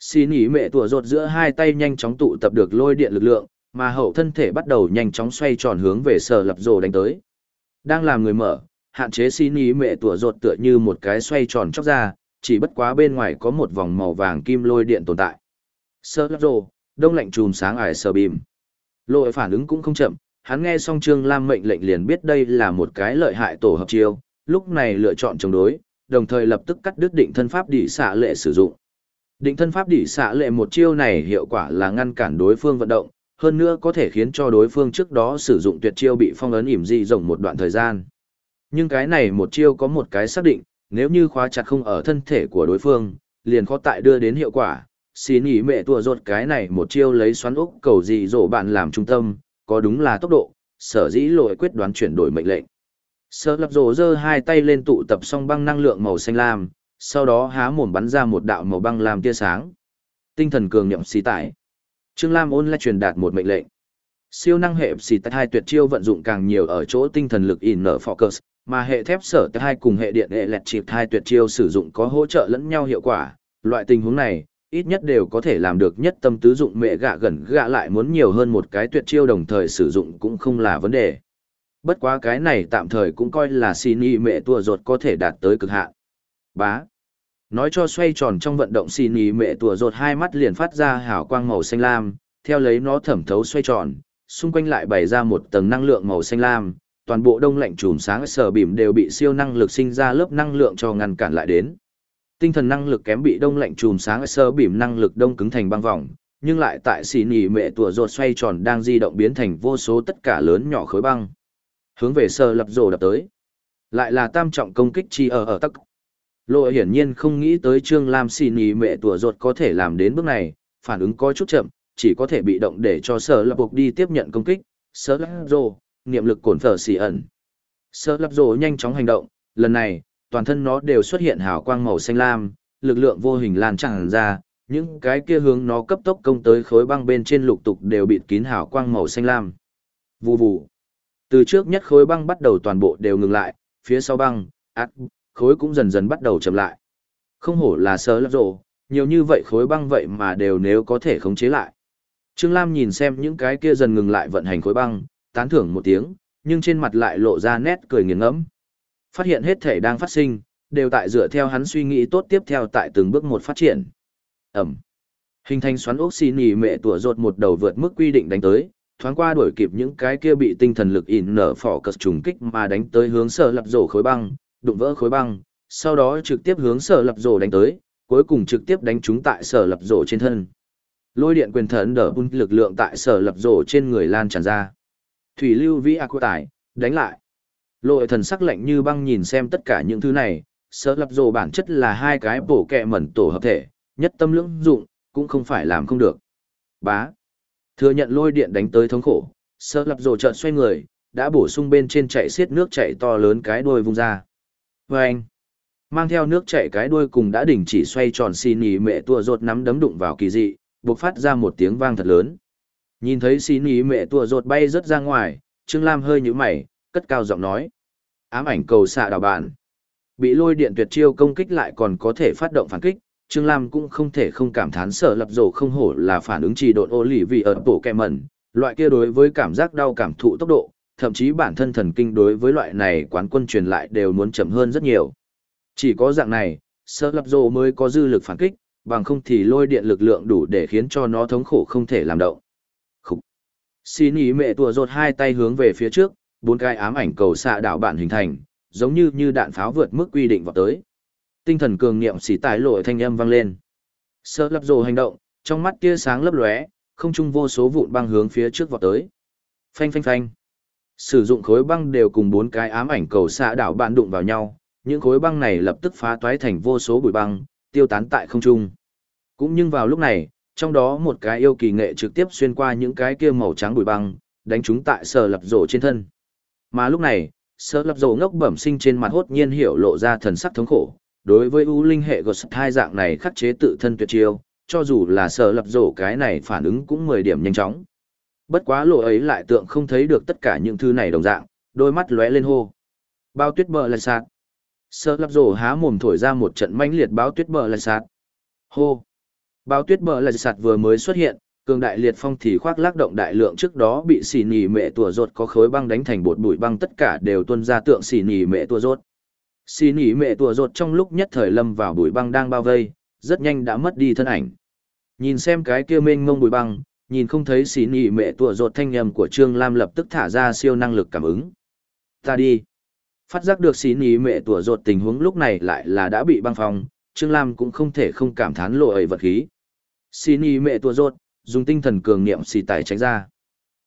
Xin ý mẹ tùa rột giữa hai tay nhanh chóng tụ tập được lôi điện lực lượng, mà hậu thân thể bắt đầu nhanh chóng xoay tròn hướng về sở lập rồ đánh tới. Đang làm người mở, hạn chế xin ý mẹ tùa rột tựa như một cái xoay tròn chóc ra, chỉ bất quá bên ngoài có một vòng màu vàng kim lôi điện tồn tại. Sở lập rồ, đông lạnh chùm sáng ải sờ bìm. Lôi phản ứng cũng không chậm, hắn nghe xong Trương Lam mệnh lệnh liền biết đây là một cái lợi hại tổ hợp chiêu, lúc này lựa chọn chống đối, đồng thời lập tức cắt đứt định thân pháp đỉ xạ lệ sử dụng. Định thân pháp đỉ xạ lệ một chiêu này hiệu quả là ngăn cản đối phương vận động, hơn nữa có thể khiến cho đối phương trước đó sử dụng tuyệt chiêu bị phong ấn ỉm dị rộng một đoạn thời gian. Nhưng cái này một chiêu có một cái xác định, nếu như khóa chặt không ở thân thể của đối phương, liền khó tại đưa đến hiệu quả. Xin ý mẹ tua rột cái này một chiêu lấy xoắn úc cầu dị dỗ bạn làm trung tâm, có đúng là tốc độ, sở dĩ lội quyết đoán chuyển đổi mệnh lệnh. Sở lập rổ giơ hai tay lên tụ tập song băng năng lượng màu xanh lam, sau đó há mồm bắn ra một đạo màu băng làm tia sáng. Tinh thần cường nhậm xì tải. Trương Lam ôn lại truyền đạt một mệnh lệnh. Siêu năng hệ xì tải hai tuyệt chiêu vận dụng càng nhiều ở chỗ tinh thần lực in nở focus, mà hệ thép sở hai cùng hệ điện hệ lẹt chịp hai tuyệt chiêu sử dụng có hỗ trợ lẫn nhau hiệu quả. Loại tình huống này, ít nhất đều có thể làm được nhất tâm tứ dụng mẹ gạ gần gạ lại muốn nhiều hơn một cái tuyệt chiêu đồng thời sử dụng cũng không là vấn đề. Bất quá cái này tạm thời cũng coi là xin y mẹ tua ruột có thể đạt tới cực hạn. Bá. Nói cho xoay tròn trong vận động xì nì mẹ tua rột hai mắt liền phát ra hào quang màu xanh lam, theo lấy nó thẩm thấu xoay tròn, xung quanh lại bày ra một tầng năng lượng màu xanh lam, toàn bộ đông lạnh chùm sáng sở bìm đều bị siêu năng lực sinh ra lớp năng lượng cho ngăn cản lại đến. Tinh thần năng lực kém bị đông lạnh chùm sáng sở bìm năng lực đông cứng thành băng vòng, nhưng lại tại xì nỉ mẹ tùa rột xoay tròn đang di động biến thành vô số tất cả lớn nhỏ khối băng. Hướng về sơ lập rồ đập tới. Lại là tam trọng công kích chi ở ở tắc. Lộ hiển nhiên không nghĩ tới Trương Lam xì nì mẹ tùa ruột có thể làm đến bước này, phản ứng có chút chậm, chỉ có thể bị động để cho sở lập buộc đi tiếp nhận công kích. sở lập rồ, niệm lực cổn phở xì ẩn. sở lập rồ nhanh chóng hành động, lần này, toàn thân nó đều xuất hiện hào quang màu xanh lam, lực lượng vô hình lan tràn ra, những cái kia hướng nó cấp tốc công tới khối băng bên trên lục tục đều bịt kín hào quang màu xanh lam. Vù vù. Từ trước nhất khối băng bắt đầu toàn bộ đều ngừng lại, phía sau băng, ác, khối cũng dần dần bắt đầu chậm lại. Không hổ là sơ lấp rộ, nhiều như vậy khối băng vậy mà đều nếu có thể khống chế lại. Trương Lam nhìn xem những cái kia dần ngừng lại vận hành khối băng, tán thưởng một tiếng, nhưng trên mặt lại lộ ra nét cười nghiền ngẫm phát hiện hết thể đang phát sinh, đều tại dựa theo hắn suy nghĩ tốt tiếp theo tại từng bước một phát triển. Ẩm. Hình thành xoắn ốc xì nỉ mẹ tủa rột một đầu vượt mức quy định đánh tới, thoáng qua đuổi kịp những cái kia bị tinh thần lực in nở phỏ cực trùng kích mà đánh tới hướng sở lập rổ khối băng, đụng vỡ khối băng, sau đó trực tiếp hướng sở lập rổ đánh tới, cuối cùng trực tiếp đánh chúng tại sở lập rổ trên thân. Lôi điện quyền thần đỡ bun lực lượng tại sở lập rổ trên người lan tràn ra. Thủy lưu vĩ ác tải, đánh lại. Lôi thần sắc lạnh như băng nhìn xem tất cả những thứ này, sở lập rổ bản chất là hai cái bổ kẹ mẩn tổ hợp thể, nhất tâm lưỡng dụng, cũng không phải làm không được. Bá. Thừa nhận lôi điện đánh tới thống khổ, sở lập rổ chợt xoay người, đã bổ sung bên trên chạy xiết nước chạy to lớn cái đuôi vung ra. Và anh. Mang theo nước chảy cái đuôi cùng đã đỉnh chỉ xoay tròn xì ý mẹ tua rột nắm đấm đụng vào kỳ dị, buộc phát ra một tiếng vang thật lớn. Nhìn thấy xì ý mẹ tua rột bay rất ra ngoài, Trương Lam hơi nhíu mày, cất cao giọng nói. Ám ảnh cầu xạ đào bạn. Bị lôi điện tuyệt chiêu công kích lại còn có thể phát động phản kích, Trương Lam cũng không thể không cảm thán sở lập rổ không hổ là phản ứng trì độn ô lì vì ở tổ kẹ mẩn, loại kia đối với cảm giác đau cảm thụ tốc độ, thậm chí bản thân thần kinh đối với loại này quán quân truyền lại đều muốn chậm hơn rất nhiều. Chỉ có dạng này, Sơ lập rổ mới có dư lực phản kích, bằng không thì lôi điện lực lượng đủ để khiến cho nó thống khổ không thể làm động. Khúc! Xin ý mẹ tùa rột hai tay hướng về phía trước, bốn cái ám ảnh cầu xạ đảo bạn hình thành, giống như như đạn pháo vượt mức quy định vào tới. Tinh thần cường niệm xỉ tái lội thanh âm vang lên. Sơ lập rồ hành động, trong mắt tia sáng lấp lóe, không trung vô số vụn băng hướng phía trước vọt tới. Phanh phanh phanh. Sử dụng khối băng đều cùng bốn cái ám ảnh cầu xạ đảo bạn đụng vào nhau, những khối băng này lập tức phá toái thành vô số bụi băng, tiêu tán tại không trung. Cũng nhưng vào lúc này, trong đó một cái yêu kỳ nghệ trực tiếp xuyên qua những cái kia màu trắng bụi băng, đánh chúng tại sở lập rổ trên thân. Mà lúc này, sở lập rổ ngốc bẩm sinh trên mặt hốt nhiên hiểu lộ ra thần sắc thống khổ. Đối với ưu linh hệ gột hai dạng này khắc chế tự thân tuyệt chiêu, cho dù là sở lập rổ cái này phản ứng cũng mười điểm nhanh chóng. Bất quá lộ ấy lại tượng không thấy được tất cả những thứ này đồng dạng, đôi mắt lóe lên hô. Bao tuyết bờ lại sạt. Sơ lập rổ há mồm thổi ra một trận mãnh liệt báo tuyết bờ lại sạt. Hô. Bao tuyết bờ là sạt vừa mới xuất hiện, cường đại liệt phong thì khoác lác động đại lượng trước đó bị xì nhì mẹ tùa rột có khối băng đánh thành bột bụi băng tất cả đều tuân ra tượng xì nhì mẹ tùa rột. Xì nhì mẹ tùa rột trong lúc nhất thời lâm vào bụi băng đang bao vây, rất nhanh đã mất đi thân ảnh. Nhìn xem cái kia mênh mông bụi băng, nhìn không thấy xì nhì mẹ tùa rột thanh nhầm của Trương Lam lập tức thả ra siêu năng lực cảm ứng. Ta đi. Phát giác được xì nhì mẹ tùa rột tình huống lúc này lại là đã bị băng phong, Trương Lam cũng không thể không cảm thán lộ ấy vật khí. Xì nhì mẹ tùa rột, dùng tinh thần cường niệm xì tài tránh ra.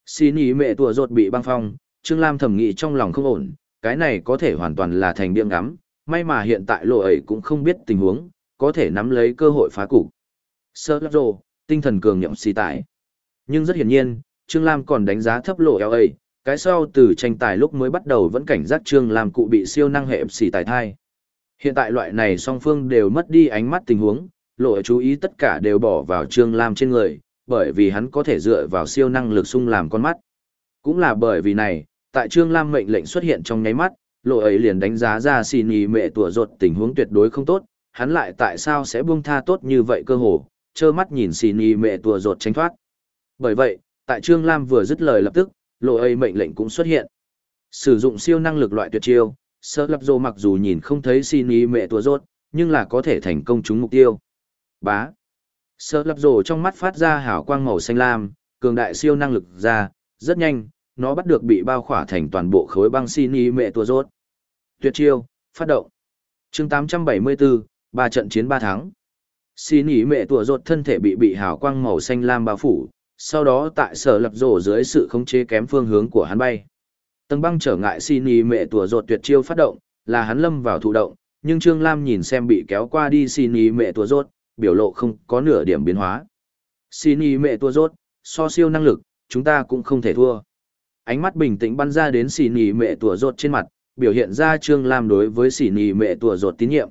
Xì nhì mẹ tùa rột bị băng phong, Trương Lam thầm nghĩ trong lòng không ổn, cái này có thể hoàn toàn là thành điểm ngắm, may mà hiện tại lộ ấy cũng không biết tình huống, có thể nắm lấy cơ hội phá cục. Sơ lắp rồ, tinh thần cường niệm xì tài. Nhưng rất hiển nhiên, Trương Lam còn đánh giá thấp lộ LA, cái sau từ tranh tài lúc mới bắt đầu vẫn cảnh giác Trương Lam cụ bị siêu năng hệ xỉ tài thai. Hiện tại loại này song phương đều mất đi ánh mắt tình huống, lộ chú ý tất cả đều bỏ vào Trương Lam trên người, bởi vì hắn có thể dựa vào siêu năng lực sung làm con mắt. Cũng là bởi vì này, tại Trương Lam mệnh lệnh xuất hiện trong nháy mắt, lộ ấy liền đánh giá ra xì nhì mẹ tùa ruột tình huống tuyệt đối không tốt, hắn lại tại sao sẽ buông tha tốt như vậy cơ hồ, trơ mắt nhìn xì nhì mẹ tùa ruột tránh thoát. Bởi vậy, tại Trương Lam vừa dứt lời lập tức, lộ ấy mệnh lệnh cũng xuất hiện. Sử dụng siêu năng lực loại tuyệt chiêu, sơ lập dô mặc dù nhìn không thấy xin ý mẹ tùa ruột, nhưng là có thể thành công trúng mục tiêu. Bá. Sơ lập rồ trong mắt phát ra hào quang màu xanh lam, cường đại siêu năng lực ra, rất nhanh, nó bắt được bị bao khỏa thành toàn bộ khối băng xin ý mẹ tua rốt. Tuyệt chiêu, phát động. chương 874, ba trận chiến ba thắng. Xin ý mẹ tua rốt thân thể bị bị hào quang màu xanh lam bao phủ, sau đó tại sở lập rổ dưới sự khống chế kém phương hướng của hắn bay. Tầng băng trở ngại xin ý mẹ tua rột tuyệt chiêu phát động, là hắn lâm vào thụ động, nhưng Trương Lam nhìn xem bị kéo qua đi xin ý mẹ tua rột, biểu lộ không có nửa điểm biến hóa. Xin ý mẹ tua rột so siêu năng lực, chúng ta cũng không thể thua. Ánh mắt bình tĩnh bắn ra đến xì nì mẹ tua rột trên mặt, biểu hiện ra Trương Lam đối với xì nì mẹ tua rột tín nhiệm.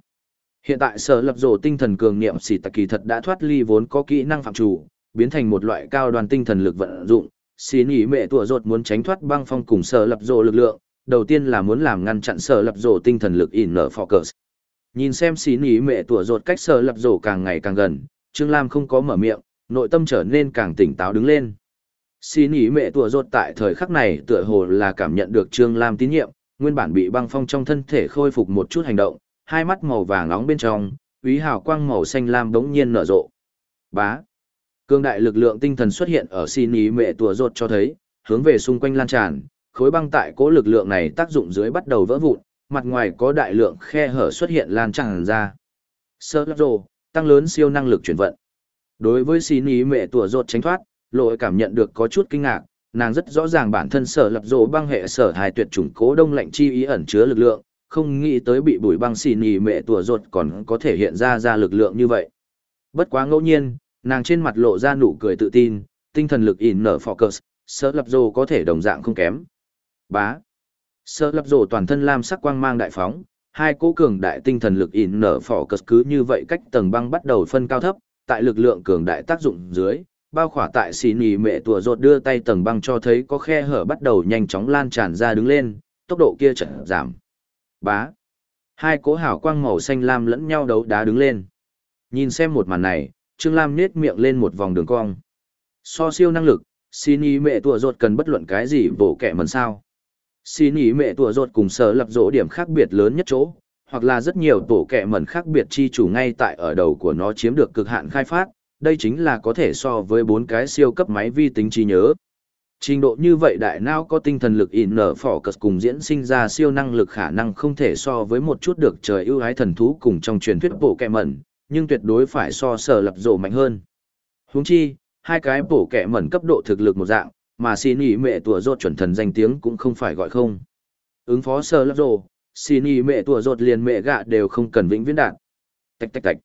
Hiện tại sở lập rổ tinh thần cường niệm xì tạc kỳ thật đã thoát ly vốn có kỹ năng phạm chủ, biến thành một loại cao đoàn tinh thần lực vận dụng. Xì nì mẹ tua rột muốn tránh thoát băng phong cùng sở lập rộ lực lượng, đầu tiên là muốn làm ngăn chặn sở lập rộ tinh thần lực in nở focus. Nhìn xem xí nỉ mẹ tủa rột cách sở lập rộ càng ngày càng gần, Trương Lam không có mở miệng, nội tâm trở nên càng tỉnh táo đứng lên. Xí nỉ mẹ tủa rột tại thời khắc này tựa hồ là cảm nhận được Trương Lam tín nhiệm, nguyên bản bị băng phong trong thân thể khôi phục một chút hành động, hai mắt màu vàng nóng bên trong, úy hào quang màu xanh lam đống nhiên nở rộ. Bá. Cương đại lực lượng tinh thần xuất hiện ở xin nỉ mẹ tùa rột cho thấy, hướng về xung quanh lan tràn, khối băng tại cố lực lượng này tác dụng dưới bắt đầu vỡ vụn, mặt ngoài có đại lượng khe hở xuất hiện lan tràn ra. Sơ rồ, tăng lớn siêu năng lực chuyển vận. Đối với xin ý mẹ tùa rột tránh thoát, lội cảm nhận được có chút kinh ngạc, nàng rất rõ ràng bản thân sở lập rồ băng hệ sở hài tuyệt chủng cố đông lạnh chi ý ẩn chứa lực lượng, không nghĩ tới bị bùi băng xì nhì mẹ tùa rột còn có thể hiện ra ra lực lượng như vậy. Bất quá ngẫu nhiên, nàng trên mặt lộ ra nụ cười tự tin, tinh thần lực in nở focus, sợ lập rồ có thể đồng dạng không kém. Bá. Sơ lập rồ toàn thân lam sắc quang mang đại phóng, hai cỗ cường đại tinh thần lực in nở focus cứ như vậy cách tầng băng bắt đầu phân cao thấp, tại lực lượng cường đại tác dụng dưới, bao khỏa tại xì nì mẹ tùa rột đưa tay tầng băng cho thấy có khe hở bắt đầu nhanh chóng lan tràn ra đứng lên, tốc độ kia chậm giảm. Bá. Hai cỗ hào quang màu xanh lam lẫn nhau đấu đá đứng lên. Nhìn xem một màn này, Trương Lam nết miệng lên một vòng đường cong. So siêu năng lực, xin ý mẹ tùa rột cần bất luận cái gì vỗ kẻ mần sao. Xin ý mẹ tùa ruột cùng sở lập rỗ điểm khác biệt lớn nhất chỗ, hoặc là rất nhiều tổ kẻ mẩn khác biệt chi chủ ngay tại ở đầu của nó chiếm được cực hạn khai phát, đây chính là có thể so với bốn cái siêu cấp máy vi tính trí nhớ. Trình độ như vậy đại não có tinh thần lực in nở phỏ cật cùng diễn sinh ra siêu năng lực khả năng không thể so với một chút được trời ưu ái thần thú cùng trong truyền thuyết bộ kẹ mẩn, nhưng tuyệt đối phải so sở lập rổ mạnh hơn. Huống chi, hai cái bổ kẻ mẩn cấp độ thực lực một dạng, mà xin ý mẹ tùa rột chuẩn thần danh tiếng cũng không phải gọi không. Ứng phó sở lập rổ, xin ý mẹ tùa rột liền mẹ gạ đều không cần vĩnh viễn đạn. Tạch tạch tạch.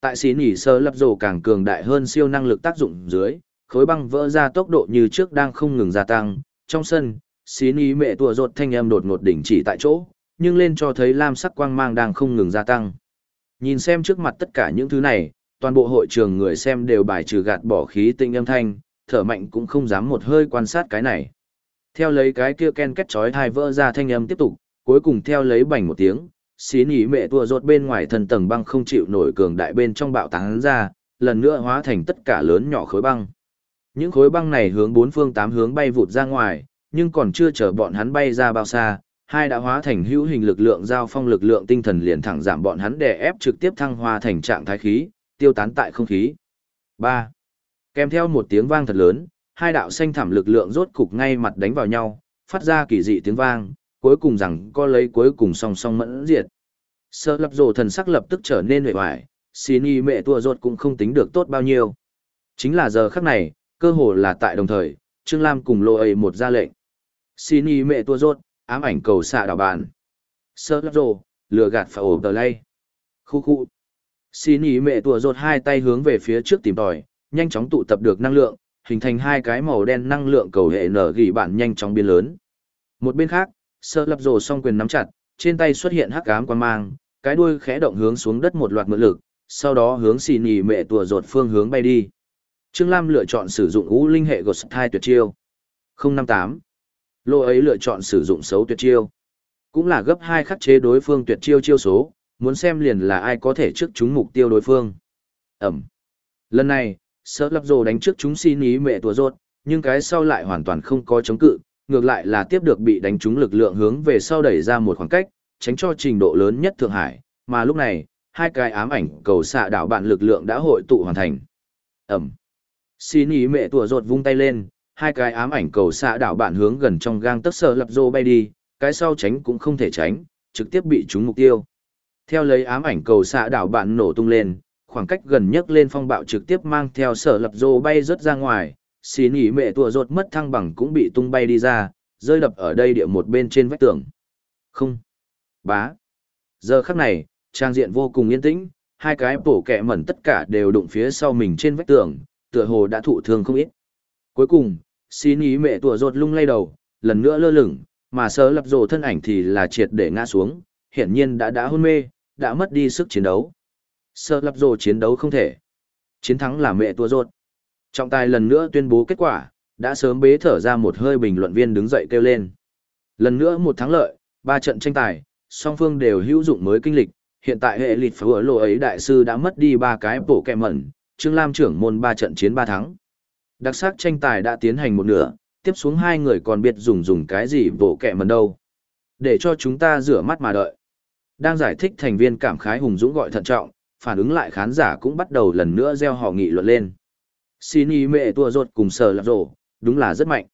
Tại xin ý sở lập rổ càng cường đại hơn siêu năng lực tác dụng dưới, khối băng vỡ ra tốc độ như trước đang không ngừng gia tăng. Trong sân, xin ý mẹ tùa rột thanh âm đột ngột đỉnh chỉ tại chỗ, nhưng lên cho thấy lam sắc quang mang đang không ngừng gia tăng. Nhìn xem trước mặt tất cả những thứ này, toàn bộ hội trường người xem đều bài trừ gạt bỏ khí tinh âm thanh, thở mạnh cũng không dám một hơi quan sát cái này. Theo lấy cái kia ken kết chói thai vỡ ra thanh âm tiếp tục, cuối cùng theo lấy bành một tiếng, xí nhỉ mẹ tua rột bên ngoài thần tầng băng không chịu nổi cường đại bên trong bạo tán ra, lần nữa hóa thành tất cả lớn nhỏ khối băng. Những khối băng này hướng bốn phương tám hướng bay vụt ra ngoài, nhưng còn chưa chờ bọn hắn bay ra bao xa, hai đã hóa thành hữu hình lực lượng giao phong lực lượng tinh thần liền thẳng giảm bọn hắn đè ép trực tiếp thăng hoa thành trạng thái khí, tiêu tán tại không khí. 3. Kèm theo một tiếng vang thật lớn, hai đạo xanh thảm lực lượng rốt cục ngay mặt đánh vào nhau, phát ra kỳ dị tiếng vang, cuối cùng rằng có lấy cuối cùng song song mẫn diệt. Sơ lập rồ thần sắc lập tức trở nên huệ hoài, xin y mẹ tua rốt cũng không tính được tốt bao nhiêu. Chính là giờ khắc này, cơ hồ là tại đồng thời, Trương Lam cùng lô ấy một ra lệnh. Xin y mẹ tua rốt, ám ảnh cầu xạ đảo bàn. Sơ lập rồ, lừa gạt phà ổ tờ lay. Khu khu. Xin ý mẹ tua rột hai tay hướng về phía trước tìm tòi, nhanh chóng tụ tập được năng lượng, hình thành hai cái màu đen năng lượng cầu hệ nở gỉ bản nhanh chóng biến lớn. Một bên khác, sơ lập rồ song quyền nắm chặt, trên tay xuất hiện hắc ám quan mang, cái đuôi khẽ động hướng xuống đất một loạt mượn lực, sau đó hướng xì nì mẹ tùa rột phương hướng bay đi. Trương Lam lựa chọn sử dụng ngũ linh hệ gột Thai tuyệt chiêu. 058. Lô ấy lựa chọn sử dụng xấu tuyệt chiêu. Cũng là gấp hai khắc chế đối phương tuyệt chiêu chiêu số, muốn xem liền là ai có thể trước chúng mục tiêu đối phương. Ẩm. Lần này, sợ lập rồ đánh trước chúng xin ý mẹ tùa rốt, nhưng cái sau lại hoàn toàn không có chống cự, ngược lại là tiếp được bị đánh trúng lực lượng hướng về sau đẩy ra một khoảng cách, tránh cho trình độ lớn nhất Thượng Hải, mà lúc này, hai cái ám ảnh cầu xạ đảo bạn lực lượng đã hội tụ hoàn thành. Ẩm. Xin ý mẹ tùa rột vung tay lên, hai cái ám ảnh cầu xạ đảo bạn hướng gần trong gang tấc sợ lập rô bay đi, cái sau tránh cũng không thể tránh, trực tiếp bị trúng mục tiêu. Theo lấy ám ảnh cầu xạ đảo bạn nổ tung lên, khoảng cách gần nhất lên phong bạo trực tiếp mang theo sở lập rô bay rớt ra ngoài, xì nỉ mẹ tùa rột mất thăng bằng cũng bị tung bay đi ra, rơi đập ở đây địa một bên trên vách tường. Không. Bá. Giờ khắc này, trang diện vô cùng yên tĩnh, hai cái bổ kẹ mẩn tất cả đều đụng phía sau mình trên vách tường, tựa hồ đã thụ thương không ít. Cuối cùng, xin ý mẹ tùa rột lung lay đầu, lần nữa lơ lửng, mà sơ lập rồ thân ảnh thì là triệt để ngã xuống, hiển nhiên đã đã hôn mê, đã mất đi sức chiến đấu. Sơ lập rồ chiến đấu không thể. Chiến thắng là mẹ tua rột. Trọng tài lần nữa tuyên bố kết quả, đã sớm bế thở ra một hơi bình luận viên đứng dậy kêu lên. Lần nữa một thắng lợi, ba trận tranh tài, song phương đều hữu dụng mới kinh lịch, hiện tại hệ lịch phở lộ ấy đại sư đã mất đi ba cái bổ kẹ mẩn, Trương Lam trưởng môn ba trận chiến ba thắng. Đặc sắc tranh tài đã tiến hành một nửa, tiếp xuống hai người còn biết dùng dùng cái gì vỗ kẹ mần đâu. Để cho chúng ta rửa mắt mà đợi. Đang giải thích thành viên cảm khái hùng dũng gọi thận trọng, phản ứng lại khán giả cũng bắt đầu lần nữa gieo họ nghị luận lên. Xin ý mẹ tua rột cùng sờ lạc rổ, đúng là rất mạnh.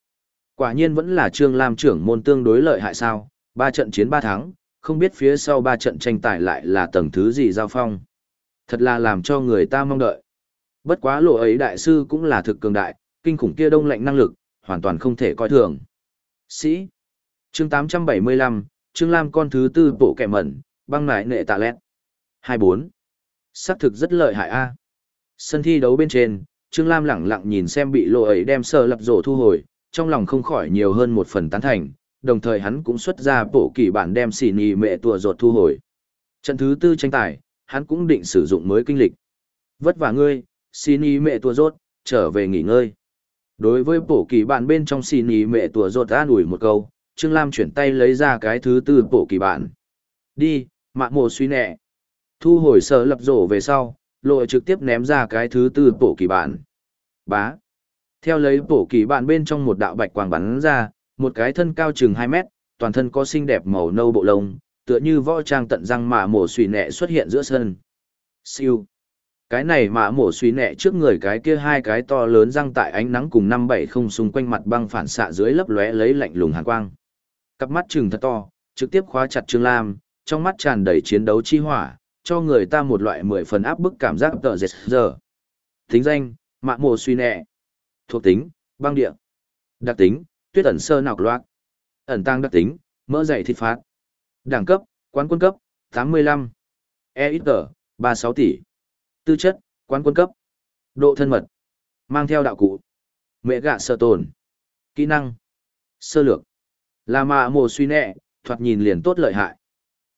Quả nhiên vẫn là Trương Lam trưởng môn tương đối lợi hại sao, ba trận chiến ba thắng, không biết phía sau ba trận tranh tài lại là tầng thứ gì giao phong. Thật là làm cho người ta mong đợi. Bất quá lộ ấy đại sư cũng là thực cường đại, kinh khủng kia đông lạnh năng lực, hoàn toàn không thể coi thường. Sĩ. chương 875, Trương Lam con thứ tư bộ kẻ mẩn, băng nải nệ tạ lẹt. 24. Sắc thực rất lợi hại a. Sân thi đấu bên trên, Trương Lam lẳng lặng nhìn xem bị lộ ấy đem sờ lập rổ thu hồi, trong lòng không khỏi nhiều hơn một phần tán thành, đồng thời hắn cũng xuất ra bộ kỳ bản đem xỉ nhì mẹ tùa rột thu hồi. Trận thứ tư tranh tài, hắn cũng định sử dụng mới kinh lịch. Vất vả ngươi, xin ý mẹ tua rốt trở về nghỉ ngơi. Đối với bổ kỳ bản bên trong xin ý mẹ tua rốt an ủi một câu, Trương Lam chuyển tay lấy ra cái thứ tư bổ kỳ bản. Đi, mạng mồ suy nẹ. Thu hồi sở lập rổ về sau, lội trực tiếp ném ra cái thứ tư bổ kỳ bản. Bá. Theo lấy bổ kỳ bản bên trong một đạo bạch quang bắn ra, một cái thân cao chừng 2 mét, toàn thân có xinh đẹp màu nâu bộ lông, tựa như võ trang tận răng mạ mổ suy nẹ xuất hiện giữa sân. Siêu. Cái này mạ mổ suy nẹ trước người cái kia hai cái to lớn răng tại ánh nắng cùng năm bảy không xung quanh mặt băng phản xạ dưới lấp lóe lấy lạnh lùng hàn quang. Cặp mắt chừng thật to, trực tiếp khóa chặt Trương Lam, trong mắt tràn đầy chiến đấu chi hỏa, cho người ta một loại mười phần áp bức cảm giác tợ dệt giờ. Tính danh, mạ mổ suy nẹ. Thuộc tính, băng địa. Đặc tính, tuyết ẩn sơ nọc loạt. Ẩn tăng đặc tính, mỡ dày thịt phát. Đẳng cấp, quán quân cấp, 85. E ít tờ, 36 tỷ. Tư chất, quán quân cấp. Độ thân mật. Mang theo đạo cụ. Mẹ gạ sơ tồn. Kỹ năng. Sơ lược. Là mạ mồ suy nẹ, thoạt nhìn liền tốt lợi hại.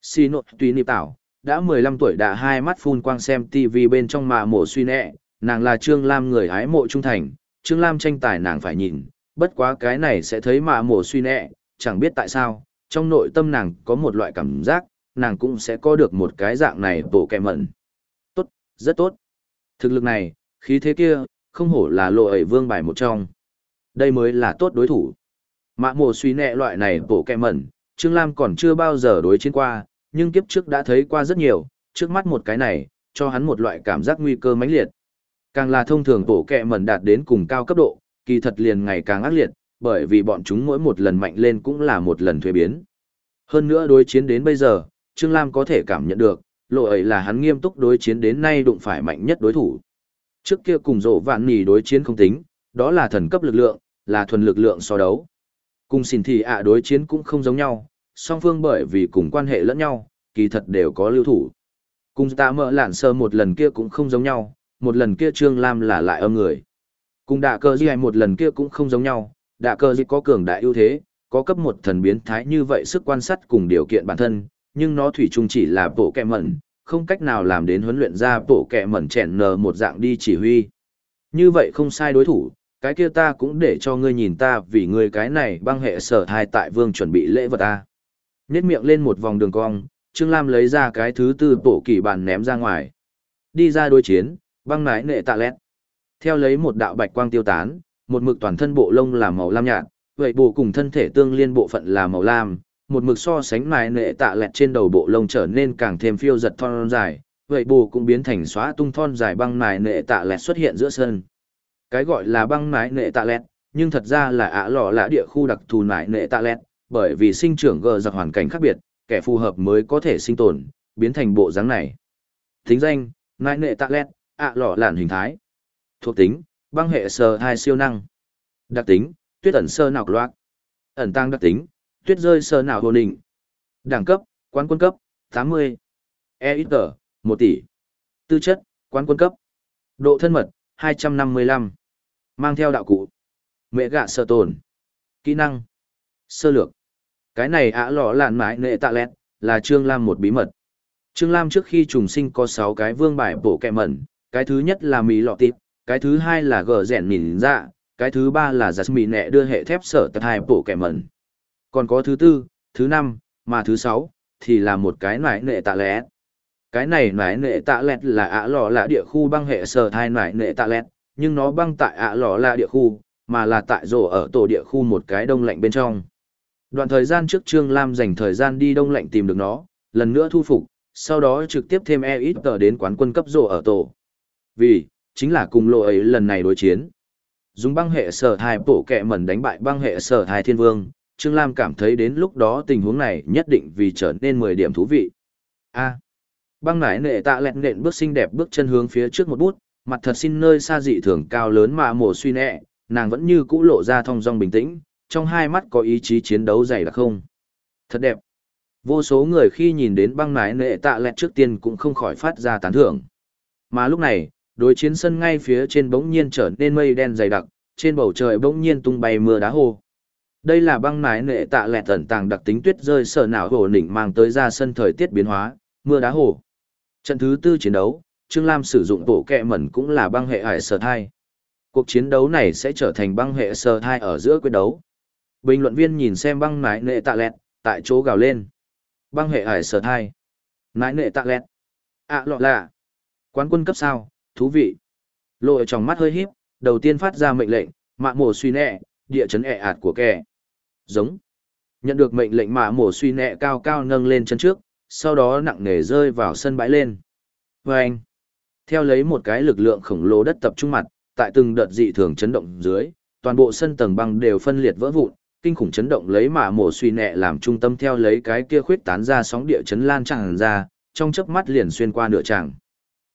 Xì nộ tùy nịp tảo, đã 15 tuổi đã hai mắt phun quang xem TV bên trong mạ mồ suy nẹ, nàng là Trương Lam người hái mộ trung thành, Trương Lam tranh tài nàng phải nhìn, bất quá cái này sẽ thấy mạ mồ suy nẹ, chẳng biết tại sao, trong nội tâm nàng có một loại cảm giác, nàng cũng sẽ có được một cái dạng này bổ kẹ mẩn. Rất tốt. Thực lực này, khí thế kia, không hổ là lộ ẩy vương bài một trong. Đây mới là tốt đối thủ. Mạ mồ suy nẹ loại này bổ kẹ mẩn, Trương Lam còn chưa bao giờ đối chiến qua, nhưng kiếp trước đã thấy qua rất nhiều, trước mắt một cái này, cho hắn một loại cảm giác nguy cơ mãnh liệt. Càng là thông thường bổ kẹ mẩn đạt đến cùng cao cấp độ, kỳ thật liền ngày càng ác liệt, bởi vì bọn chúng mỗi một lần mạnh lên cũng là một lần thuế biến. Hơn nữa đối chiến đến bây giờ, Trương Lam có thể cảm nhận được, lộ ấy là hắn nghiêm túc đối chiến đến nay đụng phải mạnh nhất đối thủ. Trước kia cùng rộ vạn nỉ đối chiến không tính, đó là thần cấp lực lượng, là thuần lực lượng so đấu. Cùng xin thì ạ đối chiến cũng không giống nhau, song phương bởi vì cùng quan hệ lẫn nhau, kỳ thật đều có lưu thủ. Cùng ta mở lạn sơ một lần kia cũng không giống nhau, một lần kia Trương Lam là lại âm người. Cùng đạ cơ gì một lần kia cũng không giống nhau, đạ cơ gì có cường đại ưu thế, có cấp một thần biến thái như vậy sức quan sát cùng điều kiện bản thân, nhưng nó thủy chung chỉ là bộ kẹ mẩn, không cách nào làm đến huấn luyện ra bộ kẹ mẩn chèn nờ một dạng đi chỉ huy. Như vậy không sai đối thủ, cái kia ta cũng để cho ngươi nhìn ta vì ngươi cái này băng hệ sở thai tại vương chuẩn bị lễ vật ta. Nhét miệng lên một vòng đường cong, Trương Lam lấy ra cái thứ tư bộ kỳ bàn ném ra ngoài. Đi ra đối chiến, băng nái nệ tạ lét. Theo lấy một đạo bạch quang tiêu tán, một mực toàn thân bộ lông là màu lam nhạt, vậy bộ cùng thân thể tương liên bộ phận là màu lam, một mực so sánh mài nệ tạ lẹt trên đầu bộ lông trở nên càng thêm phiêu giật thon dài, vậy bù cũng biến thành xóa tung thon dài băng mài nệ tạ lẹt xuất hiện giữa sân. Cái gọi là băng mài nệ tạ lẹt, nhưng thật ra là ả lọ lã địa khu đặc thù mài nệ tạ lẹt, bởi vì sinh trưởng gờ giặc hoàn cảnh khác biệt, kẻ phù hợp mới có thể sinh tồn, biến thành bộ dáng này. Thính danh, mài nệ tạ lẹt, ả lọ lạn hình thái. Thuộc tính, băng hệ sờ hai siêu năng. Đặc tính, tuyết ẩn sơ nọc loạt. Ẩn tăng đặc tính, tuyết rơi sờ nào hồ định. Đẳng cấp, quán quân cấp, 80. E ít tờ, 1 tỷ. Tư chất, quán quân cấp. Độ thân mật, 255. Mang theo đạo cụ. Mẹ gạ sơ tồn. Kỹ năng. Sơ lược. Cái này ả lọ lạn mãi nệ tạ lẹt, là Trương Lam một bí mật. Trương Lam trước khi trùng sinh có 6 cái vương bài bổ kẹ mẩn, cái thứ nhất là mì lọ tịp, cái thứ hai là gờ rẻn mìn dạ, cái thứ ba là giặt mì nẹ đưa hệ thép sở tật hai bổ kẹ mẩn. Còn có thứ tư, thứ năm, mà thứ sáu, thì là một cái nải nệ tạ lẹt. Cái này nải nệ tạ lẹt là ạ lò là địa khu băng hệ sở thai nải nệ tạ lẹt, nhưng nó băng tại ạ lò là địa khu, mà là tại rổ ở tổ địa khu một cái đông lạnh bên trong. Đoạn thời gian trước Trương Lam dành thời gian đi đông lạnh tìm được nó, lần nữa thu phục, sau đó trực tiếp thêm e ít tờ đến quán quân cấp rổ ở tổ. Vì, chính là cùng lộ ấy lần này đối chiến. Dùng băng hệ sở thai bổ kẹ mẩn đánh bại băng hệ sở thai thiên vương, Trương Lam cảm thấy đến lúc đó tình huống này nhất định vì trở nên 10 điểm thú vị. A. À, băng nải nệ tạ lẹt nện bước xinh đẹp bước chân hướng phía trước một bút, mặt thật xin nơi xa dị thường cao lớn mà mồ suy nẹ, nàng vẫn như cũ lộ ra thong dong bình tĩnh, trong hai mắt có ý chí chiến đấu dày đặc không. Thật đẹp. Vô số người khi nhìn đến băng nải nệ tạ lẹt trước tiên cũng không khỏi phát ra tán thưởng. Mà lúc này, đối chiến sân ngay phía trên bỗng nhiên trở nên mây đen dày đặc, trên bầu trời bỗng nhiên tung bay mưa đá hồ. Đây là băng nái nệ tạ lẹt tẩn tàng đặc tính tuyết rơi sở nào hồ nỉnh mang tới ra sân thời tiết biến hóa, mưa đá hồ. Trận thứ tư chiến đấu, Trương Lam sử dụng bộ kẹ mẩn cũng là băng hệ hải sở thai. Cuộc chiến đấu này sẽ trở thành băng hệ sở thai ở giữa quyết đấu. Bình luận viên nhìn xem băng nái nệ tạ lẹt, tại chỗ gào lên. Băng hệ hải sở thai. Nái nệ tạ lẹt. À lọ lạ. Quán quân cấp sao, thú vị. lội trong mắt hơi híp, đầu tiên phát ra mệnh lệnh, mạng mổ suy nẹ, địa chấn ẹ ạt của kẻ. Giống. Nhận được mệnh lệnh mạ mổ suy nẹ cao cao nâng lên chân trước, sau đó nặng nề rơi vào sân bãi lên. Và anh. Theo lấy một cái lực lượng khổng lồ đất tập trung mặt, tại từng đợt dị thường chấn động dưới, toàn bộ sân tầng băng đều phân liệt vỡ vụn, kinh khủng chấn động lấy mạ mổ suy nẹ làm trung tâm theo lấy cái kia khuyết tán ra sóng địa chấn lan tràn ra, trong chớp mắt liền xuyên qua nửa tràng.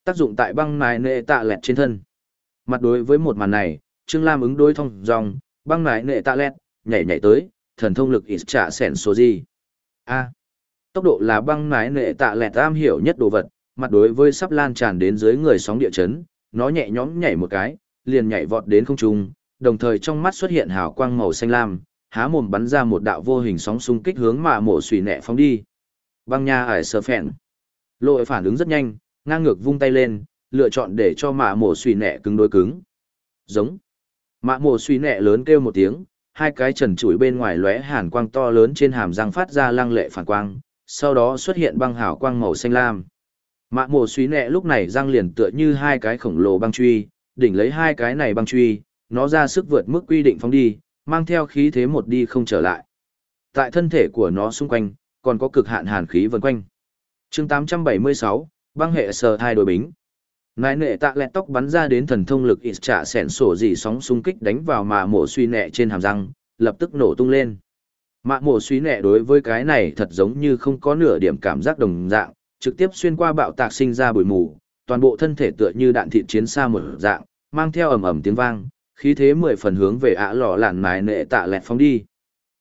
Tác dụng tại băng nài nệ tạ lẹt trên thân. Mặt đối với một màn này, Trương Lam ứng đối thông dòng, băng nài nệ tạ lẹt, nhảy nhảy tới, thần thông lực ít trả sẻn số gì. A. Tốc độ là băng mái nệ tạ lẹt am hiểu nhất đồ vật, mặt đối với sắp lan tràn đến dưới người sóng địa chấn, nó nhẹ nhõm nhảy một cái, liền nhảy vọt đến không trung, đồng thời trong mắt xuất hiện hào quang màu xanh lam, há mồm bắn ra một đạo vô hình sóng xung kích hướng mạ mổ xùy nẹ phóng đi. Băng nha ải sơ phèn. Lội phản ứng rất nhanh, ngang ngược vung tay lên, lựa chọn để cho mạ mổ xùy nẹ cứng đối cứng. Giống. Mạ mổ xùy nẹ lớn kêu một tiếng, hai cái trần trụi bên ngoài lóe hàn quang to lớn trên hàm răng phát ra lăng lệ phản quang, sau đó xuất hiện băng hào quang màu xanh lam. Mạ mồ suy nẹ lúc này răng liền tựa như hai cái khổng lồ băng truy, đỉnh lấy hai cái này băng truy, nó ra sức vượt mức quy định phóng đi, mang theo khí thế một đi không trở lại. Tại thân thể của nó xung quanh, còn có cực hạn hàn khí vần quanh. chương 876, băng hệ sờ thai đổi bính. Nái nệ tạ lẹt tóc bắn ra đến thần thông lực ít trả sẻn sổ gì sóng xung kích đánh vào mạ mổ suy nẹ trên hàm răng, lập tức nổ tung lên. Mạ mổ suy nẹ đối với cái này thật giống như không có nửa điểm cảm giác đồng dạng, trực tiếp xuyên qua bạo tạc sinh ra bụi mù, toàn bộ thân thể tựa như đạn thịt chiến xa một dạng, mang theo ầm ầm tiếng vang, khí thế mười phần hướng về ạ lò lạn mái nệ tạ lẹt phóng đi.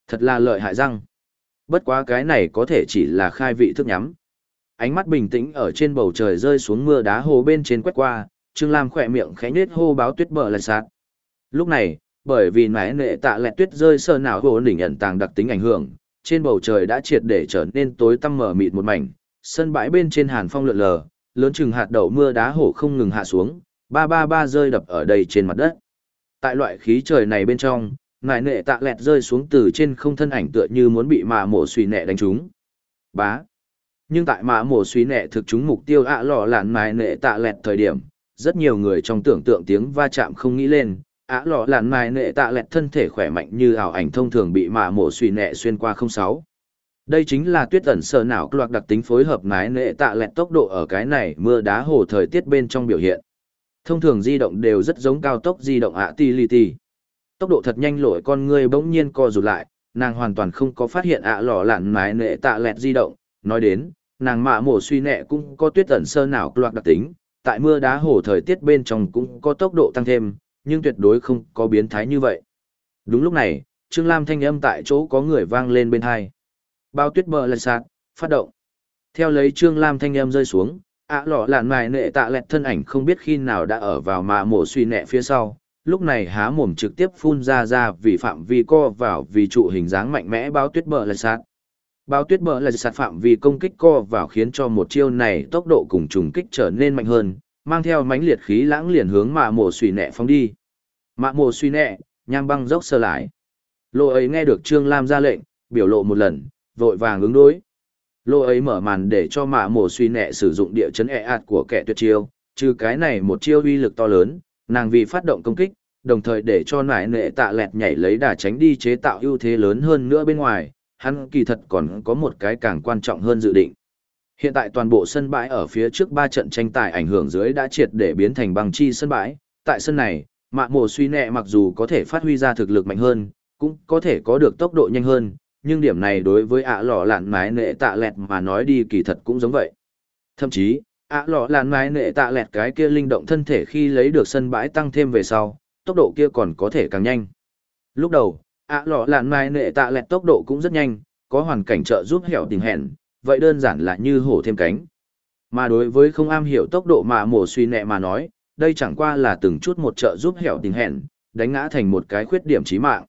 Thật là lợi hại răng. Bất quá cái này có thể chỉ là khai vị thức nhắm. Ánh mắt bình tĩnh ở trên bầu trời rơi xuống mưa đá hồ bên trên quét qua, Trương Lam khỏe miệng khẽ nết hô báo tuyết bờ lại sạt. Lúc này, bởi vì nái nệ tạ lẹt tuyết rơi sơ nào hồ đỉnh ẩn tàng đặc tính ảnh hưởng, trên bầu trời đã triệt để trở nên tối tăm mở mịt một mảnh, sân bãi bên trên hàn phong lượn lờ, lớn chừng hạt đậu mưa đá hổ không ngừng hạ xuống, ba ba ba rơi đập ở đây trên mặt đất. Tại loại khí trời này bên trong, nải nệ tạ lẹt rơi xuống từ trên không thân ảnh tựa như muốn bị mạ mổ suy nẹ đánh trúng. Bá. Nhưng tại mạ mổ suy nẹ thực chúng mục tiêu ạ lò lạn nải nệ tạ lẹt thời điểm, rất nhiều người trong tưởng tượng tiếng va chạm không nghĩ lên, ạ lò lạn nải nệ tạ lẹt thân thể khỏe mạnh như ảo ảnh thông thường bị mạ mổ suy nẹ xuyên qua không sáu. Đây chính là tuyết ẩn sờ não loạt đặc tính phối hợp mái nệ tạ lẹt tốc độ ở cái này mưa đá hồ thời tiết bên trong biểu hiện. Thông thường di động đều rất giống cao tốc di động ạ ti li ti. Tốc độ thật nhanh lội con người bỗng nhiên co rụt lại, nàng hoàn toàn không có phát hiện ạ lò lạn mái nệ tạ lẹt di động. Nói đến, nàng mạ mổ suy nẹ cũng có tuyết ẩn sơ nào loạt đặc tính, tại mưa đá hồ thời tiết bên trong cũng có tốc độ tăng thêm, nhưng tuyệt đối không có biến thái như vậy. Đúng lúc này, Trương Lam thanh âm tại chỗ có người vang lên bên hai. Bao tuyết bờ lạch sạt, phát động. Theo lấy Trương Lam thanh âm rơi xuống, ạ lọ lạn mài nệ tạ lẹt thân ảnh không biết khi nào đã ở vào mạ mổ suy nẹ phía sau. Lúc này há mồm trực tiếp phun ra ra vì phạm vi co vào vì trụ hình dáng mạnh mẽ bao tuyết bờ lạch sạt. Bao tuyết bờ là sạt phạm vì công kích co vào khiến cho một chiêu này tốc độ cùng trùng kích trở nên mạnh hơn, mang theo mãnh liệt khí lãng liền hướng mạ mổ suy nẹ phóng đi. Mạ mổ suy nẹ, nham băng dốc sơ lại. Lộ ấy nghe được Trương Lam ra lệnh, biểu lộ một lần, vội vàng ứng đối. Lô ấy mở màn để cho mạ mổ suy nẹ sử dụng địa chấn e ạt của kẻ tuyệt chiêu, trừ cái này một chiêu uy lực to lớn, nàng vì phát động công kích, đồng thời để cho nải nệ tạ lẹt nhảy lấy đà tránh đi chế tạo ưu thế lớn hơn nữa bên ngoài, hắn kỳ thật còn có một cái càng quan trọng hơn dự định. Hiện tại toàn bộ sân bãi ở phía trước ba trận tranh tài ảnh hưởng dưới đã triệt để biến thành bằng chi sân bãi, tại sân này, mạ mồ suy nẹ mặc dù có thể phát huy ra thực lực mạnh hơn, cũng có thể có được tốc độ nhanh hơn, nhưng điểm này đối với ạ lọ lạn mái nệ tạ lẹt mà nói đi kỳ thật cũng giống vậy. Thậm chí, ạ lọ lạn mái nệ tạ lẹt cái kia linh động thân thể khi lấy được sân bãi tăng thêm về sau, tốc độ kia còn có thể càng nhanh. Lúc đầu, ạ lọ lạn mai nệ tạ lẹt tốc độ cũng rất nhanh, có hoàn cảnh trợ giúp hẻo tình hẹn, vậy đơn giản là như hổ thêm cánh. Mà đối với không am hiểu tốc độ mà mổ suy nẹ mà nói, đây chẳng qua là từng chút một trợ giúp hẻo tình hẹn, đánh ngã thành một cái khuyết điểm chí mạng.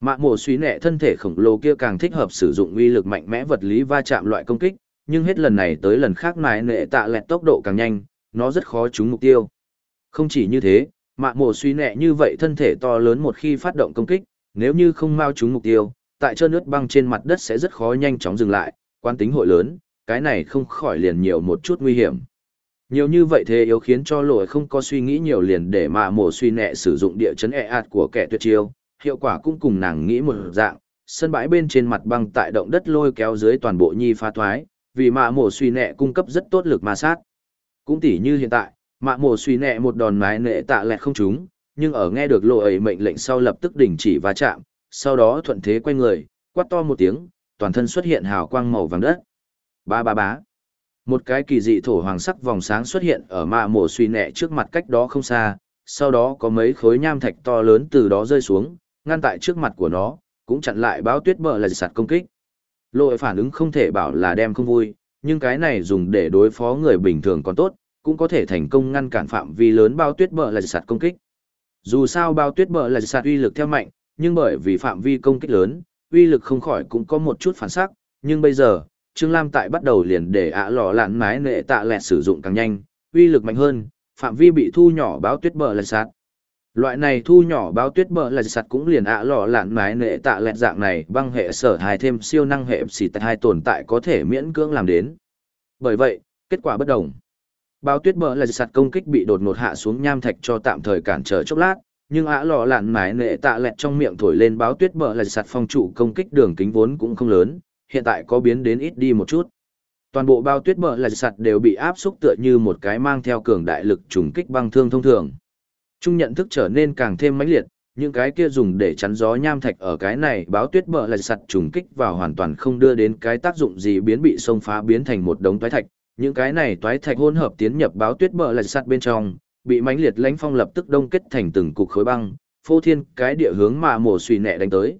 Mạ mổ suy nẹ thân thể khổng lồ kia càng thích hợp sử dụng uy lực mạnh mẽ vật lý va chạm loại công kích, nhưng hết lần này tới lần khác mài nệ tạ lẹt tốc độ càng nhanh, nó rất khó trúng mục tiêu. Không chỉ như thế, mạ mổ suy nẹ như vậy thân thể to lớn một khi phát động công kích, nếu như không mau trúng mục tiêu, tại trơn nước băng trên mặt đất sẽ rất khó nhanh chóng dừng lại, quan tính hội lớn, cái này không khỏi liền nhiều một chút nguy hiểm. Nhiều như vậy thế yếu khiến cho lội không có suy nghĩ nhiều liền để mạ mổ suy nẹ sử dụng địa chấn e ạt của kẻ tuyệt chiêu, hiệu quả cũng cùng nàng nghĩ một dạng, sân bãi bên trên mặt băng tại động đất lôi kéo dưới toàn bộ nhi pha thoái, vì mạ mổ suy nẹ cung cấp rất tốt lực ma sát. Cũng tỉ như hiện tại, mạ mổ suy nẹ một đòn mái nệ tạ lẹt không trúng, nhưng ở nghe được lộ ấy mệnh lệnh sau lập tức đình chỉ va chạm, sau đó thuận thế quay người, quát to một tiếng, toàn thân xuất hiện hào quang màu vàng đất. Ba ba bá. Một cái kỳ dị thổ hoàng sắc vòng sáng xuất hiện ở mạ mổ suy nẹ trước mặt cách đó không xa, sau đó có mấy khối nham thạch to lớn từ đó rơi xuống, ngăn tại trước mặt của nó, cũng chặn lại báo tuyết bờ là sạt công kích. Lội phản ứng không thể bảo là đem không vui, nhưng cái này dùng để đối phó người bình thường còn tốt, cũng có thể thành công ngăn cản phạm vi lớn bao tuyết bờ là sạt công kích. Dù sao bao tuyết bờ là sạt uy lực theo mạnh, nhưng bởi vì phạm vi công kích lớn, uy lực không khỏi cũng có một chút phản sắc, nhưng bây giờ, Trương Lam tại bắt đầu liền để ạ lò lạn mái nệ tạ lẹt sử dụng càng nhanh, uy lực mạnh hơn, phạm vi bị thu nhỏ báo tuyết bờ là sạt. Loại này thu nhỏ báo tuyết bờ là sạt cũng liền ạ lọ lạn mái nệ tạ lẹt dạng này băng hệ sở hài thêm siêu năng hệ xì tại hai tồn tại có thể miễn cưỡng làm đến. Bởi vậy, kết quả bất đồng. Bao tuyết bờ là sạt công kích bị đột ngột hạ xuống nham thạch cho tạm thời cản trở chốc lát, nhưng ả lò lạn mái nệ tạ lẹt trong miệng thổi lên báo tuyết bờ là sạt phong trụ công kích đường kính vốn cũng không lớn, hiện tại có biến đến ít đi một chút. Toàn bộ bao tuyết bờ là sạt đều bị áp xúc tựa như một cái mang theo cường đại lực trùng kích băng thương thông thường. Trung nhận thức trở nên càng thêm mãnh liệt, những cái kia dùng để chắn gió nham thạch ở cái này báo tuyết bờ là sạt trùng kích vào hoàn toàn không đưa đến cái tác dụng gì biến bị sông phá biến thành một đống toái thạch. Những cái này toái thạch hỗn hợp tiến nhập báo tuyết bờ lạch sạt bên trong, bị mãnh liệt lãnh phong lập tức đông kết thành từng cục khối băng, phô thiên cái địa hướng mà mổ suy nẹ đánh tới.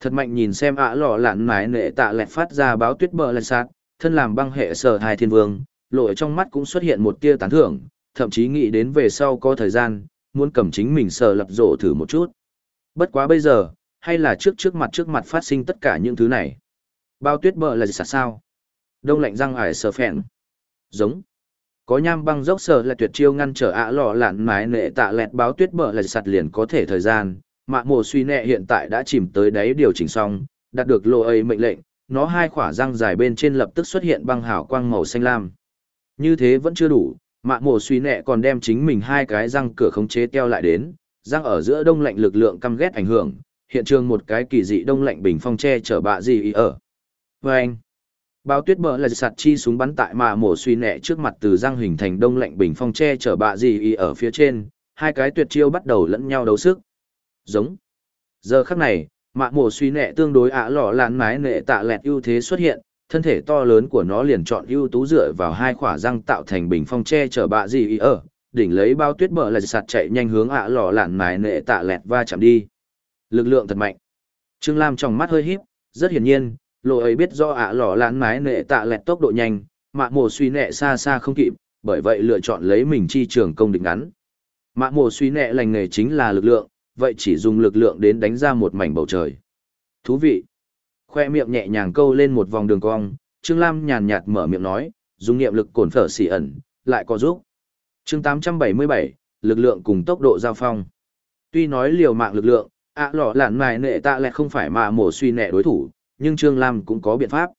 Thật mạnh nhìn xem ạ lọ lạn mái nệ tạ lẹt phát ra báo tuyết bờ lạch sạt, thân làm băng hệ sở hai thiên vương, lội trong mắt cũng xuất hiện một tia tán thưởng, thậm chí nghĩ đến về sau có thời gian, muốn cầm chính mình sờ lập rộ thử một chút. Bất quá bây giờ, hay là trước trước mặt trước mặt phát sinh tất cả những thứ này. Bao tuyết bờ là gì sao? Đông lạnh răng ải sờ phèn. Giống. Có nham băng dốc sờ là tuyệt chiêu ngăn trở ạ lọ lạn mái nệ tạ lẹt báo tuyết bở là sạt liền có thể thời gian. Mạ mồ suy nẹ hiện tại đã chìm tới đáy điều chỉnh xong, đạt được lộ ấy mệnh lệnh, nó hai khỏa răng dài bên trên lập tức xuất hiện băng hào quang màu xanh lam. Như thế vẫn chưa đủ, mạ mồ suy nẹ còn đem chính mình hai cái răng cửa khống chế teo lại đến, răng ở giữa đông lạnh lực lượng căm ghét ảnh hưởng, hiện trường một cái kỳ dị đông lạnh bình phong che chở bạ gì ý ở. Và anh, báo tuyết bờ là sạt chi súng bắn tại mạ mổ suy nẹ trước mặt từ răng hình thành đông lạnh bình phong che chở bạ gì y ở phía trên, hai cái tuyệt chiêu bắt đầu lẫn nhau đấu sức. Giống. Giờ khắc này, mạ mổ suy nẹ tương đối ả lọ lạn mái nệ tạ lẹt ưu thế xuất hiện, thân thể to lớn của nó liền chọn ưu tú dựa vào hai khỏa răng tạo thành bình phong che chở bạ gì y ở, đỉnh lấy bao tuyết bờ là sạt chạy nhanh hướng ạ lọ lạn mái nệ tạ lẹt va chạm đi. Lực lượng thật mạnh. Trương Lam trong mắt hơi híp, rất hiển nhiên, lộ ấy biết do ạ lò lạn mái nệ tạ lẹt tốc độ nhanh, mạ mồ suy nệ xa xa không kịp, bởi vậy lựa chọn lấy mình chi trường công địch ngắn. Mạ mồ suy nệ lành nghề chính là lực lượng, vậy chỉ dùng lực lượng đến đánh ra một mảnh bầu trời. Thú vị. Khoe miệng nhẹ nhàng câu lên một vòng đường cong, Trương Lam nhàn nhạt mở miệng nói, dùng niệm lực cổn phở xỉ ẩn, lại có giúp chương 877, lực lượng cùng tốc độ giao phong. Tuy nói liều mạng lực lượng, ạ à lọ lạn mài nệ tạ lẹt không phải mạ mổ suy nệ đối thủ, nhưng Trương Lam cũng có biện pháp.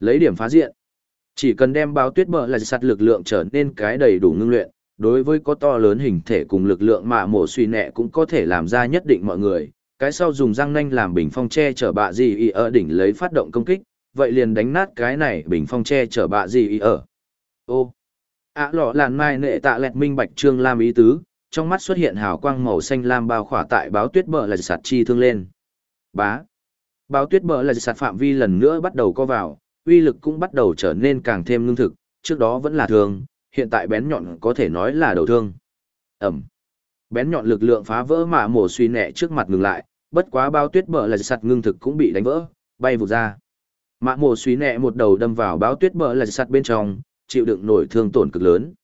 Lấy điểm phá diện. Chỉ cần đem báo tuyết bờ là sạt lực lượng trở nên cái đầy đủ ngưng luyện, đối với có to lớn hình thể cùng lực lượng mà mổ suy nẹ cũng có thể làm ra nhất định mọi người. Cái sau dùng răng nanh làm bình phong che chở bạ gì y ở đỉnh lấy phát động công kích, vậy liền đánh nát cái này bình phong che chở bạ gì y ở. Ô, ạ lọ làn mai nệ tạ lẹt minh bạch trương lam ý tứ trong mắt xuất hiện hào quang màu xanh lam bao khỏa tại báo tuyết bờ là sạt chi thương lên bá báo tuyết bờ là sạt phạm vi lần nữa bắt đầu co vào uy lực cũng bắt đầu trở nên càng thêm lương thực trước đó vẫn là thường hiện tại bén nhọn có thể nói là đầu thương. Ẩm. Bén nhọn lực lượng phá vỡ mà mổ suy nẹ trước mặt ngừng lại bất quá bao tuyết bờ là sạt ngưng thực cũng bị đánh vỡ bay vụt ra. Mạ mổ suy nẹ một đầu đâm vào báo tuyết bờ là sạt bên trong chịu đựng nổi thương tổn cực lớn.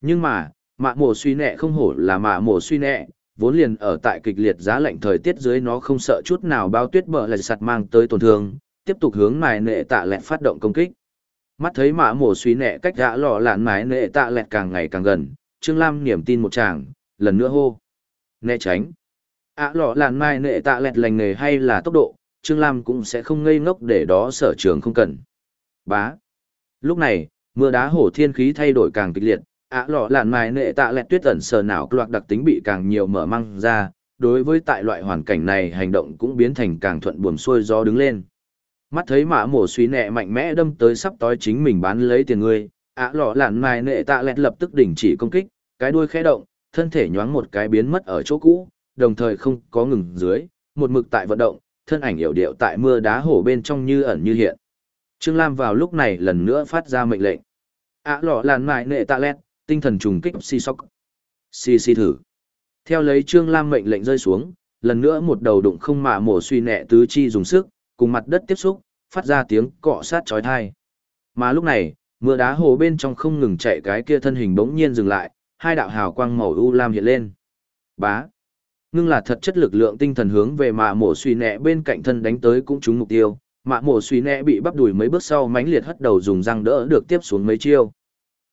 Nhưng mà, mạ mổ suy nẹ không hổ là mạ mổ suy nẹ, vốn liền ở tại kịch liệt giá lạnh thời tiết dưới nó không sợ chút nào bao tuyết bờ lại sạt mang tới tổn thương, tiếp tục hướng mài nệ tạ lẹt phát động công kích. Mắt thấy mã mổ suy nẹ cách gã lọ lạn mái nệ tạ lẹt càng ngày càng gần, Trương Lam niềm tin một chàng, lần nữa hô. Né tránh. ạ lọ lạn mái nệ tạ lẹt lành nghề hay là tốc độ, Trương Lam cũng sẽ không ngây ngốc để đó sở trường không cần. Bá. Lúc này, mưa đá hổ thiên khí thay đổi càng kịch liệt ạ lọ làn mài nệ tạ lẹt tuyết ẩn sờ nào loạt đặc tính bị càng nhiều mở măng ra, đối với tại loại hoàn cảnh này hành động cũng biến thành càng thuận buồm xuôi gió đứng lên mắt thấy mã mổ suy nẹ mạnh mẽ đâm tới sắp tối chính mình bán lấy tiền ngươi ạ lọ làn mài nệ tạ lẹt lập tức đình chỉ công kích, cái đuôi khẽ động, thân thể nhoáng một cái biến mất ở chỗ cũ, đồng thời không có ngừng dưới, một mực tại vận động, thân ảnh hiểu điệu tại mưa đá hổ bên trong như ẩn như hiện Trương Lam vào lúc này lần nữa phát ra mệnh lệnh. ạ lọ làn mài nệ tạ lẹt tinh thần trùng kích si sóc. Si si thử. Theo lấy Trương Lam mệnh lệnh rơi xuống, lần nữa một đầu đụng không mạ mổ suy nẹ tứ chi dùng sức, cùng mặt đất tiếp xúc, phát ra tiếng cọ sát chói tai. Mà lúc này, mưa đá hồ bên trong không ngừng chạy cái kia thân hình bỗng nhiên dừng lại, hai đạo hào quang màu u lam hiện lên. Bá. Ngưng là thật chất lực lượng tinh thần hướng về mạ mổ suy nẹ bên cạnh thân đánh tới cũng trúng mục tiêu, mạ mổ suy nẹ bị bắp đùi mấy bước sau mãnh liệt hất đầu dùng răng đỡ được tiếp xuống mấy chiêu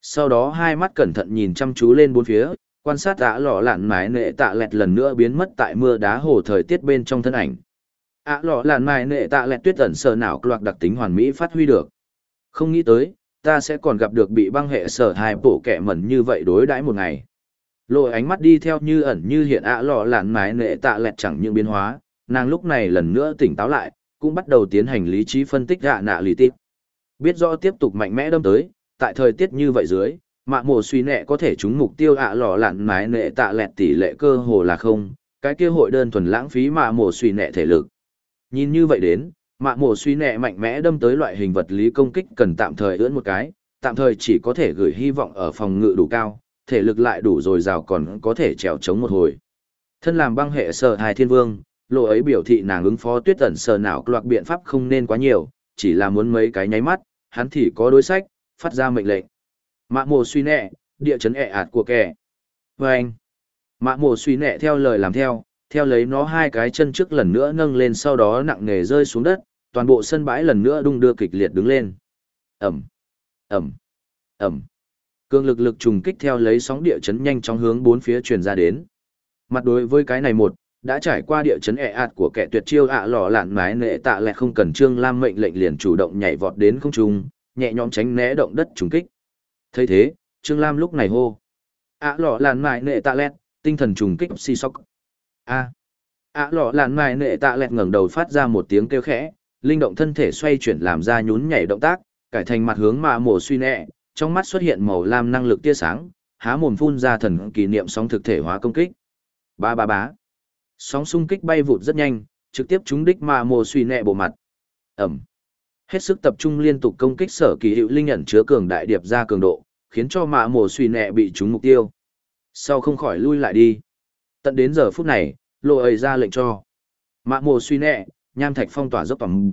sau đó hai mắt cẩn thận nhìn chăm chú lên bốn phía quan sát ạ lọ lạn mái nệ tạ lẹt lần nữa biến mất tại mưa đá hồ thời tiết bên trong thân ảnh ạ lọ lạn mái nệ tạ lẹt tuyết tẩn sờ nào loạt đặc tính hoàn mỹ phát huy được không nghĩ tới ta sẽ còn gặp được bị băng hệ sở hai bộ kẻ mẩn như vậy đối đãi một ngày. Lội ánh mắt đi theo như ẩn như hiện ạ lọ lạn mái nệ tạ lẹt chẳng những biến hóa, nàng lúc này lần nữa tỉnh táo lại, cũng bắt đầu tiến hành lý trí phân tích gạ nạ lý tiếp. Biết rõ tiếp tục mạnh mẽ đâm tới, tại thời tiết như vậy dưới, mạ mồ suy nẹ có thể trúng mục tiêu ạ lọ lặn mái nệ tạ lẹt tỷ lệ cơ hồ là không, cái kia hội đơn thuần lãng phí mạ mồ suy nẹ thể lực. Nhìn như vậy đến, mạ mồ suy nẹ mạnh mẽ đâm tới loại hình vật lý công kích cần tạm thời ưỡn một cái, tạm thời chỉ có thể gửi hy vọng ở phòng ngự đủ cao, thể lực lại đủ rồi rào còn có thể trèo chống một hồi. Thân làm băng hệ sở hài thiên vương, lộ ấy biểu thị nàng ứng phó tuyết tẩn sở nào loạt biện pháp không nên quá nhiều, chỉ là muốn mấy cái nháy mắt, hắn thì có đối sách, phát ra mệnh lệnh. Mạ mồ suy nẹ, địa chấn ẹ ạt của kẻ. Và anh, mạ mồ suy nẹ theo lời làm theo, theo lấy nó hai cái chân trước lần nữa nâng lên sau đó nặng nề rơi xuống đất, toàn bộ sân bãi lần nữa đung đưa kịch liệt đứng lên. Ẩm, Ẩm, Ẩm. Cương lực lực trùng kích theo lấy sóng địa chấn nhanh chóng hướng bốn phía truyền ra đến. Mặt đối với cái này một, đã trải qua địa chấn ẹ ạt của kẻ tuyệt chiêu ạ lò lạn mái nệ tạ lẹ không cần trương lam mệnh lệnh liền chủ động nhảy vọt đến không trung, nhẹ nhõm tránh né động đất trùng kích. thấy thế, trương lam lúc này hô. ạ lọ lạn mại nệ tạ lẹt, tinh thần trùng kích si sóc. a ạ lọ lạn mại nệ tạ lẹt ngẩng đầu phát ra một tiếng kêu khẽ, linh động thân thể xoay chuyển làm ra nhún nhảy động tác, cải thành mặt hướng mà mổ suy nẹ, trong mắt xuất hiện màu lam năng lực tia sáng, há mồm phun ra thần kỷ niệm sóng thực thể hóa công kích. Ba ba bá. Sóng xung kích bay vụt rất nhanh, trực tiếp trúng đích mà mồ suy nẹ bộ mặt. Ẩm. Hết sức tập trung liên tục công kích sở kỳ hiệu linh ẩn chứa cường đại điệp ra cường độ, khiến cho mạ mồ suy nẹ bị trúng mục tiêu. Sau không khỏi lui lại đi. Tận đến giờ phút này, lộ ấy ra lệnh cho. Mạ mồ suy nẹ, nham thạch phong tỏa dốc tầm.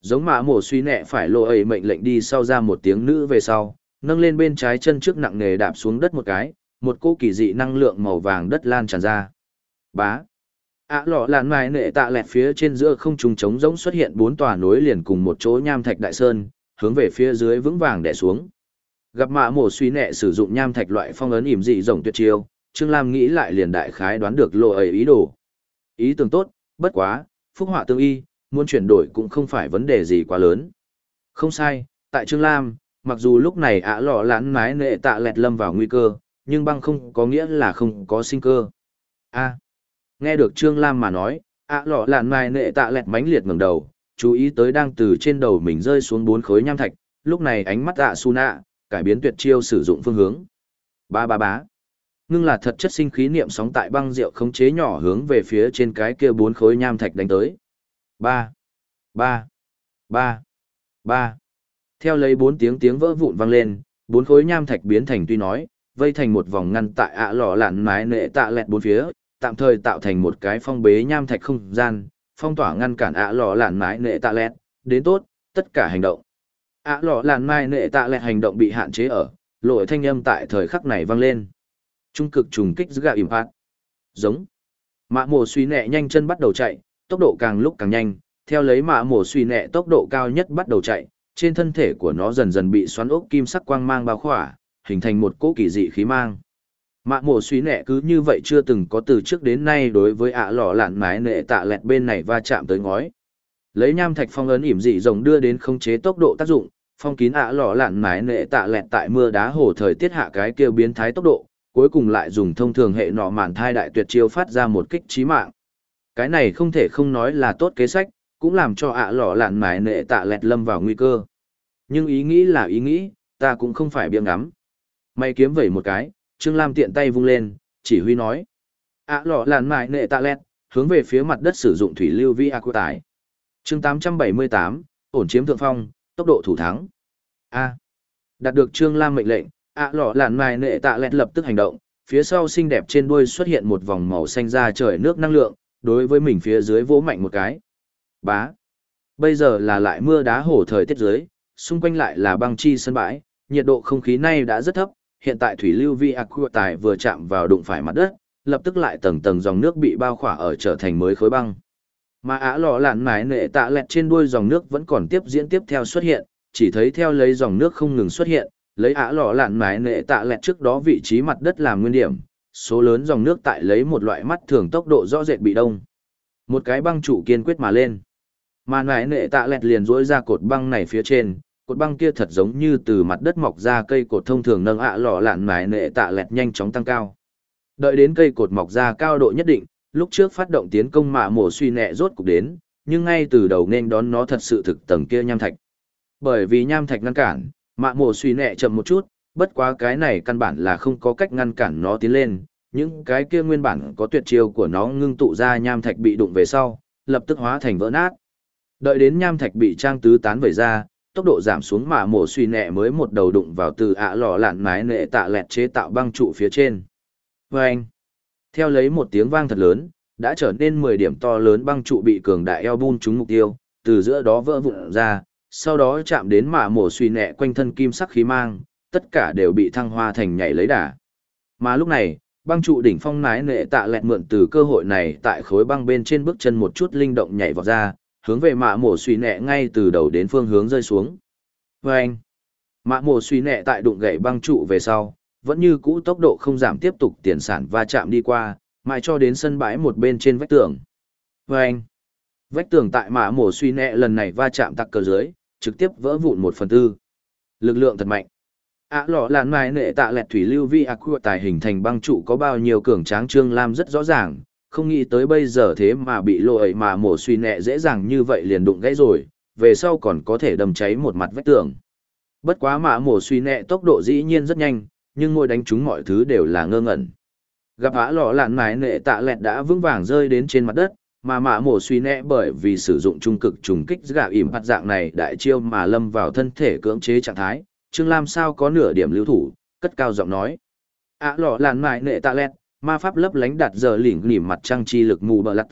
Giống mạ mồ suy nẹ phải lộ ấy mệnh lệnh đi sau ra một tiếng nữ về sau, nâng lên bên trái chân trước nặng nề đạp xuống đất một cái, một cô kỳ dị năng lượng màu vàng đất lan tràn ra. Bá ạ lọ lạn mài nệ tạ lẹt phía trên giữa không trùng trống rỗng xuất hiện bốn tòa nối liền cùng một chỗ nham thạch đại sơn, hướng về phía dưới vững vàng đẻ xuống. Gặp mạ mổ suy nệ sử dụng nham thạch loại phong ấn ỉm dị rồng tuyệt chiêu, Trương Lam nghĩ lại liền đại khái đoán được lộ ấy ý đồ. Ý tưởng tốt, bất quá, phúc họa tương y, muốn chuyển đổi cũng không phải vấn đề gì quá lớn. Không sai, tại Trương Lam, mặc dù lúc này ạ lọ lán mái nệ tạ lẹt lâm vào nguy cơ nhưng băng không có nghĩa là không có sinh cơ a nghe được trương lam mà nói ạ lọ lạn mái nệ tạ lẹt mánh liệt ngẩng đầu chú ý tới đang từ trên đầu mình rơi xuống bốn khối nham thạch lúc này ánh mắt ạ su nạ cải biến tuyệt chiêu sử dụng phương hướng. Ba ba bá ngưng là thật chất sinh khí niệm sóng tại băng rượu khống chế nhỏ hướng về phía trên cái kia bốn khối nham thạch đánh tới. Ba. Ba. Ba. Ba. Theo lấy bốn tiếng tiếng vỡ vụn vang lên, bốn khối nham thạch biến thành tuy nói, vây thành một vòng ngăn tại ạ lọ lạn mái nệ tạ lẹt bốn phía, tạm thời tạo thành một cái phong bế nham thạch không gian, phong tỏa ngăn cản ạ lò lạn mái nệ tạ lẹt, đến tốt, tất cả hành động. ạ lò lạn mái nệ tạ lẹt hành động bị hạn chế ở, lội thanh âm tại thời khắc này vang lên. Trung cực trùng kích giữa gạo phát. Giống. Mạ mồ suy nẹ nhanh chân bắt đầu chạy, tốc độ càng lúc càng nhanh, theo lấy mạ mồ suy nẹ tốc độ cao nhất bắt đầu chạy, trên thân thể của nó dần dần bị xoắn ốc kim sắc quang mang bao khỏa, hình thành một cỗ kỳ dị khí mang. Mạ mổ suy nẹ cứ như vậy chưa từng có từ trước đến nay đối với ạ lò lạn mái nệ tạ lẹt bên này va chạm tới ngói. Lấy nham thạch phong ấn ỉm dị rồng đưa đến khống chế tốc độ tác dụng, phong kín ạ lò lạn mái nệ tạ lẹt tại mưa đá hồ thời tiết hạ cái kêu biến thái tốc độ, cuối cùng lại dùng thông thường hệ nọ màn thai đại tuyệt chiêu phát ra một kích trí mạng. Cái này không thể không nói là tốt kế sách, cũng làm cho ạ lò lạn mái nệ tạ lẹt lâm vào nguy cơ. Nhưng ý nghĩ là ý nghĩ, ta cũng không phải biếng ngắm. may kiếm vẩy một cái, Trương Lam tiện tay vung lên, chỉ huy nói. ạ lọ làn mại nệ tạ lẹt, hướng về phía mặt đất sử dụng thủy lưu vi aqua tải. chương 878, ổn chiếm thượng phong, tốc độ thủ thắng. A. Đạt được Trương Lam mệnh lệnh, ạ lọ làn mại nệ tạ lẹt lập tức hành động, phía sau xinh đẹp trên đuôi xuất hiện một vòng màu xanh da trời nước năng lượng, đối với mình phía dưới vỗ mạnh một cái. Bá. Bây giờ là lại mưa đá hổ thời tiết dưới, xung quanh lại là băng chi sân bãi, nhiệt độ không khí nay đã rất thấp, hiện tại thủy lưu vi aqua tài vừa chạm vào đụng phải mặt đất, lập tức lại tầng tầng dòng nước bị bao khỏa ở trở thành mới khối băng. Mà ả lọ lạn mái nệ tạ lẹt trên đuôi dòng nước vẫn còn tiếp diễn tiếp theo xuất hiện, chỉ thấy theo lấy dòng nước không ngừng xuất hiện, lấy ả lọ lạn mái nệ tạ lẹt trước đó vị trí mặt đất làm nguyên điểm, số lớn dòng nước tại lấy một loại mắt thường tốc độ rõ rệt bị đông. Một cái băng trụ kiên quyết mà lên. Mà Mái nệ tạ lẹt liền rỗi ra cột băng này phía trên, cột băng kia thật giống như từ mặt đất mọc ra cây cột thông thường nâng ạ lọ lạn mài nệ tạ lẹt nhanh chóng tăng cao. Đợi đến cây cột mọc ra cao độ nhất định, lúc trước phát động tiến công mạ mổ suy nẹ rốt cục đến, nhưng ngay từ đầu nên đón nó thật sự thực tầng kia nham thạch. Bởi vì nham thạch ngăn cản, mạ mổ suy nẹ chậm một chút, bất quá cái này căn bản là không có cách ngăn cản nó tiến lên, những cái kia nguyên bản có tuyệt chiêu của nó ngưng tụ ra nham thạch bị đụng về sau, lập tức hóa thành vỡ nát. Đợi đến nham thạch bị trang tứ tán vẩy ra, tốc độ giảm xuống mà mổ suy nẹ mới một đầu đụng vào từ ạ lò lạn mái nệ tạ lẹt chế tạo băng trụ phía trên. Và anh, theo lấy một tiếng vang thật lớn, đã trở nên 10 điểm to lớn băng trụ bị cường đại eo bun trúng mục tiêu, từ giữa đó vỡ vụn ra, sau đó chạm đến mạ mổ suy nẹ quanh thân kim sắc khí mang, tất cả đều bị thăng hoa thành nhảy lấy đà. Mà lúc này, băng trụ đỉnh phong nái nệ tạ lẹt mượn từ cơ hội này tại khối băng bên trên bước chân một chút linh động nhảy vào ra, hướng về mạ mổ suy nẹ ngay từ đầu đến phương hướng rơi xuống. Và anh, mạ mổ suy nẹ tại đụng gậy băng trụ về sau, vẫn như cũ tốc độ không giảm tiếp tục tiền sản va chạm đi qua, mãi cho đến sân bãi một bên trên vách tường. Và anh, vách tường tại mạ mổ suy nẹ lần này va chạm tặc cờ dưới, trực tiếp vỡ vụn một phần tư. Lực lượng thật mạnh. Ả lọ lạn mài nệ tạ lẹt thủy lưu vi à aqua tài hình thành băng trụ có bao nhiêu cường tráng trương lam rất rõ ràng không nghĩ tới bây giờ thế mà bị lộ ấy mà mổ suy nẹ dễ dàng như vậy liền đụng gãy rồi, về sau còn có thể đâm cháy một mặt vách tường. Bất quá mạ mổ suy nẹ tốc độ dĩ nhiên rất nhanh, nhưng ngồi đánh chúng mọi thứ đều là ngơ ngẩn. Gặp á lọ lạn mái nệ tạ lẹt đã vững vàng rơi đến trên mặt đất, mà mạ mổ suy nẹ bởi vì sử dụng trung cực trùng kích gạ ỉm mặt dạng này đại chiêu mà lâm vào thân thể cưỡng chế trạng thái, Trương Lam sao có nửa điểm lưu thủ, cất cao giọng nói. Á lọ lạn mái nệ tạ lẹt, ma pháp lấp lánh đặt giờ lỉnh lỉm mặt trăng chi lực mù bờ lặt.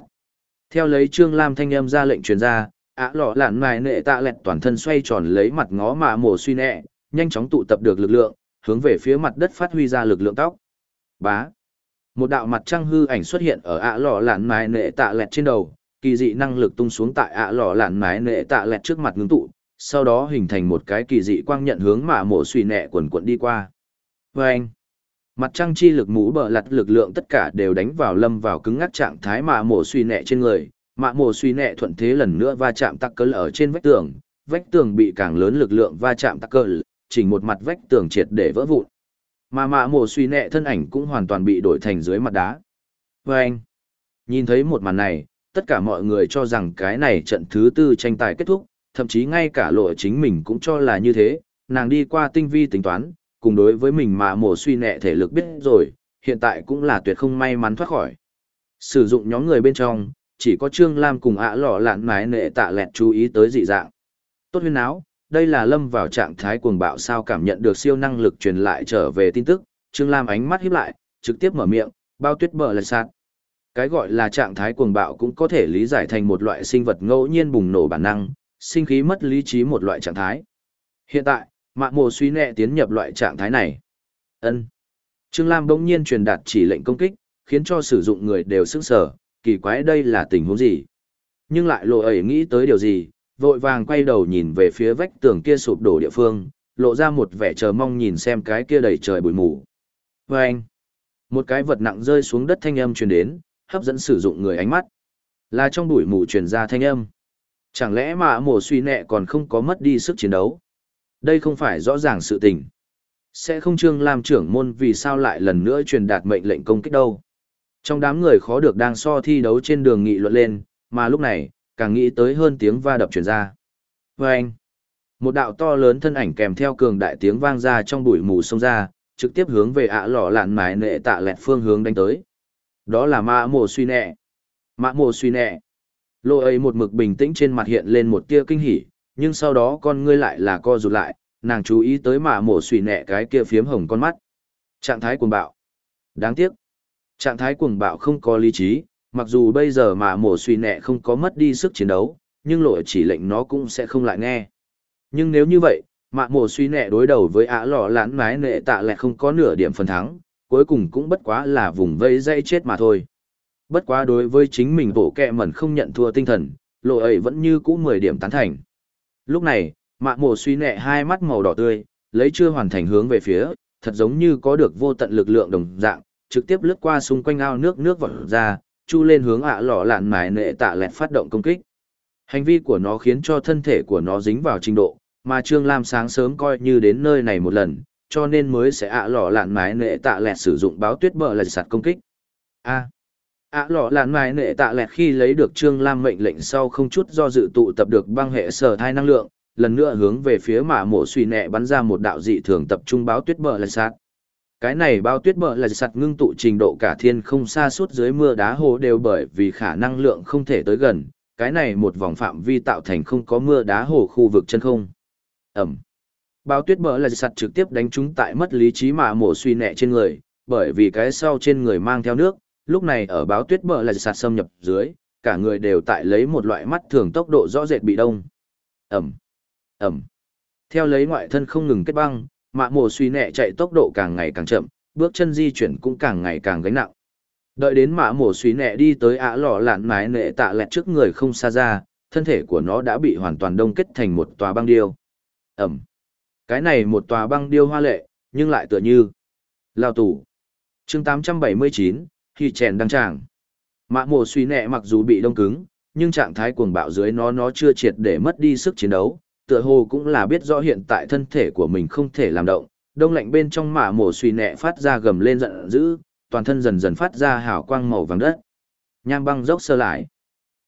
Theo lấy Trương Lam thanh âm ra lệnh truyền ra, ạ lọ lạn mài nệ tạ lẹt toàn thân xoay tròn lấy mặt ngó mà mổ suy nẹ, nhanh chóng tụ tập được lực lượng, hướng về phía mặt đất phát huy ra lực lượng tóc. Bá. Một đạo mặt trăng hư ảnh xuất hiện ở ạ lọ lạn mài nệ tạ lẹt trên đầu, kỳ dị năng lực tung xuống tại ạ lọ lạn mài nệ tạ lẹt trước mặt ngưng tụ, sau đó hình thành một cái kỳ dị quang nhận hướng mà mổ suy nẹ quần quận đi qua. Vâng! Mặt trăng chi lực mũ bờ lặt lực lượng tất cả đều đánh vào lâm vào cứng ngắc trạng thái mạ mổ suy nẹ trên người, mạ mổ suy nẹ thuận thế lần nữa va chạm tắc cỡ ở trên vách tường, vách tường bị càng lớn lực lượng va chạm tắc cỡ, chỉnh một mặt vách tường triệt để vỡ vụn. Mà mạ mổ suy nẹ thân ảnh cũng hoàn toàn bị đổi thành dưới mặt đá. vê anh, nhìn thấy một màn này, tất cả mọi người cho rằng cái này trận thứ tư tranh tài kết thúc, thậm chí ngay cả lộ chính mình cũng cho là như thế, nàng đi qua tinh vi tính toán, cùng đối với mình mà mổ suy nẹ thể lực biết rồi, hiện tại cũng là tuyệt không may mắn thoát khỏi. Sử dụng nhóm người bên trong, chỉ có Trương Lam cùng ạ lọ lạn mái nệ tạ lẹt chú ý tới dị dạng. Tốt huyên áo, đây là lâm vào trạng thái cuồng bạo sao cảm nhận được siêu năng lực truyền lại trở về tin tức, Trương Lam ánh mắt híp lại, trực tiếp mở miệng, bao tuyết bờ lật sạt. Cái gọi là trạng thái cuồng bạo cũng có thể lý giải thành một loại sinh vật ngẫu nhiên bùng nổ bản năng, sinh khí mất lý trí một loại trạng thái. Hiện tại, Mạ mồ suy nẹ tiến nhập loại trạng thái này. ân Trương Lam bỗng nhiên truyền đạt chỉ lệnh công kích, khiến cho sử dụng người đều sức sở, kỳ quái đây là tình huống gì. Nhưng lại lộ ẩy nghĩ tới điều gì, vội vàng quay đầu nhìn về phía vách tường kia sụp đổ địa phương, lộ ra một vẻ chờ mong nhìn xem cái kia đầy trời bụi mù. Và anh, một cái vật nặng rơi xuống đất thanh âm truyền đến, hấp dẫn sử dụng người ánh mắt. Là trong bụi mù truyền ra thanh âm. Chẳng lẽ mà mổ suy nẹ còn không có mất đi sức chiến đấu? Đây không phải rõ ràng sự tình. Sẽ không trương làm trưởng môn vì sao lại lần nữa truyền đạt mệnh lệnh công kích đâu. Trong đám người khó được đang so thi đấu trên đường nghị luận lên, mà lúc này, càng nghĩ tới hơn tiếng va đập truyền ra. Và anh, một đạo to lớn thân ảnh kèm theo cường đại tiếng vang ra trong bụi mù sông ra, trực tiếp hướng về ạ lò lạn mái nệ tạ lẹt phương hướng đánh tới. Đó là mạ mồ suy nẹ. Mạ mồ suy nẹ. Lô ấy một mực bình tĩnh trên mặt hiện lên một tia kinh hỉ, nhưng sau đó con ngươi lại là co rụt lại, nàng chú ý tới mạ mổ xùy nẹ cái kia phiếm hồng con mắt. Trạng thái cuồng bạo. Đáng tiếc. Trạng thái cuồng bạo không có lý trí, mặc dù bây giờ mạ mổ xùy nẹ không có mất đi sức chiến đấu, nhưng lội chỉ lệnh nó cũng sẽ không lại nghe. Nhưng nếu như vậy, mạ mổ suy nẹ đối đầu với ả lọ lán mái nệ tạ lẹ không có nửa điểm phần thắng, cuối cùng cũng bất quá là vùng vây dây chết mà thôi. Bất quá đối với chính mình bổ kẹ mẩn không nhận thua tinh thần, lộ ấy vẫn như cũ 10 điểm tán thành. Lúc này, mạ mổ suy nẹ hai mắt màu đỏ tươi, lấy chưa hoàn thành hướng về phía, thật giống như có được vô tận lực lượng đồng dạng, trực tiếp lướt qua xung quanh ao nước nước vọt ra, chu lên hướng ạ lọ lạn mài nệ tạ lẹt phát động công kích. Hành vi của nó khiến cho thân thể của nó dính vào trình độ, mà Trương Lam sáng sớm coi như đến nơi này một lần, cho nên mới sẽ ạ lọ lạn mái nệ tạ lẹt sử dụng báo tuyết bờ là sạt công kích. A ạ lọ lạn mái nệ tạ lẹt khi lấy được Trương Lam mệnh lệnh sau không chút do dự tụ tập được băng hệ sở thai năng lượng, lần nữa hướng về phía mạ mổ suy nẹ bắn ra một đạo dị thường tập trung báo tuyết bờ là sạt. Cái này bao tuyết bờ là sạt ngưng tụ trình độ cả thiên không xa suốt dưới mưa đá hồ đều bởi vì khả năng lượng không thể tới gần, cái này một vòng phạm vi tạo thành không có mưa đá hồ khu vực chân không. Ẩm. Bao tuyết bờ là sạt trực tiếp đánh trúng tại mất lý trí mà mổ suy nẹ trên người, bởi vì cái sau trên người mang theo nước, lúc này ở báo tuyết bờ là sạt xâm nhập dưới, cả người đều tại lấy một loại mắt thường tốc độ rõ rệt bị đông. Ẩm. Ẩm. Theo lấy ngoại thân không ngừng kết băng, mạ mồ suy nẹ chạy tốc độ càng ngày càng chậm, bước chân di chuyển cũng càng ngày càng gánh nặng. Đợi đến mạ mồ suy nẹ đi tới ả lò lạn mái nệ tạ lẹt trước người không xa ra, thân thể của nó đã bị hoàn toàn đông kết thành một tòa băng điêu. Ẩm. Cái này một tòa băng điêu hoa lệ, nhưng lại tựa như lao tù. chương 879, khi chèn đăng tràng. Mạ mổ suy nẹ mặc dù bị đông cứng, nhưng trạng thái cuồng bạo dưới nó nó chưa triệt để mất đi sức chiến đấu, tựa hồ cũng là biết rõ hiện tại thân thể của mình không thể làm động, đông lạnh bên trong mạ mổ suy nẹ phát ra gầm lên giận dữ, toàn thân dần dần phát ra hào quang màu vàng đất. Nham băng dốc sơ lại.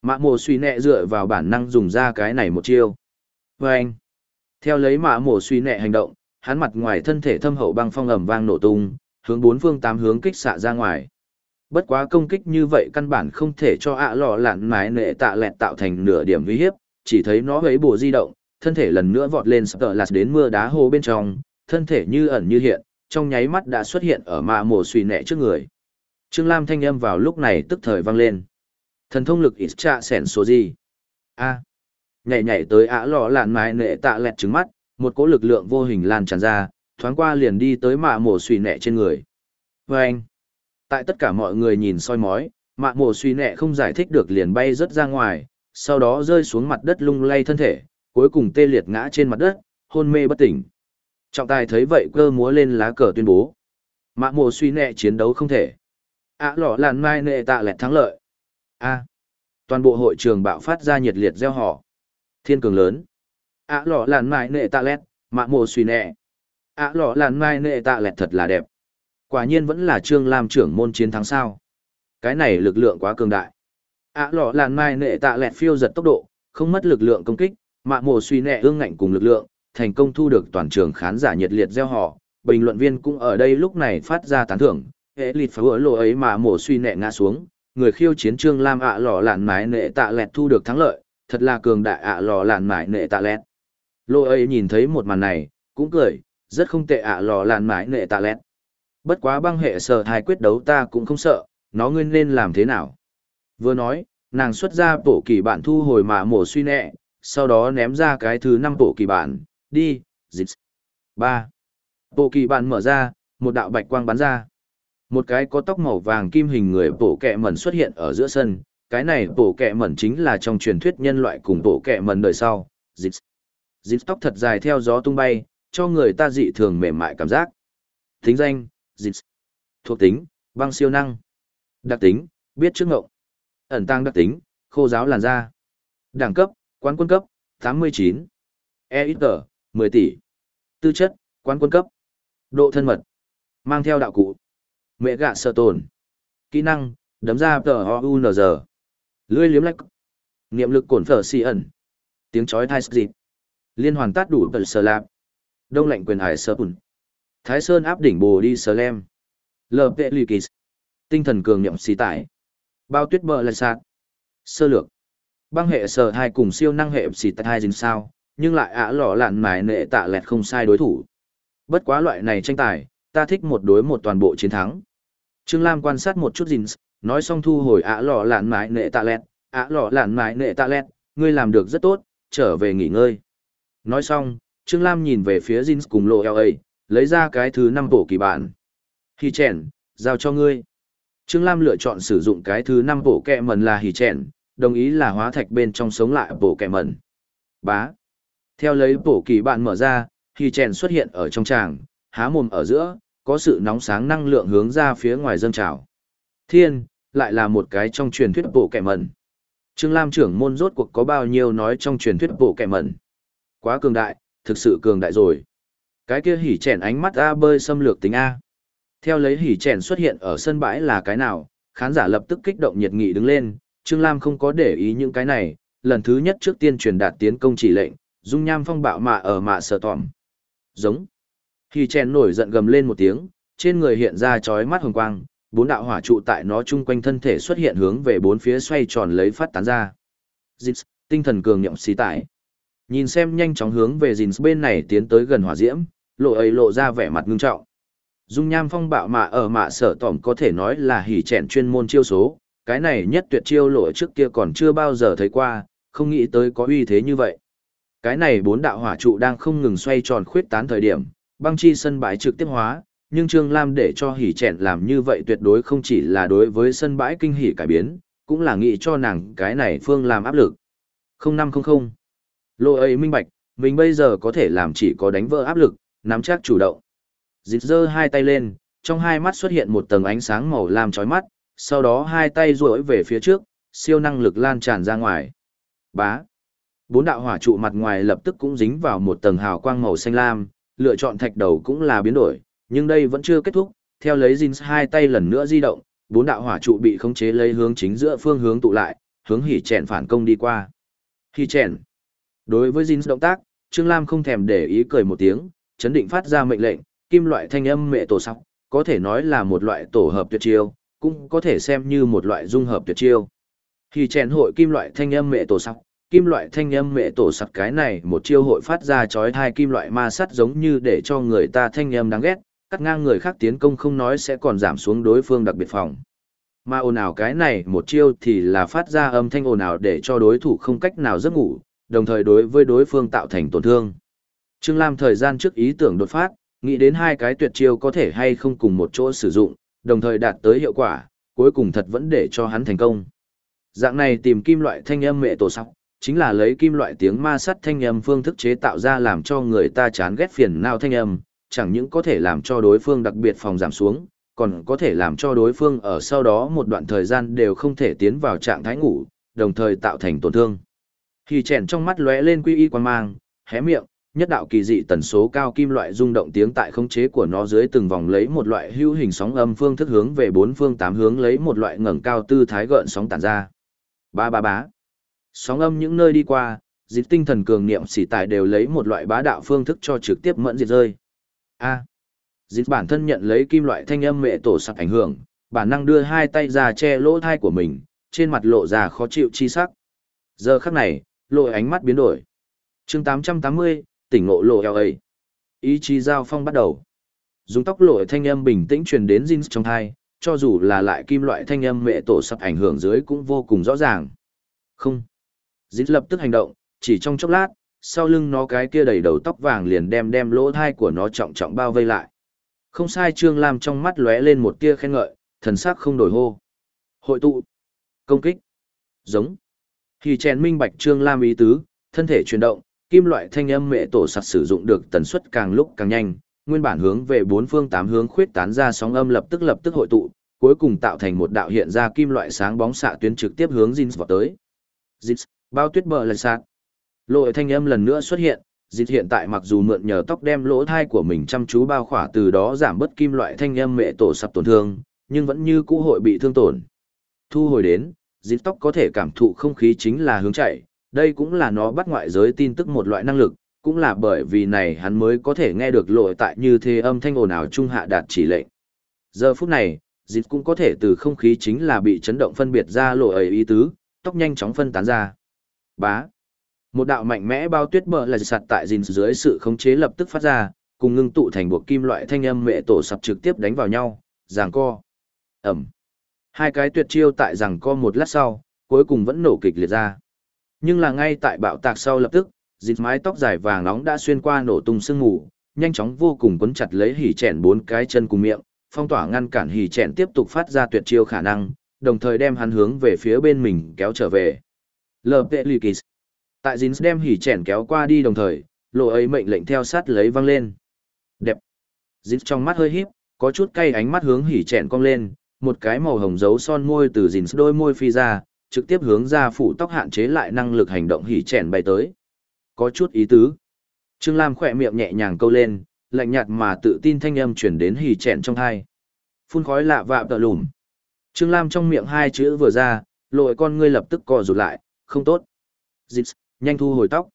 Mạ mổ suy nẹ dựa vào bản năng dùng ra cái này một chiêu. Vâng! anh, theo lấy mạ mổ suy nẹ hành động, hắn mặt ngoài thân thể thâm hậu băng phong ầm vang nổ tung, hướng bốn phương tám hướng kích xạ ra ngoài. Bất quá công kích như vậy căn bản không thể cho ạ lò lạn mái nệ tạ lẹt tạo thành nửa điểm uy hiếp, chỉ thấy nó ấy bùa di động, thân thể lần nữa vọt lên sập lạt đến mưa đá hồ bên trong, thân thể như ẩn như hiện, trong nháy mắt đã xuất hiện ở mạ mổ suy nẹ trước người. Trương Lam thanh âm vào lúc này tức thời vang lên. Thần thông lực ít trạ sẻn số gì? A. Nhảy nhảy tới ạ lò lạn mái nệ tạ lẹt trứng mắt, một cỗ lực lượng vô hình lan tràn ra, thoáng qua liền đi tới mạ mổ suy nẹ trên người. Và anh. Tại tất cả mọi người nhìn soi mói, mạ mồ suy nẹ không giải thích được liền bay rớt ra ngoài, sau đó rơi xuống mặt đất lung lay thân thể, cuối cùng tê liệt ngã trên mặt đất, hôn mê bất tỉnh. Trọng tài thấy vậy cơ múa lên lá cờ tuyên bố. Mạ mồ suy nẹ chiến đấu không thể. ạ à, lọ làn mai nệ tạ lẹt thắng lợi. a toàn bộ hội trường bạo phát ra nhiệt liệt gieo họ. Thiên cường lớn. ạ à, lọ làn mai nệ tạ lẹt, mạ mồ suy nẹ. ạ lọ làn mai nệ tạ lẹt thật là đẹp. Quả nhiên vẫn là trương lam trưởng môn chiến thắng sao. Cái này lực lượng quá cường đại. ạ lọ làn mai nệ tạ lẹt phiêu giật tốc độ, không mất lực lượng công kích, Mạ mồ suy nẹ ương ngạnh cùng lực lượng, thành công thu được toàn trường khán giả nhiệt liệt gieo họ, bình luận viên cũng ở đây lúc này phát ra tán thưởng, hệ lịt phá lộ ấy mà mổ suy nẹ ngã xuống, người khiêu chiến trương lam ạ lò lạn mái nệ tạ lẹt thu được thắng lợi, thật là cường đại ạ lò lạn mải nệ tạ lẹt. Lỗ ấy nhìn thấy một màn này, cũng cười, rất không tệ ạ lò lạn mải nệ tạ lẹt. Bất quá băng hệ sở thai quyết đấu ta cũng không sợ, nó nguyên nên làm thế nào. Vừa nói, nàng xuất ra bổ kỳ bản thu hồi mà mổ suy nẹ, sau đó ném ra cái thứ năm bộ kỳ bản, đi, dịch. ba Bộ kỳ bản mở ra, một đạo bạch quang bắn ra. Một cái có tóc màu vàng kim hình người bộ kẹ mẩn xuất hiện ở giữa sân, cái này bộ kẹ mẩn chính là trong truyền thuyết nhân loại cùng bộ kẹ mẩn đời sau, dịch. Dịch tóc thật dài theo gió tung bay, cho người ta dị thường mềm mại cảm giác. Thính danh, dịch. Thuộc tính, băng siêu năng. Đặc tính, biết trước ngộng. Ẩn tăng đặc tính, khô giáo làn da. Đẳng cấp, Quán quân cấp, 89. EXG, 10 tỷ. Tư chất, quán quân cấp. Độ thân mật. Mang theo đạo cụ. Mẹ gạ sợ tồn. Kỹ năng, đấm ra tờ OUNZ. Lưỡi liếm lách. Niệm lực cổn phở si ẩn. Tiếng chói thai dịp. Liên hoàn tát đủ tờ sờ lạp. Đông lạnh quyền hải sơ bùn. Thái Sơn áp đỉnh bồ đi sờ lem. Lờ vệ lì kỳ. Tinh thần cường nhậm xì tải. Bao tuyết bờ lạch sạc, Sơ lược. Băng hệ sở hai cùng siêu năng hệ xì tải hai dính sao nhưng lại ả lọ lạn mài nệ tạ lẹt không sai đối thủ. Bất quá loại này tranh tài ta thích một đối một toàn bộ chiến thắng. Trương lam quan sát một chút dinh nói xong thu hồi ả lọ lạn mái nệ tạ lẹt. Ả lọ lạn mái nệ tạ lẹt ngươi làm được rất tốt trở về nghỉ ngơi. Nói xong trương lam nhìn về phía dinh cùng lộ LA, lấy ra cái thứ năm bộ kỳ bản hì chèn giao cho ngươi trương lam lựa chọn sử dụng cái thứ năm bộ kẹ mần là hì chèn đồng ý là hóa thạch bên trong sống lại bộ kẹ mần. Bá. Theo lấy bộ kỳ bản mở ra, hì chèn xuất hiện ở trong tràng, há mồm ở giữa, có sự nóng sáng năng lượng hướng ra phía ngoài dâng trào. Thiên, lại là một cái trong truyền thuyết bộ kẹ mần. Trương Lam trưởng môn rốt cuộc có bao nhiêu nói trong truyền thuyết bộ kẹ mẩn. Quá cường đại, thực sự cường đại rồi. Cái kia hỉ chèn ánh mắt A bơi xâm lược tính A. Theo lấy hỉ chèn xuất hiện ở sân bãi là cái nào, khán giả lập tức kích động nhiệt nghị đứng lên, Trương Lam không có để ý những cái này, lần thứ nhất trước tiên truyền đạt tiến công chỉ lệnh, dung nham phong bạo mạ ở mạ sở tỏm. Giống. Hỉ chèn nổi giận gầm lên một tiếng, trên người hiện ra chói mắt hồng quang, bốn đạo hỏa trụ tại nó chung quanh thân thể xuất hiện hướng về bốn phía xoay tròn lấy phát tán ra. Dins, tinh thần cường nhậm xí tải. Nhìn xem nhanh chóng hướng về Dins bên này tiến tới gần hỏa diễm, lộ ấy lộ ra vẻ mặt ngưng trọng. Dung nham phong bạo mạ ở mạ sở tỏm có thể nói là hỉ chèn chuyên môn chiêu số, cái này nhất tuyệt chiêu lộ trước kia còn chưa bao giờ thấy qua, không nghĩ tới có uy thế như vậy. Cái này bốn đạo hỏa trụ đang không ngừng xoay tròn khuyết tán thời điểm, băng chi sân bãi trực tiếp hóa, nhưng Trương Lam để cho hỉ chèn làm như vậy tuyệt đối không chỉ là đối với sân bãi kinh hỉ cải biến, cũng là nghĩ cho nàng cái này phương làm áp lực. 0500. Lộ ấy minh bạch, mình bây giờ có thể làm chỉ có đánh vỡ áp lực, nắm chắc chủ động. Dịch dơ hai tay lên, trong hai mắt xuất hiện một tầng ánh sáng màu lam chói mắt, sau đó hai tay duỗi về phía trước, siêu năng lực lan tràn ra ngoài. Bá. Bốn đạo hỏa trụ mặt ngoài lập tức cũng dính vào một tầng hào quang màu xanh lam, lựa chọn thạch đầu cũng là biến đổi, nhưng đây vẫn chưa kết thúc, theo lấy Jin hai tay lần nữa di động, bốn đạo hỏa trụ bị khống chế lấy hướng chính giữa phương hướng tụ lại, hướng hỉ chèn phản công đi qua. Hỉ chèn. Đối với Jin động tác, Trương Lam không thèm để ý cười một tiếng, chấn định phát ra mệnh lệnh, kim loại thanh âm mẹ tổ sóc, có thể nói là một loại tổ hợp tuyệt chiêu, cũng có thể xem như một loại dung hợp tuyệt chiêu. khi chèn hội kim loại thanh âm mẹ tổ sóc, kim loại thanh âm mẹ tổ sặc cái này một chiêu hội phát ra chói thai kim loại ma sắt giống như để cho người ta thanh âm đáng ghét, cắt ngang người khác tiến công không nói sẽ còn giảm xuống đối phương đặc biệt phòng. Mà ồn ào cái này một chiêu thì là phát ra âm thanh ồn ào để cho đối thủ không cách nào giấc ngủ, đồng thời đối với đối phương tạo thành tổn thương. Trương Lam thời gian trước ý tưởng đột phát, nghĩ đến hai cái tuyệt chiêu có thể hay không cùng một chỗ sử dụng, đồng thời đạt tới hiệu quả, cuối cùng thật vẫn để cho hắn thành công. Dạng này tìm kim loại thanh âm mẹ tổ sóc, chính là lấy kim loại tiếng ma sắt thanh âm phương thức chế tạo ra làm cho người ta chán ghét phiền não thanh âm, chẳng những có thể làm cho đối phương đặc biệt phòng giảm xuống, còn có thể làm cho đối phương ở sau đó một đoạn thời gian đều không thể tiến vào trạng thái ngủ, đồng thời tạo thành tổn thương. Khi chèn trong mắt lóe lên quy y quan mang, hé miệng, nhất đạo kỳ dị tần số cao kim loại rung động tiếng tại khống chế của nó dưới từng vòng lấy một loại hữu hình sóng âm phương thức hướng về bốn phương tám hướng lấy một loại ngẩng cao tư thái gợn sóng tản ra. Ba ba bá. Sóng âm những nơi đi qua, dịch tinh thần cường niệm xỉ tài đều lấy một loại bá đạo phương thức cho trực tiếp mẫn diệt rơi. A. Dịch bản thân nhận lấy kim loại thanh âm mẹ tổ sặc ảnh hưởng, bản năng đưa hai tay ra che lỗ thai của mình, trên mặt lộ ra khó chịu chi sắc. Giờ khắc này, lộ ánh mắt biến đổi. chương 880, tỉnh ngộ lộ LA. Ý chí giao phong bắt đầu. Dùng tóc lộ thanh âm bình tĩnh truyền đến Jin trong thai, cho dù là lại kim loại thanh âm mẹ tổ sắp ảnh hưởng dưới cũng vô cùng rõ ràng. Không. Jin lập tức hành động, chỉ trong chốc lát, sau lưng nó cái kia đầy đầu tóc vàng liền đem đem lỗ thai của nó trọng trọng bao vây lại. Không sai Trương Lam trong mắt lóe lên một tia khen ngợi, thần sắc không đổi hô. Hội tụ, công kích, giống. Khi chèn minh bạch Trương Lam ý tứ, thân thể chuyển động, kim loại thanh âm mẹ tổ sạt sử dụng được tần suất càng lúc càng nhanh, nguyên bản hướng về bốn phương tám hướng khuyết tán ra sóng âm lập tức lập tức hội tụ, cuối cùng tạo thành một đạo hiện ra kim loại sáng bóng xạ tuyến trực tiếp hướng Jin vọt tới. Jin, Bao tuyết bờ lần sạt. lội thanh âm lần nữa xuất hiện, Jin hiện tại mặc dù mượn nhờ tóc đem lỗ thai của mình chăm chú bao khỏa từ đó giảm bớt kim loại thanh âm mẹ tổ sập tổn thương, nhưng vẫn như cũ hội bị thương tổn. Thu hồi đến, Jin tóc có thể cảm thụ không khí chính là hướng chạy, đây cũng là nó bắt ngoại giới tin tức một loại năng lực, cũng là bởi vì này hắn mới có thể nghe được lội tại như thế âm thanh ồn ào trung hạ đạt chỉ lệnh. Giờ phút này, dịch cũng có thể từ không khí chính là bị chấn động phân biệt ra lộ ấy ý tứ, tóc nhanh chóng phân tán ra. Bá. Một đạo mạnh mẽ bao tuyết bờ là sạt tại dìn dưới sự khống chế lập tức phát ra, cùng ngưng tụ thành buộc kim loại thanh âm mẹ tổ sập trực tiếp đánh vào nhau, giằng co. Ẩm. Hai cái tuyệt chiêu tại giằng co một lát sau, cuối cùng vẫn nổ kịch liệt ra. Nhưng là ngay tại bạo tạc sau lập tức, dịt mái tóc dài vàng nóng đã xuyên qua nổ tung sương mù, nhanh chóng vô cùng quấn chặt lấy hỉ chèn bốn cái chân cùng miệng, phong tỏa ngăn cản hỉ chèn tiếp tục phát ra tuyệt chiêu khả năng, đồng thời đem hắn hướng về phía bên mình kéo trở về. LP Tại Jin đem hỉ chèn kéo qua đi đồng thời, lộ ấy mệnh lệnh theo sát lấy văng lên. Đẹp. Jin trong mắt hơi híp, có chút cay ánh mắt hướng hỉ chèn cong lên, một cái màu hồng dấu son môi từ Jin đôi môi phi ra, trực tiếp hướng ra phủ tóc hạn chế lại năng lực hành động hỉ chèn bay tới. Có chút ý tứ. Trương Lam khỏe miệng nhẹ nhàng câu lên, lạnh nhạt mà tự tin thanh âm chuyển đến hỉ chẹn trong hai. Phun khói lạ vạ tợ lùm. Trương Lam trong miệng hai chữ vừa ra, lội con ngươi lập tức co rụt lại, không tốt. Dịch, nhanh thu hồi tóc.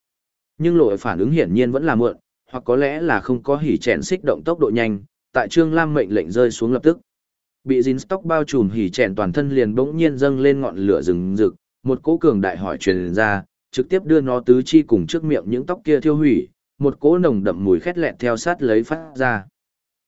Nhưng lội phản ứng hiển nhiên vẫn là muộn, hoặc có lẽ là không có hỉ chèn xích động tốc độ nhanh, tại Trương Lam mệnh lệnh rơi xuống lập tức. Bị dính tóc bao trùm hỉ chèn toàn thân liền bỗng nhiên dâng lên ngọn lửa rừng rực, một cỗ cường đại hỏi truyền ra, trực tiếp đưa nó tứ chi cùng trước miệng những tóc kia thiêu hủy, một cỗ nồng đậm mùi khét lẹt theo sát lấy phát ra.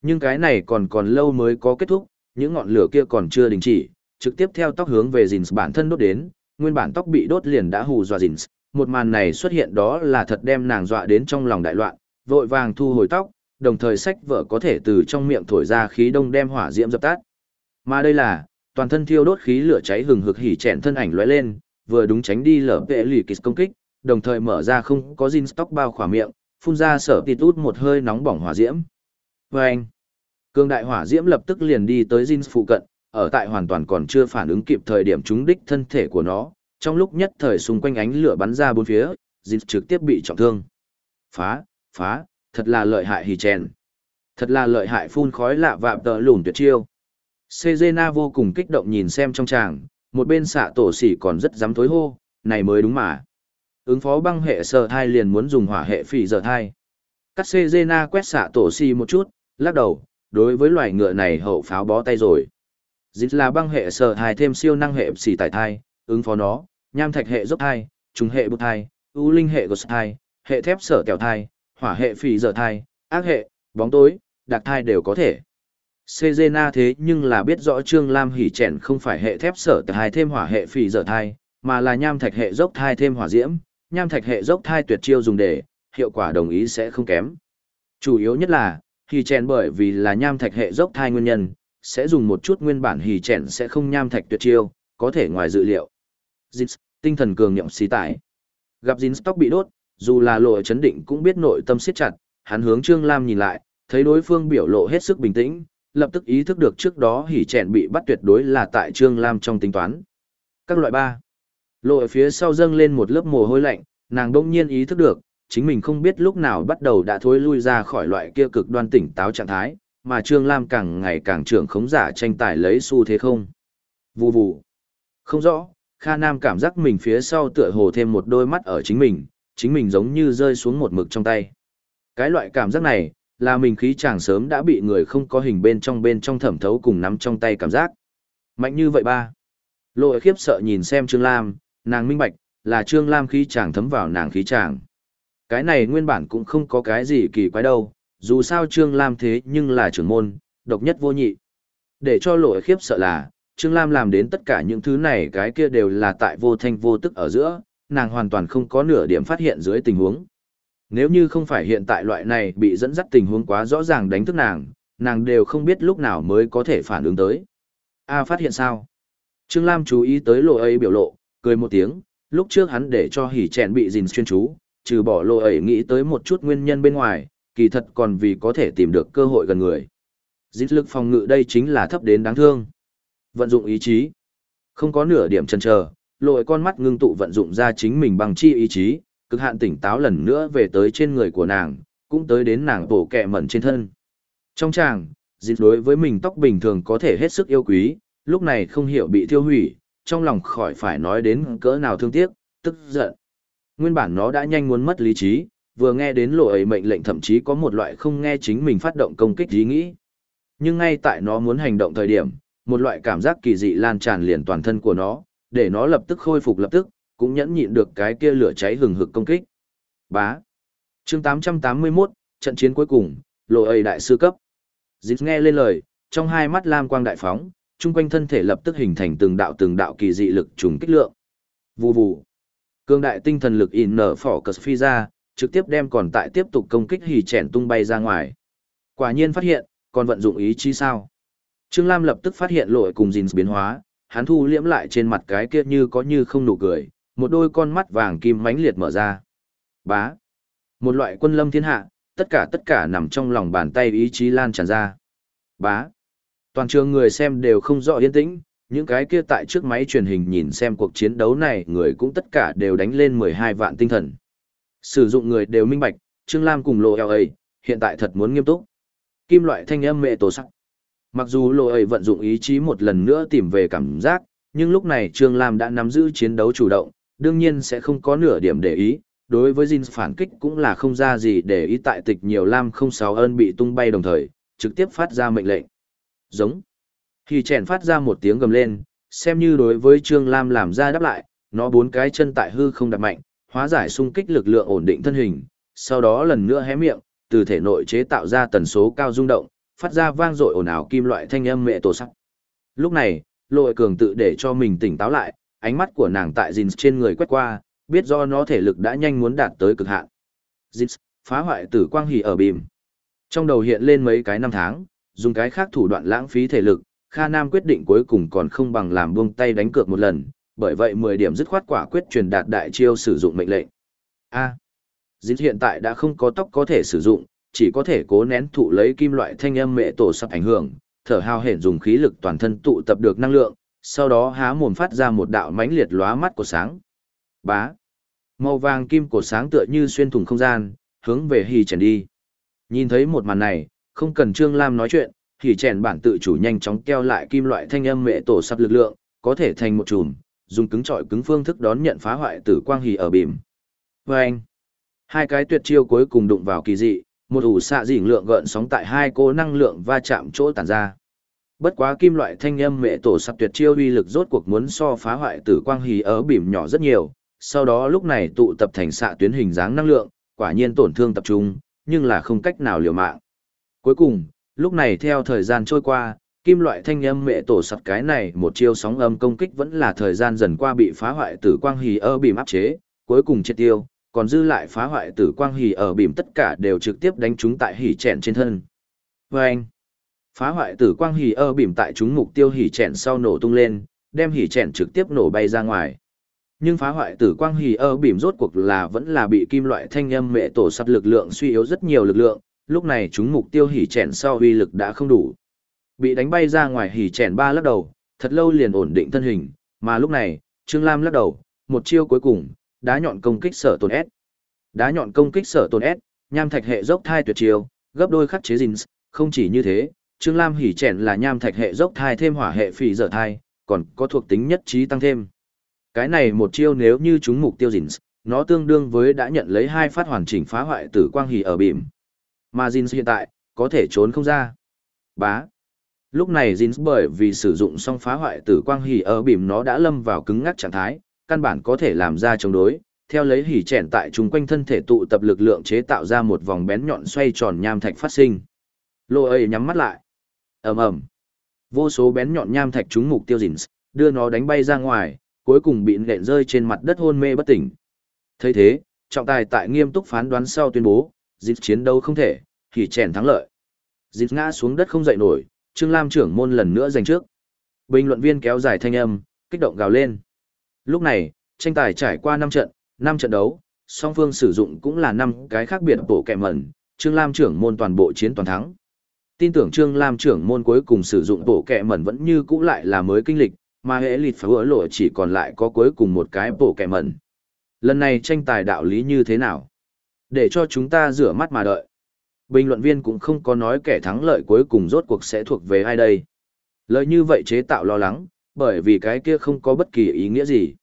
Nhưng cái này còn còn lâu mới có kết thúc, những ngọn lửa kia còn chưa đình chỉ, trực tiếp theo tóc hướng về Dins bản thân đốt đến, nguyên bản tóc bị đốt liền đã hù dọa Dins, một màn này xuất hiện đó là thật đem nàng dọa đến trong lòng đại loạn, vội vàng thu hồi tóc, đồng thời sách vợ có thể từ trong miệng thổi ra khí đông đem hỏa diễm dập tắt. Mà đây là, toàn thân thiêu đốt khí lửa cháy hừng hực hỉ chèn thân ảnh lóe lên, vừa đúng tránh đi lở vệ lì kịch công kích, đồng thời mở ra không có Jin stock bao khỏa miệng, phun ra sở tịt út một hơi nóng bỏng hỏa diễm. Và anh, cương đại hỏa diễm lập tức liền đi tới Jin phụ cận, ở tại hoàn toàn còn chưa phản ứng kịp thời điểm trúng đích thân thể của nó, trong lúc nhất thời xung quanh ánh lửa bắn ra bốn phía, gin trực tiếp bị trọng thương. Phá, phá, thật là lợi hại hì chèn. Thật là lợi hại phun khói lạ vạm tợ lùn tuyệt chiêu. Sejena vô cùng kích động nhìn xem trong tràng, một bên xạ tổ sỉ còn rất dám thối hô, này mới đúng mà. Ứng phó băng hệ sở thai liền muốn dùng hỏa hệ phỉ giờ thai. Cắt Sejena quét xạ tổ sỉ một chút, lắc đầu, đối với loài ngựa này hậu pháo bó tay rồi. Dịch là băng hệ sở thai thêm siêu năng hệ xỉ tải thai, ứng phó nó, nham thạch hệ dốc thai, trùng hệ bút thai, ưu linh hệ gột thai, hệ thép sở kẹo thai, hỏa hệ phỉ dở thai, ác hệ, bóng tối, đặc thai đều có thể. Sejena thế nhưng là biết rõ Trương Lam hỉ chèn không phải hệ thép sở thai thêm hỏa hệ phỉ dở thai, mà là nham thạch hệ dốc thai thêm hỏa diễm, nham thạch hệ dốc thai tuyệt chiêu dùng để, hiệu quả đồng ý sẽ không kém. Chủ yếu nhất là, hỉ chèn bởi vì là nham thạch hệ dốc thai nguyên nhân, sẽ dùng một chút nguyên bản hỉ chèn sẽ không nham thạch tuyệt chiêu, có thể ngoài dự liệu. Jins, tinh thần cường nhậm xí tải. Gặp Jins tóc bị đốt, dù là lộ chấn định cũng biết nội tâm siết chặt, hắn hướng Trương Lam nhìn lại, thấy đối phương biểu lộ hết sức bình tĩnh, lập tức ý thức được trước đó hỉ chèn bị bắt tuyệt đối là tại Trương Lam trong tính toán. Các loại ba. Lộ ở phía sau dâng lên một lớp mồ hôi lạnh, nàng đông nhiên ý thức được, chính mình không biết lúc nào bắt đầu đã thối lui ra khỏi loại kia cực đoan tỉnh táo trạng thái, mà Trương Lam càng ngày càng trưởng khống giả tranh tài lấy xu thế không. Vù vù. Không rõ, Kha Nam cảm giác mình phía sau tựa hồ thêm một đôi mắt ở chính mình, chính mình giống như rơi xuống một mực trong tay. Cái loại cảm giác này, là mình khí chàng sớm đã bị người không có hình bên trong bên trong thẩm thấu cùng nắm trong tay cảm giác. Mạnh như vậy ba. Lội khiếp sợ nhìn xem Trương Lam, nàng minh bạch, là Trương Lam khí chàng thấm vào nàng khí chàng. Cái này nguyên bản cũng không có cái gì kỳ quái đâu, dù sao Trương Lam thế nhưng là trưởng môn, độc nhất vô nhị. Để cho lội khiếp sợ là, Trương Lam làm đến tất cả những thứ này cái kia đều là tại vô thanh vô tức ở giữa, nàng hoàn toàn không có nửa điểm phát hiện dưới tình huống. Nếu như không phải hiện tại loại này bị dẫn dắt tình huống quá rõ ràng đánh thức nàng, nàng đều không biết lúc nào mới có thể phản ứng tới. A phát hiện sao? Trương Lam chú ý tới lộ ấy biểu lộ, cười một tiếng, lúc trước hắn để cho hỉ chèn bị gìn xuyên chú, trừ bỏ lộ ấy nghĩ tới một chút nguyên nhân bên ngoài, kỳ thật còn vì có thể tìm được cơ hội gần người. Dịch lực phòng ngự đây chính là thấp đến đáng thương. Vận dụng ý chí. Không có nửa điểm chần chờ, lội con mắt ngưng tụ vận dụng ra chính mình bằng chi ý chí, cực hạn tỉnh táo lần nữa về tới trên người của nàng, cũng tới đến nàng tổ kẹ mẩn trên thân. Trong chàng, dịp đối với mình tóc bình thường có thể hết sức yêu quý, lúc này không hiểu bị thiêu hủy, trong lòng khỏi phải nói đến cỡ nào thương tiếc, tức giận. Nguyên bản nó đã nhanh muốn mất lý trí, vừa nghe đến lộ ấy mệnh lệnh thậm chí có một loại không nghe chính mình phát động công kích ý nghĩ. Nhưng ngay tại nó muốn hành động thời điểm, một loại cảm giác kỳ dị lan tràn liền toàn thân của nó, để nó lập tức khôi phục lập tức, cũng nhẫn nhịn được cái kia lửa cháy hừng hực công kích. Bá. Chương 881, trận chiến cuối cùng, lộ ấy đại sư cấp. Dịch nghe lên lời, trong hai mắt lam quang đại phóng, chung quanh thân thể lập tức hình thành từng đạo từng đạo kỳ dị lực trùng kích lượng. Vù vù. Cương đại tinh thần lực in nở phỏ cờ phi ra, trực tiếp đem còn tại tiếp tục công kích hì chèn tung bay ra ngoài. Quả nhiên phát hiện, còn vận dụng ý chí sao? Trương Lam lập tức phát hiện lội cùng Jins biến hóa, hắn thu liễm lại trên mặt cái kia như có như không nụ cười, một đôi con mắt vàng kim mãnh liệt mở ra. Bá. Một loại quân lâm thiên hạ, tất cả tất cả nằm trong lòng bàn tay ý chí lan tràn ra. Bá. Toàn trường người xem đều không rõ yên tĩnh, những cái kia tại trước máy truyền hình nhìn xem cuộc chiến đấu này người cũng tất cả đều đánh lên 12 vạn tinh thần. Sử dụng người đều minh bạch, Trương Lam cùng lộ eo ấy, hiện tại thật muốn nghiêm túc. Kim loại thanh âm mẹ tổ sắc. Mặc dù lộ ấy vận dụng ý chí một lần nữa tìm về cảm giác, nhưng lúc này Trương Lam đã nắm giữ chiến đấu chủ động, đương nhiên sẽ không có nửa điểm để ý. Đối với Jin phản kích cũng là không ra gì để ý tại tịch nhiều Lam không sáu ơn bị tung bay đồng thời, trực tiếp phát ra mệnh lệnh. Giống. Khi chèn phát ra một tiếng gầm lên, xem như đối với Trương Lam làm ra đáp lại, nó bốn cái chân tại hư không đặt mạnh, hóa giải xung kích lực lượng ổn định thân hình, sau đó lần nữa hé miệng, từ thể nội chế tạo ra tần số cao rung động, phát ra vang dội ồn ào kim loại thanh âm mẹ tổ sắc. Lúc này, Lội Cường tự để cho mình tỉnh táo lại, ánh mắt của nàng tại Jin trên người quét qua, biết do nó thể lực đã nhanh muốn đạt tới cực hạn. Jin, phá hoại tử quang hỉ ở bìm. Trong đầu hiện lên mấy cái năm tháng, dùng cái khác thủ đoạn lãng phí thể lực, Kha Nam quyết định cuối cùng còn không bằng làm buông tay đánh cược một lần, bởi vậy 10 điểm dứt khoát quả quyết truyền đạt đại chiêu sử dụng mệnh lệnh. A. À, hiện tại đã không có tóc có thể sử dụng, chỉ có thể cố nén thụ lấy kim loại thanh âm mẹ tổ sắp ảnh hưởng, thở hào hển dùng khí lực toàn thân tụ tập được năng lượng, sau đó há mồm phát ra một đạo mãnh liệt lóa mắt của sáng. Bá. Màu vàng kim của sáng tựa như xuyên thủng không gian, hướng về hì chèn đi. Nhìn thấy một màn này, không cần Trương Lam nói chuyện, hì chèn bản tự chủ nhanh chóng keo lại kim loại thanh âm mẹ tổ sắp lực lượng, có thể thành một chùm, dùng cứng trọi cứng phương thức đón nhận phá hoại tử quang hì ở bìm. Vâng! anh, hai cái tuyệt chiêu cuối cùng đụng vào kỳ dị, một ủ xạ dỉnh lượng gợn sóng tại hai cô năng lượng va chạm chỗ tản ra. Bất quá kim loại thanh âm mẹ tổ sập tuyệt chiêu uy lực rốt cuộc muốn so phá hoại tử quang hì ở bìm nhỏ rất nhiều, sau đó lúc này tụ tập thành xạ tuyến hình dáng năng lượng, quả nhiên tổn thương tập trung, nhưng là không cách nào liều mạng. Cuối cùng, lúc này theo thời gian trôi qua, kim loại thanh âm mẹ tổ sập cái này một chiêu sóng âm công kích vẫn là thời gian dần qua bị phá hoại tử quang hì ở bìm áp chế, cuối cùng triệt tiêu, còn dư lại phá hoại tử quang hì ở bìm tất cả đều trực tiếp đánh chúng tại hỉ chẹn trên thân. Và anh, phá hoại tử quang hỉ ở bìm tại chúng mục tiêu hỉ chèn sau nổ tung lên, đem hỉ chèn trực tiếp nổ bay ra ngoài. Nhưng phá hoại tử quang hỉ ở bìm rốt cuộc là vẫn là bị kim loại thanh âm mẹ tổ sắt lực lượng suy yếu rất nhiều lực lượng, lúc này chúng mục tiêu hỉ chèn sau uy lực đã không đủ. Bị đánh bay ra ngoài hỉ chèn ba lắc đầu, thật lâu liền ổn định thân hình, mà lúc này, Trương Lam lắc đầu, một chiêu cuối cùng, đá nhọn công kích sở tồn S. Đá nhọn công kích sở tồn S, nham thạch hệ dốc thai tuyệt chiêu, gấp đôi khắc chế Jins, không chỉ như thế, Trương Lam hỉ chèn là nham thạch hệ dốc thai thêm hỏa hệ phỉ dở thai, còn có thuộc tính nhất trí tăng thêm. Cái này một chiêu nếu như chúng mục tiêu Jins, nó tương đương với đã nhận lấy hai phát hoàn chỉnh phá hoại tử quang hỉ ở bìm. Mà Jins hiện tại, có thể trốn không ra. Bá. Lúc này Jin bởi vì sử dụng xong phá hoại tử quang hỉ ở bìm nó đã lâm vào cứng ngắc trạng thái, căn bản có thể làm ra chống đối, theo lấy hỉ chèn tại chung quanh thân thể tụ tập lực lượng chế tạo ra một vòng bén nhọn xoay tròn nham thạch phát sinh. Lô ấy nhắm mắt lại ầm ầm Vô số bén nhọn nham thạch trúng mục tiêu Jin, đưa nó đánh bay ra ngoài, cuối cùng bị nện rơi trên mặt đất hôn mê bất tỉnh. thấy thế, trọng tài tại nghiêm túc phán đoán sau tuyên bố, Jin chiến đấu không thể, thì chèn thắng lợi. Jin ngã xuống đất không dậy nổi Trương Lam trưởng môn lần nữa giành trước. Bình luận viên kéo dài thanh âm, kích động gào lên. Lúc này, tranh tài trải qua năm trận, năm trận đấu, song phương sử dụng cũng là năm cái khác biệt bộ kẹ mẩn, Trương Lam trưởng môn toàn bộ chiến toàn thắng. Tin tưởng Trương Lam trưởng môn cuối cùng sử dụng bộ kẹ mẩn vẫn như cũ lại là mới kinh lịch, mà hệ lịt phá lộ chỉ còn lại có cuối cùng một cái bộ kẹ mẩn. Lần này tranh tài đạo lý như thế nào? Để cho chúng ta rửa mắt mà đợi. Bình luận viên cũng không có nói kẻ thắng lợi cuối cùng rốt cuộc sẽ thuộc về ai đây. lợi như vậy chế tạo lo lắng, bởi vì cái kia không có bất kỳ ý nghĩa gì.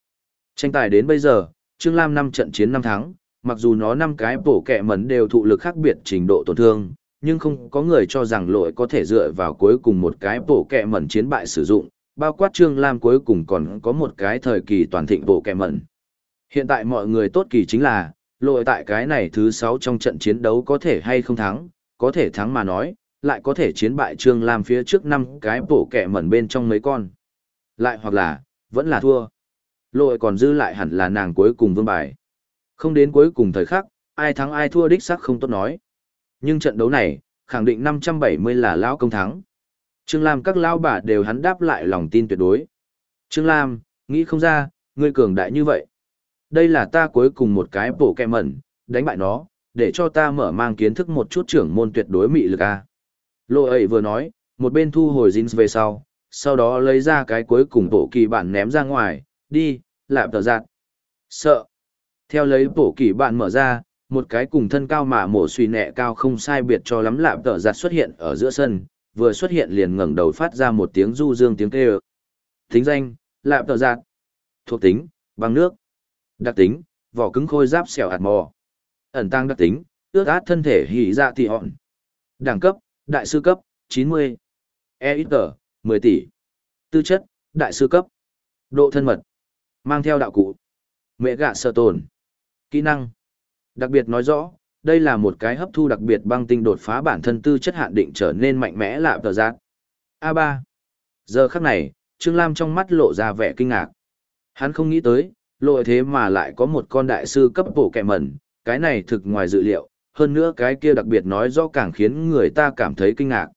Tranh tài đến bây giờ, Trương Lam năm trận chiến năm thắng, mặc dù nó năm cái bổ kẹ mẩn đều thụ lực khác biệt trình độ tổn thương, nhưng không có người cho rằng lỗi có thể dựa vào cuối cùng một cái bổ kẹ mẩn chiến bại sử dụng, bao quát Trương Lam cuối cùng còn có một cái thời kỳ toàn thịnh bộ kẹ mẩn. Hiện tại mọi người tốt kỳ chính là, lội tại cái này thứ sáu trong trận chiến đấu có thể hay không thắng, có thể thắng mà nói, lại có thể chiến bại Trương Lam phía trước năm cái bổ kẹ mẩn bên trong mấy con. Lại hoặc là, vẫn là thua. Lội còn dư lại hẳn là nàng cuối cùng vương bài. Không đến cuối cùng thời khắc, ai thắng ai thua đích xác không tốt nói. Nhưng trận đấu này, khẳng định 570 là lão công thắng. Trương Lam các lão bà đều hắn đáp lại lòng tin tuyệt đối. Trương Lam, nghĩ không ra, ngươi cường đại như vậy. Đây là ta cuối cùng một cái bổ kẹ mẩn, đánh bại nó, để cho ta mở mang kiến thức một chút trưởng môn tuyệt đối mị lực a. Lô ấy vừa nói, một bên thu hồi jeans về sau, sau đó lấy ra cái cuối cùng bộ kỳ bản ném ra ngoài, đi, lạp tờ giạt. Sợ. Theo lấy bộ kỳ bản mở ra, một cái cùng thân cao mà mổ suy nẹ cao không sai biệt cho lắm lạp tợ giặt xuất hiện ở giữa sân, vừa xuất hiện liền ngẩng đầu phát ra một tiếng du dương tiếng kêu. Thính danh, lạp tợ giặt. Thuộc tính, băng nước. Đặc tính, vỏ cứng khôi giáp xẻo hạt mò. Ẩn tăng đặc tính, ướt át thân thể hỉ dạ thị họn. Đẳng cấp, đại sư cấp, 90. E ít tờ, 10 tỷ. Tư chất, đại sư cấp. Độ thân mật. Mang theo đạo cụ. Mẹ gạ sợ tồn. Kỹ năng. Đặc biệt nói rõ, đây là một cái hấp thu đặc biệt băng tinh đột phá bản thân tư chất hạn định trở nên mạnh mẽ lạ tờ giác. A3. Giờ khắc này, Trương Lam trong mắt lộ ra vẻ kinh ngạc. Hắn không nghĩ tới, lội thế mà lại có một con đại sư cấp bổ kẹ mẩn, cái này thực ngoài dự liệu, hơn nữa cái kia đặc biệt nói rõ càng khiến người ta cảm thấy kinh ngạc.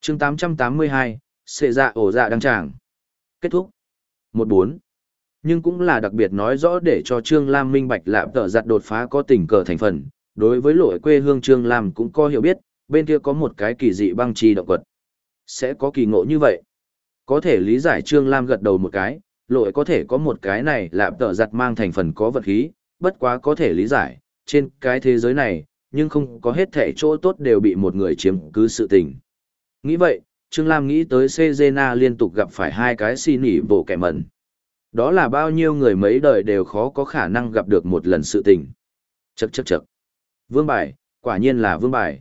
chương 882, xệ dạ ổ dạ đăng tràng. Kết thúc. 14. Nhưng cũng là đặc biệt nói rõ để cho Trương Lam minh bạch lạm tợ giặt đột phá có tình cờ thành phần. Đối với lỗi quê hương Trương Lam cũng có hiểu biết, bên kia có một cái kỳ dị băng trì động quật. Sẽ có kỳ ngộ như vậy. Có thể lý giải Trương Lam gật đầu một cái, lỗi có thể có một cái này lạm tợ giặt mang thành phần có vật khí, bất quá có thể lý giải, trên cái thế giới này, nhưng không có hết thể chỗ tốt đều bị một người chiếm cứ sự tình. Nghĩ vậy, Trương Lam nghĩ tới Cezena liên tục gặp phải hai cái xin nỉ bộ kẻ mẩn. Đó là bao nhiêu người mấy đời đều khó có khả năng gặp được một lần sự tình. Chậc chậc chậc. Vương bài, quả nhiên là vương bài.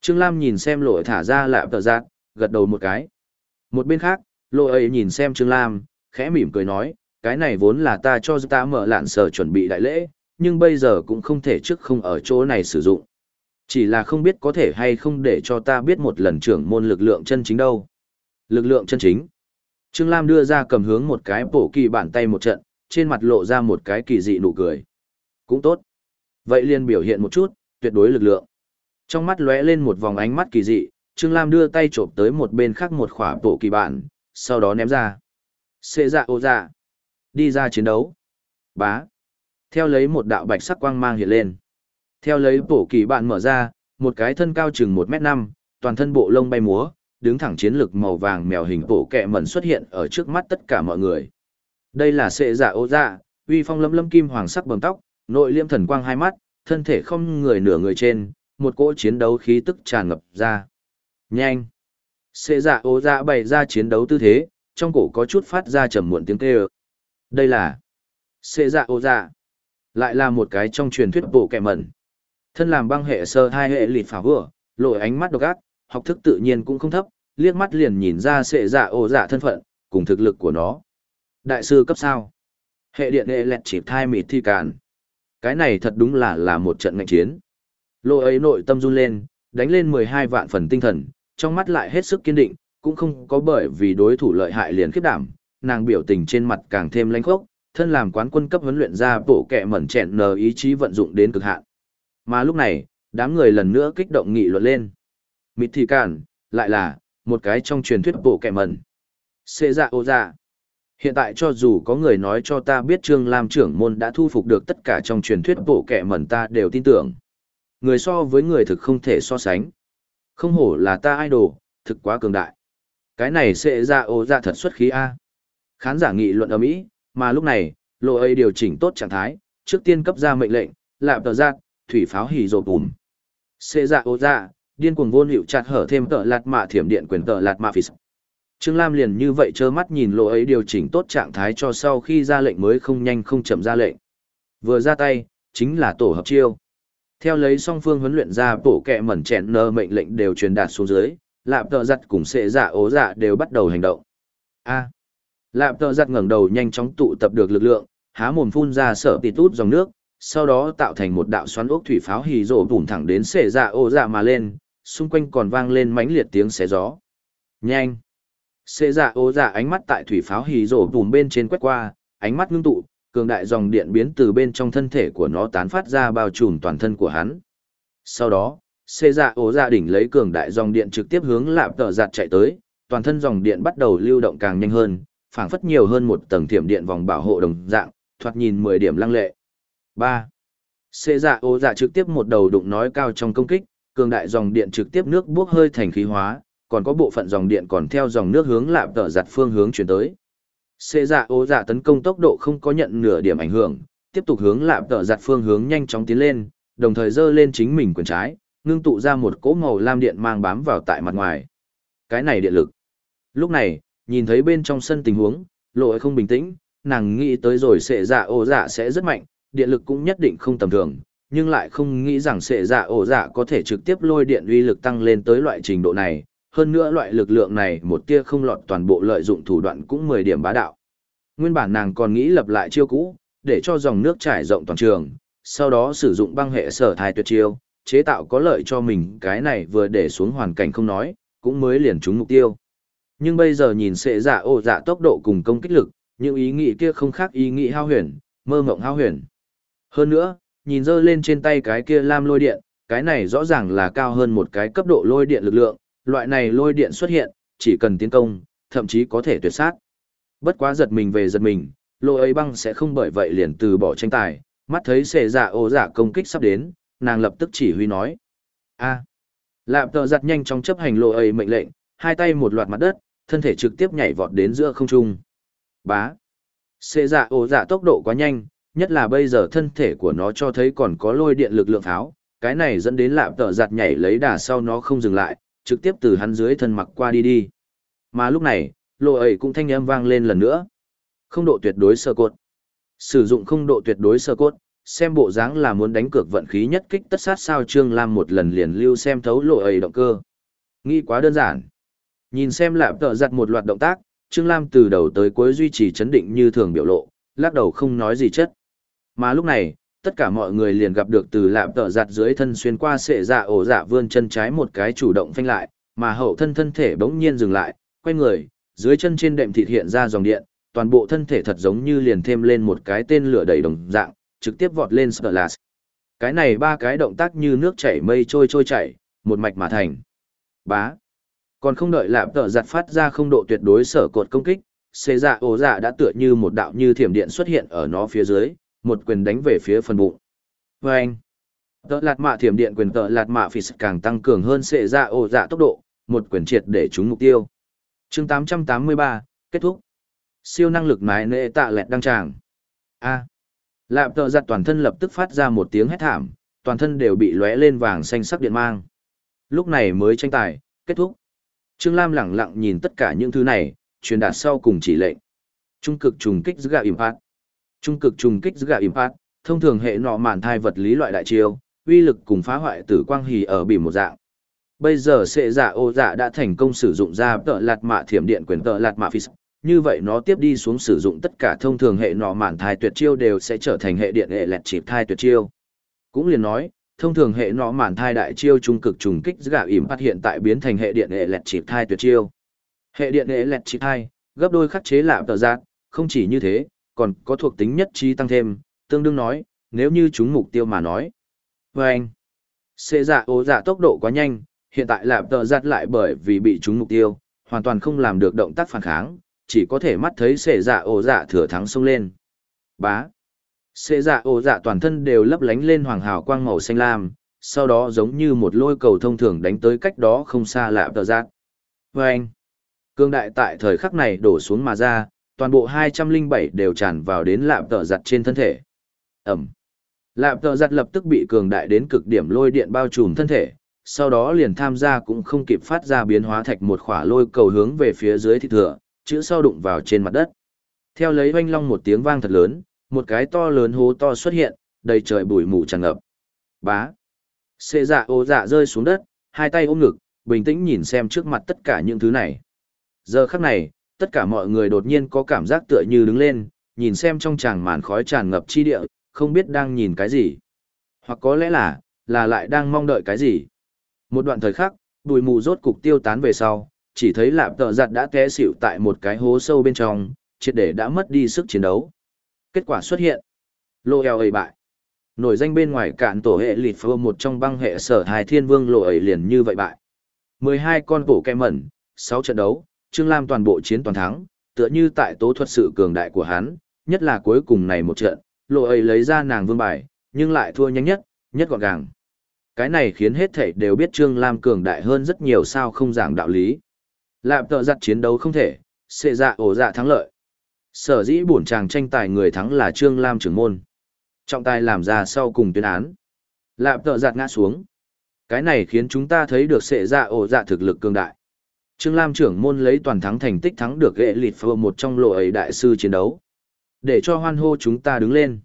Trương Lam nhìn xem lội thả ra lạm tờ giác, gật đầu một cái. Một bên khác, lội ấy nhìn xem Trương Lam, khẽ mỉm cười nói, cái này vốn là ta cho ta mở lạn sở chuẩn bị đại lễ, nhưng bây giờ cũng không thể trước không ở chỗ này sử dụng. Chỉ là không biết có thể hay không để cho ta biết một lần trưởng môn lực lượng chân chính đâu. Lực lượng chân chính. Trương Lam đưa ra cầm hướng một cái bổ kỳ bản tay một trận, trên mặt lộ ra một cái kỳ dị nụ cười. Cũng tốt. Vậy liền biểu hiện một chút, tuyệt đối lực lượng. Trong mắt lóe lên một vòng ánh mắt kỳ dị, Trương Lam đưa tay chộp tới một bên khác một khỏa bổ kỳ bản, sau đó ném ra. Xê dạ ô dạ. Đi ra chiến đấu. Bá. Theo lấy một đạo bạch sắc quang mang hiện lên. Theo lấy bổ kỳ bản mở ra, một cái thân cao chừng 1 mét 5 toàn thân bộ lông bay múa, đứng thẳng chiến lực màu vàng mèo hình bổ kẹ mẩn xuất hiện ở trước mắt tất cả mọi người. Đây là sệ giả ô dạ, uy phong lâm lâm kim hoàng sắc bầm tóc, nội liêm thần quang hai mắt, thân thể không người nửa người trên, một cỗ chiến đấu khí tức tràn ngập ra. Nhanh! Sệ giả ô dạ bày ra chiến đấu tư thế, trong cổ có chút phát ra trầm muộn tiếng kêu. Đây là sệ dạ ô dạ. Lại là một cái trong truyền thuyết bổ kẹ mẩn. Thân làm băng hệ sơ hai hệ lịt phá vừa, lội ánh mắt độc ác, học thức tự nhiên cũng không thấp, liếc mắt liền nhìn ra sệ dạ ô dạ thân phận, cùng thực lực của nó. Đại sư cấp sao? Hệ điện hệ lẹt chỉ thai mịt thi càn. Cái này thật đúng là là một trận ngạnh chiến. Lô ấy nội tâm run lên, đánh lên 12 vạn phần tinh thần, trong mắt lại hết sức kiên định, cũng không có bởi vì đối thủ lợi hại liền khiếp đảm, nàng biểu tình trên mặt càng thêm lãnh khốc, thân làm quán quân cấp huấn luyện ra bổ kẹ mẩn chẹn nờ ý chí vận dụng đến cực hạn. Mà lúc này, đám người lần nữa kích động nghị luận lên. Mịt thì cản, lại là, một cái trong truyền thuyết bộ kẻ mẩn. Xê dạ ô dạ. Hiện tại cho dù có người nói cho ta biết Trương Lam trưởng môn đã thu phục được tất cả trong truyền thuyết bộ kẻ mẩn ta đều tin tưởng. Người so với người thực không thể so sánh. Không hổ là ta idol, thực quá cường đại. Cái này sẽ ra dạ ô dạ thật xuất khí A. Khán giả nghị luận ở Mỹ, mà lúc này, lộ ấy điều chỉnh tốt trạng thái, trước tiên cấp ra mệnh lệnh, lạp tờ giác, thủy pháo hỉ rột bùm. Xê dạ ô dạ, điên cuồng vô hiệu chặt hở thêm tợ lạt mạ thiểm điện quyền tợ lạt mạ phì Trương Lam liền như vậy trơ mắt nhìn lộ ấy điều chỉnh tốt trạng thái cho sau khi ra lệnh mới không nhanh không chậm ra lệnh. Vừa ra tay, chính là tổ hợp chiêu. Theo lấy song phương huấn luyện ra bổ kẹ mẩn chẹn nơ mệnh lệnh đều truyền đạt xuống dưới, lạp tợ giặt cùng sệ dạ ố dạ đều bắt đầu hành động. A. Lạp tợ giặt ngẩng đầu nhanh chóng tụ tập được lực lượng, há mồm phun ra sở tịt tút dòng nước, sau đó tạo thành một đạo xoắn ốc thủy pháo hì rổ bùn thẳng đến sệ dạ ố dạ mà lên, xung quanh còn vang lên mãnh liệt tiếng xé gió. Nhanh! Xê dạ ô dạ ánh mắt tại thủy pháo hì rổ bùm bên trên quét qua, ánh mắt ngưng tụ, cường đại dòng điện biến từ bên trong thân thể của nó tán phát ra bao trùm toàn thân của hắn. Sau đó, xê dạ ô dạ đỉnh lấy cường đại dòng điện trực tiếp hướng lạp tờ giặt chạy tới, toàn thân dòng điện bắt đầu lưu động càng nhanh hơn, phảng phất nhiều hơn một tầng thiểm điện vòng bảo hộ đồng dạng, thoạt nhìn 10 điểm lăng lệ. 3. Xê dạ ô dạ trực tiếp một đầu đụng nói cao trong công kích, cường đại dòng điện trực tiếp nước bốc hơi thành khí hóa, còn có bộ phận dòng điện còn theo dòng nước hướng lạm tở giặt phương hướng chuyển tới. Xê dạ ô dạ tấn công tốc độ không có nhận nửa điểm ảnh hưởng, tiếp tục hướng lạm tở giặt phương hướng nhanh chóng tiến lên, đồng thời dơ lên chính mình quyền trái, ngưng tụ ra một cỗ màu lam điện mang bám vào tại mặt ngoài. Cái này điện lực. Lúc này, nhìn thấy bên trong sân tình huống, lộ không bình tĩnh, nàng nghĩ tới rồi sệ dạ ô dạ sẽ rất mạnh, điện lực cũng nhất định không tầm thường, nhưng lại không nghĩ rằng sệ dạ ổ dạ có thể trực tiếp lôi điện uy lực tăng lên tới loại trình độ này. Hơn nữa loại lực lượng này một tia không lọt toàn bộ lợi dụng thủ đoạn cũng 10 điểm bá đạo. Nguyên bản nàng còn nghĩ lập lại chiêu cũ, để cho dòng nước trải rộng toàn trường, sau đó sử dụng băng hệ sở thai tuyệt chiêu, chế tạo có lợi cho mình cái này vừa để xuống hoàn cảnh không nói, cũng mới liền trúng mục tiêu. Nhưng bây giờ nhìn sệ dạ ổ dạ tốc độ cùng công kích lực, những ý nghĩ kia không khác ý nghĩ hao huyền, mơ mộng hao huyền. Hơn nữa, nhìn dơ lên trên tay cái kia lam lôi điện, cái này rõ ràng là cao hơn một cái cấp độ lôi điện lực lượng, loại này lôi điện xuất hiện, chỉ cần tiến công, thậm chí có thể tuyệt sát. Bất quá giật mình về giật mình, lôi ấy băng sẽ không bởi vậy liền từ bỏ tranh tài, mắt thấy xệ dạ ô dạ công kích sắp đến, nàng lập tức chỉ huy nói. a lạp tờ giặt nhanh trong chấp hành lôi ấy mệnh lệnh, hai tay một loạt mặt đất, thân thể trực tiếp nhảy vọt đến giữa không trung. Bá. Xệ dạ ô dạ tốc độ quá nhanh, nhất là bây giờ thân thể của nó cho thấy còn có lôi điện lực lượng pháo, cái này dẫn đến lạp tờ giặt nhảy lấy đà sau nó không dừng lại, trực tiếp từ hắn dưới thân mặc qua đi đi. Mà lúc này, lộ ấy cũng thanh âm vang lên lần nữa. Không độ tuyệt đối sơ cốt. Sử dụng không độ tuyệt đối sơ cốt, xem bộ dáng là muốn đánh cược vận khí nhất kích tất sát sao Trương Lam một lần liền lưu xem thấu lộ ấy động cơ. Nghĩ quá đơn giản. Nhìn xem lạp tờ giặt một loạt động tác, Trương Lam từ đầu tới cuối duy trì chấn định như thường biểu lộ, lắc đầu không nói gì chất. Mà lúc này, tất cả mọi người liền gặp được từ lạm tợ giặt dưới thân xuyên qua sệ dạ ổ dạ vươn chân trái một cái chủ động phanh lại, mà hậu thân thân thể bỗng nhiên dừng lại, quay người, dưới chân trên đệm thịt hiện ra dòng điện, toàn bộ thân thể thật giống như liền thêm lên một cái tên lửa đầy đồng dạng, trực tiếp vọt lên Splash. Cái này ba cái động tác như nước chảy mây trôi trôi chảy, một mạch mà thành. Bá. Còn không đợi lạm tợ giặt phát ra không độ tuyệt đối sở cột công kích, xê dạ ổ dạ đã tựa như một đạo như thiểm điện xuất hiện ở nó phía dưới, một quyền đánh về phía phần bụng. Và anh, tợ lạt mạ thiểm điện quyền tợ lạt mạ phì càng tăng cường hơn sệ ra ổ dạ tốc độ, một quyền triệt để trúng mục tiêu. chương 883, kết thúc. Siêu năng lực mái nệ tạ lẹt đăng tràng. A. Lạp tợ giặt toàn thân lập tức phát ra một tiếng hét thảm, toàn thân đều bị lóe lên vàng xanh sắc điện mang. Lúc này mới tranh tài, kết thúc. Trương Lam lẳng lặng nhìn tất cả những thứ này, truyền đạt sau cùng chỉ lệnh. Trung cực trùng kích giữa gạo impact. Trung cực trùng kích giữa gạo impact, thông thường hệ nọ mạn thai vật lý loại đại chiêu, uy lực cùng phá hoại tử quang hì ở bỉ một dạng. Bây giờ sệ giả ô dạ đã thành công sử dụng ra tợ lạt mạ thiểm điện quyền tợ lạt mạ phi như vậy nó tiếp đi xuống sử dụng tất cả thông thường hệ nọ mạn thai tuyệt chiêu đều sẽ trở thành hệ điện hệ lẹt chịp thai tuyệt chiêu. Cũng liền nói, thông thường hệ nọ mạn thai đại chiêu trung cực trùng kích gạo ỉm phát hiện tại biến thành hệ điện hệ lẹt chịp thai tuyệt chiêu hệ điện hệ lẹt chịp thai gấp đôi khắc chế lạm tờ giác không chỉ như thế còn có thuộc tính nhất trí tăng thêm tương đương nói nếu như chúng mục tiêu mà nói. Vê anh xê dạ ố dạ tốc độ quá nhanh hiện tại lạp tờ giặt lại bởi vì bị chúng mục tiêu hoàn toàn không làm được động tác phản kháng chỉ có thể mắt thấy xê dạ ố dạ thừa thắng xông lên. Bá. Xê dạ ổ dạ toàn thân đều lấp lánh lên hoàng hào quang màu xanh lam, sau đó giống như một lôi cầu thông thường đánh tới cách đó không xa lạp tờ giặt. Và anh, cương đại tại thời khắc này đổ xuống mà ra, toàn bộ 207 đều tràn vào đến lạp tờ giặt trên thân thể. Ẩm. Lạp tờ giặt lập tức bị cường đại đến cực điểm lôi điện bao trùm thân thể, sau đó liền tham gia cũng không kịp phát ra biến hóa thạch một khỏa lôi cầu hướng về phía dưới thịt thừa, chữ sau đụng vào trên mặt đất. Theo lấy oanh long một tiếng vang thật lớn, một cái to lớn hố to xuất hiện, đầy trời bụi mù tràn ngập. Bá. Xê dạ ô dạ rơi xuống đất, hai tay ôm ngực, bình tĩnh nhìn xem trước mặt tất cả những thứ này. Giờ khắc này, tất cả mọi người đột nhiên có cảm giác tựa như đứng lên, nhìn xem trong tràng màn khói tràn ngập chi địa, không biết đang nhìn cái gì. Hoặc có lẽ là, là lại đang mong đợi cái gì. Một đoạn thời khắc, bụi mù rốt cục tiêu tán về sau, chỉ thấy lạp tợ giặt đã té xỉu tại một cái hố sâu bên trong, triệt để đã mất đi sức chiến đấu. Kết quả xuất hiện. Lô eo ấy bại. Nổi danh bên ngoài cạn tổ hệ lịt phơ một trong băng hệ sở hài thiên vương lộ ấy liền như vậy bại. 12 con bổ kem mẩn, 6 trận đấu, Trương Lam toàn bộ chiến toàn thắng, tựa như tại tố thuật sự cường đại của hắn, nhất là cuối cùng này một trận, lộ ấy lấy ra nàng vương bài, nhưng lại thua nhanh nhất, nhất gọn gàng. Cái này khiến hết thảy đều biết Trương Lam cường đại hơn rất nhiều sao không giảng đạo lý. Lạm tợ giặt chiến đấu không thể, xệ dạ ổ dạ thắng lợi. Sở dĩ bổn chàng tranh tài người thắng là Trương Lam trưởng môn. Trọng tài làm ra sau cùng tuyên án. Lạp tợ giặt ngã xuống. Cái này khiến chúng ta thấy được sệ dạ ổ dạ thực lực cường đại. Trương Lam trưởng môn lấy toàn thắng thành tích thắng được ghệ lịt phơ một trong lộ ấy đại sư chiến đấu. Để cho hoan hô chúng ta đứng lên.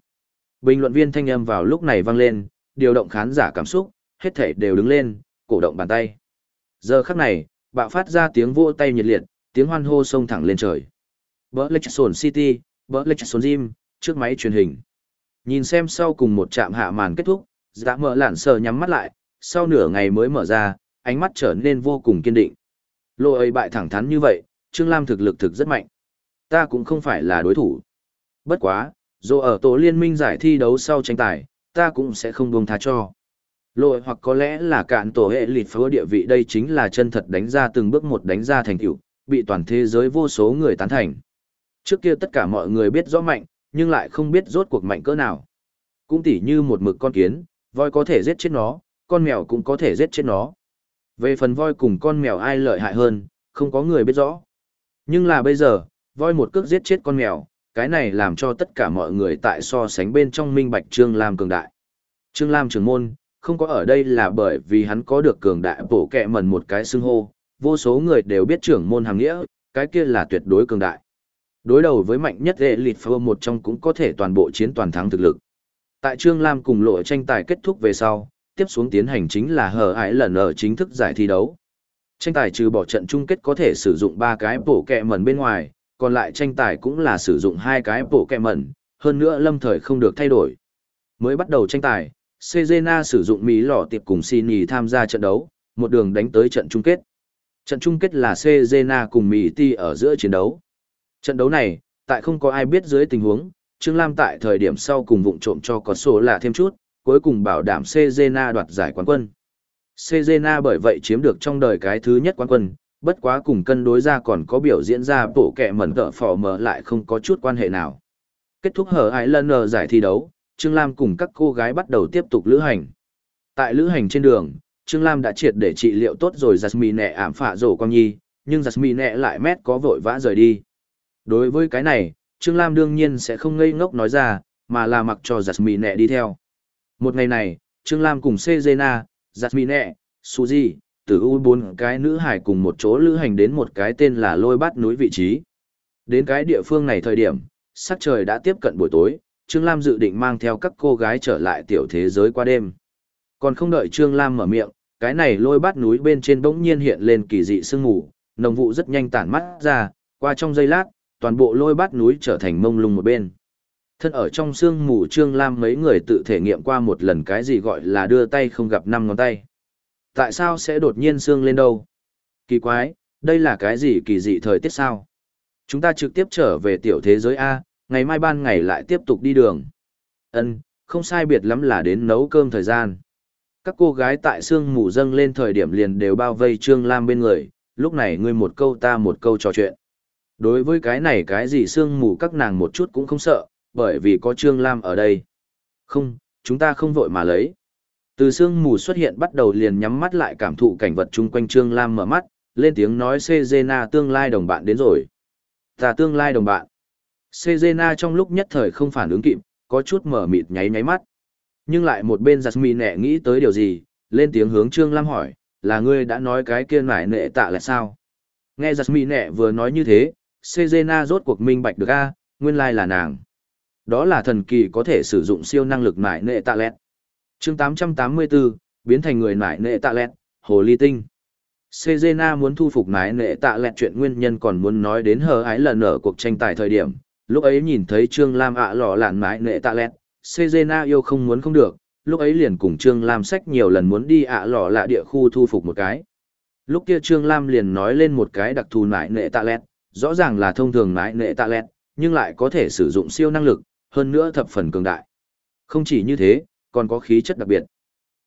Bình luận viên thanh âm vào lúc này vang lên, điều động khán giả cảm xúc, hết thể đều đứng lên, cổ động bàn tay. Giờ khắc này, bạo phát ra tiếng vỗ tay nhiệt liệt, tiếng hoan hô sông thẳng lên trời. Blackstone City, Blackstone Gym, trước máy truyền hình. Nhìn xem sau cùng một trạm hạ màn kết thúc, dạ mở lạn sờ nhắm mắt lại, sau nửa ngày mới mở ra, ánh mắt trở nên vô cùng kiên định. Lô ấy bại thẳng thắn như vậy, Trương Lam thực lực thực rất mạnh. Ta cũng không phải là đối thủ. Bất quá, dù ở tổ liên minh giải thi đấu sau tranh tài, ta cũng sẽ không buông tha cho. Lội hoặc có lẽ là cạn tổ hệ lịt phớ địa vị đây chính là chân thật đánh ra từng bước một đánh ra thành tựu, bị toàn thế giới vô số người tán thành. Trước kia tất cả mọi người biết rõ mạnh, nhưng lại không biết rốt cuộc mạnh cỡ nào. Cũng tỉ như một mực con kiến, voi có thể giết chết nó, con mèo cũng có thể giết chết nó. Về phần voi cùng con mèo ai lợi hại hơn, không có người biết rõ. Nhưng là bây giờ, voi một cước giết chết con mèo, cái này làm cho tất cả mọi người tại so sánh bên trong minh bạch Trương Lam cường đại. Trương Lam trưởng môn, không có ở đây là bởi vì hắn có được cường đại bổ kẹ mần một cái xưng hô, vô số người đều biết trưởng môn hàng nghĩa, cái kia là tuyệt đối cường đại. Đối đầu với mạnh nhất hệ lịt phơ một trong cũng có thể toàn bộ chiến toàn thắng thực lực. Tại Trương Lam cùng lộ tranh tài kết thúc về sau, tiếp xuống tiến hành chính là hờ ải lần ở chính thức giải thi đấu. Tranh tài trừ bỏ trận chung kết có thể sử dụng ba cái bổ kẹ mẩn bên ngoài, còn lại tranh tài cũng là sử dụng hai cái bổ kẹ mẩn, hơn nữa lâm thời không được thay đổi. Mới bắt đầu tranh tài, Cezena sử dụng Mỹ lọ tiệp cùng Sini tham gia trận đấu, một đường đánh tới trận chung kết. Trận chung kết là Cezena cùng Mỹ Ti ở giữa chiến đấu. Trận đấu này, tại không có ai biết dưới tình huống, Trương Lam tại thời điểm sau cùng vụng trộm cho có số là thêm chút, cuối cùng bảo đảm Cezena đoạt giải quán quân. Cezena bởi vậy chiếm được trong đời cái thứ nhất quán quân, bất quá cùng cân đối ra còn có biểu diễn ra bộ kẹ mẩn tợ phỏ mở lại không có chút quan hệ nào. Kết thúc hở ái lần giải thi đấu, Trương Lam cùng các cô gái bắt đầu tiếp tục lữ hành. Tại lữ hành trên đường, Trương Lam đã triệt để trị liệu tốt rồi Jasmine ảm phạ rổ con nhi, nhưng Jasmine lại mét có vội vã rời đi. Đối với cái này, Trương Lam đương nhiên sẽ không ngây ngốc nói ra, mà là mặc cho Jasmine đi theo. Một ngày này, Trương Lam cùng Sejena, Jasmine, Suzy, từ u bốn cái nữ hải cùng một chỗ lữ hành đến một cái tên là lôi bát núi vị trí. Đến cái địa phương này thời điểm, sắc trời đã tiếp cận buổi tối, Trương Lam dự định mang theo các cô gái trở lại tiểu thế giới qua đêm. Còn không đợi Trương Lam mở miệng, cái này lôi bát núi bên trên bỗng nhiên hiện lên kỳ dị sương mù, nồng vụ rất nhanh tản mắt ra, qua trong giây lát, toàn bộ lôi bát núi trở thành mông lung một bên. Thân ở trong sương mù Trương Lam mấy người tự thể nghiệm qua một lần cái gì gọi là đưa tay không gặp năm ngón tay. Tại sao sẽ đột nhiên sương lên đâu? Kỳ quái, đây là cái gì kỳ dị thời tiết sao? Chúng ta trực tiếp trở về tiểu thế giới A, ngày mai ban ngày lại tiếp tục đi đường. Ân, không sai biệt lắm là đến nấu cơm thời gian. Các cô gái tại sương mù dâng lên thời điểm liền đều bao vây Trương Lam bên người, lúc này ngươi một câu ta một câu trò chuyện. Đối với cái này cái gì sương mù các nàng một chút cũng không sợ, bởi vì có Trương Lam ở đây. Không, chúng ta không vội mà lấy. Từ sương mù xuất hiện bắt đầu liền nhắm mắt lại cảm thụ cảnh vật chung quanh Trương Lam mở mắt, lên tiếng nói Sejena tương lai đồng bạn đến rồi. Ta tương lai đồng bạn. Sejena trong lúc nhất thời không phản ứng kịp, có chút mở mịt nháy nháy mắt. Nhưng lại một bên Jasmine nẹ nghĩ tới điều gì, lên tiếng hướng Trương Lam hỏi, là ngươi đã nói cái kia nải nệ tạ là sao? Nghe Jasmine nẹ vừa nói như thế, Sejena rốt cuộc minh bạch được a, nguyên lai là nàng. Đó là thần kỳ có thể sử dụng siêu năng lực nải nệ tạ lẹt. chương 884, biến thành người nải nệ tạ lẹt, hồ ly tinh. Sejena muốn thu phục nải nệ tạ lẹt chuyện nguyên nhân còn muốn nói đến hờ ái lần ở cuộc tranh tài thời điểm. Lúc ấy nhìn thấy Trương Lam ạ à lọ lạn nải nệ tạ lẹt, Sejena yêu không muốn không được, lúc ấy liền cùng Trương Lam sách nhiều lần muốn đi ạ à lọ lạ địa khu thu phục một cái. Lúc kia Trương Lam liền nói lên một cái đặc thù nải nệ tạ lẹt, rõ ràng là thông thường nải nệ tạ lẹt, nhưng lại có thể sử dụng siêu năng lực, hơn nữa thập phần cường đại. Không chỉ như thế, còn có khí chất đặc biệt.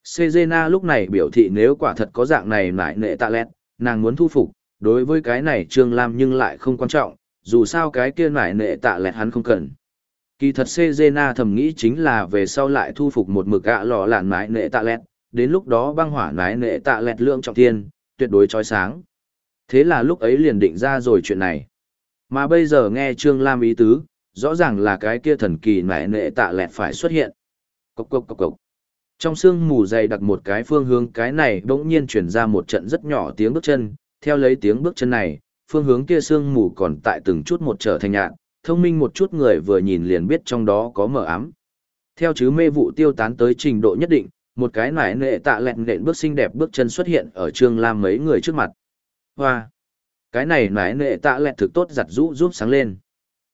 Sejena lúc này biểu thị nếu quả thật có dạng này lại nệ tạ lẹt, nàng muốn thu phục, đối với cái này Trương Lam nhưng lại không quan trọng, dù sao cái kia lại nệ tạ lẹt hắn không cần. Kỳ thật Sejena thầm nghĩ chính là về sau lại thu phục một mực gạ lò lạn nải nệ tạ lẹt, đến lúc đó băng hỏa nải nệ tạ lẹt lượng trọng thiên, tuyệt đối chói sáng. Thế là lúc ấy liền định ra rồi chuyện này. Mà bây giờ nghe Trương Lam ý tứ, rõ ràng là cái kia thần kỳ nại nệ tạ lẹt phải xuất hiện. Cốc cốc cốc cốc. Trong sương mù dày đặt một cái phương hướng cái này bỗng nhiên chuyển ra một trận rất nhỏ tiếng bước chân, theo lấy tiếng bước chân này, phương hướng kia sương mù còn tại từng chút một trở thành nhạn, thông minh một chút người vừa nhìn liền biết trong đó có mờ ám. Theo chứ mê vụ tiêu tán tới trình độ nhất định, một cái nải nệ tạ lẹn nện bước xinh đẹp bước chân xuất hiện ở Trương Lam mấy người trước mặt. Hoa! Cái này nải nệ tạ lẹn thực tốt giặt rũ giúp sáng lên.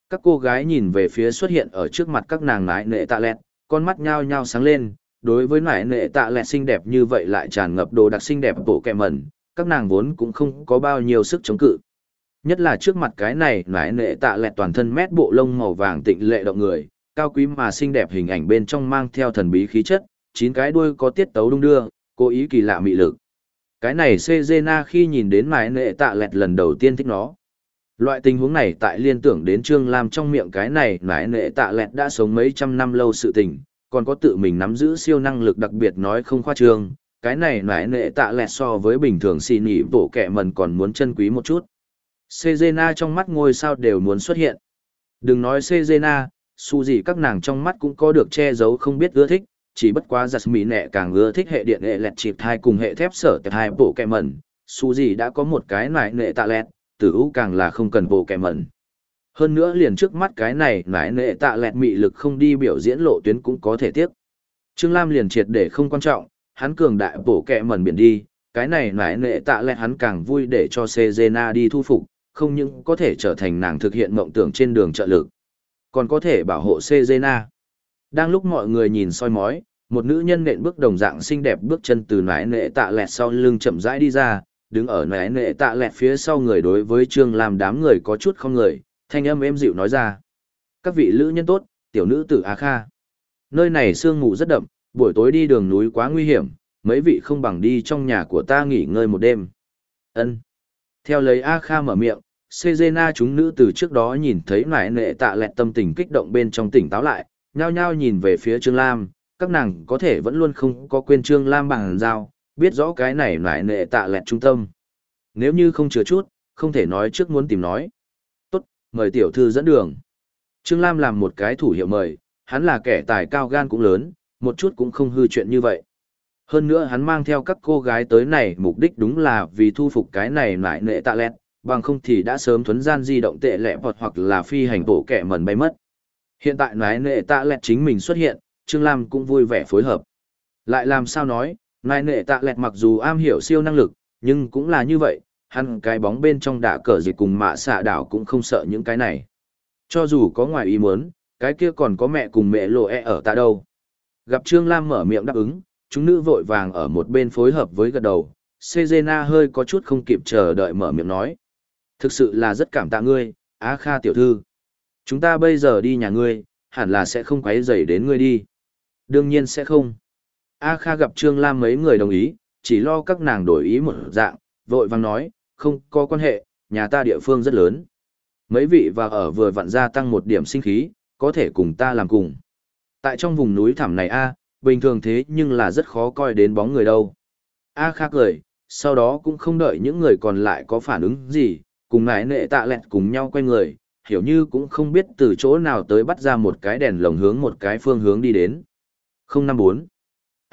Các cô gái nhìn về phía xuất hiện ở trước mặt các nàng nải nệ tạ lẹt, con mắt nhao nhao sáng lên. Đối với nải nệ tạ lẹt xinh đẹp như vậy lại tràn ngập đồ đặc xinh đẹp bộ kẹ mẩn, các nàng vốn cũng không có bao nhiêu sức chống cự. Nhất là trước mặt cái này nải nệ tạ lẹt toàn thân mét bộ lông màu vàng tịnh lệ động người, cao quý mà xinh đẹp hình ảnh bên trong mang theo thần bí khí chất, chín cái đuôi có tiết tấu đung đưa, cố ý kỳ lạ mị lực. Cái này Cezena khi nhìn đến mái nệ tạ lẹt lần đầu tiên thích nó. Loại tình huống này tại liên tưởng đến Trương Lam trong miệng cái này nãi nệ tạ lẹt đã sống mấy trăm năm lâu sự tình, còn có tự mình nắm giữ siêu năng lực đặc biệt nói không khoa trương. Cái này nãi nệ tạ lẹt so với bình thường xì nỉ bổ kẻ mần còn muốn chân quý một chút. Cezena trong mắt ngôi sao đều muốn xuất hiện. Đừng nói Cezena, su gì các nàng trong mắt cũng có được che giấu không biết ưa thích, chỉ bất quá giặt mỹ nẹ càng ưa thích hệ điện hệ lẹt chịp thai cùng hệ thép sở tệp hai bộ kẹ mẩn, su gì đã có một cái nải nệ tạ lẹt, tử U càng là không cần bộ kẻ mẩn. Hơn nữa liền trước mắt cái này nãi nệ tạ lẹt mị lực không đi biểu diễn lộ tuyến cũng có thể tiếp. Trương Lam liền triệt để không quan trọng, hắn cường đại bổ kẹ mẩn biển đi, cái này nãi nệ tạ lẹt hắn càng vui để cho Cezena đi thu phục, không những có thể trở thành nàng thực hiện mộng tưởng trên đường trợ lực còn có thể bảo hộ Cezena. Đang lúc mọi người nhìn soi mói, một nữ nhân nện bước đồng dạng xinh đẹp bước chân từ nãi nệ tạ lẹt sau lưng chậm rãi đi ra, đứng ở nẻ nệ tạ lẹt phía sau người đối với Trương lam đám người có chút không người, thanh âm êm dịu nói ra. Các vị lữ nhân tốt, tiểu nữ tử Á Kha. Nơi này sương mù rất đậm, buổi tối đi đường núi quá nguy hiểm, mấy vị không bằng đi trong nhà của ta nghỉ ngơi một đêm. Ân. Theo lời A Kha mở miệng, Sejena chúng nữ từ trước đó nhìn thấy nải nệ tạ lẹt tâm tình kích động bên trong tỉnh táo lại, nhao nhao nhìn về phía Trương Lam, các nàng có thể vẫn luôn không có quên Trương Lam bằng giao, biết rõ cái này lại nệ tạ lẹt trung tâm. Nếu như không chứa chút, không thể nói trước muốn tìm nói. Tốt, mời tiểu thư dẫn đường. Trương Lam làm một cái thủ hiệu mời, hắn là kẻ tài cao gan cũng lớn, một chút cũng không hư chuyện như vậy. Hơn nữa hắn mang theo các cô gái tới này mục đích đúng là vì thu phục cái này lại nệ tạ lẹt, bằng không thì đã sớm thuấn gian di động tệ lẹ bọt hoặc là phi hành bộ kẻ mẩn bay mất. Hiện tại nái nệ tạ lẹt chính mình xuất hiện, Trương Lam cũng vui vẻ phối hợp. Lại làm sao nói, Nại nệ tạ lẹt mặc dù am hiểu siêu năng lực, nhưng cũng là như vậy, hắn cái bóng bên trong đả cờ gì cùng mạ xạ đảo cũng không sợ những cái này. Cho dù có ngoài ý muốn, cái kia còn có mẹ cùng mẹ lộ e ở ta đâu. Gặp Trương Lam mở miệng đáp ứng, chúng nữ vội vàng ở một bên phối hợp với gật đầu. Sejena hơi có chút không kịp chờ đợi mở miệng nói. Thực sự là rất cảm tạ ngươi, Á Kha tiểu thư. Chúng ta bây giờ đi nhà ngươi, hẳn là sẽ không quấy rầy đến ngươi đi. Đương nhiên sẽ không. A Kha gặp Trương Lam mấy người đồng ý, chỉ lo các nàng đổi ý một dạng, vội vang nói, không có quan hệ, nhà ta địa phương rất lớn. Mấy vị và ở vừa vặn gia tăng một điểm sinh khí, có thể cùng ta làm cùng. Tại trong vùng núi thẳm này A, bình thường thế nhưng là rất khó coi đến bóng người đâu. A Kha cười, sau đó cũng không đợi những người còn lại có phản ứng gì, cùng ngài nệ tạ lẹt cùng nhau quay người, hiểu như cũng không biết từ chỗ nào tới bắt ra một cái đèn lồng hướng một cái phương hướng đi đến. 054.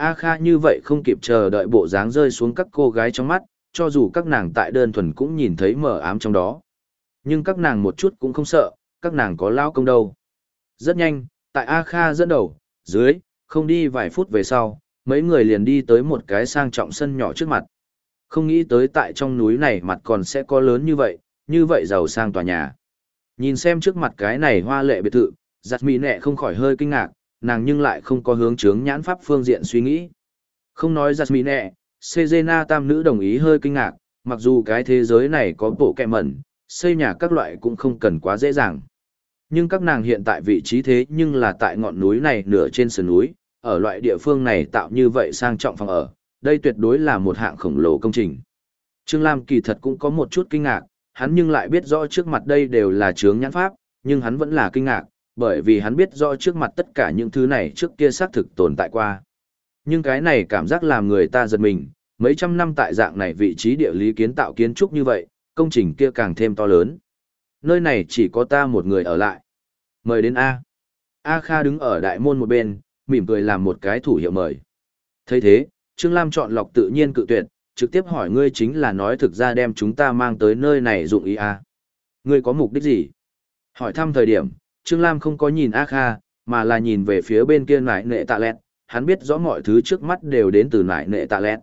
A Kha như vậy không kịp chờ đợi bộ dáng rơi xuống các cô gái trong mắt, cho dù các nàng tại đơn thuần cũng nhìn thấy mờ ám trong đó. Nhưng các nàng một chút cũng không sợ, các nàng có lao công đâu. Rất nhanh, tại A Kha dẫn đầu, dưới, không đi vài phút về sau, mấy người liền đi tới một cái sang trọng sân nhỏ trước mặt. Không nghĩ tới tại trong núi này mặt còn sẽ có lớn như vậy, như vậy giàu sang tòa nhà. Nhìn xem trước mặt cái này hoa lệ biệt thự, giặt mì nẹ không khỏi hơi kinh ngạc, nàng nhưng lại không có hướng chướng nhãn pháp phương diện suy nghĩ. Không nói giặt mì nẹ, Sejena tam nữ đồng ý hơi kinh ngạc, mặc dù cái thế giới này có bộ kẹ mẩn, xây nhà các loại cũng không cần quá dễ dàng. Nhưng các nàng hiện tại vị trí thế nhưng là tại ngọn núi này nửa trên sườn núi, ở loại địa phương này tạo như vậy sang trọng phòng ở, đây tuyệt đối là một hạng khổng lồ công trình. Trương Lam kỳ thật cũng có một chút kinh ngạc, hắn nhưng lại biết rõ trước mặt đây đều là chướng nhãn pháp, nhưng hắn vẫn là kinh ngạc, bởi vì hắn biết rõ trước mặt tất cả những thứ này trước kia xác thực tồn tại qua. Nhưng cái này cảm giác làm người ta giật mình, mấy trăm năm tại dạng này vị trí địa lý kiến tạo kiến trúc như vậy, công trình kia càng thêm to lớn. Nơi này chỉ có ta một người ở lại. Mời đến A. A Kha đứng ở đại môn một bên, mỉm cười làm một cái thủ hiệu mời. thấy thế, Trương Lam chọn lọc tự nhiên cự tuyệt, trực tiếp hỏi ngươi chính là nói thực ra đem chúng ta mang tới nơi này dụng ý a Ngươi có mục đích gì? Hỏi thăm thời điểm, Trương Lam không có nhìn A Kha, mà là nhìn về phía bên kia nải nệ tạ lẹt, hắn biết rõ mọi thứ trước mắt đều đến từ nải nệ tạ lẹt.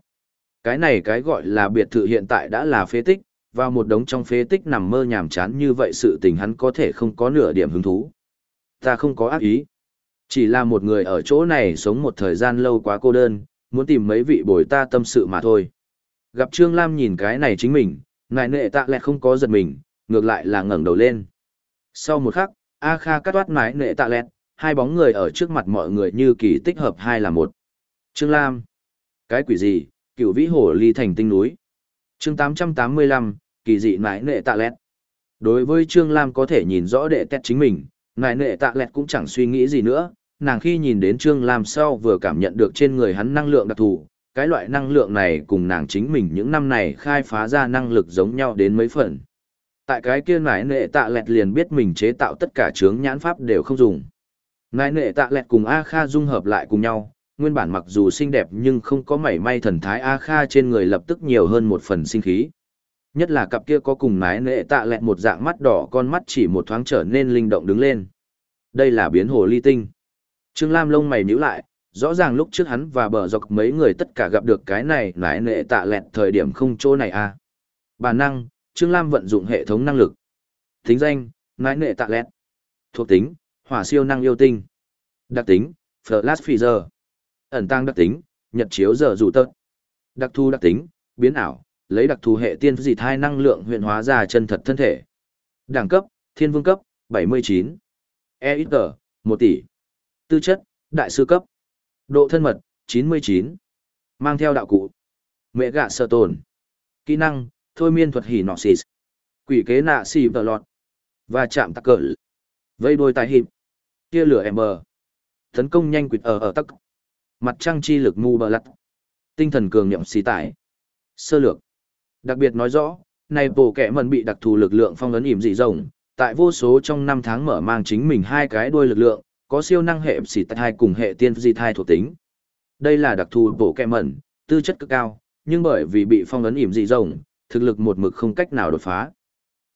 Cái này cái gọi là biệt thự hiện tại đã là phế tích, vào một đống trong phế tích nằm mơ nhàm chán như vậy sự tình hắn có thể không có nửa điểm hứng thú. Ta không có ác ý. Chỉ là một người ở chỗ này sống một thời gian lâu quá cô đơn, muốn tìm mấy vị bồi ta tâm sự mà thôi. Gặp Trương Lam nhìn cái này chính mình, nại nệ tạ lẹt không có giật mình, ngược lại là ngẩng đầu lên. Sau một khắc, A Kha cắt toát nại nệ tạ lẹt, hai bóng người ở trước mặt mọi người như kỳ tích hợp hai là một. Trương Lam. Cái quỷ gì, cựu vĩ hổ ly thành tinh núi. chương 885, kỳ dị nại nệ tạ lẹt. Đối với Trương Lam có thể nhìn rõ đệ tét chính mình, nại nệ tạ lẹt cũng chẳng suy nghĩ gì nữa. Nàng khi nhìn đến Trương Lam sau vừa cảm nhận được trên người hắn năng lượng đặc thù, cái loại năng lượng này cùng nàng chính mình những năm này khai phá ra năng lực giống nhau đến mấy phần. Tại cái kia nải nệ tạ lẹt liền biết mình chế tạo tất cả chướng nhãn pháp đều không dùng. Nải nệ tạ lẹt cùng A Kha dung hợp lại cùng nhau, nguyên bản mặc dù xinh đẹp nhưng không có mảy may thần thái A Kha trên người lập tức nhiều hơn một phần sinh khí. Nhất là cặp kia có cùng nái nệ tạ lẹt một dạng mắt đỏ con mắt chỉ một thoáng trở nên linh động đứng lên. Đây là biến hồ ly tinh. Trương Lam lông mày nhíu lại, rõ ràng lúc trước hắn và bờ dọc mấy người tất cả gặp được cái này nái nệ tạ lẹt thời điểm không chỗ này à. Bản năng, Trương Lam vận dụng hệ thống năng lực. Tính danh, nãi nệ tạ lẹt. Thuộc tính, hỏa siêu năng yêu tinh. Đặc tính, Flash giờ, Ẩn tăng đặc tính, nhật chiếu giờ rủ tớt. Đặc thu đặc tính, biến ảo, lấy đặc thù hệ tiên dị thai năng lượng huyện hóa ra chân thật thân thể. Đẳng cấp, thiên vương cấp, 79. EXG, 1 tỷ. Tư chất, đại sư cấp. Độ thân mật, 99. Mang theo đạo cụ. Mẹ gạ sơ tồn. Kỹ năng, thôi miên thuật hỉ nọ xì. Quỷ kế nạ xì vợ lọt. Và chạm tắc cỡ. Vây đôi tài hiệp. Tia lửa em bờ. Tấn công nhanh quỵt ở ở tắc. Mặt trăng chi lực mù bờ lặt. Tinh thần cường nhậm xì tải. Sơ lược. Đặc biệt nói rõ, này bổ kẻ mần bị đặc thù lực lượng phong ấn ỉm dị rồng, tại vô số trong năm tháng mở mang chính mình hai cái đuôi lực lượng, có siêu năng hệ xì tại hai cùng hệ tiên di thai thuộc tính. Đây là đặc thù bổ kẻ mần tư chất cực cao, nhưng bởi vì bị phong ấn ỉm dị rồng, thực lực một mực không cách nào đột phá.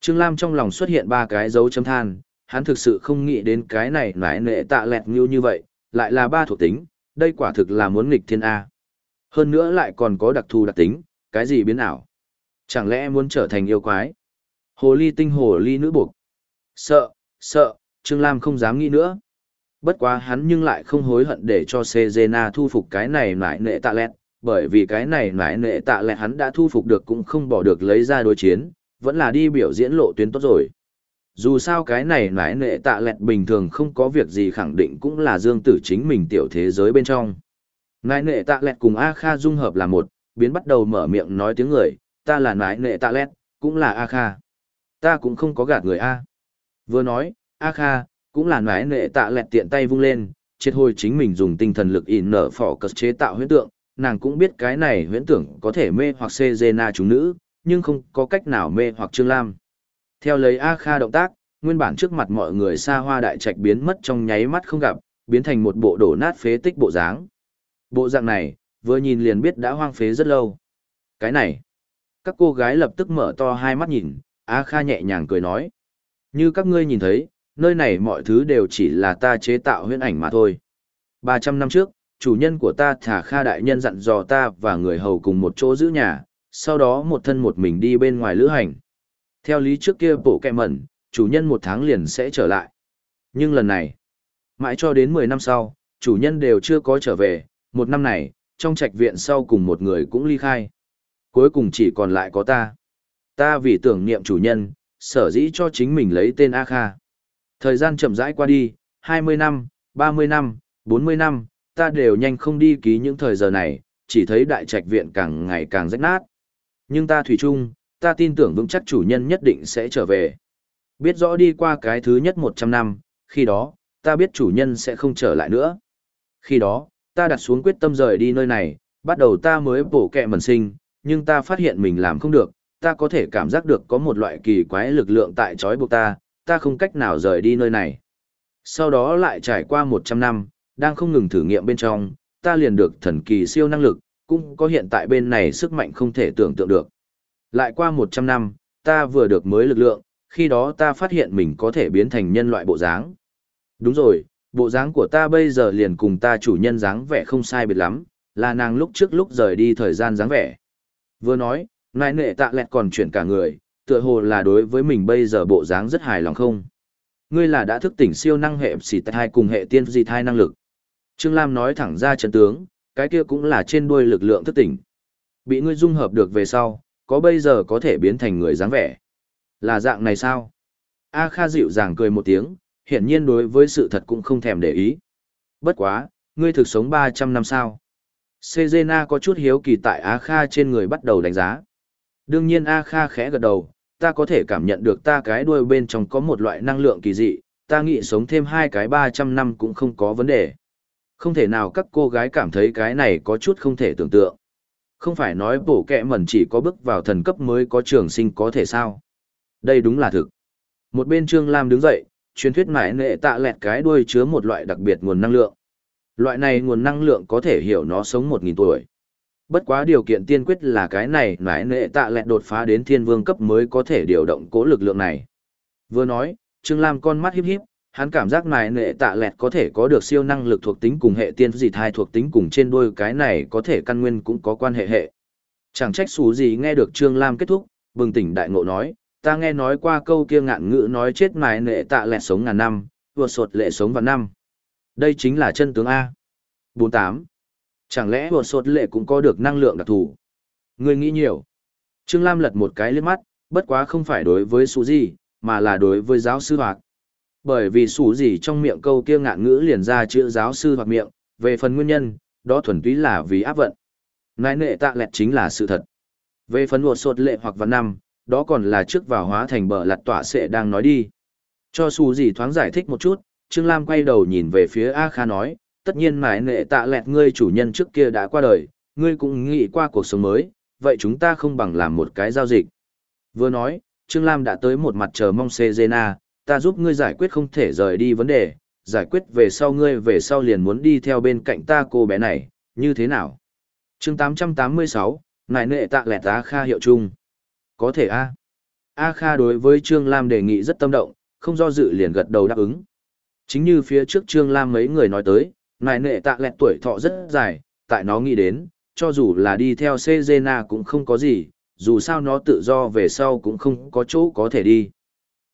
Trương Lam trong lòng xuất hiện ba cái dấu chấm than, hắn thực sự không nghĩ đến cái này nãi nệ tạ lẹt như như vậy, lại là ba thuộc tính, đây quả thực là muốn nghịch thiên A. Hơn nữa lại còn có đặc thù đặc tính, cái gì biến ảo. Chẳng lẽ muốn trở thành yêu quái? Hồ ly tinh hồ ly nữ buộc. Sợ, sợ, Trương Lam không dám nghĩ nữa. Bất quá hắn nhưng lại không hối hận để cho Sejena thu phục cái này nãi nệ tạ lẹt, bởi vì cái này nải nệ tạ lẹt hắn đã thu phục được cũng không bỏ được lấy ra đối chiến, vẫn là đi biểu diễn lộ tuyến tốt rồi. Dù sao cái này nải nệ tạ lẹt bình thường không có việc gì khẳng định cũng là dương tử chính mình tiểu thế giới bên trong. Nải nệ tạ lẹt cùng A Kha dung hợp là một, biến bắt đầu mở miệng nói tiếng người, ta là nải nệ tạ lẹt, cũng là A Kha. Ta cũng không có gạt người A. Vừa nói, A Kha, cũng là nải nệ tạ lẹt tiện tay vung lên, triệt hồi chính mình dùng tinh thần lực in nở phỏ cất chế tạo huyễn tượng, nàng cũng biết cái này huyễn tưởng có thể mê hoặc Sejena chúng nữ, nhưng không có cách nào mê hoặc Trương Lam. Theo lấy A Kha động tác, nguyên bản trước mặt mọi người xa hoa đại trạch biến mất trong nháy mắt không gặp, biến thành một bộ đổ nát phế tích bộ dáng. Bộ dạng này, vừa nhìn liền biết đã hoang phế rất lâu. Cái này, các cô gái lập tức mở to hai mắt nhìn, A Kha nhẹ nhàng cười nói. Như các ngươi nhìn thấy, nơi này mọi thứ đều chỉ là ta chế tạo huyễn ảnh mà thôi. 300 năm trước, chủ nhân của ta thả Kha đại nhân dặn dò ta và người hầu cùng một chỗ giữ nhà, sau đó một thân một mình đi bên ngoài lữ hành. Theo lý trước kia bộ kẹ mẩn, chủ nhân một tháng liền sẽ trở lại. Nhưng lần này, mãi cho đến 10 năm sau, chủ nhân đều chưa có trở về, một năm này, trong trạch viện sau cùng một người cũng ly khai. Cuối cùng chỉ còn lại có ta. Ta vì tưởng niệm chủ nhân, sở dĩ cho chính mình lấy tên A Kha. Thời gian chậm rãi qua đi, 20 năm, 30 năm, 40 năm, ta đều nhanh không đi ký những thời giờ này, chỉ thấy đại trạch viện càng ngày càng rách nát. Nhưng ta thủy chung, ta tin tưởng vững chắc chủ nhân nhất định sẽ trở về. Biết rõ đi qua cái thứ nhất 100 năm, khi đó, ta biết chủ nhân sẽ không trở lại nữa. Khi đó, ta đặt xuống quyết tâm rời đi nơi này, bắt đầu ta mới bổ kẹ mần sinh, nhưng ta phát hiện mình làm không được, ta có thể cảm giác được có một loại kỳ quái lực lượng tại trói buộc ta, ta không cách nào rời đi nơi này. Sau đó lại trải qua 100 năm, đang không ngừng thử nghiệm bên trong, ta liền được thần kỳ siêu năng lực, cũng có hiện tại bên này sức mạnh không thể tưởng tượng được. Lại qua 100 năm, ta vừa được mới lực lượng, khi đó ta phát hiện mình có thể biến thành nhân loại bộ dáng. Đúng rồi, bộ dáng của ta bây giờ liền cùng ta chủ nhân dáng vẻ không sai biệt lắm, là nàng lúc trước lúc rời đi thời gian dáng vẻ. Vừa nói, nại nệ tạ lẹt còn chuyển cả người, tựa hồ là đối với mình bây giờ bộ dáng rất hài lòng không. Ngươi là đã thức tỉnh siêu năng hệ psi thai cùng hệ tiên di thai năng lực. Trương Lam nói thẳng ra chân tướng, cái kia cũng là trên đuôi lực lượng thức tỉnh. Bị ngươi dung hợp được về sau, có bây giờ có thể biến thành người dáng vẻ. Là dạng này sao? A Kha dịu dàng cười một tiếng, hiển nhiên đối với sự thật cũng không thèm để ý. Bất quá, ngươi thực sống 300 năm sao? Sejena có chút hiếu kỳ tại A Kha trên người bắt đầu đánh giá. Đương nhiên A Kha khẽ gật đầu, ta có thể cảm nhận được ta cái đuôi bên trong có một loại năng lượng kỳ dị, ta nghĩ sống thêm hai cái 300 năm cũng không có vấn đề. Không thể nào các cô gái cảm thấy cái này có chút không thể tưởng tượng. Không phải nói bổ kẹ mẩn chỉ có bước vào thần cấp mới có trường sinh có thể sao. Đây đúng là thực. Một bên Trương Lam đứng dậy, truyền thuyết mãi nệ tạ lẹt cái đuôi chứa một loại đặc biệt nguồn năng lượng. Loại này nguồn năng lượng có thể hiểu nó sống 1.000 tuổi. Bất quá điều kiện tiên quyết là cái này mãi nệ tạ lẹt đột phá đến thiên vương cấp mới có thể điều động cố lực lượng này. Vừa nói, Trương Lam con mắt híp híp, hắn cảm giác này nệ tạ lẹt có thể có được siêu năng lực thuộc tính cùng hệ tiên dị thai thuộc tính cùng trên đôi cái này có thể căn nguyên cũng có quan hệ hệ. Chẳng trách xù gì nghe được Trương Lam kết thúc, bừng tỉnh đại ngộ nói, ta nghe nói qua câu kia ngạn ngữ nói chết mài nệ tạ lẹt sống ngàn năm, vượt sột lệ sống vào năm. Đây chính là chân tướng A. 48. Chẳng lẽ vượt sột lệ cũng có được năng lượng đặc thù? Người nghĩ nhiều. Trương Lam lật một cái liếc mắt, bất quá không phải đối với xù gì, mà là đối với giáo sư Hoạt. Bởi vì sủ gì trong miệng câu kia ngạn ngữ liền ra chữ giáo sư hoặc miệng, về phần nguyên nhân, đó thuần túy là vì áp vận. Nái nệ tạ lẹt chính là sự thật. Về phần vượt sột lệ hoặc văn năm, đó còn là trước vào hóa thành bờ lặt tỏa sẽ đang nói đi. Cho xù gì thoáng giải thích một chút, Trương Lam quay đầu nhìn về phía A Kha nói, tất nhiên mải nệ tạ lẹt ngươi chủ nhân trước kia đã qua đời, ngươi cũng nghĩ qua cuộc sống mới, vậy chúng ta không bằng làm một cái giao dịch. Vừa nói, Trương Lam đã tới một mặt chờ mong Sejena, ta giúp ngươi giải quyết không thể rời đi vấn đề, giải quyết về sau ngươi về sau liền muốn đi theo bên cạnh ta cô bé này, như thế nào? chương 886, nại nệ tạ lẹt A Kha hiệu chung. Có thể a. A Kha đối với Trương Lam đề nghị rất tâm động, không do dự liền gật đầu đáp ứng. Chính như phía trước Trương Lam mấy người nói tới, nại nệ tạ lẹt tuổi thọ rất dài, tại nó nghĩ đến, cho dù là đi theo Sejena cũng không có gì, dù sao nó tự do về sau cũng không có chỗ có thể đi.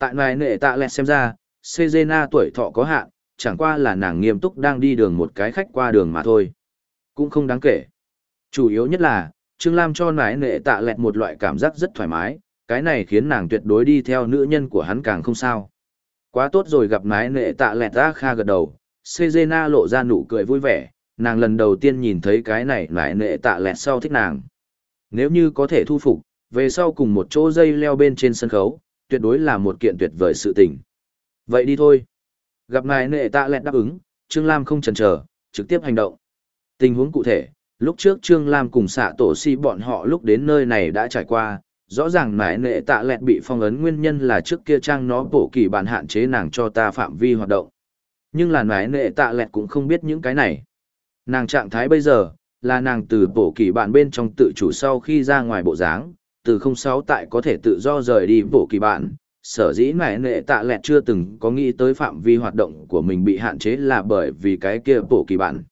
Tại nại nệ tạ lẹt xem ra, Sejena tuổi thọ có hạn, chẳng qua là nàng nghiêm túc đang đi đường một cái khách qua đường mà thôi. Cũng không đáng kể. Chủ yếu nhất là, Trương Lam cho nải nệ tạ lẹt một loại cảm giác rất thoải mái, cái này khiến nàng tuyệt đối đi theo nữ nhân của hắn càng không sao. Quá tốt rồi gặp nải nệ tạ lẹt ra kha gật đầu, Sejena lộ ra nụ cười vui vẻ, nàng lần đầu tiên nhìn thấy cái này nải nệ tạ lẹt sau thích nàng. Nếu như có thể thu phục, về sau cùng một chỗ dây leo bên trên sân khấu, tuyệt đối là một kiện tuyệt vời sự tình. Vậy đi thôi. Gặp ngài nệ tạ lẹt đáp ứng, Trương Lam không chần chờ, trực tiếp hành động. Tình huống cụ thể, Lúc trước Trương Lam cùng xạ tổ si bọn họ lúc đến nơi này đã trải qua, rõ ràng mãi nệ tạ lẹt bị phong ấn nguyên nhân là trước kia trang nó bổ kỳ bản hạn chế nàng cho ta phạm vi hoạt động. Nhưng là mãi nệ tạ lẹt cũng không biết những cái này. Nàng trạng thái bây giờ, là nàng từ bổ kỳ bản bên trong tự chủ sau khi ra ngoài bộ dáng, từ không sáu tại có thể tự do rời đi bộ kỳ bản. Sở dĩ mãi nệ tạ lẹt chưa từng có nghĩ tới phạm vi hoạt động của mình bị hạn chế là bởi vì cái kia bộ kỳ bản.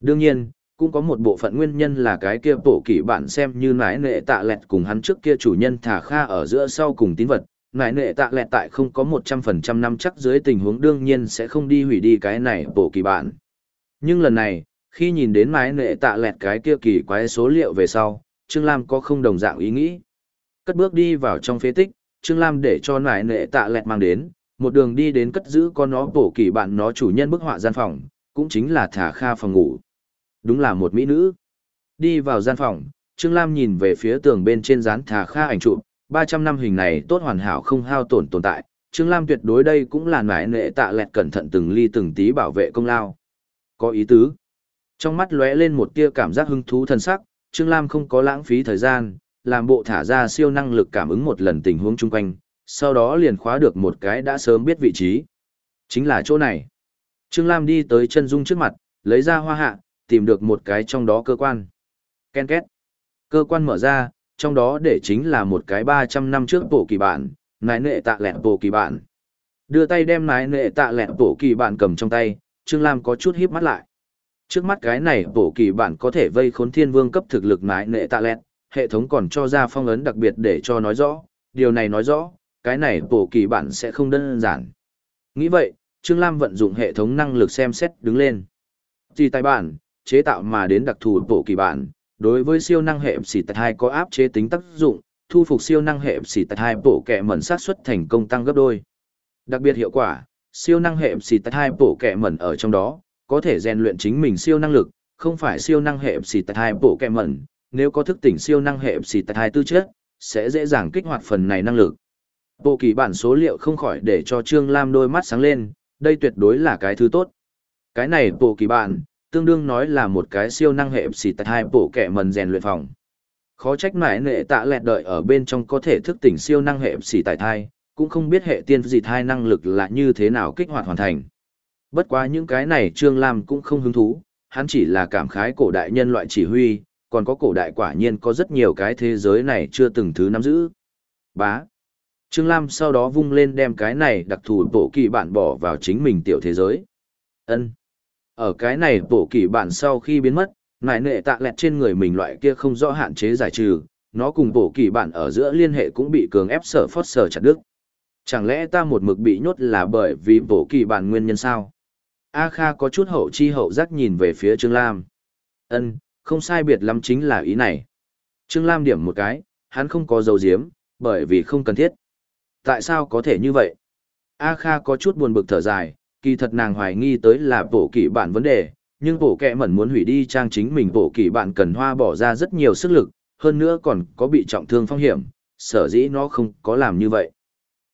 Đương nhiên, cũng có một bộ phận nguyên nhân là cái kia bộ kỳ bản xem như nái nệ tạ lẹt cùng hắn trước kia chủ nhân thả kha ở giữa sau cùng tín vật nái nệ tạ lẹt tại không có một trăm phần trăm năm chắc dưới tình huống đương nhiên sẽ không đi hủy đi cái này bộ kỳ bản nhưng lần này khi nhìn đến nái nệ tạ lẹt cái kia kỳ quái số liệu về sau trương lam có không đồng dạng ý nghĩ cất bước đi vào trong phế tích trương lam để cho nải nệ tạ lẹt mang đến một đường đi đến cất giữ con nó bổ kỳ bạn nó chủ nhân bức họa gian phòng cũng chính là thả kha phòng ngủ Đúng là một mỹ nữ. Đi vào gian phòng, Trương Lam nhìn về phía tường bên trên dán thà kha ảnh chụp, 300 năm hình này tốt hoàn hảo không hao tổn tồn tại. Trương Lam tuyệt đối đây cũng là nải nệ tạ lẹt cẩn thận từng ly từng tí bảo vệ công lao. Có ý tứ. Trong mắt lóe lên một tia cảm giác hứng thú thân sắc, Trương Lam không có lãng phí thời gian, làm bộ thả ra siêu năng lực cảm ứng một lần tình huống chung quanh, sau đó liền khóa được một cái đã sớm biết vị trí. Chính là chỗ này. Trương Lam đi tới chân dung trước mặt, lấy ra hoa hạ, tìm được một cái trong đó cơ quan. Ken két. Cơ quan mở ra, trong đó để chính là một cái 300 năm trước bộ kỳ bản, nái nệ tạ lẹn bộ kỳ bản. Đưa tay đem nái nệ tạ lẹn bộ kỳ bản cầm trong tay, Trương Lam có chút híp mắt lại. Trước mắt cái này bổ kỳ bản có thể vây khốn thiên vương cấp thực lực nái nệ tạ lẹt, hệ thống còn cho ra phong ấn đặc biệt để cho nói rõ, điều này nói rõ, cái này bổ kỳ bản sẽ không đơn giản. Nghĩ vậy, Trương Lam vận dụng hệ thống năng lực xem xét đứng lên. Chỉ tài bản, chế tạo mà đến đặc thù bổ kỳ bản, đối với siêu năng hệ xỉ tạch hai có áp chế tính tác dụng, thu phục siêu năng hệ xỉ tạch hai bổ kẻ mẩn sát xuất thành công tăng gấp đôi. Đặc biệt hiệu quả, siêu năng hệ xỉ tạch hai bổ kẻ mẩn ở trong đó, có thể rèn luyện chính mình siêu năng lực, không phải siêu năng hệ xì tại hai bộ kẹ mẩn, nếu có thức tỉnh siêu năng hệ xì tại hai tư chất, sẽ dễ dàng kích hoạt phần này năng lực. Bộ kỳ bản số liệu không khỏi để cho Trương Lam đôi mắt sáng lên, đây tuyệt đối là cái thứ tốt. Cái này bộ kỳ bản, tương đương nói là một cái siêu năng hệ xì tại hai bộ kẻ mần rèn luyện phòng. Khó trách mãi nệ tạ lẹt đợi ở bên trong có thể thức tỉnh siêu năng hệ xì tại thai, cũng không biết hệ tiên gì thai năng lực là như thế nào kích hoạt hoàn thành. Bất quá những cái này Trương Lam cũng không hứng thú, hắn chỉ là cảm khái cổ đại nhân loại chỉ huy, còn có cổ đại quả nhiên có rất nhiều cái thế giới này chưa từng thứ nắm giữ. Bá. Trương Lam sau đó vung lên đem cái này đặc thù bộ kỳ bản bỏ vào chính mình tiểu thế giới. ân Ở cái này bộ kỳ bản sau khi biến mất, nải nệ tạ lẹt trên người mình loại kia không rõ hạn chế giải trừ, nó cùng bộ kỳ bản ở giữa liên hệ cũng bị cường ép sở phót sở chặt đứt. Chẳng lẽ ta một mực bị nhốt là bởi vì bộ kỳ bản nguyên nhân sao? A Kha có chút hậu chi hậu giác nhìn về phía Trương Lam. Ân, không sai biệt lắm chính là ý này. Trương Lam điểm một cái, hắn không có dấu diếm, bởi vì không cần thiết. Tại sao có thể như vậy? A Kha có chút buồn bực thở dài, kỳ thật nàng hoài nghi tới là bổ kỷ bản vấn đề, nhưng bổ kẹ mẩn muốn hủy đi trang chính mình bổ kỷ bản cần hoa bỏ ra rất nhiều sức lực, hơn nữa còn có bị trọng thương phong hiểm, sở dĩ nó không có làm như vậy.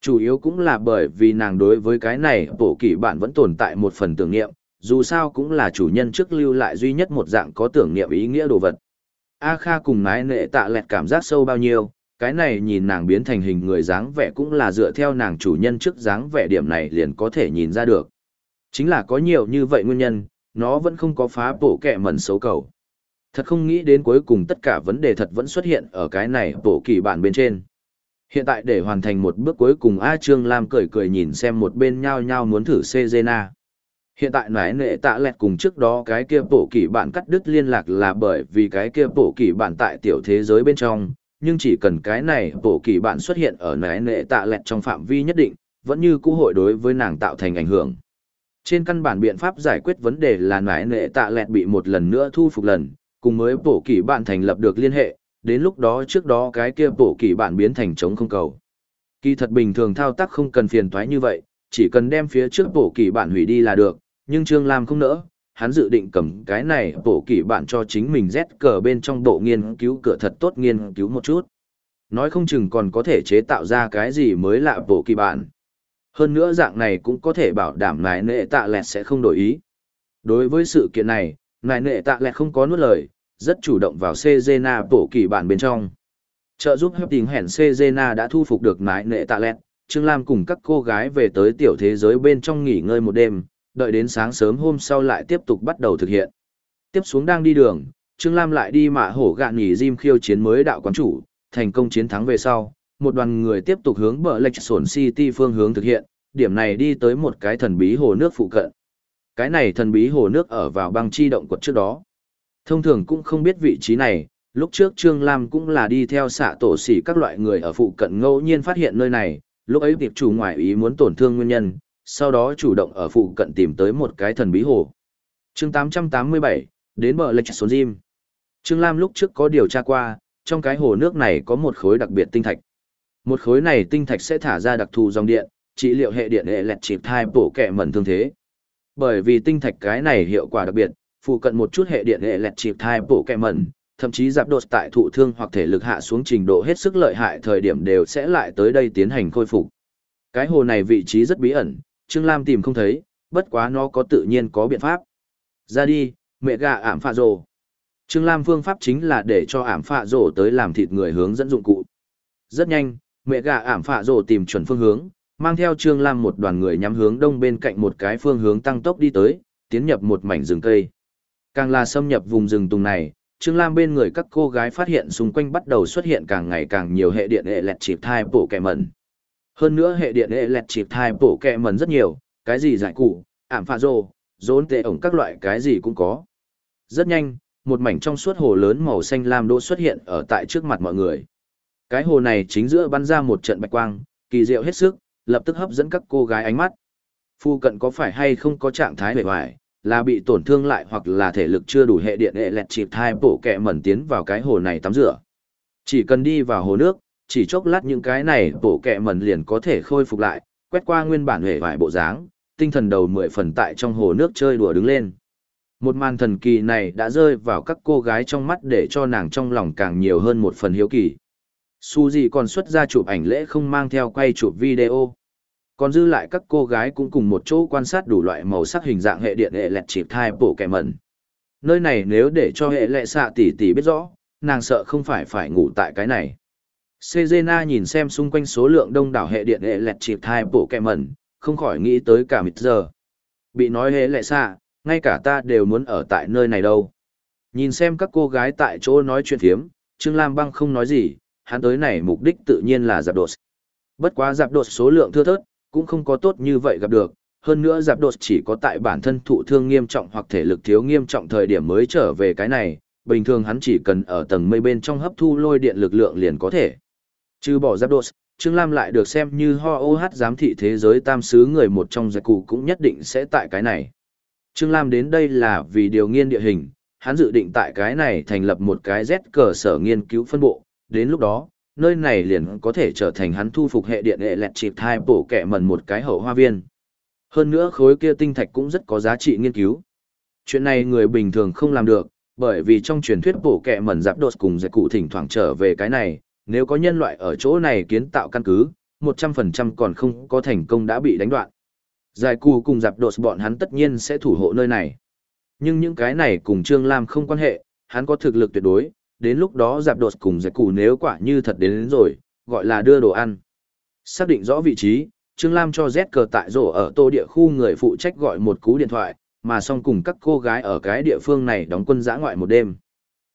Chủ yếu cũng là bởi vì nàng đối với cái này bộ kỷ bản vẫn tồn tại một phần tưởng niệm, dù sao cũng là chủ nhân trước lưu lại duy nhất một dạng có tưởng niệm ý nghĩa đồ vật. A Kha cùng nái nệ tạ lẹt cảm giác sâu bao nhiêu, cái này nhìn nàng biến thành hình người dáng vẻ cũng là dựa theo nàng chủ nhân trước dáng vẻ điểm này liền có thể nhìn ra được. Chính là có nhiều như vậy nguyên nhân, nó vẫn không có phá bổ kẹ mẩn xấu cầu. Thật không nghĩ đến cuối cùng tất cả vấn đề thật vẫn xuất hiện ở cái này bổ kỳ bản bên trên. Hiện tại để hoàn thành một bước cuối cùng A Trương Lam cười cười nhìn xem một bên nhau nhau muốn thử Sezena. Hiện tại nãy nệ tạ lẹt cùng trước đó cái kia bổ kỷ bạn cắt đứt liên lạc là bởi vì cái kia bổ kỷ bạn tại tiểu thế giới bên trong, nhưng chỉ cần cái này bổ kỷ bạn xuất hiện ở nãy nệ tạ lẹt trong phạm vi nhất định, vẫn như cũ hội đối với nàng tạo thành ảnh hưởng. Trên căn bản biện pháp giải quyết vấn đề là nãy nệ tạ lẹt bị một lần nữa thu phục lần, cùng mới bổ kỷ bạn thành lập được liên hệ, đến lúc đó trước đó cái kia bổ kỳ bản biến thành chống không cầu. Kỳ thật bình thường thao tác không cần phiền toái như vậy, chỉ cần đem phía trước bổ kỳ bản hủy đi là được, nhưng Trương Lam không nỡ, hắn dự định cầm cái này bổ kỷ bạn cho chính mình rét cờ bên trong bộ nghiên cứu cửa thật tốt nghiên cứu một chút. Nói không chừng còn có thể chế tạo ra cái gì mới lạ bổ kỳ bạn. Hơn nữa dạng này cũng có thể bảo đảm nài nệ tạ lẹt sẽ không đổi ý. Đối với sự kiện này, nài nệ tạ lẹt không có nuốt lời, rất chủ động vào Cezena bổ kỳ bản bên trong. Trợ giúp hấp tình hẹn Cezena đã thu phục được nài nệ tạ lẹt, Trương Lam cùng các cô gái về tới tiểu thế giới bên trong nghỉ ngơi một đêm, đợi đến sáng sớm hôm sau lại tiếp tục bắt đầu thực hiện. Tiếp xuống đang đi đường, Trương Lam lại đi mạ hổ gạn nghỉ Jim khiêu chiến mới đạo quán chủ, thành công chiến thắng về sau, một đoàn người tiếp tục hướng bờ lệch sổn City phương hướng thực hiện, điểm này đi tới một cái thần bí hồ nước phụ cận. Cái này thần bí hồ nước ở vào băng chi động quật trước đó. Thông thường cũng không biết vị trí này, lúc trước Trương Lam cũng là đi theo xạ tổ xỉ các loại người ở phụ cận ngẫu nhiên phát hiện nơi này, lúc ấy tiệp chủ ngoại ý muốn tổn thương nguyên nhân, sau đó chủ động ở phụ cận tìm tới một cái thần bí hồ. chương 887, đến bờ lệch xuống Jim. Trương Lam lúc trước có điều tra qua, trong cái hồ nước này có một khối đặc biệt tinh thạch. Một khối này tinh thạch sẽ thả ra đặc thù dòng điện, trị liệu hệ điện hệ lẹt chịp thai bổ kẹ mẩn thương thế. Bởi vì tinh thạch cái này hiệu quả đặc biệt, phụ cận một chút hệ điện hệ lẹt chịp thai bổ kẹ mẩn, thậm chí giáp đột tại thụ thương hoặc thể lực hạ xuống trình độ hết sức lợi hại thời điểm đều sẽ lại tới đây tiến hành khôi phục. Cái hồ này vị trí rất bí ẩn, Trương Lam tìm không thấy, bất quá nó có tự nhiên có biện pháp. Ra đi, mẹ gà ảm phạ rồ. Trương Lam phương pháp chính là để cho ảm phạ rồ tới làm thịt người hướng dẫn dụng cụ. Rất nhanh, mẹ gà ảm phạ rồ tìm chuẩn phương hướng, mang theo Trương Lam một đoàn người nhắm hướng đông bên cạnh một cái phương hướng tăng tốc đi tới, tiến nhập một mảnh rừng cây. Càng là xâm nhập vùng rừng tùng này, Trương Lam bên người các cô gái phát hiện xung quanh bắt đầu xuất hiện càng ngày càng nhiều hệ điện hệ lẹt chịp thai bổ kẹ mẩn. Hơn nữa hệ điện hệ lẹt chịp thai bổ kẹ mẩn rất nhiều, cái gì giải cụ, ảm pha rô, rốn tệ ổng các loại cái gì cũng có. Rất nhanh, một mảnh trong suốt hồ lớn màu xanh lam đỗ xuất hiện ở tại trước mặt mọi người. Cái hồ này chính giữa bắn ra một trận bạch quang, kỳ diệu hết sức, lập tức hấp dẫn các cô gái ánh mắt. Phu cận có phải hay không có trạng thái bề hoài, là bị tổn thương lại hoặc là thể lực chưa đủ hệ điện hệ lẹt chịp thai bổ kẹ mẩn tiến vào cái hồ này tắm rửa. Chỉ cần đi vào hồ nước, chỉ chốc lát những cái này bổ kẹ mẩn liền có thể khôi phục lại, quét qua nguyên bản hệ vải bộ dáng, tinh thần đầu mười phần tại trong hồ nước chơi đùa đứng lên. Một màn thần kỳ này đã rơi vào các cô gái trong mắt để cho nàng trong lòng càng nhiều hơn một phần hiếu kỳ. Suzy còn xuất ra chụp ảnh lễ không mang theo quay chụp video. Còn dư lại các cô gái cũng cùng một chỗ quan sát đủ loại màu sắc hình dạng hệ điện hệ lẹt chịp thai bổ kẻ mẩn. Nơi này nếu để cho hệ lệ xạ tỷ tỷ biết rõ, nàng sợ không phải phải ngủ tại cái này. Sejena nhìn xem xung quanh số lượng đông đảo hệ điện hệ lẹt chịp thai bổ kẻ mẩn, không khỏi nghĩ tới cả mịt giờ. Bị nói hệ lệ xạ, ngay cả ta đều muốn ở tại nơi này đâu. Nhìn xem các cô gái tại chỗ nói chuyện phiếm Trương Lam Băng không nói gì, hắn tới này mục đích tự nhiên là giạp đột. Bất quá giạp đột số lượng thưa thớt, cũng không có tốt như vậy gặp được, hơn nữa giáp đột chỉ có tại bản thân thụ thương nghiêm trọng hoặc thể lực thiếu nghiêm trọng thời điểm mới trở về cái này, bình thường hắn chỉ cần ở tầng mây bên trong hấp thu lôi điện lực lượng liền có thể. Trừ bỏ giáp đột, Trương Lam lại được xem như ho ô hát giám thị thế giới tam sứ người một trong giải cụ cũng nhất định sẽ tại cái này. Trương Lam đến đây là vì điều nghiên địa hình, hắn dự định tại cái này thành lập một cái Z cờ sở nghiên cứu phân bộ, đến lúc đó, nơi này liền có thể trở thành hắn thu phục hệ điện hệ lẹt chịp thai bổ kẻ mần một cái hậu hoa viên. Hơn nữa khối kia tinh thạch cũng rất có giá trị nghiên cứu. Chuyện này người bình thường không làm được, bởi vì trong truyền thuyết bổ kẻ mẩn giáp đột cùng giải cụ thỉnh thoảng trở về cái này, nếu có nhân loại ở chỗ này kiến tạo căn cứ, 100% còn không có thành công đã bị đánh đoạn. Giải cụ cùng giáp đột bọn hắn tất nhiên sẽ thủ hộ nơi này. Nhưng những cái này cùng Trương Lam không quan hệ, hắn có thực lực tuyệt đối, đến lúc đó giáp đột cùng giải cụ nếu quả như thật đến, đến rồi, gọi là đưa đồ ăn. Xác định rõ vị trí, Trương Lam cho Z cờ tại rổ ở tô địa khu người phụ trách gọi một cú điện thoại, mà xong cùng các cô gái ở cái địa phương này đóng quân giã ngoại một đêm.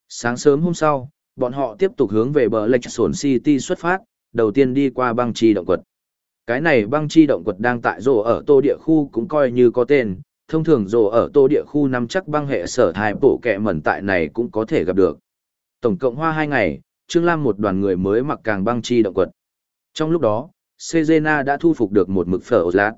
Sáng sớm hôm sau, bọn họ tiếp tục hướng về bờ lệch Sổn City xuất phát, đầu tiên đi qua băng chi động quật. Cái này băng chi động quật đang tại rổ ở tô địa khu cũng coi như có tên, thông thường rổ ở tô địa khu nắm chắc băng hệ sở thai bổ kẹ mẩn tại này cũng có thể gặp được. Tổng cộng hoa hai ngày, Trương Lam một đoàn người mới mặc càng băng chi động quật. Trong lúc đó, Sejena đã thu phục được một mực phở lát.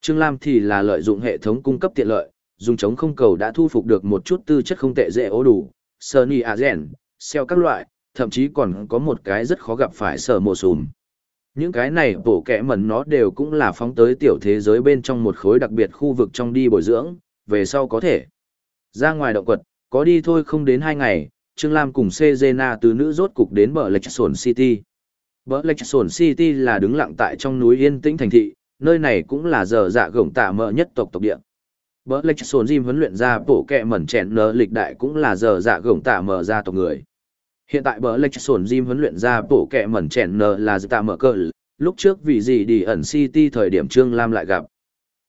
Trương Lam thì là lợi dụng hệ thống cung cấp tiện lợi, dùng chống không cầu đã thu phục được một chút tư chất không tệ dễ ố đủ, Sunny Azen, xeo các loại, thậm chí còn có một cái rất khó gặp phải sở mồ sùm. Những cái này bổ kẻ mẩn nó đều cũng là phóng tới tiểu thế giới bên trong một khối đặc biệt khu vực trong đi bồi dưỡng, về sau có thể. Ra ngoài động quật, có đi thôi không đến hai ngày, Trương Lam cùng Cezena từ nữ rốt cục đến bờ Lạch Sổn City. Bờ Lạch Sổn City là đứng lặng tại trong núi yên tĩnh thành thị, nơi này cũng là giờ dạ gổng tạ mờ nhất tộc tộc địa. Bờ Lạch Sổn Jim huấn luyện ra bổ kẹ mẩn chèn nở lịch đại cũng là giờ dạ gổng tạ mờ ra tộc người. Hiện tại bờ Lạch Sổn Jim huấn luyện ra bổ kẹ mẩn chèn nở là dạ tạ mở cơ, lúc trước vì gì đi ẩn City thời điểm Trương Lam lại gặp.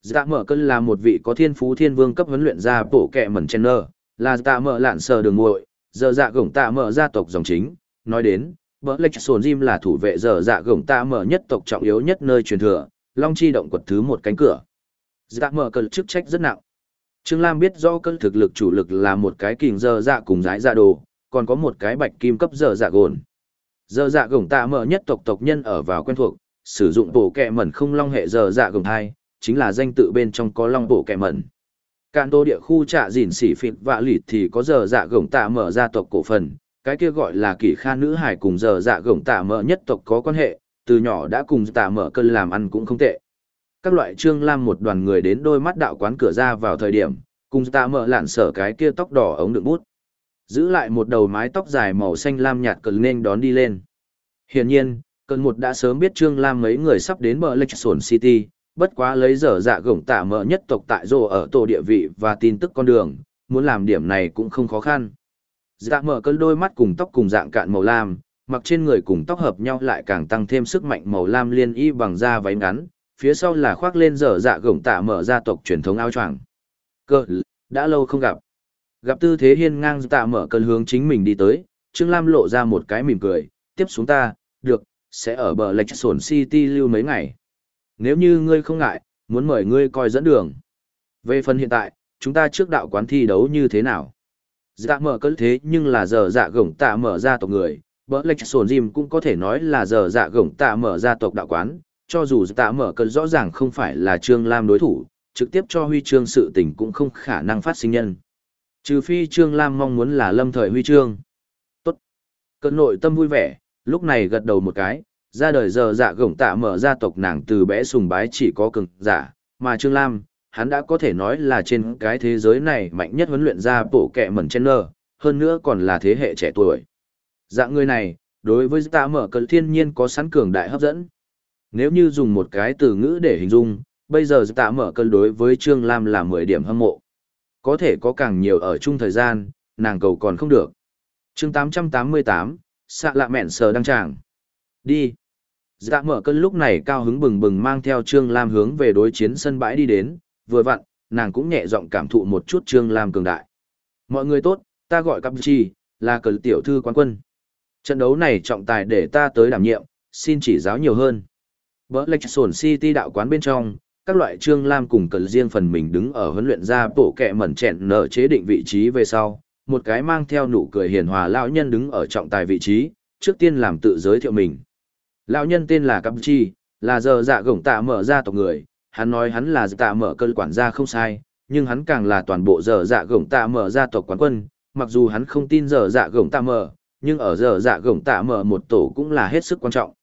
Dạ mở cân là một vị có thiên phú thiên vương cấp huấn luyện ra bổ kẹ mẩn chèn nơ, là dạ tạ mở lạn sờ đường muội giờ dạ gổng tạ mở gia tộc dòng chính, nói đến, bỡ lệch sồn Jim là thủ vệ giờ dạ gổng tạ mở nhất tộc trọng yếu nhất nơi truyền thừa, long chi động quật thứ một cánh cửa. Dạ mở cơn chức trách rất nặng. Trương Lam biết do cơn thực lực chủ lực là một cái kình giờ dạ cùng giải dạ đồ, còn có một cái bạch kim cấp giờ dạ gồn. Giờ dạ gổng tạ mở nhất tộc tộc nhân ở vào quen thuộc, sử dụng bộ kẹ mẩn không long hệ giờ dạ gồng hai, chính là danh tự bên trong có long bộ kẹ mẩn. Cạn tô địa khu trạ dìn xỉ phịt vạ lịt thì có giờ dạ gồng tạ mở gia tộc cổ phần, cái kia gọi là kỷ kha nữ hải cùng giờ dạ gồng tạ mở nhất tộc có quan hệ, từ nhỏ đã cùng tạ mở cơn làm ăn cũng không tệ. Các loại trương lam một đoàn người đến đôi mắt đạo quán cửa ra vào thời điểm, cùng tạ mở lạn sở cái kia tóc đỏ ống đựng bút. Giữ lại một đầu mái tóc dài màu xanh lam nhạt cần nên đón đi lên. Hiển nhiên, cơn một đã sớm biết trương lam mấy người sắp đến bờ lệch sổn city bất quá lấy dở dạ gổng tạ mở nhất tộc tại rô ở tổ địa vị và tin tức con đường, muốn làm điểm này cũng không khó khăn. Dạ mở cơn đôi mắt cùng tóc cùng dạng cạn màu lam, mặc trên người cùng tóc hợp nhau lại càng tăng thêm sức mạnh màu lam liên y bằng da váy ngắn, phía sau là khoác lên dở dạ gổng tạ mở gia tộc truyền thống áo choàng. Cơ, đã lâu không gặp. Gặp tư thế hiên ngang tạ mở cơn hướng chính mình đi tới, Trương Lam lộ ra một cái mỉm cười, tiếp xuống ta, được, sẽ ở bờ lệch sổn City lưu mấy ngày. Nếu như ngươi không ngại, muốn mời ngươi coi dẫn đường. Về phần hiện tại, chúng ta trước đạo quán thi đấu như thế nào? Dạ mở cơn thế nhưng là giờ dạ gổng tạ mở ra tộc người, bỡ lệch sồn dìm cũng có thể nói là giờ dạ gổng tạ mở ra tộc đạo quán, cho dù tạ mở cơn rõ ràng không phải là Trương Lam đối thủ, trực tiếp cho huy chương sự tình cũng không khả năng phát sinh nhân. Trừ phi Trương Lam mong muốn là lâm thời huy chương. Tốt. Cơn nội tâm vui vẻ, lúc này gật đầu một cái, ra đời giờ dạ gổng tạ mở gia tộc nàng từ bé sùng bái chỉ có cường giả, mà Trương Lam, hắn đã có thể nói là trên cái thế giới này mạnh nhất huấn luyện ra bộ kẹ mẩn chen nơ, hơn nữa còn là thế hệ trẻ tuổi. Dạng người này, đối với tạ mở cơn thiên nhiên có sẵn cường đại hấp dẫn. Nếu như dùng một cái từ ngữ để hình dung, bây giờ tạ mở cơn đối với Trương Lam là 10 điểm hâm mộ. Có thể có càng nhiều ở chung thời gian, nàng cầu còn không được. chương 888, xạ lạ mẹn sờ đăng tràng. Đi. Dạ mở cơn lúc này cao hứng bừng bừng mang theo Trương Lam hướng về đối chiến sân bãi đi đến, vừa vặn, nàng cũng nhẹ giọng cảm thụ một chút Trương Lam cường đại. Mọi người tốt, ta gọi Cặp Chi, là cờ tiểu thư quán quân. Trận đấu này trọng tài để ta tới đảm nhiệm, xin chỉ giáo nhiều hơn. Bỡ lệch sổn City đạo quán bên trong, các loại trương lam cùng cờ riêng phần mình đứng ở huấn luyện ra tổ kẹ mẩn chẹn nở chế định vị trí về sau. Một cái mang theo nụ cười hiền hòa lão nhân đứng ở trọng tài vị trí, trước tiên làm tự giới thiệu mình. Lão nhân tên là Cặp Chi, là giờ dạ gổng tạ mở ra tộc người, hắn nói hắn là tạ mở cơn quản gia không sai, nhưng hắn càng là toàn bộ giờ dạ gổng tạ mở ra tộc quán quân, mặc dù hắn không tin giờ dạ gổng tạ mở, nhưng ở giờ dạ gổng tạ mở một tổ cũng là hết sức quan trọng.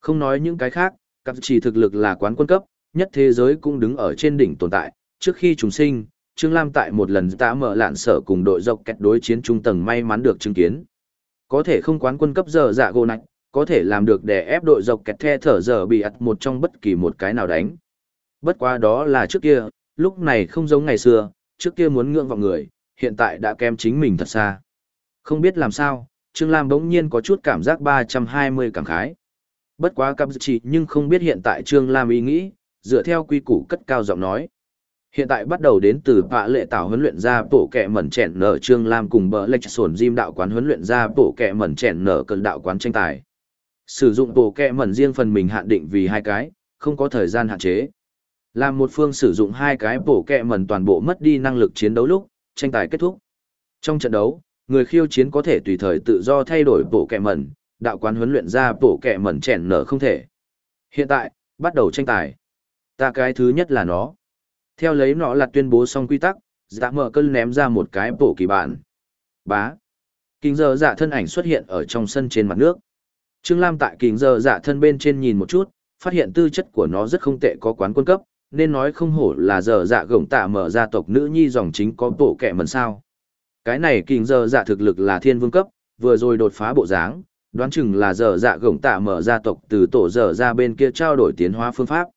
Không nói những cái khác, Cặp Chi thực lực là quán quân cấp, nhất thế giới cũng đứng ở trên đỉnh tồn tại. Trước khi chúng sinh, Trương Lam tại một lần tạ mở lạn sở cùng đội dọc kẹt đối chiến trung tầng may mắn được chứng kiến. Có thể không quán quân cấp giờ dạ gỗ nạch, có thể làm được để ép đội dọc kẹt the thở giờ bị ặt một trong bất kỳ một cái nào đánh. Bất quá đó là trước kia, lúc này không giống ngày xưa, trước kia muốn ngưỡng vào người, hiện tại đã kém chính mình thật xa. Không biết làm sao, Trương Lam bỗng nhiên có chút cảm giác 320 cảm khái. Bất quá cặp chỉ nhưng không biết hiện tại Trương Lam ý nghĩ, dựa theo quy củ cất cao giọng nói. Hiện tại bắt đầu đến từ vạ lệ tảo huấn luyện ra bổ kẹ mẩn chèn nở Trương Lam cùng bờ lệch sổn diêm đạo quán huấn luyện ra bổ kẹ mẩn chèn nở cơn đạo quán tranh tài. Sử dụng bộ kẹ mẩn riêng phần mình hạn định vì hai cái, không có thời gian hạn chế. Làm một phương sử dụng hai cái bộ kẹ mẩn toàn bộ mất đi năng lực chiến đấu lúc, tranh tài kết thúc. Trong trận đấu, người khiêu chiến có thể tùy thời tự do thay đổi bộ kẹ mẩn, đạo quán huấn luyện ra bộ kẹ mẩn chèn nở không thể. Hiện tại, bắt đầu tranh tài. Ta cái thứ nhất là nó. Theo lấy nó là tuyên bố xong quy tắc, dạ mở cơn ném ra một cái bộ kỳ bản. Bá. Kinh giờ dạ thân ảnh xuất hiện ở trong sân trên mặt nước. Trương Lam tại kính giờ dạ thân bên trên nhìn một chút, phát hiện tư chất của nó rất không tệ có quán quân cấp, nên nói không hổ là giờ dạ gồng tạ mở gia tộc nữ nhi dòng chính có bộ kẻ mần sao. Cái này kính giờ dạ thực lực là thiên vương cấp, vừa rồi đột phá bộ dáng, đoán chừng là giờ dạ gồng tạ mở gia tộc từ tổ giờ ra bên kia trao đổi tiến hóa phương pháp.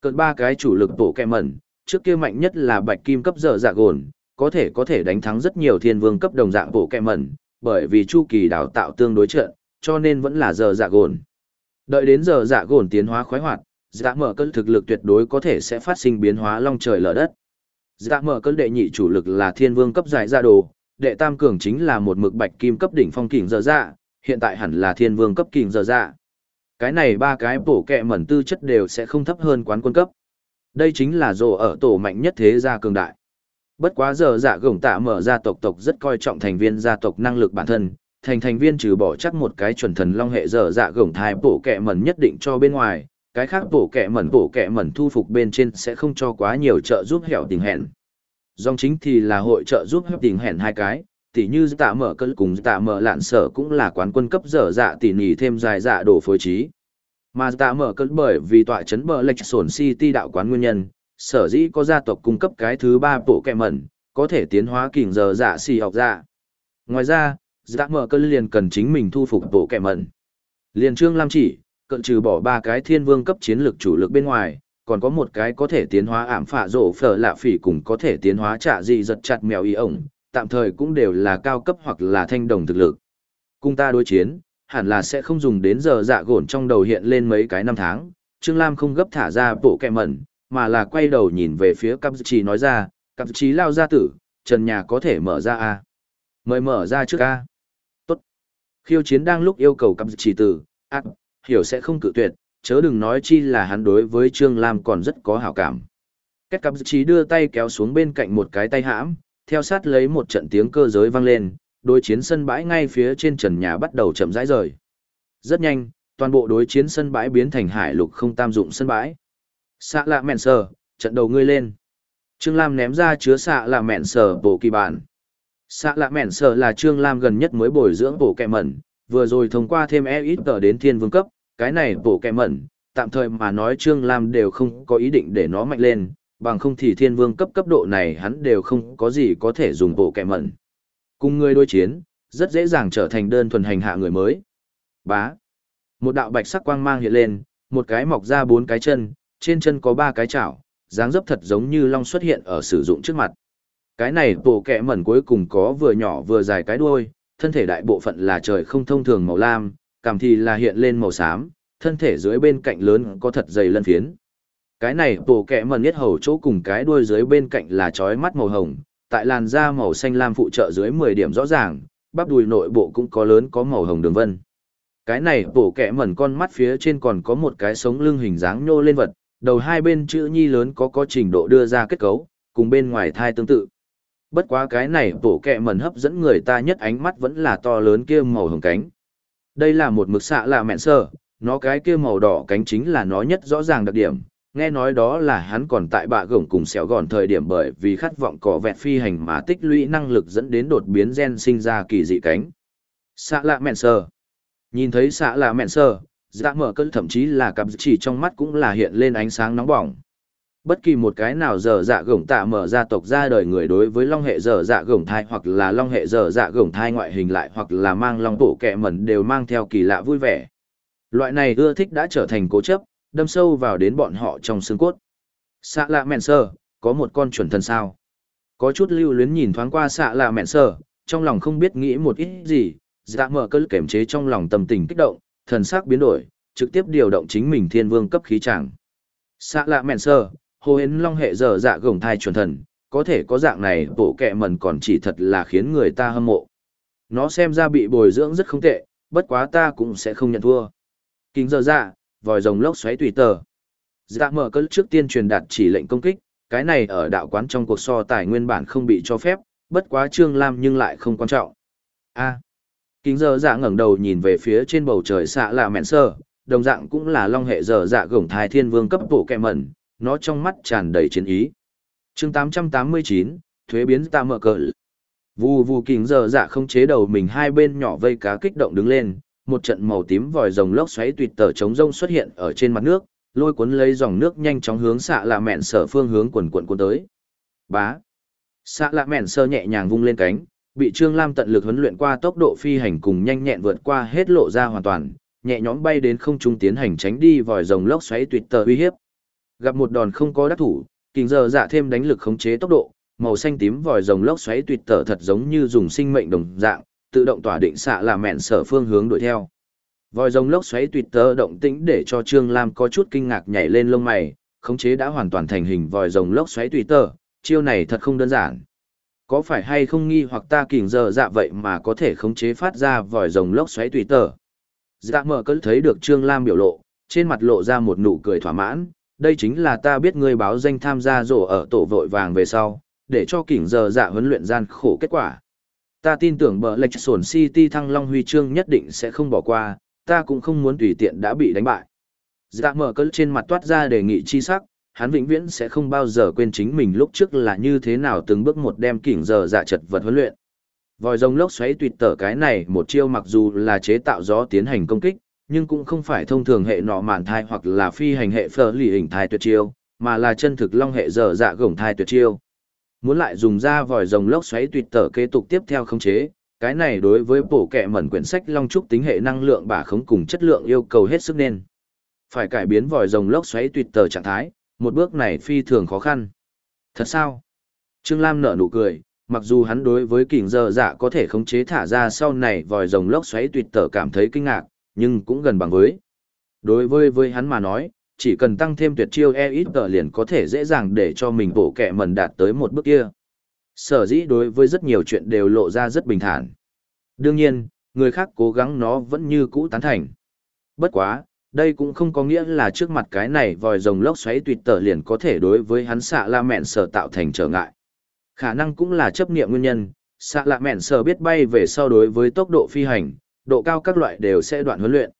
Cận ba cái chủ lực bộ kẻ mẩn, trước kia mạnh nhất là bạch kim cấp giờ dạ gồn, có thể có thể đánh thắng rất nhiều thiên vương cấp đồng dạng bộ kẻ mẩn, bởi vì chu kỳ đào tạo tương đối trận, cho nên vẫn là giờ dạ gồn. Đợi đến giờ dạ gồn tiến hóa khoái hoạt, dạ mở cơn thực lực tuyệt đối có thể sẽ phát sinh biến hóa long trời lở đất. Dạ mở cơn đệ nhị chủ lực là thiên vương cấp giải dạ đồ, đệ tam cường chính là một mực bạch kim cấp đỉnh phong kình giờ dạ, hiện tại hẳn là thiên vương cấp kình giờ dạ. Cái này ba cái bổ kẹ mẩn tư chất đều sẽ không thấp hơn quán quân cấp. Đây chính là rồ ở tổ mạnh nhất thế gia cường đại. Bất quá giờ dạ gồng tạ mở gia tộc tộc rất coi trọng thành viên gia tộc năng lực bản thân, thành thành viên trừ bỏ chắc một cái chuẩn thần long hệ dở dạ gồng thai bổ kẹ mẩn nhất định cho bên ngoài, cái khác bổ kẹ mẩn bổ kẹ mẩn thu phục bên trên sẽ không cho quá nhiều trợ giúp hẻo tình hẹn. Dòng chính thì là hội trợ giúp hẻo tình hẹn hai cái, tỉ như dạ tạ mở cân cùng dạ tạ mở lạn sở cũng là quán quân cấp dở dạ tỉ nỉ thêm dài dạ đồ phối trí. Mà dạ tạ mở cân bởi vì tọa chấn bờ lệch sổn city đạo quán nguyên nhân, sở dĩ có gia tộc cung cấp cái thứ ba bộ kẹ mẩn, có thể tiến hóa kình giờ dạ xì học dạ. Ngoài ra, dạ mở cơn liền cần chính mình thu phục bộ kẻ mẩn. Liền trương lam chỉ, cận trừ bỏ ba cái thiên vương cấp chiến lược chủ lực bên ngoài, còn có một cái có thể tiến hóa ảm phạ rổ phở lạ phỉ cùng có thể tiến hóa trả dị giật chặt mèo y ổng, tạm thời cũng đều là cao cấp hoặc là thanh đồng thực lực. Cùng ta đối chiến, hẳn là sẽ không dùng đến giờ dạ gổn trong đầu hiện lên mấy cái năm tháng. Trương Lam không gấp thả ra bộ kẹ mẩn, mà là quay đầu nhìn về phía cặp trí nói ra, cặp trí lao ra tử, trần nhà có thể mở ra à? Mời mở ra trước a. Khiêu chiến đang lúc yêu cầu cặp chỉ từ, ác, hiểu sẽ không cự tuyệt, chớ đừng nói chi là hắn đối với Trương Lam còn rất có hảo cảm. Kết cặp chỉ đưa tay kéo xuống bên cạnh một cái tay hãm, theo sát lấy một trận tiếng cơ giới vang lên, đối chiến sân bãi ngay phía trên trần nhà bắt đầu chậm rãi rời. Rất nhanh, toàn bộ đối chiến sân bãi biến thành hải lục không tam dụng sân bãi. Xạ lạ mẹn sờ, trận đầu ngươi lên. Trương Lam ném ra chứa xạ lạ mẹn sờ bộ kỳ bản. Xạ lạ mẻn sở là Trương Lam gần nhất mới bồi dưỡng bổ kẹ mẩn, vừa rồi thông qua thêm e ít tờ đến thiên vương cấp, cái này bổ kẹ mẩn, tạm thời mà nói Trương Lam đều không có ý định để nó mạnh lên, bằng không thì thiên vương cấp cấp độ này hắn đều không có gì có thể dùng bổ kẹ mẩn. Cùng người đối chiến, rất dễ dàng trở thành đơn thuần hành hạ người mới. Bá. Một đạo bạch sắc quang mang hiện lên, một cái mọc ra bốn cái chân, trên chân có ba cái chảo, dáng dấp thật giống như long xuất hiện ở sử dụng trước mặt. Cái này bộ kẹ mẩn cuối cùng có vừa nhỏ vừa dài cái đuôi, thân thể đại bộ phận là trời không thông thường màu lam, cảm thì là hiện lên màu xám, thân thể dưới bên cạnh lớn có thật dày lân phiến. Cái này bộ kẹ mẩn nhất hầu chỗ cùng cái đuôi dưới bên cạnh là trói mắt màu hồng, tại làn da màu xanh lam phụ trợ dưới 10 điểm rõ ràng, bắp đùi nội bộ cũng có lớn có màu hồng đường vân. Cái này bộ kẹ mẩn con mắt phía trên còn có một cái sống lưng hình dáng nhô lên vật, đầu hai bên chữ nhi lớn có có trình độ đưa ra kết cấu, cùng bên ngoài thai tương tự. Bất quá cái này bổ kẹ mẩn hấp dẫn người ta nhất ánh mắt vẫn là to lớn kia màu hồng cánh. Đây là một mực xạ lạ mẹn sơ, nó cái kia màu đỏ cánh chính là nó nhất rõ ràng đặc điểm, nghe nói đó là hắn còn tại bạ gổng cùng xẻo gòn thời điểm bởi vì khát vọng cỏ vẹt phi hành mà tích lũy năng lực dẫn đến đột biến gen sinh ra kỳ dị cánh. Xạ lạ mẹn sơ. Nhìn thấy xạ lạ mẹn sơ, dạ mở cơn thậm chí là cặp chỉ trong mắt cũng là hiện lên ánh sáng nóng bỏng. Bất kỳ một cái nào dở dạ gổng tạ mở ra tộc ra đời người đối với long hệ dở dạ gổng thai hoặc là long hệ dở dạ gổng thai ngoại hình lại hoặc là mang long bộ kẹ mẩn đều mang theo kỳ lạ vui vẻ. Loại này ưa thích đã trở thành cố chấp, đâm sâu vào đến bọn họ trong xương cốt. Xạ lạ mẹn sơ, có một con chuẩn thần sao. Có chút lưu luyến nhìn thoáng qua xạ lạ mẹn sơ, trong lòng không biết nghĩ một ít gì, dạ mở cơn kềm chế trong lòng tâm tình kích động, thần sắc biến đổi, trực tiếp điều động chính mình thiên vương cấp khí tràng. Xạ lạ mẹn sơ, hồ hến long hệ Dở dạ gồng thai chuẩn thần, có thể có dạng này bộ kẹ mần còn chỉ thật là khiến người ta hâm mộ. Nó xem ra bị bồi dưỡng rất không tệ, bất quá ta cũng sẽ không nhận thua. Kính Dở dạ, vòi rồng lốc xoáy tùy tờ. Dạ mở cơn trước tiên truyền đạt chỉ lệnh công kích, cái này ở đạo quán trong cuộc so tài nguyên bản không bị cho phép, bất quá Trương Lam nhưng lại không quan trọng. A. Kính giờ dạ ngẩng đầu nhìn về phía trên bầu trời xạ là mẹn sơ, đồng dạng cũng là long hệ giờ dạ gổng thai thiên vương cấp bộ kẹ mẩn, nó trong mắt tràn đầy chiến ý. chương 889, thuế biến ta mở cờ. Vù vù kính giờ dạ không chế đầu mình hai bên nhỏ vây cá kích động đứng lên, một trận màu tím vòi rồng lốc xoáy tuyệt tờ chống rông xuất hiện ở trên mặt nước, lôi cuốn lấy dòng nước nhanh chóng hướng xạ lạ mẹn sở phương hướng quần quần cuốn tới. Bá. Xạ lạ mẹn sơ nhẹ nhàng vung lên cánh, bị Trương Lam tận lực huấn luyện qua tốc độ phi hành cùng nhanh nhẹn vượt qua hết lộ ra hoàn toàn, nhẹ nhõm bay đến không trung tiến hành tránh đi vòi rồng lốc xoáy tuyệt tờ uy hiếp. Gặp một đòn không có đắc thủ, kình giờ dạ thêm đánh lực khống chế tốc độ, màu xanh tím vòi rồng lốc xoáy tuyệt tở thật giống như dùng sinh mệnh đồng dạng, tự động tỏa định xạ là mẹn sở phương hướng đuổi theo. Vòi rồng lốc xoáy tuyệt tở động tĩnh để cho Trương Lam có chút kinh ngạc nhảy lên lông mày, khống chế đã hoàn toàn thành hình vòi rồng lốc xoáy tuyệt tở, chiêu này thật không đơn giản. Có phải hay không nghi hoặc ta kình giờ dạ vậy mà có thể khống chế phát ra vòi rồng lốc xoáy tuyệt tở, Dạ mở cơn thấy được Trương Lam biểu lộ, trên mặt lộ ra một nụ cười thỏa mãn, đây chính là ta biết ngươi báo danh tham gia rổ ở tổ vội vàng về sau, để cho kỉnh giờ dạ huấn luyện gian khổ kết quả. Ta tin tưởng bờ lệch sổn City thăng long huy chương nhất định sẽ không bỏ qua, ta cũng không muốn tùy tiện đã bị đánh bại. Dạ mở cơn trên mặt toát ra đề nghị chi sắc, hắn vĩnh viễn sẽ không bao giờ quên chính mình lúc trước là như thế nào từng bước một đem kỉnh giờ dạ chật vật huấn luyện. Vòi rồng lốc xoáy tuyệt tở cái này một chiêu mặc dù là chế tạo gió tiến hành công kích, nhưng cũng không phải thông thường hệ nọ màn thai hoặc là phi hành hệ phở lì hình thai tuyệt chiêu, mà là chân thực long hệ dở dạ gồng thai tuyệt chiêu. Muốn lại dùng ra vòi rồng lốc xoáy tuyệt tở kế tục tiếp theo khống chế, cái này đối với bổ kẹ mẩn quyển sách long trúc tính hệ năng lượng bả khống cùng chất lượng yêu cầu hết sức nên. Phải cải biến vòi rồng lốc xoáy tuyệt tở trạng thái, một bước này phi thường khó khăn. Thật sao? Trương Lam nở nụ cười, mặc dù hắn đối với kình dơ dạ có thể khống chế thả ra sau này vòi rồng lốc xoáy tuyệt tở cảm thấy kinh ngạc, nhưng cũng gần bằng với. Đối với với hắn mà nói, chỉ cần tăng thêm tuyệt chiêu e ít tờ liền có thể dễ dàng để cho mình bổ kẹ mần đạt tới một bước kia. Sở dĩ đối với rất nhiều chuyện đều lộ ra rất bình thản. Đương nhiên, người khác cố gắng nó vẫn như cũ tán thành. Bất quá, đây cũng không có nghĩa là trước mặt cái này vòi rồng lốc xoáy tuyệt tở liền có thể đối với hắn xạ la mẹn sở tạo thành trở ngại. Khả năng cũng là chấp niệm nguyên nhân, xạ la mẹn sở biết bay về sau đối với tốc độ phi hành, độ cao các loại đều sẽ đoạn huấn luyện.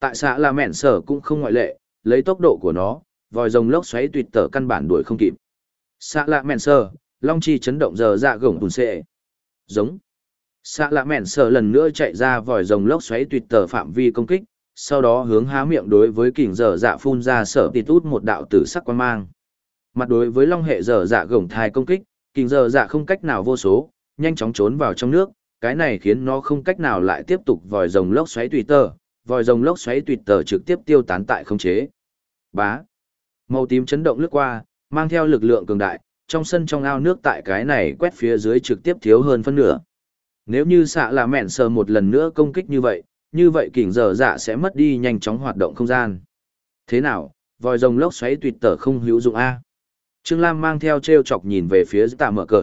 Tại xã là mẹn sở cũng không ngoại lệ, lấy tốc độ của nó, vòi rồng lốc xoáy tuyệt tở căn bản đuổi không kịp. Xã là mẹn sở, long chi chấn động giờ dạ gồng tùn xệ. Giống. Xã là mẹn sở lần nữa chạy ra vòi rồng lốc xoáy tuyệt tở phạm vi công kích, sau đó hướng há miệng đối với kình dở dạ phun ra sở tịt út một đạo tử sắc quan mang. Mặt đối với long hệ dở dạ gồng thai công kích, kình dở dạ không cách nào vô số, nhanh chóng trốn vào trong nước, cái này khiến nó không cách nào lại tiếp tục vòi rồng lốc xoáy tùy tờ, vòi rồng lốc xoáy tùy tờ trực tiếp tiêu tán tại không chế. Bá. Màu tím chấn động lướt qua, mang theo lực lượng cường đại, trong sân trong ao nước tại cái này quét phía dưới trực tiếp thiếu hơn phân nửa. Nếu như xạ là mẹn sờ một lần nữa công kích như vậy, như vậy kỉnh giờ dạ sẽ mất đi nhanh chóng hoạt động không gian. Thế nào, vòi rồng lốc xoáy tuyệt tở không hữu dụng A. Trương Lam mang theo treo chọc nhìn về phía tạ mở cờ.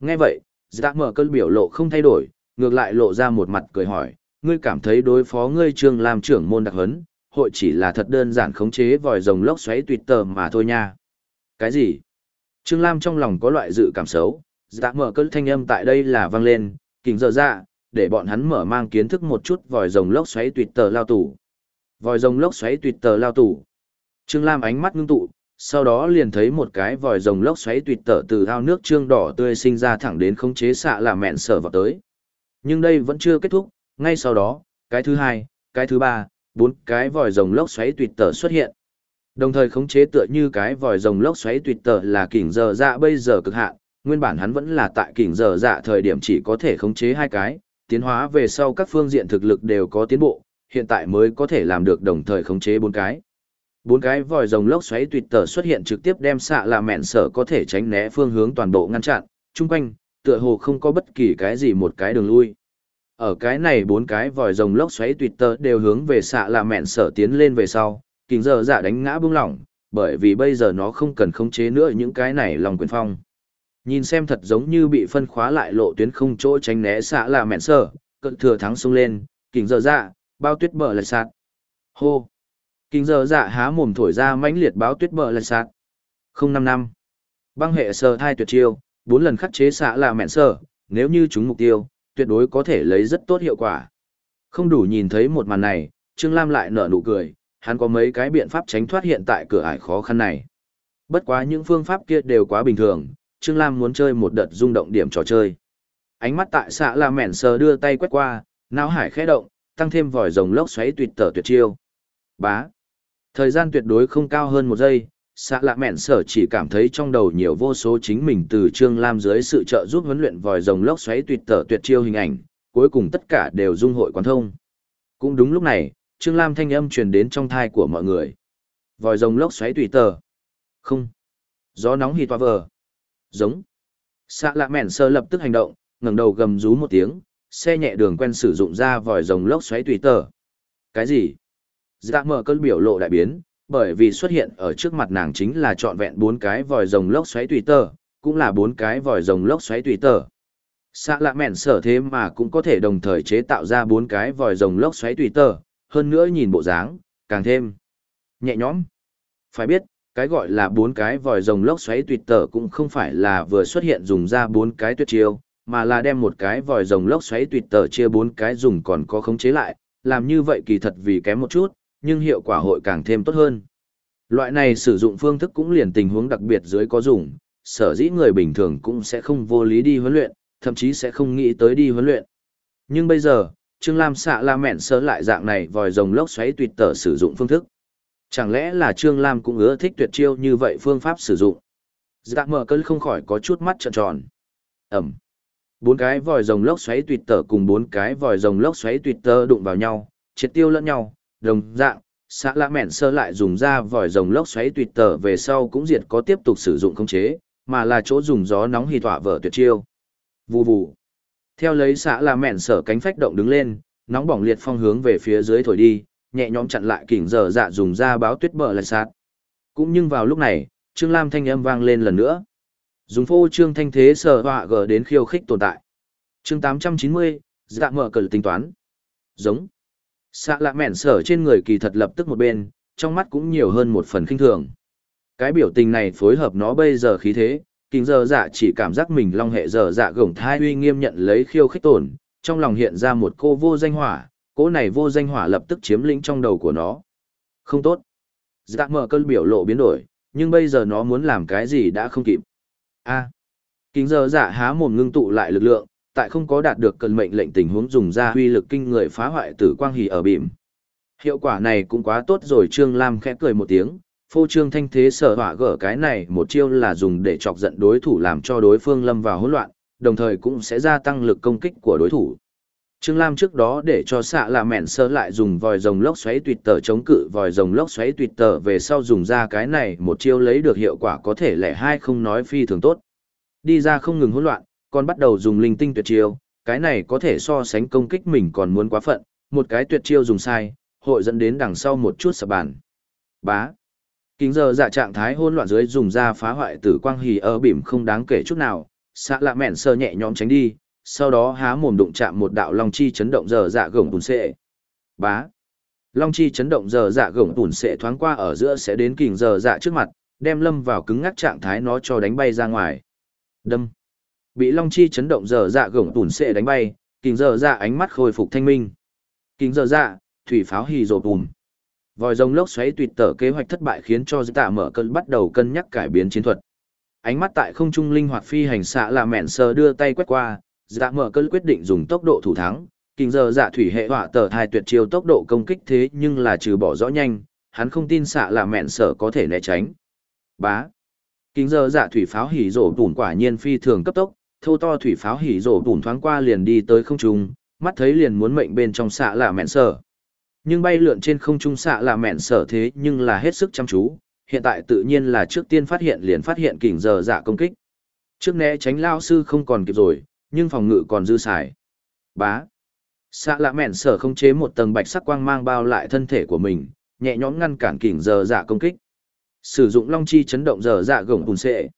Nghe vậy, Dạ mở cơn biểu lộ không thay đổi, ngược lại lộ ra một mặt cười hỏi, ngươi cảm thấy đối phó ngươi Trương Lam trưởng môn đặc hấn, hội chỉ là thật đơn giản khống chế vòi rồng lốc xoáy tuyệt tờ mà thôi nha. Cái gì? Trương Lam trong lòng có loại dự cảm xấu, dạ mở cơn thanh âm tại đây là vang lên, kình dở dạ, để bọn hắn mở mang kiến thức một chút vòi rồng lốc xoáy tuyệt tờ lao tủ. Vòi rồng lốc xoáy tuyệt tờ lao tủ. Trương Lam ánh mắt ngưng tụ, sau đó liền thấy một cái vòi rồng lốc xoáy tuyệt tở từ ao nước trương đỏ tươi sinh ra thẳng đến khống chế xạ là mẹn sở vào tới. Nhưng đây vẫn chưa kết thúc, ngay sau đó, cái thứ hai, cái thứ ba, bốn cái vòi rồng lốc xoáy tuyệt tở xuất hiện. Đồng thời khống chế tựa như cái vòi rồng lốc xoáy tuyệt tở là kỉnh giờ dạ bây giờ cực hạn, nguyên bản hắn vẫn là tại kỉnh giờ dạ thời điểm chỉ có thể khống chế hai cái, tiến hóa về sau các phương diện thực lực đều có tiến bộ, hiện tại mới có thể làm được đồng thời khống chế bốn cái. Bốn cái vòi rồng lốc xoáy tuyệt tờ xuất hiện trực tiếp đem xạ là mẹn sở có thể tránh né phương hướng toàn bộ ngăn chặn, chung quanh, tựa hồ không có bất kỳ cái gì một cái đường lui. Ở cái này bốn cái vòi rồng lốc xoáy tuyệt tờ đều hướng về xạ là mẹn sở tiến lên về sau, kình giờ dạ đánh ngã bung lỏng, bởi vì bây giờ nó không cần khống chế nữa những cái này lòng quyền phong. Nhìn xem thật giống như bị phân khóa lại lộ tuyến không chỗ tránh né xạ là mẹn sở cận thừa thắng xông lên, kình giờ dạ, bao tuyết bờ lạch sạt. Hô! Kinh giờ dạ há mồm thổi ra mãnh liệt báo tuyết bờ lần sạt. Không năm năm. Băng hệ sơ thai tuyệt chiêu, bốn lần khắc chế xạ là mẹn sơ, nếu như chúng mục tiêu, tuyệt đối có thể lấy rất tốt hiệu quả. Không đủ nhìn thấy một màn này, Trương Lam lại nở nụ cười, hắn có mấy cái biện pháp tránh thoát hiện tại cửa ải khó khăn này. Bất quá những phương pháp kia đều quá bình thường, Trương Lam muốn chơi một đợt rung động điểm trò chơi. Ánh mắt tại xạ là mẹn sờ đưa tay quét qua, não hải khẽ động, tăng thêm vòi rồng lốc xoáy tuyệt tở tuyệt chiêu. Bá. Thời gian tuyệt đối không cao hơn một giây, xạ lạ mẹn sở chỉ cảm thấy trong đầu nhiều vô số chính mình từ Trương Lam dưới sự trợ giúp huấn luyện vòi rồng lốc xoáy tuyệt tở tuyệt chiêu hình ảnh, cuối cùng tất cả đều dung hội quán thông. Cũng đúng lúc này, Trương Lam thanh âm truyền đến trong thai của mọi người. Vòi rồng lốc xoáy tùy tờ. Không. Gió nóng hì toa vờ. Giống. Xạ lạ mẹn sơ lập tức hành động, ngẩng đầu gầm rú một tiếng, xe nhẹ đường quen sử dụng ra vòi rồng lốc xoáy tùy tờ. Cái gì? Dạ mở cơn biểu lộ đại biến, bởi vì xuất hiện ở trước mặt nàng chính là trọn vẹn bốn cái vòi rồng lốc xoáy tùy tờ, cũng là bốn cái vòi rồng lốc xoáy tùy tờ. Xạ lạ mẹn sở thế mà cũng có thể đồng thời chế tạo ra bốn cái vòi rồng lốc xoáy tùy tờ, hơn nữa nhìn bộ dáng, càng thêm nhẹ nhõm. Phải biết, cái gọi là bốn cái vòi rồng lốc xoáy tùy tở cũng không phải là vừa xuất hiện dùng ra bốn cái tuyệt chiêu, mà là đem một cái vòi rồng lốc xoáy tùy tở chia bốn cái dùng còn có khống chế lại, làm như vậy kỳ thật vì kém một chút, nhưng hiệu quả hội càng thêm tốt hơn. Loại này sử dụng phương thức cũng liền tình huống đặc biệt dưới có dùng, sở dĩ người bình thường cũng sẽ không vô lý đi huấn luyện, thậm chí sẽ không nghĩ tới đi huấn luyện. Nhưng bây giờ, Trương Lam xạ la mẹn sớ lại dạng này vòi rồng lốc xoáy tuyệt tở sử dụng phương thức. Chẳng lẽ là Trương Lam cũng ưa thích tuyệt chiêu như vậy phương pháp sử dụng? Dạ mở cơn không khỏi có chút mắt trợn tròn. Ẩm. Bốn cái vòi rồng lốc xoáy tuyệt tở cùng bốn cái vòi rồng lốc xoáy tuyệt tở đụng vào nhau, triệt tiêu lẫn nhau, đồng dạng, xã la mẹn sơ lại dùng ra vòi rồng lốc xoáy tuyệt tở về sau cũng diệt có tiếp tục sử dụng không chế, mà là chỗ dùng gió nóng hì tỏa vở tuyệt chiêu. Vù vù. Theo lấy xã lạ mẹn sở cánh phách động đứng lên, nóng bỏng liệt phong hướng về phía dưới thổi đi, nhẹ nhõm chặn lại kỉnh giờ dạ dùng ra báo tuyết bờ lại sát. Cũng nhưng vào lúc này, Trương Lam thanh âm vang lên lần nữa. Dùng phô trương thanh thế sở họa gờ đến khiêu khích tồn tại. chương 890, dạ mở cờ tính toán. Giống. Xạ lạ mẻn sở trên người kỳ thật lập tức một bên, trong mắt cũng nhiều hơn một phần kinh thường. Cái biểu tình này phối hợp nó bây giờ khí thế, kinh giờ dạ chỉ cảm giác mình long hệ giờ dạ gổng thai uy nghiêm nhận lấy khiêu khích tổn, trong lòng hiện ra một cô vô danh hỏa, cô này vô danh hỏa lập tức chiếm lĩnh trong đầu của nó. Không tốt. Dạ mở cơn biểu lộ biến đổi, nhưng bây giờ nó muốn làm cái gì đã không kịp. A. À. Kính giờ dạ há mồm ngưng tụ lại lực lượng, tại không có đạt được cần mệnh lệnh tình huống dùng ra uy lực kinh người phá hoại tử quang hỉ ở bìm. Hiệu quả này cũng quá tốt rồi Trương Lam khẽ cười một tiếng, phô trương thanh thế sở hỏa gở cái này một chiêu là dùng để chọc giận đối thủ làm cho đối phương lâm vào hỗn loạn, đồng thời cũng sẽ gia tăng lực công kích của đối thủ. Trương Lam trước đó để cho xạ là mẹn sơ lại dùng vòi rồng lốc xoáy tuyệt tờ chống cự vòi rồng lốc xoáy tuyệt tờ về sau dùng ra cái này một chiêu lấy được hiệu quả có thể lẻ hai không nói phi thường tốt. Đi ra không ngừng hỗn loạn, còn bắt đầu dùng linh tinh tuyệt chiêu, cái này có thể so sánh công kích mình còn muốn quá phận, một cái tuyệt chiêu dùng sai, hội dẫn đến đằng sau một chút sập bàn. Bá. Kính giờ dạ trạng thái hỗn loạn dưới dùng ra phá hoại tử quang hì ở bỉm không đáng kể chút nào, xạ lạ mẹn sơ nhẹ nhõm tránh đi, sau đó há mồm đụng chạm một đạo long chi chấn động giờ dạ gồng bùn sệ. Bá. Long chi chấn động giờ dạ gồng bùn sệ thoáng qua ở giữa sẽ đến kình giờ dạ trước mặt, đem lâm vào cứng ngắc trạng thái nó cho đánh bay ra ngoài. Đâm. Bị long chi chấn động giờ dạ gổng tủn xệ đánh bay, kình dở dạ ánh mắt khôi phục thanh minh. Kình dở dạ, thủy pháo hì rồ bùn. Vòi rồng lốc xoáy tuyệt tở kế hoạch thất bại khiến cho tạ mở cân bắt đầu cân nhắc cải biến chiến thuật. Ánh mắt tại không trung linh hoạt phi hành xạ là mẹn sờ đưa tay quét qua, dạ mở cân quyết định dùng tốc độ thủ thắng. Kính giờ dạ thủy hệ họa tờ thai tuyệt chiêu tốc độ công kích thế nhưng là trừ bỏ rõ nhanh, hắn không tin xạ là mẹn sở có thể né tránh. Bá. Kính giờ dạ thủy pháo hỉ rổ bùn quả nhiên phi thường cấp tốc, thô to thủy pháo hỉ rổ bùn thoáng qua liền đi tới không trung, mắt thấy liền muốn mệnh bên trong xạ là mẹn sở. Nhưng bay lượn trên không trung xạ là mẹn sở thế nhưng là hết sức chăm chú, hiện tại tự nhiên là trước tiên phát hiện liền phát hiện kình giờ giả công kích. Trước né tránh lao sư không còn kịp rồi, nhưng phòng ngự còn dư xài. Bá. Xạ lạ mẹn sở không chế một tầng bạch sắc quang mang bao lại thân thể của mình, nhẹ nhõm ngăn cản kình giờ dạ công kích. Sử dụng long chi chấn động giờ dạ gồng bùn xệ.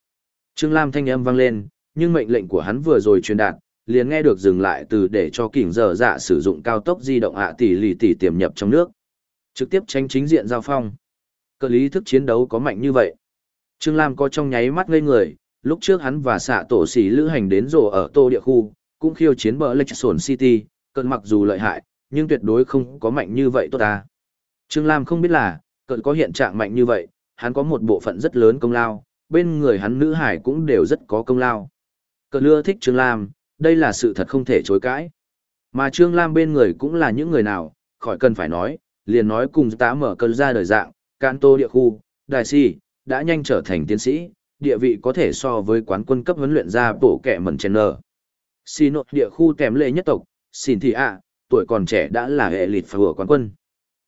Trương Lam thanh âm vang lên, nhưng mệnh lệnh của hắn vừa rồi truyền đạt, liền nghe được dừng lại từ để cho kỉnh giờ dạ sử dụng cao tốc di động ạ tỷ lì tỷ tiềm nhập trong nước. Trực tiếp tranh chính diện giao phong. Cơ lý thức chiến đấu có mạnh như vậy. Trương Lam có trong nháy mắt ngây người, lúc trước hắn và xạ tổ sĩ lữ hành đến rồ ở tô địa khu, cũng khiêu chiến bờ lệch sổn City, cận mặc dù lợi hại, nhưng tuyệt đối không có mạnh như vậy tốt ta. Trương Lam không biết là, cận có hiện trạng mạnh như vậy, hắn có một bộ phận rất lớn công lao, bên người hắn nữ hải cũng đều rất có công lao cờ lưa thích Trương Lam, đây là sự thật không thể chối cãi. Mà Trương Lam bên người cũng là những người nào, khỏi cần phải nói, liền nói cùng tá mở cơn ra đời dạng, can tô địa khu, đại si, đã nhanh trở thành tiến sĩ, địa vị có thể so với quán quân cấp huấn luyện ra bổ kẻ mẩn chèn nở. Xì nội địa khu kèm lệ nhất tộc, xin thị ạ, tuổi còn trẻ đã là hệ lịt phở quán quân.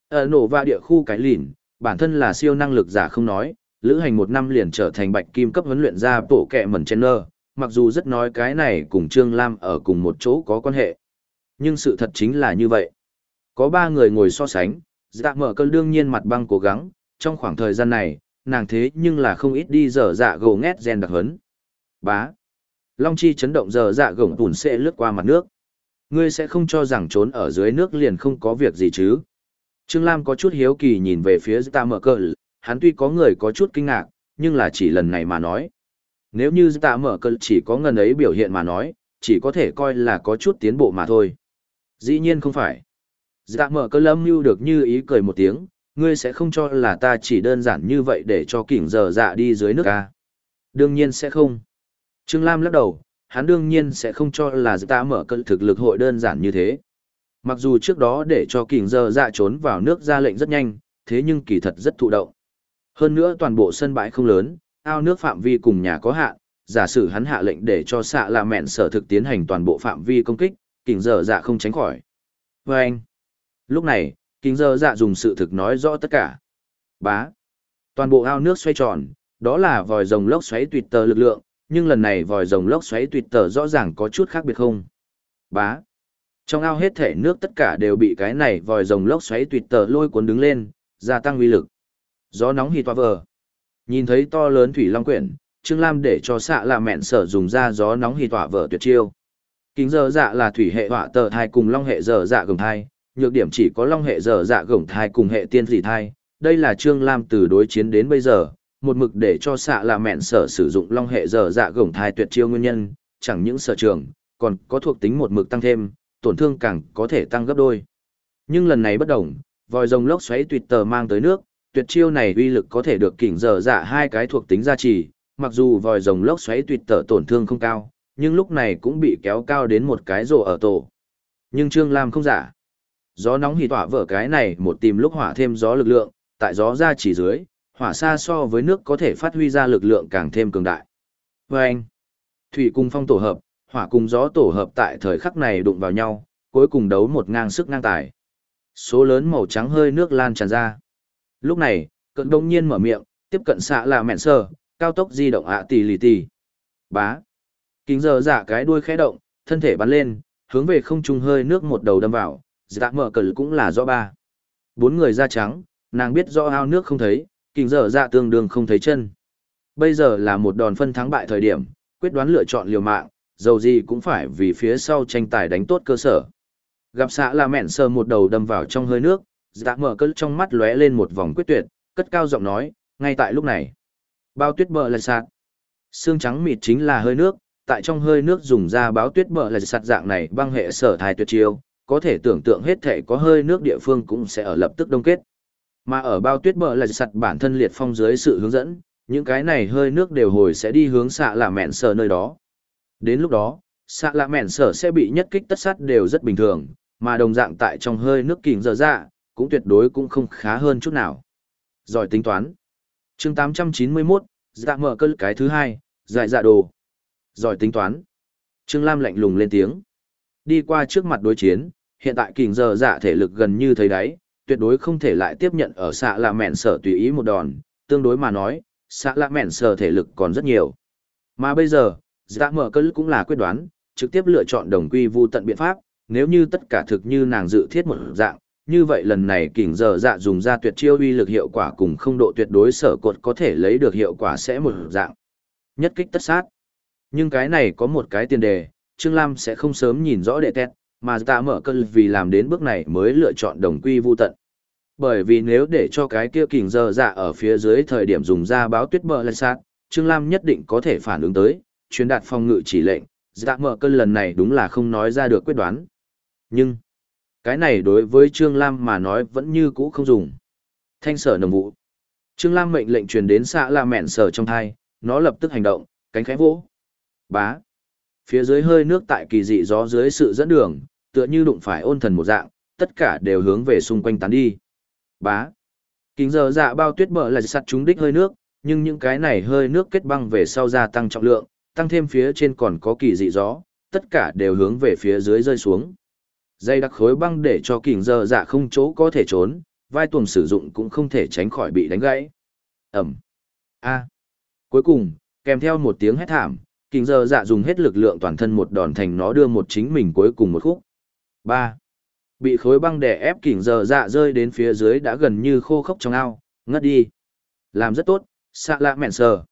Ở nổ và địa khu cái lìn, bản thân là siêu năng lực giả không nói, lữ hành một năm liền trở thành bạch kim cấp huấn luyện ra bổ kẻ mẩn chèn nở, mặc dù rất nói cái này cùng Trương Lam ở cùng một chỗ có quan hệ. Nhưng sự thật chính là như vậy. Có ba người ngồi so sánh, dạ mở cơn đương nhiên mặt băng cố gắng, trong khoảng thời gian này, nàng thế nhưng là không ít đi dở dạ gồ ngét gen đặc hấn. Bá. Long chi chấn động dở dạ gồng tùn sẽ lướt qua mặt nước. Ngươi sẽ không cho rằng trốn ở dưới nước liền không có việc gì chứ. Trương Lam có chút hiếu kỳ nhìn về phía dạ mở cơn, hắn tuy có người có chút kinh ngạc, nhưng là chỉ lần này mà nói. Nếu như tạ mở cơn chỉ có ngần ấy biểu hiện mà nói, chỉ có thể coi là có chút tiến bộ mà thôi. Dĩ nhiên không phải. Dạ mở cơn lâm mưu được như ý cười một tiếng, ngươi sẽ không cho là ta chỉ đơn giản như vậy để cho kỉnh giờ dạ đi dưới nước ca. Đương nhiên sẽ không. Trương Lam lắc đầu, hắn đương nhiên sẽ không cho là ta mở cơn thực lực hội đơn giản như thế. Mặc dù trước đó để cho kỉnh giờ dạ trốn vào nước ra lệnh rất nhanh, thế nhưng kỳ thật rất thụ động. Hơn nữa toàn bộ sân bãi không lớn, ao nước phạm vi cùng nhà có hạn, giả sử hắn hạ lệnh để cho xạ là mẹn sở thực tiến hành toàn bộ phạm vi công kích, kình giờ dạ không tránh khỏi. Và anh, lúc này, kình giờ dạ dùng sự thực nói rõ tất cả. Bá, toàn bộ ao nước xoay tròn, đó là vòi rồng lốc xoáy tuyệt tờ lực lượng, nhưng lần này vòi rồng lốc xoáy tuyệt tờ rõ ràng có chút khác biệt không. Bá, trong ao hết thể nước tất cả đều bị cái này vòi rồng lốc xoáy tuyệt tờ lôi cuốn đứng lên, gia tăng uy lực. Gió nóng hì toa vờ. Nhìn thấy to lớn thủy long quyển, Trương Lam để cho xạ là mẹn sở dùng ra gió nóng hì tỏa vở tuyệt chiêu. Kính giờ dạ là thủy hệ tỏa tờ thai cùng long hệ giờ dạ gồng thai, nhược điểm chỉ có long hệ giờ dạ gồng thai cùng hệ tiên dị thai. Đây là Trương Lam từ đối chiến đến bây giờ, một mực để cho xạ là mẹn sở sử dụng long hệ giờ dạ gồng thai tuyệt chiêu nguyên nhân, chẳng những sở trường, còn có thuộc tính một mực tăng thêm, tổn thương càng có thể tăng gấp đôi. Nhưng lần này bất đồng, vòi rồng lốc xoáy tuyệt tờ mang tới nước, tuyệt chiêu này uy lực có thể được kỉnh giờ dạ hai cái thuộc tính gia trì, mặc dù vòi rồng lốc xoáy tuyệt tở tổn thương không cao, nhưng lúc này cũng bị kéo cao đến một cái rổ ở tổ. Nhưng Trương Lam không giả. Gió nóng hỉ tỏa vở cái này một tìm lúc hỏa thêm gió lực lượng, tại gió ra chỉ dưới, hỏa xa so với nước có thể phát huy ra lực lượng càng thêm cường đại. Và anh, thủy cùng phong tổ hợp, hỏa cùng gió tổ hợp tại thời khắc này đụng vào nhau, cuối cùng đấu một ngang sức ngang tài. Số lớn màu trắng hơi nước lan tràn ra. Lúc này, cận đông nhiên mở miệng, tiếp cận xạ là mẹn sơ, cao tốc di động ạ tỷ lì tỷ. Bá. Kính giờ giả cái đuôi khẽ động, thân thể bắn lên, hướng về không trung hơi nước một đầu đâm vào, dạ mở cờ cũng là do ba. Bốn người da trắng, nàng biết do ao nước không thấy, kính giờ dạ tương đương không thấy chân. Bây giờ là một đòn phân thắng bại thời điểm, quyết đoán lựa chọn liều mạng, dầu gì cũng phải vì phía sau tranh tài đánh tốt cơ sở. Gặp xạ là mẹn sờ một đầu đâm vào trong hơi nước, dạ mở cỡ trong mắt lóe lên một vòng quyết tuyệt, cất cao giọng nói, ngay tại lúc này. Bao tuyết bờ lại sạt. Xương trắng mịt chính là hơi nước, tại trong hơi nước dùng ra báo tuyết bờ lại sạt dạng này băng hệ sở thai tuyệt chiêu, có thể tưởng tượng hết thể có hơi nước địa phương cũng sẽ ở lập tức đông kết. Mà ở bao tuyết bờ lại sạt bản thân liệt phong dưới sự hướng dẫn, những cái này hơi nước đều hồi sẽ đi hướng xạ là mẹn sở nơi đó. Đến lúc đó, xạ là mẹn sở sẽ bị nhất kích tất sát đều rất bình thường, mà đồng dạng tại trong hơi nước kình dở dạ, cũng tuyệt đối cũng không khá hơn chút nào. Giỏi tính toán. chương 891, dạ mở cơ cái thứ hai, dại dạ đồ. Giỏi tính toán. Trương Lam lạnh lùng lên tiếng. Đi qua trước mặt đối chiến, hiện tại kình giờ dạ thể lực gần như thấy đáy, tuyệt đối không thể lại tiếp nhận ở xạ là mẹn sở tùy ý một đòn, tương đối mà nói, xạ là mẹn sở thể lực còn rất nhiều. Mà bây giờ, dạ mở cơ cũng là quyết đoán, trực tiếp lựa chọn đồng quy vu tận biện pháp, nếu như tất cả thực như nàng dự thiết một dạng, như vậy lần này kỉnh giờ dạ dùng ra tuyệt chiêu uy lực hiệu quả cùng không độ tuyệt đối sở cột có thể lấy được hiệu quả sẽ một dạng. Nhất kích tất sát. Nhưng cái này có một cái tiền đề, Trương Lam sẽ không sớm nhìn rõ đệ tét, mà ta mở cơn vì làm đến bước này mới lựa chọn đồng quy vu tận. Bởi vì nếu để cho cái kia kỉnh giờ dạ ở phía dưới thời điểm dùng ra báo tuyết bờ lên sát, Trương Lam nhất định có thể phản ứng tới, truyền đạt phòng ngự chỉ lệnh, dạ mở cơn lần này đúng là không nói ra được quyết đoán. Nhưng, cái này đối với Trương Lam mà nói vẫn như cũ không dùng. Thanh sở nồng vụ. Trương Lam mệnh lệnh truyền đến xã La Mẹn sở trong thai, nó lập tức hành động, cánh khẽ vỗ. Bá. Phía dưới hơi nước tại kỳ dị gió dưới sự dẫn đường, tựa như đụng phải ôn thần một dạng, tất cả đều hướng về xung quanh tán đi. Bá. Kính giờ dạ bao tuyết bờ là sắt chúng đích hơi nước, nhưng những cái này hơi nước kết băng về sau gia tăng trọng lượng, tăng thêm phía trên còn có kỳ dị gió, tất cả đều hướng về phía dưới rơi xuống. Dây đặc khối băng để cho kình giờ dạ không chỗ có thể trốn, vai tuồng sử dụng cũng không thể tránh khỏi bị đánh gãy. Ẩm. A. Cuối cùng, kèm theo một tiếng hét thảm, kình giờ dạ dùng hết lực lượng toàn thân một đòn thành nó đưa một chính mình cuối cùng một khúc. ba Bị khối băng đè ép kình giờ dạ rơi đến phía dưới đã gần như khô khốc trong ao, ngất đi. Làm rất tốt, xạ lạ mẹn sờ.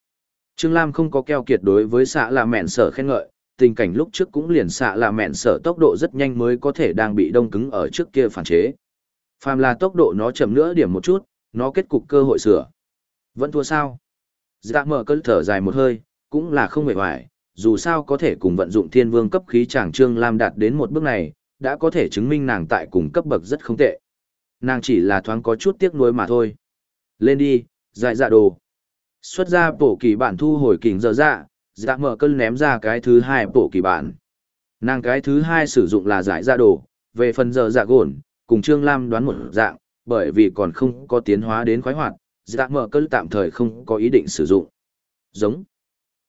Trương Lam không có keo kiệt đối với xạ lạ mẹn sở khen ngợi, tình cảnh lúc trước cũng liền xạ là mẹn sở tốc độ rất nhanh mới có thể đang bị đông cứng ở trước kia phản chế. Phàm là tốc độ nó chậm nữa điểm một chút, nó kết cục cơ hội sửa. Vẫn thua sao? Dạ mở cơn thở dài một hơi, cũng là không hề hoài, dù sao có thể cùng vận dụng thiên vương cấp khí chàng trương lam đạt đến một bước này, đã có thể chứng minh nàng tại cùng cấp bậc rất không tệ. Nàng chỉ là thoáng có chút tiếc nuối mà thôi. Lên đi, dại dạ đồ. Xuất ra bổ kỳ bản thu hồi kình dở dạ, dạ mở cơn ném ra cái thứ hai bộ kỳ bản. Nàng cái thứ hai sử dụng là giải ra đồ, về phần giờ dạ gồn, cùng Trương Lam đoán một dạng, bởi vì còn không có tiến hóa đến khoái hoạt, dạ mở cơn tạm thời không có ý định sử dụng. Giống.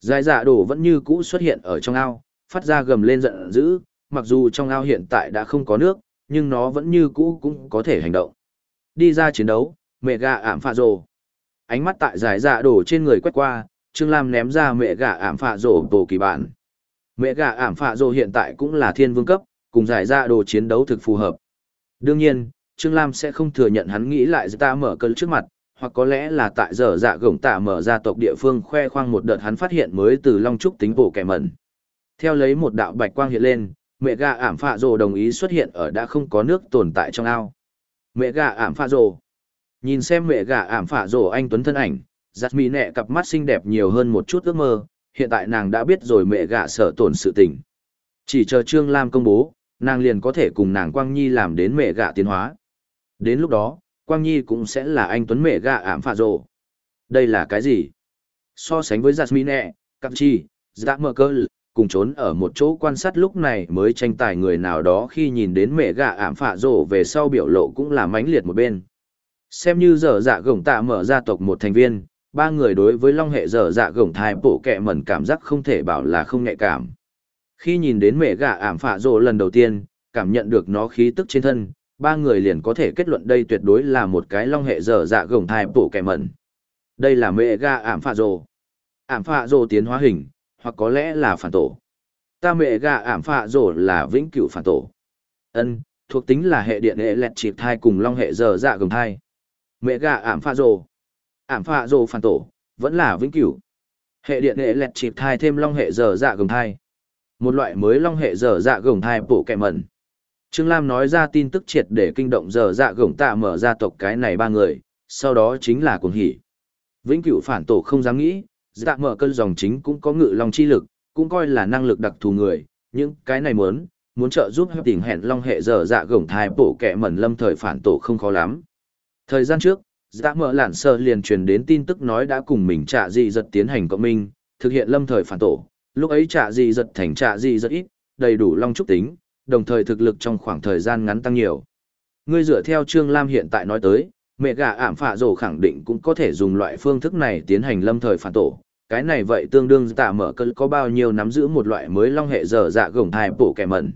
Giải dạ đồ vẫn như cũ xuất hiện ở trong ao, phát ra gầm lên giận dữ, mặc dù trong ao hiện tại đã không có nước, nhưng nó vẫn như cũ cũng có thể hành động. Đi ra chiến đấu, mẹ gà ảm phạ rồ. Ánh mắt tại giải dạ đồ trên người quét qua, Trương Lam ném ra mẹ gà ảm phạ rổ bổ kỳ bản. Mẹ gà ảm phạ rổ hiện tại cũng là thiên vương cấp, cùng giải ra đồ chiến đấu thực phù hợp. Đương nhiên, Trương Lam sẽ không thừa nhận hắn nghĩ lại ta mở cơn trước mặt, hoặc có lẽ là tại giờ dạ gổng tạ mở ra tộc địa phương khoe khoang một đợt hắn phát hiện mới từ long trúc tính bổ kẻ mẩn theo lấy một đạo bạch quang hiện lên mẹ gà ảm phạ rồ đồng ý xuất hiện ở đã không có nước tồn tại trong ao mẹ gà ảm phạ rồ nhìn xem mẹ gà ảm phạ rồ anh tuấn thân ảnh giặt mỹ nẹ cặp mắt xinh đẹp nhiều hơn một chút ước mơ hiện tại nàng đã biết rồi mẹ gạ sợ tổn sự tình chỉ chờ trương lam công bố nàng liền có thể cùng nàng quang nhi làm đến mẹ gạ tiến hóa đến lúc đó quang nhi cũng sẽ là anh tuấn mẹ gạ ảm phạ rộ. đây là cái gì so sánh với giặt mỹ nẹ cặp chi giã mơ cơ cùng trốn ở một chỗ quan sát lúc này mới tranh tài người nào đó khi nhìn đến mẹ gạ ảm phạ rộ về sau biểu lộ cũng là mãnh liệt một bên. Xem như dở dạ gồng tạ mở gia tộc một thành viên, ba người đối với long hệ dở dạ gồng thai bộ kẹ mẩn cảm giác không thể bảo là không nhạy cảm. Khi nhìn đến mẹ gà ảm phạ rộ lần đầu tiên, cảm nhận được nó khí tức trên thân, ba người liền có thể kết luận đây tuyệt đối là một cái long hệ dở dạ gồng thai bộ kẹ mẩn. Đây là mẹ gà ảm phạ rộ Ảm phạ rộ tiến hóa hình, hoặc có lẽ là phản tổ. Ta mẹ gà ảm phạ rộ là vĩnh cửu phản tổ. Ân, thuộc tính là hệ điện hệ lẹt chịp thai cùng long hệ dở dạ gồng thai. Mẹ gà ảm phạ rộ Ảm phạ rồ phản tổ, vẫn là vĩnh cửu. Hệ điện hệ lẹt chịp thai thêm long hệ dở dạ gồng thai. Một loại mới long hệ dở dạ gồng thai bổ kẹ mẩn. Trương Lam nói ra tin tức triệt để kinh động dở dạ gồng tạ mở ra tộc cái này ba người, sau đó chính là cuồng hỉ. Vĩnh cửu phản tổ không dám nghĩ, dạ mở cơn dòng chính cũng có ngự long chi lực, cũng coi là năng lực đặc thù người, những cái này muốn, muốn trợ giúp tìm tình hẹn long hệ dở dạ gồng thai bổ kẹ mẩn lâm thời phản tổ không khó lắm. Thời gian trước, dạ mở lản sơ liền truyền đến tin tức nói đã cùng mình trả dị giật tiến hành cộng minh, thực hiện lâm thời phản tổ, lúc ấy trả dị giật thành trả dị giật ít, đầy đủ long trúc tính, đồng thời thực lực trong khoảng thời gian ngắn tăng nhiều. Ngươi dựa theo Trương Lam hiện tại nói tới, mẹ gà ảm phạ rổ khẳng định cũng có thể dùng loại phương thức này tiến hành lâm thời phản tổ, cái này vậy tương đương tạ mở cơn có bao nhiêu nắm giữ một loại mới long hệ dở dạ gồng thai bổ kẻ mẩn.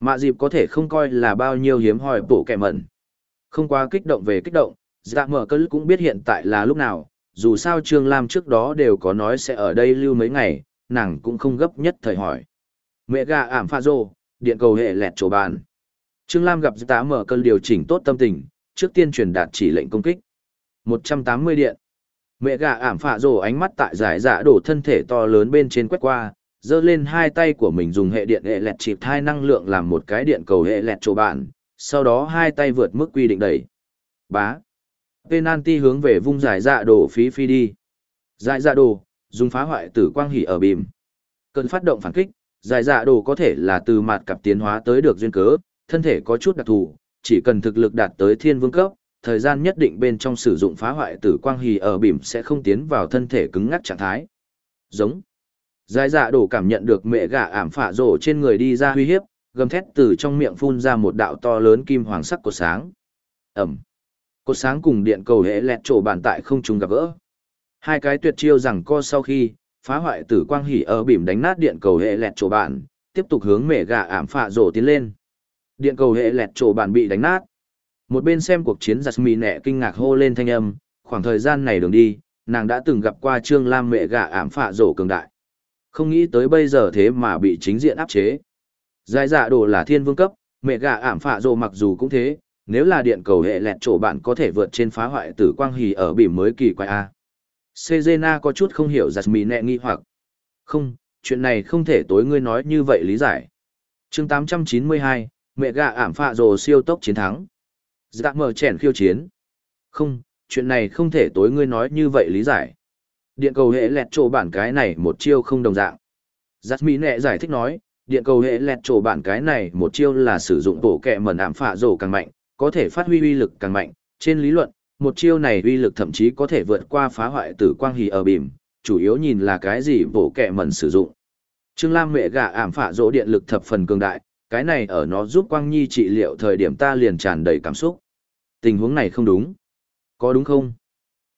Mạ dịp có thể không coi là bao nhiêu hiếm hoi bổ kẻ mẩn. Không quá kích động về kích động, dạ mở cơn cũng biết hiện tại là lúc nào, dù sao Trương Lam trước đó đều có nói sẽ ở đây lưu mấy ngày, nàng cũng không gấp nhất thời hỏi. Mẹ gà ảm pha rô, điện cầu hệ lẹt chỗ bàn. Trương Lam gặp tá mở cơn điều chỉnh tốt tâm tình, trước tiên truyền đạt chỉ lệnh công kích. 180 điện. Mẹ gà ảm phạ rổ ánh mắt tại giải dạ đổ thân thể to lớn bên trên quét qua, giơ lên hai tay của mình dùng hệ điện hệ lẹt chịp thai năng lượng làm một cái điện cầu hệ lẹt chỗ bạn, sau đó hai tay vượt mức quy định đẩy. Bá. Penalty hướng về vung giải dạ đổ phí phi đi. Giải dạ đổ, dùng phá hoại tử quang hỉ ở bìm. Cần phát động phản kích, giải dạ đổ có thể là từ mặt cặp tiến hóa tới được duyên cớ, thân thể có chút đặc thù, chỉ cần thực lực đạt tới thiên vương cấp, thời gian nhất định bên trong sử dụng phá hoại tử quang hỉ ở bìm sẽ không tiến vào thân thể cứng ngắc trạng thái. Giống. Giải dạ đổ cảm nhận được mẹ gà ảm phả rổ trên người đi ra huy hiếp, gầm thét từ trong miệng phun ra một đạo to lớn kim hoàng sắc của sáng. Ẩm. Cột sáng cùng điện cầu hệ lẹt trổ bàn tại không trùng gặp gỡ. Hai cái tuyệt chiêu rằng co sau khi, phá hoại tử quang hỉ ở bìm đánh nát điện cầu hệ lẹt trổ bàn, tiếp tục hướng mẹ gà ảm phạ rổ tiến lên. Điện cầu hệ lẹt trổ bàn bị đánh nát, một bên xem cuộc chiến giặt mì nẹ kinh ngạc hô lên thanh âm, khoảng thời gian này đường đi, nàng đã từng gặp qua Trương Lam mẹ gà ảm phạ rổ cường đại. Không nghĩ tới bây giờ thế mà bị chính diện áp chế. Giải dạ đồ là thiên vương cấp, mẹ gà ảm phạ rổ mặc dù cũng thế, nếu là điện cầu hệ lẹt chỗ bạn có thể vượt trên phá hoại tử quang hì ở bìm mới kỳ quái A. Sejena có chút không hiểu giặt mì nẹ nghi hoặc. Không, chuyện này không thể tối ngươi nói như vậy lý giải. chương 892, mẹ gà ảm phạ rồ siêu tốc chiến thắng. Dạ mở chèn khiêu chiến. Không, chuyện này không thể tối ngươi nói như vậy lý giải. Điện cầu hệ lẹt chỗ bản cái này một chiêu không đồng dạng. giặt mì nẹ giải thích nói, điện cầu hệ lẹt chỗ bản cái này một chiêu là sử dụng tổ kẹ mẩn ảm phạ rồ càng mạnh, có thể phát huy uy lực càng mạnh. Trên lý luận, một chiêu này uy lực thậm chí có thể vượt qua phá hoại tử quang hì ở bìm, chủ yếu nhìn là cái gì bổ kẹ mẩn sử dụng. Trương Lam mẹ gà ảm phạ rỗ điện lực thập phần cường đại, cái này ở nó giúp Quang Nhi trị liệu thời điểm ta liền tràn đầy cảm xúc. Tình huống này không đúng. Có đúng không?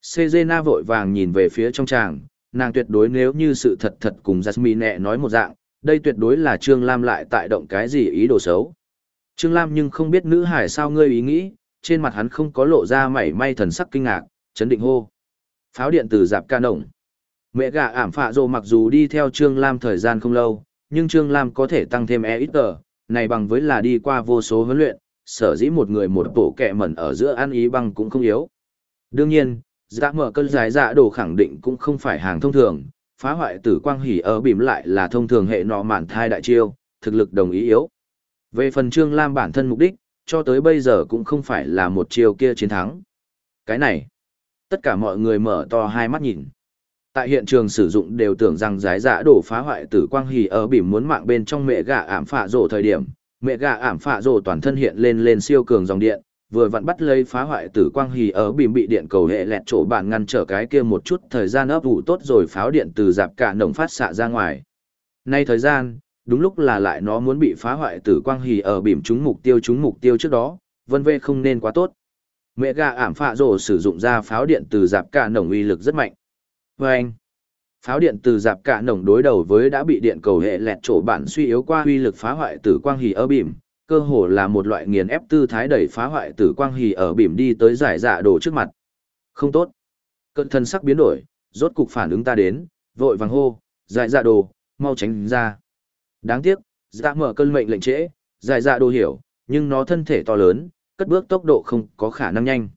Sejena vội vàng nhìn về phía trong tràng, nàng tuyệt đối nếu như sự thật thật cùng Jasmine nói một dạng, đây tuyệt đối là Trương Lam lại tại động cái gì ý đồ xấu. Trương Lam nhưng không biết nữ hải sao ngươi ý nghĩ, trên mặt hắn không có lộ ra mảy may thần sắc kinh ngạc, chấn định hô. Pháo điện từ dạp ca nổng. Mẹ gà ảm phạ rồ mặc dù đi theo Trương Lam thời gian không lâu, nhưng Trương Lam có thể tăng thêm e ít tờ, này bằng với là đi qua vô số huấn luyện, sở dĩ một người một bộ kẹ mẩn ở giữa ăn ý băng cũng không yếu. Đương nhiên, dạ mở cơn giải dạ đồ khẳng định cũng không phải hàng thông thường, phá hoại tử quang hỉ ở bìm lại là thông thường hệ nọ mạn thai đại chiêu, thực lực đồng ý yếu. Về phần Trương Lam bản thân mục đích, cho tới bây giờ cũng không phải là một chiều kia chiến thắng. Cái này, tất cả mọi người mở to hai mắt nhìn. Tại hiện trường sử dụng đều tưởng rằng giải giả đổ phá hoại tử quang hỉ ở bỉm muốn mạng bên trong mẹ gà ảm phạ rổ thời điểm, mẹ gà ảm phạ rổ toàn thân hiện lên lên siêu cường dòng điện, vừa vặn bắt lấy phá hoại tử quang hỉ ở bỉm bị điện cầu hệ lẹt chỗ bạn ngăn trở cái kia một chút thời gian ấp ủ tốt rồi pháo điện từ dạp cả nồng phát xạ ra ngoài. Nay thời gian, đúng lúc là lại nó muốn bị phá hoại tử quang hì ở bìm chúng mục tiêu chúng mục tiêu trước đó, vân vê không nên quá tốt. Mẹ gà ảm phạ rổ sử dụng ra pháo điện từ dạp cả nồng uy lực rất mạnh. Và anh, pháo điện từ dạp cả nồng đối đầu với đã bị điện cầu hệ lẹt chỗ bản suy yếu qua uy lực phá hoại tử quang hì ở bìm, cơ hồ là một loại nghiền ép tư thái đẩy phá hoại tử quang hì ở bìm đi tới giải dạ đồ trước mặt. Không tốt. Cận thân sắc biến đổi, rốt cục phản ứng ta đến, vội vàng hô, giải dạ đồ, mau tránh ra. Đáng tiếc, dạ mở cơn mệnh lệnh trễ, giải dạ đồ hiểu, nhưng nó thân thể to lớn, cất bước tốc độ không có khả năng nhanh.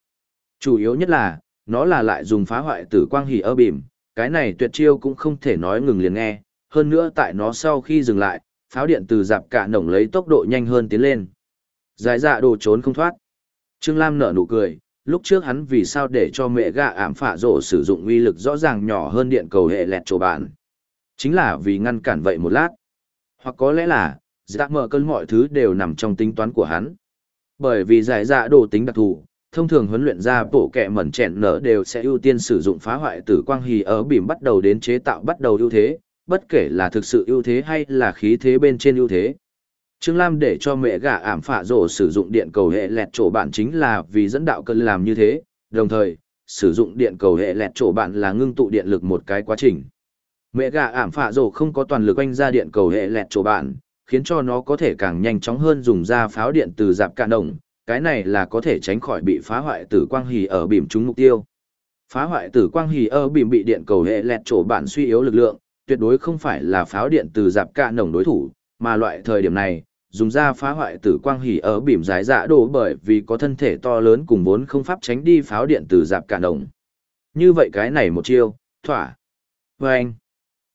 Chủ yếu nhất là, nó là lại dùng phá hoại tử quang hỉ ở bìm, cái này tuyệt chiêu cũng không thể nói ngừng liền nghe, hơn nữa tại nó sau khi dừng lại, pháo điện từ dạp cả nổng lấy tốc độ nhanh hơn tiến lên. Giải dạ đồ trốn không thoát. Trương Lam nở nụ cười, lúc trước hắn vì sao để cho mẹ gạ ảm phả rổ sử dụng uy lực rõ ràng nhỏ hơn điện cầu hệ lẹt chỗ bản, Chính là vì ngăn cản vậy một lát. Hoặc có lẽ là, dạ mở cơn mọi thứ đều nằm trong tính toán của hắn. Bởi vì giải dạ đồ tính đặc thù, thông thường huấn luyện ra bộ kẹ mẩn chẹn nở đều sẽ ưu tiên sử dụng phá hoại tử quang hì ở bìm bắt đầu đến chế tạo bắt đầu ưu thế, bất kể là thực sự ưu thế hay là khí thế bên trên ưu thế. Trương Lam để cho mẹ gà ảm phạ rổ sử dụng điện cầu hệ lẹt chỗ bạn chính là vì dẫn đạo cân làm như thế, đồng thời, sử dụng điện cầu hệ lẹt chỗ bạn là ngưng tụ điện lực một cái quá trình. Mẹ gà ảm phạ rổ không có toàn lực quanh ra điện cầu hệ lẹt chỗ bạn, khiến cho nó có thể càng nhanh chóng hơn dùng ra pháo điện từ dạp cạn đồng, cái này là có thể tránh khỏi bị phá hoại tử quang hì ở bìm trúng mục tiêu. Phá hoại tử quang hì ở bìm bị điện cầu hệ lẹt chỗ bạn suy yếu lực lượng, tuyệt đối không phải là pháo điện từ dạp cạn đồng đối thủ, mà loại thời điểm này, dùng ra phá hoại tử quang hỉ ở bìm giải dạ đổ bởi vì có thân thể to lớn cùng vốn không pháp tránh đi pháo điện từ dạp cạn đồng. Như vậy cái này một chiêu, thỏa. Và anh,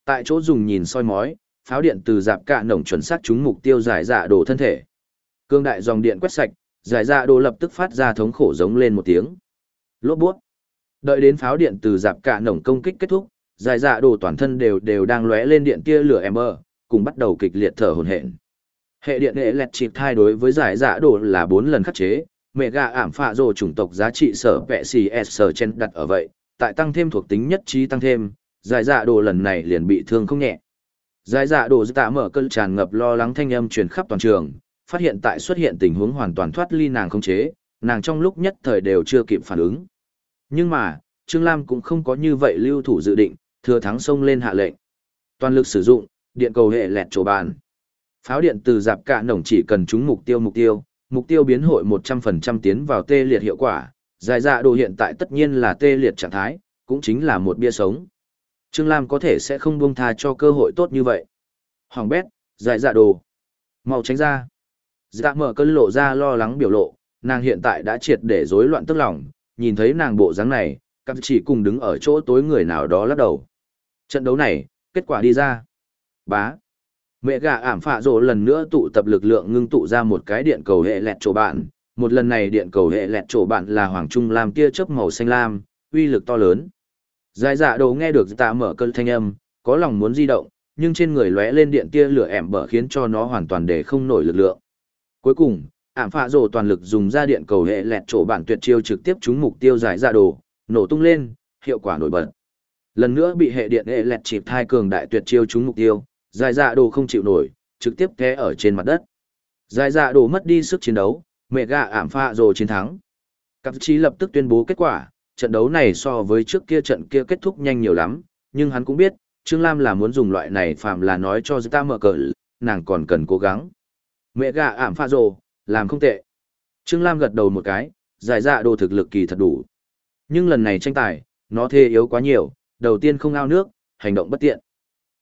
tại chỗ dùng nhìn soi mói, pháo điện từ dạp cạ nồng chuẩn xác trúng mục tiêu giải dạ đồ thân thể. Cương đại dòng điện quét sạch, giải dạ đồ lập tức phát ra thống khổ giống lên một tiếng. Lốp buốt. Đợi đến pháo điện từ dạp cạ nổng công kích kết thúc, giải dạ đồ toàn thân đều đều đang lóe lên điện tia lửa em mơ, cùng bắt đầu kịch liệt thở hổn hển. Hệ điện hệ lẹt chịp thai đối với giải dạ đồ là bốn lần khắc chế, mẹ gà ảm phạ rồ chủng tộc giá trị sở vẹ xì s sở chen đặt ở vậy, tại tăng thêm thuộc tính nhất trí tăng thêm, giải dạ đồ lần này liền bị thương không nhẹ. Giải dạ đồ tạ mở cơn tràn ngập lo lắng thanh âm truyền khắp toàn trường, phát hiện tại xuất hiện tình huống hoàn toàn thoát ly nàng không chế, nàng trong lúc nhất thời đều chưa kịp phản ứng. Nhưng mà, Trương Lam cũng không có như vậy lưu thủ dự định, thừa thắng xông lên hạ lệnh. Toàn lực sử dụng, điện cầu hệ lẹt chỗ bàn. Pháo điện từ dạp cả nổng chỉ cần trúng mục tiêu mục tiêu, mục tiêu biến hội 100% tiến vào tê liệt hiệu quả, giải dạ đồ hiện tại tất nhiên là tê liệt trạng thái, cũng chính là một bia sống. Trương Lam có thể sẽ không buông tha cho cơ hội tốt như vậy. Hoàng bét, giải dạ đồ. mau tránh ra. Dạ mở cơn lộ ra lo lắng biểu lộ, nàng hiện tại đã triệt để rối loạn tức lòng, nhìn thấy nàng bộ dáng này, các chỉ cùng đứng ở chỗ tối người nào đó lắc đầu. Trận đấu này, kết quả đi ra. Bá. Mẹ gà ảm phạ rộ lần nữa tụ tập lực lượng ngưng tụ ra một cái điện cầu hệ lẹt chỗ bạn. Một lần này điện cầu hệ lẹt chỗ bạn là Hoàng Trung Lam tia chớp màu xanh lam, uy lực to lớn. Dài dạ đồ nghe được tạ mở cơn thanh âm, có lòng muốn di động, nhưng trên người lóe lên điện tia lửa ẻm bở khiến cho nó hoàn toàn để không nổi lực lượng. Cuối cùng, ảm phạ rồ toàn lực dùng ra điện cầu hệ lẹt chỗ bản tuyệt chiêu trực tiếp trúng mục tiêu giải ra đồ, nổ tung lên, hiệu quả nổi bật. Lần nữa bị hệ điện hệ lẹt chịp thai cường đại tuyệt chiêu trúng mục tiêu, giải dạ đồ không chịu nổi, trực tiếp té ở trên mặt đất. Giải dạ đồ mất đi sức chiến đấu, mẹ gà ảm phạ rồ chiến thắng. Cặp trí lập tức tuyên bố kết quả, trận đấu này so với trước kia trận kia kết thúc nhanh nhiều lắm, nhưng hắn cũng biết, Trương Lam là muốn dùng loại này phạm là nói cho ta mở cờ, nàng còn cần cố gắng. Mẹ gà ảm pha rồ, làm không tệ. Trương Lam gật đầu một cái, giải dạ đồ thực lực kỳ thật đủ. Nhưng lần này tranh tài, nó thê yếu quá nhiều, đầu tiên không ao nước, hành động bất tiện.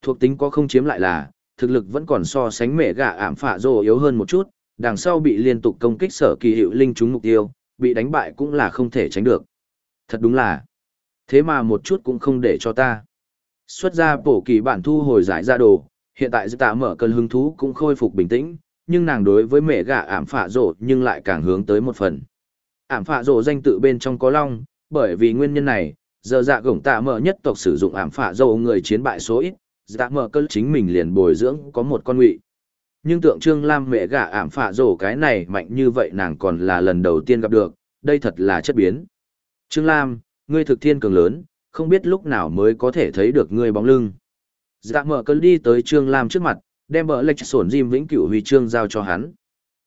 Thuộc tính có không chiếm lại là, thực lực vẫn còn so sánh mẹ gà ảm phạ rồ yếu hơn một chút, đằng sau bị liên tục công kích sở kỳ hiệu linh trúng mục tiêu, bị đánh bại cũng là không thể tránh được. Thật đúng là, Thế mà một chút cũng không để cho ta. Xuất ra bổ kỳ bản thu hồi giải ra đồ, hiện tại tạ mở cơn hứng thú cũng khôi phục bình tĩnh, nhưng nàng đối với mẹ gà ảm phạ rộ nhưng lại càng hướng tới một phần. Ảm phạ rộ danh tự bên trong có long, bởi vì nguyên nhân này, giờ dạ gổng tạ mở nhất tộc sử dụng ảm phạ rộ người chiến bại số ít, dạ mở cơn chính mình liền bồi dưỡng có một con ngụy. Nhưng tượng trương lam mẹ gà ảm phạ rổ cái này mạnh như vậy nàng còn là lần đầu tiên gặp được, đây thật là chất biến. Trương Lam, ngươi thực thiên cường lớn, không biết lúc nào mới có thể thấy được ngươi bóng lưng. Dạ mở cơn đi tới Trương Lam trước mặt, đem bờ lệch sổn Diêm Vĩnh Cửu huy chương giao cho hắn.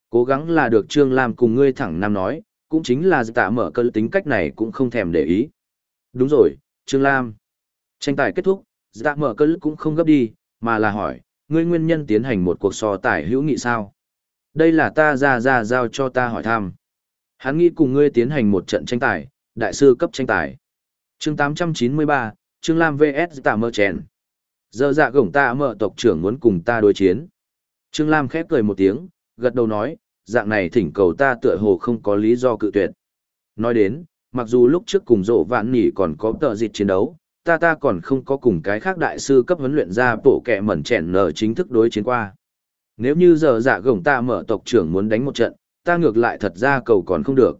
Cố gắng là được Trương Lam cùng ngươi thẳng nam nói, cũng chính là dạ mở cơn tính cách này cũng không thèm để ý. Đúng rồi, Trương Lam. Tranh tài kết thúc, dạ mở cơn cũng không gấp đi, mà là hỏi, ngươi nguyên nhân tiến hành một cuộc so tài hữu nghị sao? Đây là ta ra ra giao cho ta hỏi thăm. Hắn nghĩ cùng ngươi tiến hành một trận tranh tài, đại sư cấp tranh tài. chương 893, Trương Lam vs Tạ Mơ Chèn. Giờ dạ gổng ta mở tộc trưởng muốn cùng ta đối chiến. Trương Lam khép cười một tiếng, gật đầu nói, dạng này thỉnh cầu ta tựa hồ không có lý do cự tuyệt. Nói đến, mặc dù lúc trước cùng rộ vạn nỉ còn có tờ dịch chiến đấu, ta ta còn không có cùng cái khác đại sư cấp huấn luyện ra bộ kẻ mẩn chèn nở chính thức đối chiến qua. Nếu như giờ dạ gồng ta mở tộc trưởng muốn đánh một trận, ta ngược lại thật ra cầu còn không được.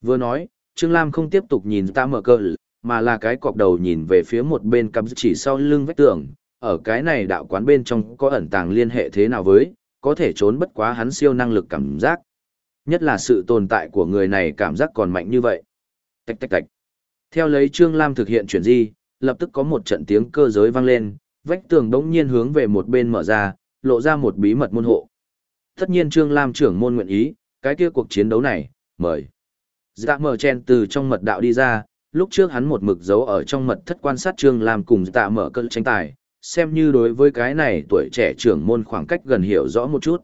Vừa nói, Trương Lam không tiếp tục nhìn ta mở cơ, mà là cái cọc đầu nhìn về phía một bên cắm chỉ sau lưng vách tường, ở cái này đạo quán bên trong có ẩn tàng liên hệ thế nào với, có thể trốn bất quá hắn siêu năng lực cảm giác. Nhất là sự tồn tại của người này cảm giác còn mạnh như vậy. Tạch tạch tạch. Theo lấy Trương Lam thực hiện chuyển di, lập tức có một trận tiếng cơ giới vang lên, vách tường đống nhiên hướng về một bên mở ra, lộ ra một bí mật môn hộ. Tất nhiên Trương Lam trưởng môn nguyện ý, cái kia cuộc chiến đấu này, mời. Dạ mở chen từ trong mật đạo đi ra, lúc trước hắn một mực giấu ở trong mật thất quan sát Trương Lam cùng tạ mở cơn tranh tài, xem như đối với cái này tuổi trẻ trưởng môn khoảng cách gần hiểu rõ một chút.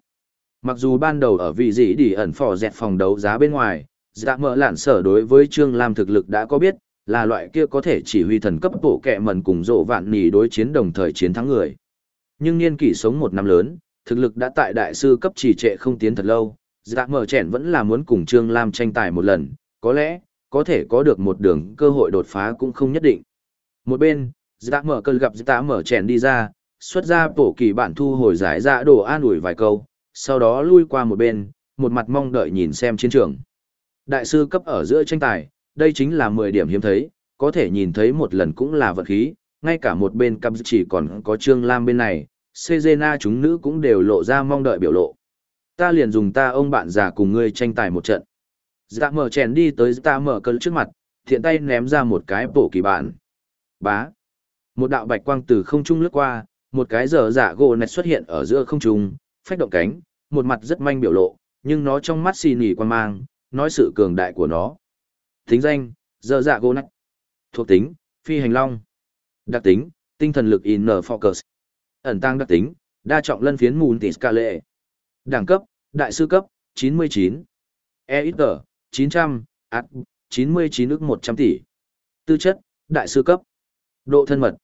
Mặc dù ban đầu ở vị dĩ đi ẩn phò dẹt phòng đấu giá bên ngoài, dạ mở lạn sở đối với Trương Lam thực lực đã có biết, là loại kia có thể chỉ huy thần cấp bộ kẹ mần cùng rộ vạn nỉ đối chiến đồng thời chiến thắng người. Nhưng niên kỷ sống một năm lớn, thực lực đã tại đại sư cấp trì trệ không tiến thật lâu, dạ mở chèn vẫn là muốn cùng Trương Lam tranh tài một lần, có lẽ, có thể có được một đường cơ hội đột phá cũng không nhất định. Một bên, dạ mở cơn gặp dạ mở chèn đi ra, xuất ra bổ kỳ bản thu hồi giải dạ đồ an ủi vài câu, sau đó lui qua một bên, một mặt mong đợi nhìn xem chiến trường. Đại sư cấp ở giữa tranh tài, đây chính là 10 điểm hiếm thấy, có thể nhìn thấy một lần cũng là vật khí, ngay cả một bên cặp chỉ còn có Trương Lam bên này, Sejena chúng nữ cũng đều lộ ra mong đợi biểu lộ. Ta liền dùng ta ông bạn già cùng ngươi tranh tài một trận. Dạ mở chèn đi tới ta mở cơn trước mặt, thiện tay ném ra một cái bổ kỳ bản. Bá. Một đạo bạch quang từ không trung lướt qua, một cái giờ giả dạ gỗ nẹt xuất hiện ở giữa không trung, phách động cánh, một mặt rất manh biểu lộ, nhưng nó trong mắt xì nỉ quan mang, nói sự cường đại của nó. thính danh, giờ dạ gỗ nách. Thuộc tính, phi hành long. Đặc tính, tinh thần lực in focus. Ẩn tăng đặc tính, đa trọng lân phiến mùn tỷ scale. Đẳng cấp, đại sư cấp, 99. EXG, 900, ạt, 99 ức 100 tỷ. Tư chất, đại sư cấp. Độ thân mật.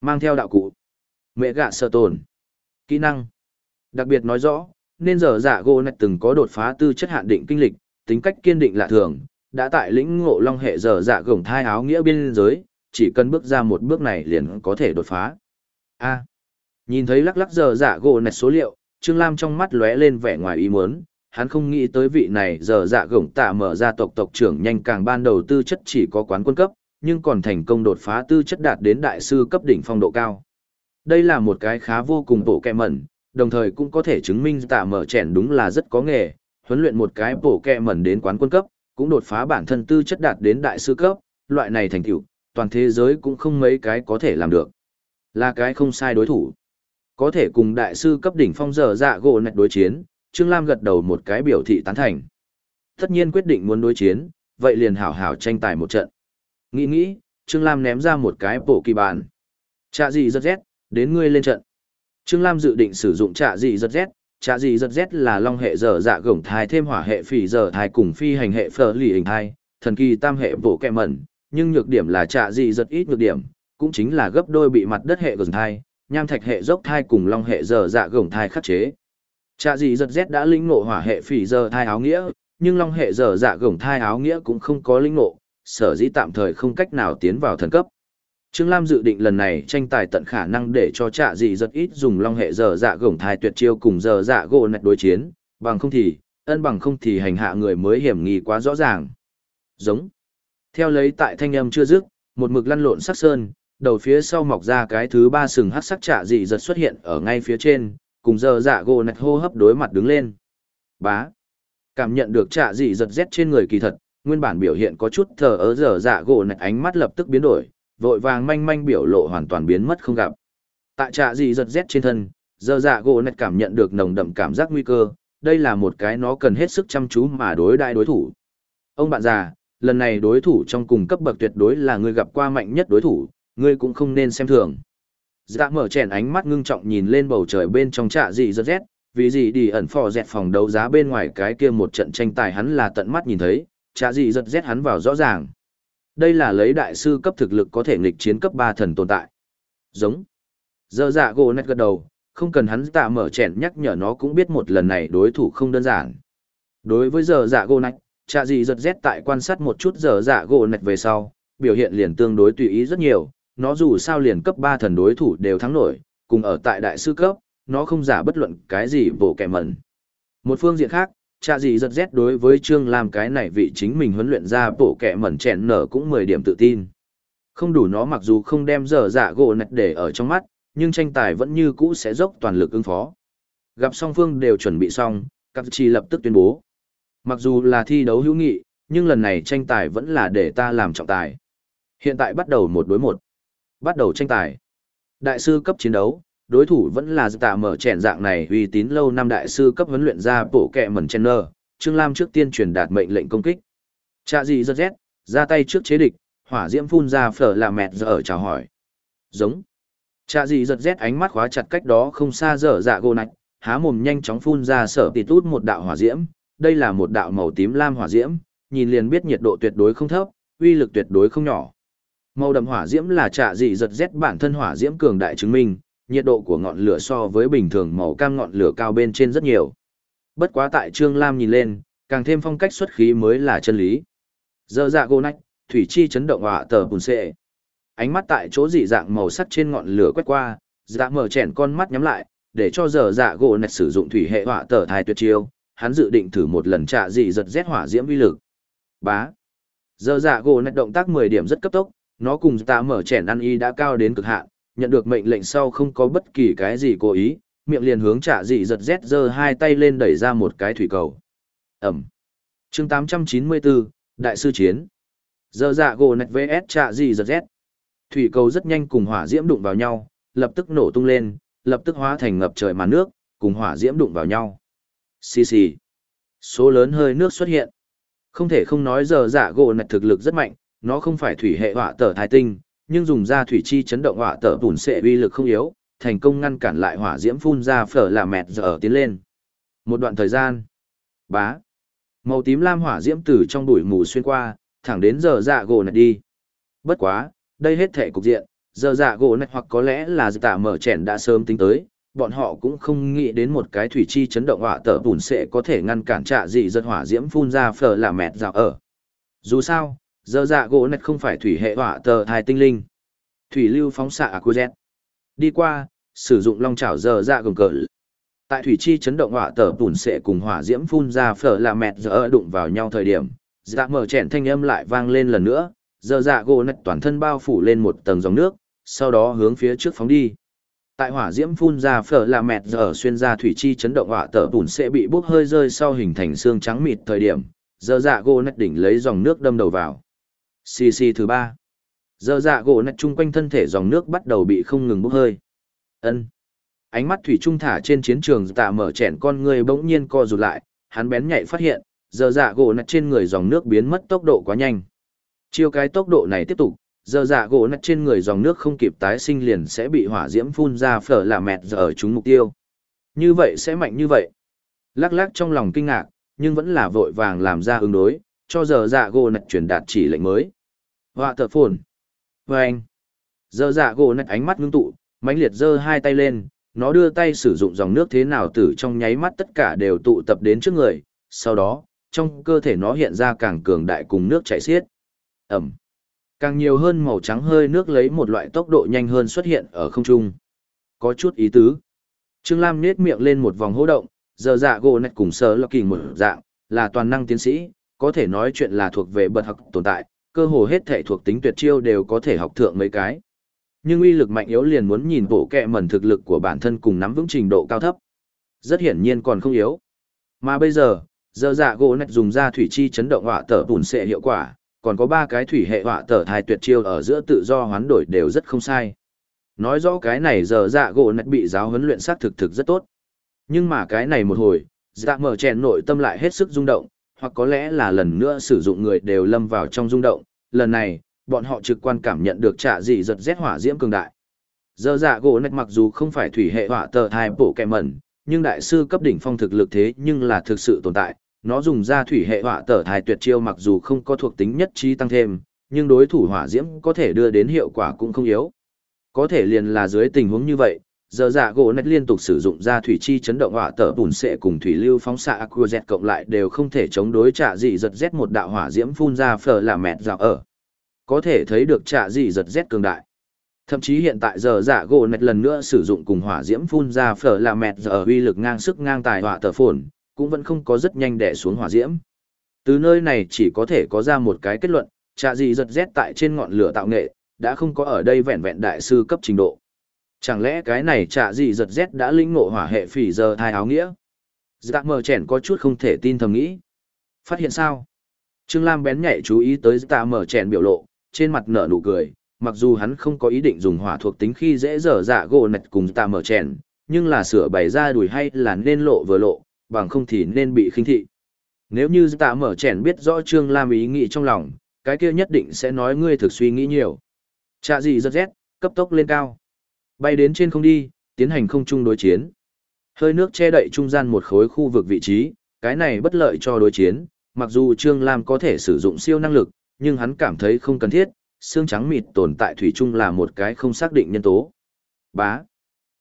Mang theo đạo cụ. Mẹ gạ sợ tồn. Kỹ năng. Đặc biệt nói rõ, nên giờ giả gỗ nạch từng có đột phá tư chất hạn định kinh lịch, tính cách kiên định lạ thường, đã tại lĩnh ngộ long hệ giờ dạ gồng thai áo nghĩa biên giới, chỉ cần bước ra một bước này liền có thể đột phá. A. nhìn thấy lắc lắc giờ dạ gỗ nạch số liệu, Trương Lam trong mắt lóe lên vẻ ngoài ý muốn, hắn không nghĩ tới vị này giờ dạ gổng tạ mở ra tộc tộc trưởng nhanh càng ban đầu tư chất chỉ có quán quân cấp, nhưng còn thành công đột phá tư chất đạt đến đại sư cấp đỉnh phong độ cao. Đây là một cái khá vô cùng bộ kẹ mẩn, đồng thời cũng có thể chứng minh tạ mở chèn đúng là rất có nghề, huấn luyện một cái bộ kẹ mẩn đến quán quân cấp, cũng đột phá bản thân tư chất đạt đến đại sư cấp, loại này thành tựu, toàn thế giới cũng không mấy cái có thể làm được. Là cái không sai đối thủ. Có thể cùng đại sư cấp đỉnh phong giờ dạ gỗ nạch đối chiến, Trương Lam gật đầu một cái biểu thị tán thành. Tất nhiên quyết định muốn đối chiến, vậy liền hảo hảo tranh tài một trận. Nghĩ nghĩ, Trương Lam ném ra một cái bộ kỳ bàn. Trạ gì rất rét, đến ngươi lên trận. Trương Lam dự định sử dụng trạ gì rất rét, trạ gì giật rét là long hệ dở dạ gổng thai thêm hỏa hệ phỉ dở thai cùng phi hành hệ phở lì hình thai thần kỳ tam hệ bổ kẹ mẩn nhưng nhược điểm là trạ gì giật ít nhược điểm cũng chính là gấp đôi bị mặt đất hệ gồng thai nham thạch hệ dốc thai cùng long hệ dở dạ gổng thai khắc chế trạ gì giật z đã lĩnh ngộ hỏa hệ phỉ giờ thai áo nghĩa nhưng long hệ giờ dạ gổng thai áo nghĩa cũng không có lĩnh ngộ sở dĩ tạm thời không cách nào tiến vào thần cấp. Trương Lam dự định lần này tranh tài tận khả năng để cho trạ dị giật ít dùng long hệ giờ dạ gổng thai tuyệt chiêu cùng giờ dạ gỗ nạch đối chiến, bằng không thì, ân bằng không thì hành hạ người mới hiểm nghi quá rõ ràng. Giống. Theo lấy tại thanh âm chưa dứt, một mực lăn lộn sắc sơn, đầu phía sau mọc ra cái thứ ba sừng hắc sắc trạ dị giật xuất hiện ở ngay phía trên, cùng giờ dạ gỗ nạch hô hấp đối mặt đứng lên. Bá. Cảm nhận được trạ dị giật rét trên người kỳ thật, nguyên bản biểu hiện có chút thờ ớ giờ dạ gỗ nạch ánh mắt lập tức biến đổi, vội vàng manh manh biểu lộ hoàn toàn biến mất không gặp. Tại trạ dị giật rét trên thân, giờ dạ gỗ nạch cảm nhận được nồng đậm cảm giác nguy cơ, đây là một cái nó cần hết sức chăm chú mà đối đại đối thủ. Ông bạn già, lần này đối thủ trong cùng cấp bậc tuyệt đối là người gặp qua mạnh nhất đối thủ, ngươi cũng không nên xem thường. Dạ mở chèn ánh mắt ngưng trọng nhìn lên bầu trời bên trong trạ dị giật rét, vì gì đi ẩn phò dẹt phòng đấu giá bên ngoài cái kia một trận tranh tài hắn là tận mắt nhìn thấy, trạ dị giật rét hắn vào rõ ràng. Đây là lấy đại sư cấp thực lực có thể nghịch chiến cấp 3 thần tồn tại. Giống. Giờ dạ gỗ nét gật đầu, không cần hắn tạ mở chèn nhắc nhở nó cũng biết một lần này đối thủ không đơn giản. Đối với giờ dạ gỗ nách, trạ dị giật rét tại quan sát một chút giờ dạ gỗ nách về sau, biểu hiện liền tương đối tùy ý rất nhiều, nó dù sao liền cấp 3 thần đối thủ đều thắng nổi, cùng ở tại đại sư cấp, nó không giả bất luận cái gì bổ kẻ mẩn. Một phương diện khác, trạ gì giật rét đối với Trương Lam cái này vị chính mình huấn luyện ra bổ kẻ mẩn chèn nở cũng 10 điểm tự tin. Không đủ nó mặc dù không đem dở dạ gỗ nạch để ở trong mắt, nhưng tranh tài vẫn như cũ sẽ dốc toàn lực ứng phó. Gặp song phương đều chuẩn bị xong, các chi lập tức tuyên bố. Mặc dù là thi đấu hữu nghị, nhưng lần này tranh tài vẫn là để ta làm trọng tài. Hiện tại bắt đầu một đối một. Bắt đầu tranh tài. Đại sư cấp chiến đấu, đối thủ vẫn là tạ mở chèn dạng này uy tín lâu năm đại sư cấp huấn luyện ra bổ kẹ mẩn chen nơ. Trương Lam trước tiên truyền đạt mệnh lệnh công kích. Cha gì rất rét, ra tay trước chế địch, hỏa diễm phun ra phở là mẹt giờ ở chào hỏi. Giống. Cha gì giật rét ánh mắt khóa chặt cách đó không xa dở dạ gô nạch, há mồm nhanh chóng phun ra sở tịt tút một đạo hỏa diễm. Đây là một đạo màu tím lam hỏa diễm, nhìn liền biết nhiệt độ tuyệt đối không thấp, uy lực tuyệt đối không nhỏ. Màu đậm hỏa diễm là trạ dị giật rét bản thân hỏa diễm cường đại chứng minh, nhiệt độ của ngọn lửa so với bình thường màu cam ngọn lửa cao bên trên rất nhiều. Bất quá tại Trương Lam nhìn lên, càng thêm phong cách xuất khí mới là chân lý. Dơ dạ gô nách, thủy chi chấn động hỏa tờ bùn xệ. Ánh mắt tại chỗ dị dạng màu sắc trên ngọn lửa quét qua, dạ mở chèn con mắt nhắm lại, để cho dở dạ gỗ nạch sử dụng thủy hệ hỏa tờ thai tuyệt chiêu, hắn dự định thử một lần trạ dị giật rét hỏa diễm vi lực. Bá. Dở dạ gỗ nạch động tác 10 điểm rất cấp tốc, nó cùng tạ mở chèn ăn y đã cao đến cực hạn, nhận được mệnh lệnh sau không có bất kỳ cái gì cố ý, miệng liền hướng trả dị giật rét giơ hai tay lên đẩy ra một cái thủy cầu. Ẩm. chương 894, Đại sư Chiến. Giờ dạ gỗ nạch vs trả dị giật rét. Thủy cầu rất nhanh cùng hỏa diễm đụng vào nhau, lập tức nổ tung lên, lập tức hóa thành ngập trời màn nước, cùng hỏa diễm đụng vào nhau. Xì xì. Số lớn hơi nước xuất hiện. Không thể không nói giờ dạ gỗ nạch thực lực rất mạnh, nó không phải thủy hệ hỏa tở thái tinh, nhưng dùng ra thủy chi chấn động hỏa tở bùn sệ uy lực không yếu, thành công ngăn cản lại hỏa diễm phun ra phở là mẹt giờ tiến lên. Một đoạn thời gian, bá, màu tím lam hỏa diễm từ trong bụi mù xuyên qua, thẳng đến giờ dạ gỗ này đi. Bất quá, đây hết thể cục diện, giờ dạ gỗ này hoặc có lẽ là tạ mở chèn đã sớm tính tới, bọn họ cũng không nghĩ đến một cái thủy chi chấn động hỏa tở bùn sẽ có thể ngăn cản trạ dị dân hỏa diễm phun ra phở là mẹt dạo ở. Dù sao, Giờ dạ gỗ nạch không phải thủy hệ hỏa tờ thai tinh linh. Thủy lưu phóng xạ à Aquazet. Đi qua, sử dụng long chảo giờ dạ gồng cờ. Tại thủy chi chấn động hỏa tờ bùn sẽ cùng hỏa diễm phun ra phở là mẹt giờ đụng vào nhau thời điểm. Dạ mở chèn thanh âm lại vang lên lần nữa. Giờ dạ gỗ nạch toàn thân bao phủ lên một tầng dòng nước, sau đó hướng phía trước phóng đi. Tại hỏa diễm phun ra phở là mẹt giờ xuyên ra thủy chi chấn động hỏa tờ bùn sẽ bị bốc hơi rơi sau hình thành xương trắng mịt thời điểm. Giờ dạ gỗ nạch đỉnh lấy dòng nước đâm đầu vào Xì xì thứ ba. Giờ dạ gỗ nạch chung quanh thân thể dòng nước bắt đầu bị không ngừng bốc hơi. ân Ánh mắt thủy trung thả trên chiến trường tạ mở chèn con người bỗng nhiên co rụt lại, hắn bén nhạy phát hiện, giờ dạ gỗ nạch trên người dòng nước biến mất tốc độ quá nhanh. Chiêu cái tốc độ này tiếp tục, giờ dạ gỗ nạch trên người dòng nước không kịp tái sinh liền sẽ bị hỏa diễm phun ra phở là mẹt giờ ở chúng mục tiêu. Như vậy sẽ mạnh như vậy. Lắc lắc trong lòng kinh ngạc, nhưng vẫn là vội vàng làm ra ứng đối, cho giờ dạ gỗ nạch truyền đạt chỉ lệnh mới. Họa thợ phồn. Và anh. Giờ dạ gỗ nạch ánh mắt ngưng tụ, mãnh liệt giơ hai tay lên, nó đưa tay sử dụng dòng nước thế nào tử trong nháy mắt tất cả đều tụ tập đến trước người, sau đó, trong cơ thể nó hiện ra càng cường đại cùng nước chảy xiết. Ẩm. Càng nhiều hơn màu trắng hơi nước lấy một loại tốc độ nhanh hơn xuất hiện ở không trung. Có chút ý tứ. Trương Lam nết miệng lên một vòng hô động, giờ dạ gỗ nạch cùng sờ lọc kỳ một dạng, là toàn năng tiến sĩ, có thể nói chuyện là thuộc về bật học tồn tại, cơ hồ hết thể thuộc tính tuyệt chiêu đều có thể học thượng mấy cái. Nhưng uy lực mạnh yếu liền muốn nhìn bộ kẹ mẩn thực lực của bản thân cùng nắm vững trình độ cao thấp. Rất hiển nhiên còn không yếu. Mà bây giờ, giờ dạ gỗ nạch dùng ra thủy chi chấn động họa tở bùn sẽ hiệu quả, còn có ba cái thủy hệ họa tở thai tuyệt chiêu ở giữa tự do hoán đổi đều rất không sai. Nói rõ cái này giờ dạ gỗ nạch bị giáo huấn luyện sát thực thực rất tốt. Nhưng mà cái này một hồi, dạ mở chèn nội tâm lại hết sức rung động, hoặc có lẽ là lần nữa sử dụng người đều lâm vào trong rung động, lần này, bọn họ trực quan cảm nhận được trả dị giật rét hỏa diễm cường đại. Giờ dạ gỗ nạch mặc dù không phải thủy hệ hỏa tờ thai bổ kẹ mẩn, nhưng đại sư cấp đỉnh phong thực lực thế nhưng là thực sự tồn tại, nó dùng ra thủy hệ hỏa tờ thai tuyệt chiêu mặc dù không có thuộc tính nhất trí tăng thêm, nhưng đối thủ hỏa diễm có thể đưa đến hiệu quả cũng không yếu. Có thể liền là dưới tình huống như vậy, giờ dạ gỗ nét liên tục sử dụng ra thủy chi chấn động hỏa tở bùn sệ cùng thủy lưu phóng xạ aquazet cộng lại đều không thể chống đối trạ dị giật z một đạo hỏa diễm phun ra phở là mẹt dạo ở. Có thể thấy được trạ dị giật z cường đại. Thậm chí hiện tại giờ dạ gỗ nét lần nữa sử dụng cùng hỏa diễm phun ra phở là mẹt giờ uy lực ngang sức ngang tài hỏa tở phồn, cũng vẫn không có rất nhanh đẻ xuống hỏa diễm. Từ nơi này chỉ có thể có ra một cái kết luận, trạ dị giật z tại trên ngọn lửa tạo nghệ, đã không có ở đây vẹn vẹn đại sư cấp trình độ. Chẳng lẽ cái này trả gì giật rét đã linh ngộ hỏa hệ phỉ giờ thai áo nghĩa? Dạ mờ chèn có chút không thể tin thầm nghĩ. Phát hiện sao? Trương Lam bén nhạy chú ý tới dạ mờ chèn biểu lộ, trên mặt nở nụ cười, mặc dù hắn không có ý định dùng hỏa thuộc tính khi dễ dở dạ gỗ nạch cùng dạ mờ chèn, nhưng là sửa bày ra đùi hay là nên lộ vừa lộ, bằng không thì nên bị khinh thị. Nếu như dạ mở chèn biết rõ Trương Lam ý nghĩ trong lòng, cái kia nhất định sẽ nói ngươi thực suy nghĩ nhiều. Chạ gì giật rét, cấp tốc lên cao. Bay đến trên không đi, tiến hành không chung đối chiến. Hơi nước che đậy trung gian một khối khu vực vị trí, cái này bất lợi cho đối chiến, mặc dù Trương Lam có thể sử dụng siêu năng lực, nhưng hắn cảm thấy không cần thiết, xương trắng mịt tồn tại thủy chung là một cái không xác định nhân tố. Bá.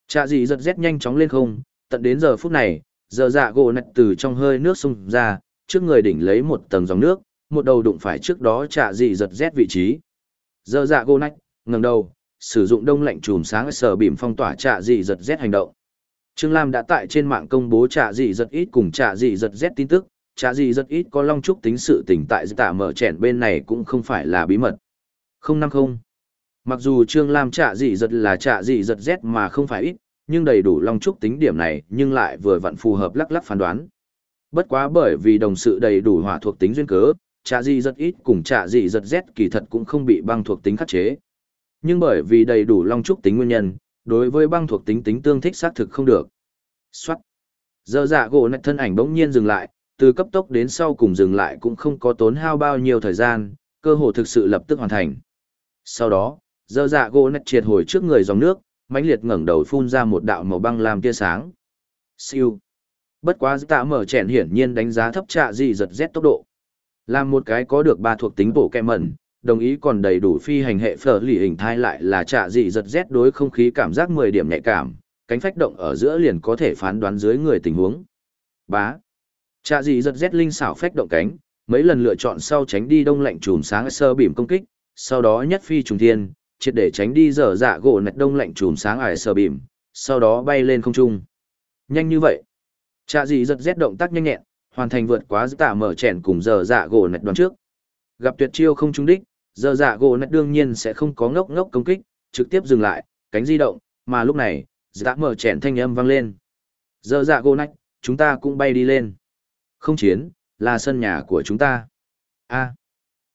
Trạ dị giật rét nhanh chóng lên không, tận đến giờ phút này, giờ dạ gỗ nạch từ trong hơi nước xung ra, trước người đỉnh lấy một tầng dòng nước, một đầu đụng phải trước đó trạ dị giật rét vị trí. Giờ dạ gỗ nạch, ngẩng đầu, sử dụng đông lạnh chùm sáng sở bìm phong tỏa trạ dị giật rét hành động. Trương Lam đã tại trên mạng công bố trạ dị giật ít cùng trạ dị giật rét tin tức, trạ dị giật ít có long trúc tính sự tỉnh tại tạ mở chèn bên này cũng không phải là bí mật. 050. Mặc dù Trương Lam trạ dị giật là trạ dị giật rét mà không phải ít, nhưng đầy đủ long trúc tính điểm này nhưng lại vừa vặn phù hợp lắc lắc phán đoán. Bất quá bởi vì đồng sự đầy đủ hỏa thuộc tính duyên cớ, trạ dị giật ít cùng trạ dị giật rét kỳ thật cũng không bị băng thuộc tính khắc chế. Nhưng bởi vì đầy đủ long trúc tính nguyên nhân, đối với băng thuộc tính tính tương thích xác thực không được. Xoát. Giờ dạ gỗ nạch thân ảnh bỗng nhiên dừng lại, từ cấp tốc đến sau cùng dừng lại cũng không có tốn hao bao nhiêu thời gian, cơ hồ thực sự lập tức hoàn thành. Sau đó, giờ dạ gỗ nạch triệt hồi trước người dòng nước, mãnh liệt ngẩng đầu phun ra một đạo màu băng làm tia sáng. Siêu. Bất quá tạ mở chèn hiển nhiên đánh giá thấp trạ gì giật rét tốc độ. Làm một cái có được ba thuộc tính bổ kẹ mẩn, đồng ý còn đầy đủ phi hành hệ phở lì hình thai lại là trạ dị giật rét đối không khí cảm giác 10 điểm nhạy cảm, cánh phách động ở giữa liền có thể phán đoán dưới người tình huống. Bá. Trạ dị giật rét linh xảo phách động cánh, mấy lần lựa chọn sau tránh đi đông lạnh chùm sáng sơ bìm công kích, sau đó nhất phi trùng thiên, triệt để tránh đi dở dạ gỗ nạch đông lạnh chùm sáng ải sơ bìm, sau đó bay lên không trung. Nhanh như vậy. Trạ dị giật rét động tác nhanh nhẹn, hoàn thành vượt quá tạ mở chèn cùng dở dạ gỗ nạch đoán trước. Gặp tuyệt chiêu không trúng đích, giờ dạ gỗ nạch đương nhiên sẽ không có ngốc ngốc công kích, trực tiếp dừng lại, cánh di động, mà lúc này, dạ mở chèn thanh âm vang lên. Giờ dạ gỗ nạch, chúng ta cũng bay đi lên. Không chiến, là sân nhà của chúng ta. a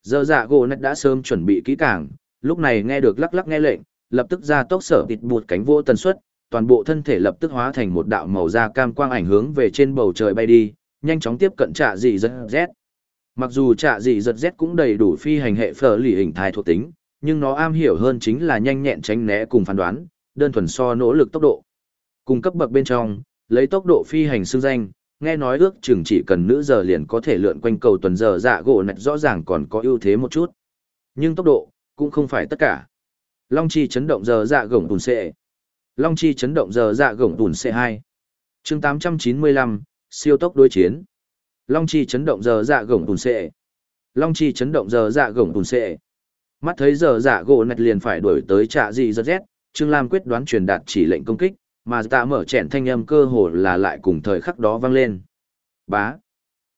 giờ dạ gỗ nạch đã sớm chuẩn bị kỹ càng, lúc này nghe được lắc lắc nghe lệnh, lập tức ra tốc sở thịt bụt cánh vô tần suất, toàn bộ thân thể lập tức hóa thành một đạo màu da cam quang ảnh hướng về trên bầu trời bay đi, nhanh chóng tiếp cận trạ dị rất rét. Mặc dù trạ dị giật Z cũng đầy đủ phi hành hệ phở lì hình thái thuộc tính, nhưng nó am hiểu hơn chính là nhanh nhẹn tránh né cùng phán đoán, đơn thuần so nỗ lực tốc độ. Cùng cấp bậc bên trong, lấy tốc độ phi hành xương danh, nghe nói ước chừng chỉ cần nữ giờ liền có thể lượn quanh cầu tuần giờ dạ gỗ nạch rõ ràng còn có ưu thế một chút. Nhưng tốc độ, cũng không phải tất cả. Long chi chấn động giờ dạ gổng tùn xệ. Long chi chấn động giờ dạ gổng tùn xệ 2. chương 895, siêu tốc đối chiến. Long chi chấn động giờ dạ gổng tùn xệ. Long chi chấn động giờ dạ gổng tùn xệ. Mắt thấy giờ dạ gỗ nạch liền phải đuổi tới trạ dị giật rét, Trương Lam quyết đoán truyền đạt chỉ lệnh công kích, mà tạ mở chèn thanh âm cơ hồ là lại cùng thời khắc đó vang lên. Bá.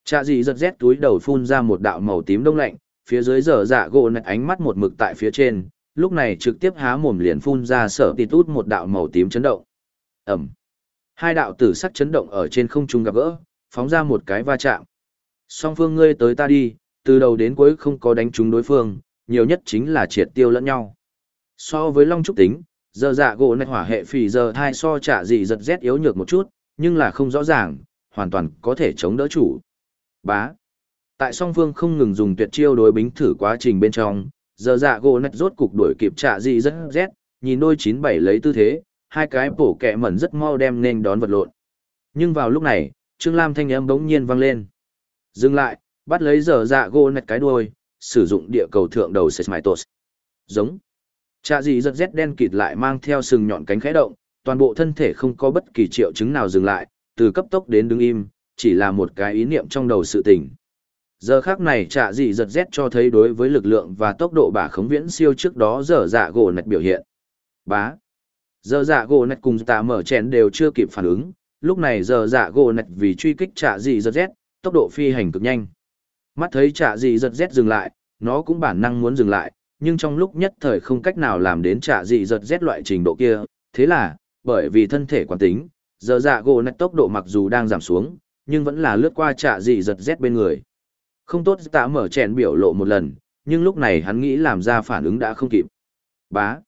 Trạ dị giật rét túi đầu phun ra một đạo màu tím đông lạnh, phía dưới giờ dạ gỗ nạch ánh mắt một mực tại phía trên, lúc này trực tiếp há mồm liền phun ra sở tịt út một đạo màu tím chấn động. Ẩm. Hai đạo tử sắc chấn động ở trên không trung gặp gỡ, phóng ra một cái va chạm. Song phương ngươi tới ta đi, từ đầu đến cuối không có đánh trúng đối phương, nhiều nhất chính là triệt tiêu lẫn nhau. So với Long Trúc tính, giờ dạ gỗ này hỏa hệ phì giờ thai so trả gì giật rét yếu nhược một chút, nhưng là không rõ ràng, hoàn toàn có thể chống đỡ chủ. Bá. Tại song phương không ngừng dùng tuyệt chiêu đối bính thử quá trình bên trong, giờ dạ gỗ nạch rốt cục đuổi kịp trả gì rất rét, nhìn đôi chín bảy lấy tư thế, hai cái bổ kẹ mẩn rất mau đem nên đón vật lộn. Nhưng vào lúc này, Trương Lam thanh âm bỗng nhiên vang lên. Dừng lại, bắt lấy giờ dạ gỗ nạch cái đuôi, sử dụng địa cầu thượng đầu Sesmaitos. Giống. Chạ gì giật rét đen kịt lại mang theo sừng nhọn cánh khẽ động, toàn bộ thân thể không có bất kỳ triệu chứng nào dừng lại, từ cấp tốc đến đứng im, chỉ là một cái ý niệm trong đầu sự tình. Giờ khác này chà dị giật rét cho thấy đối với lực lượng và tốc độ bả khống viễn siêu trước đó giờ dạ gỗ nạch biểu hiện. Bá. Giờ dạ gỗ nạch cùng tạ mở chén đều chưa kịp phản ứng, lúc này giờ dạ gỗ nạch vì truy kích trạ dị giật rét, tốc độ phi hành cực nhanh. Mắt thấy trạ dị giật rét dừng lại, nó cũng bản năng muốn dừng lại, nhưng trong lúc nhất thời không cách nào làm đến trạ dị giật rét loại trình độ kia, thế là, bởi vì thân thể quán tính, giờ dạ gỗ nạch tốc độ mặc dù đang giảm xuống, nhưng vẫn là lướt qua trạ dị giật rét bên người. Không tốt tạ mở chèn biểu lộ một lần, nhưng lúc này hắn nghĩ làm ra phản ứng đã không kịp. Bá.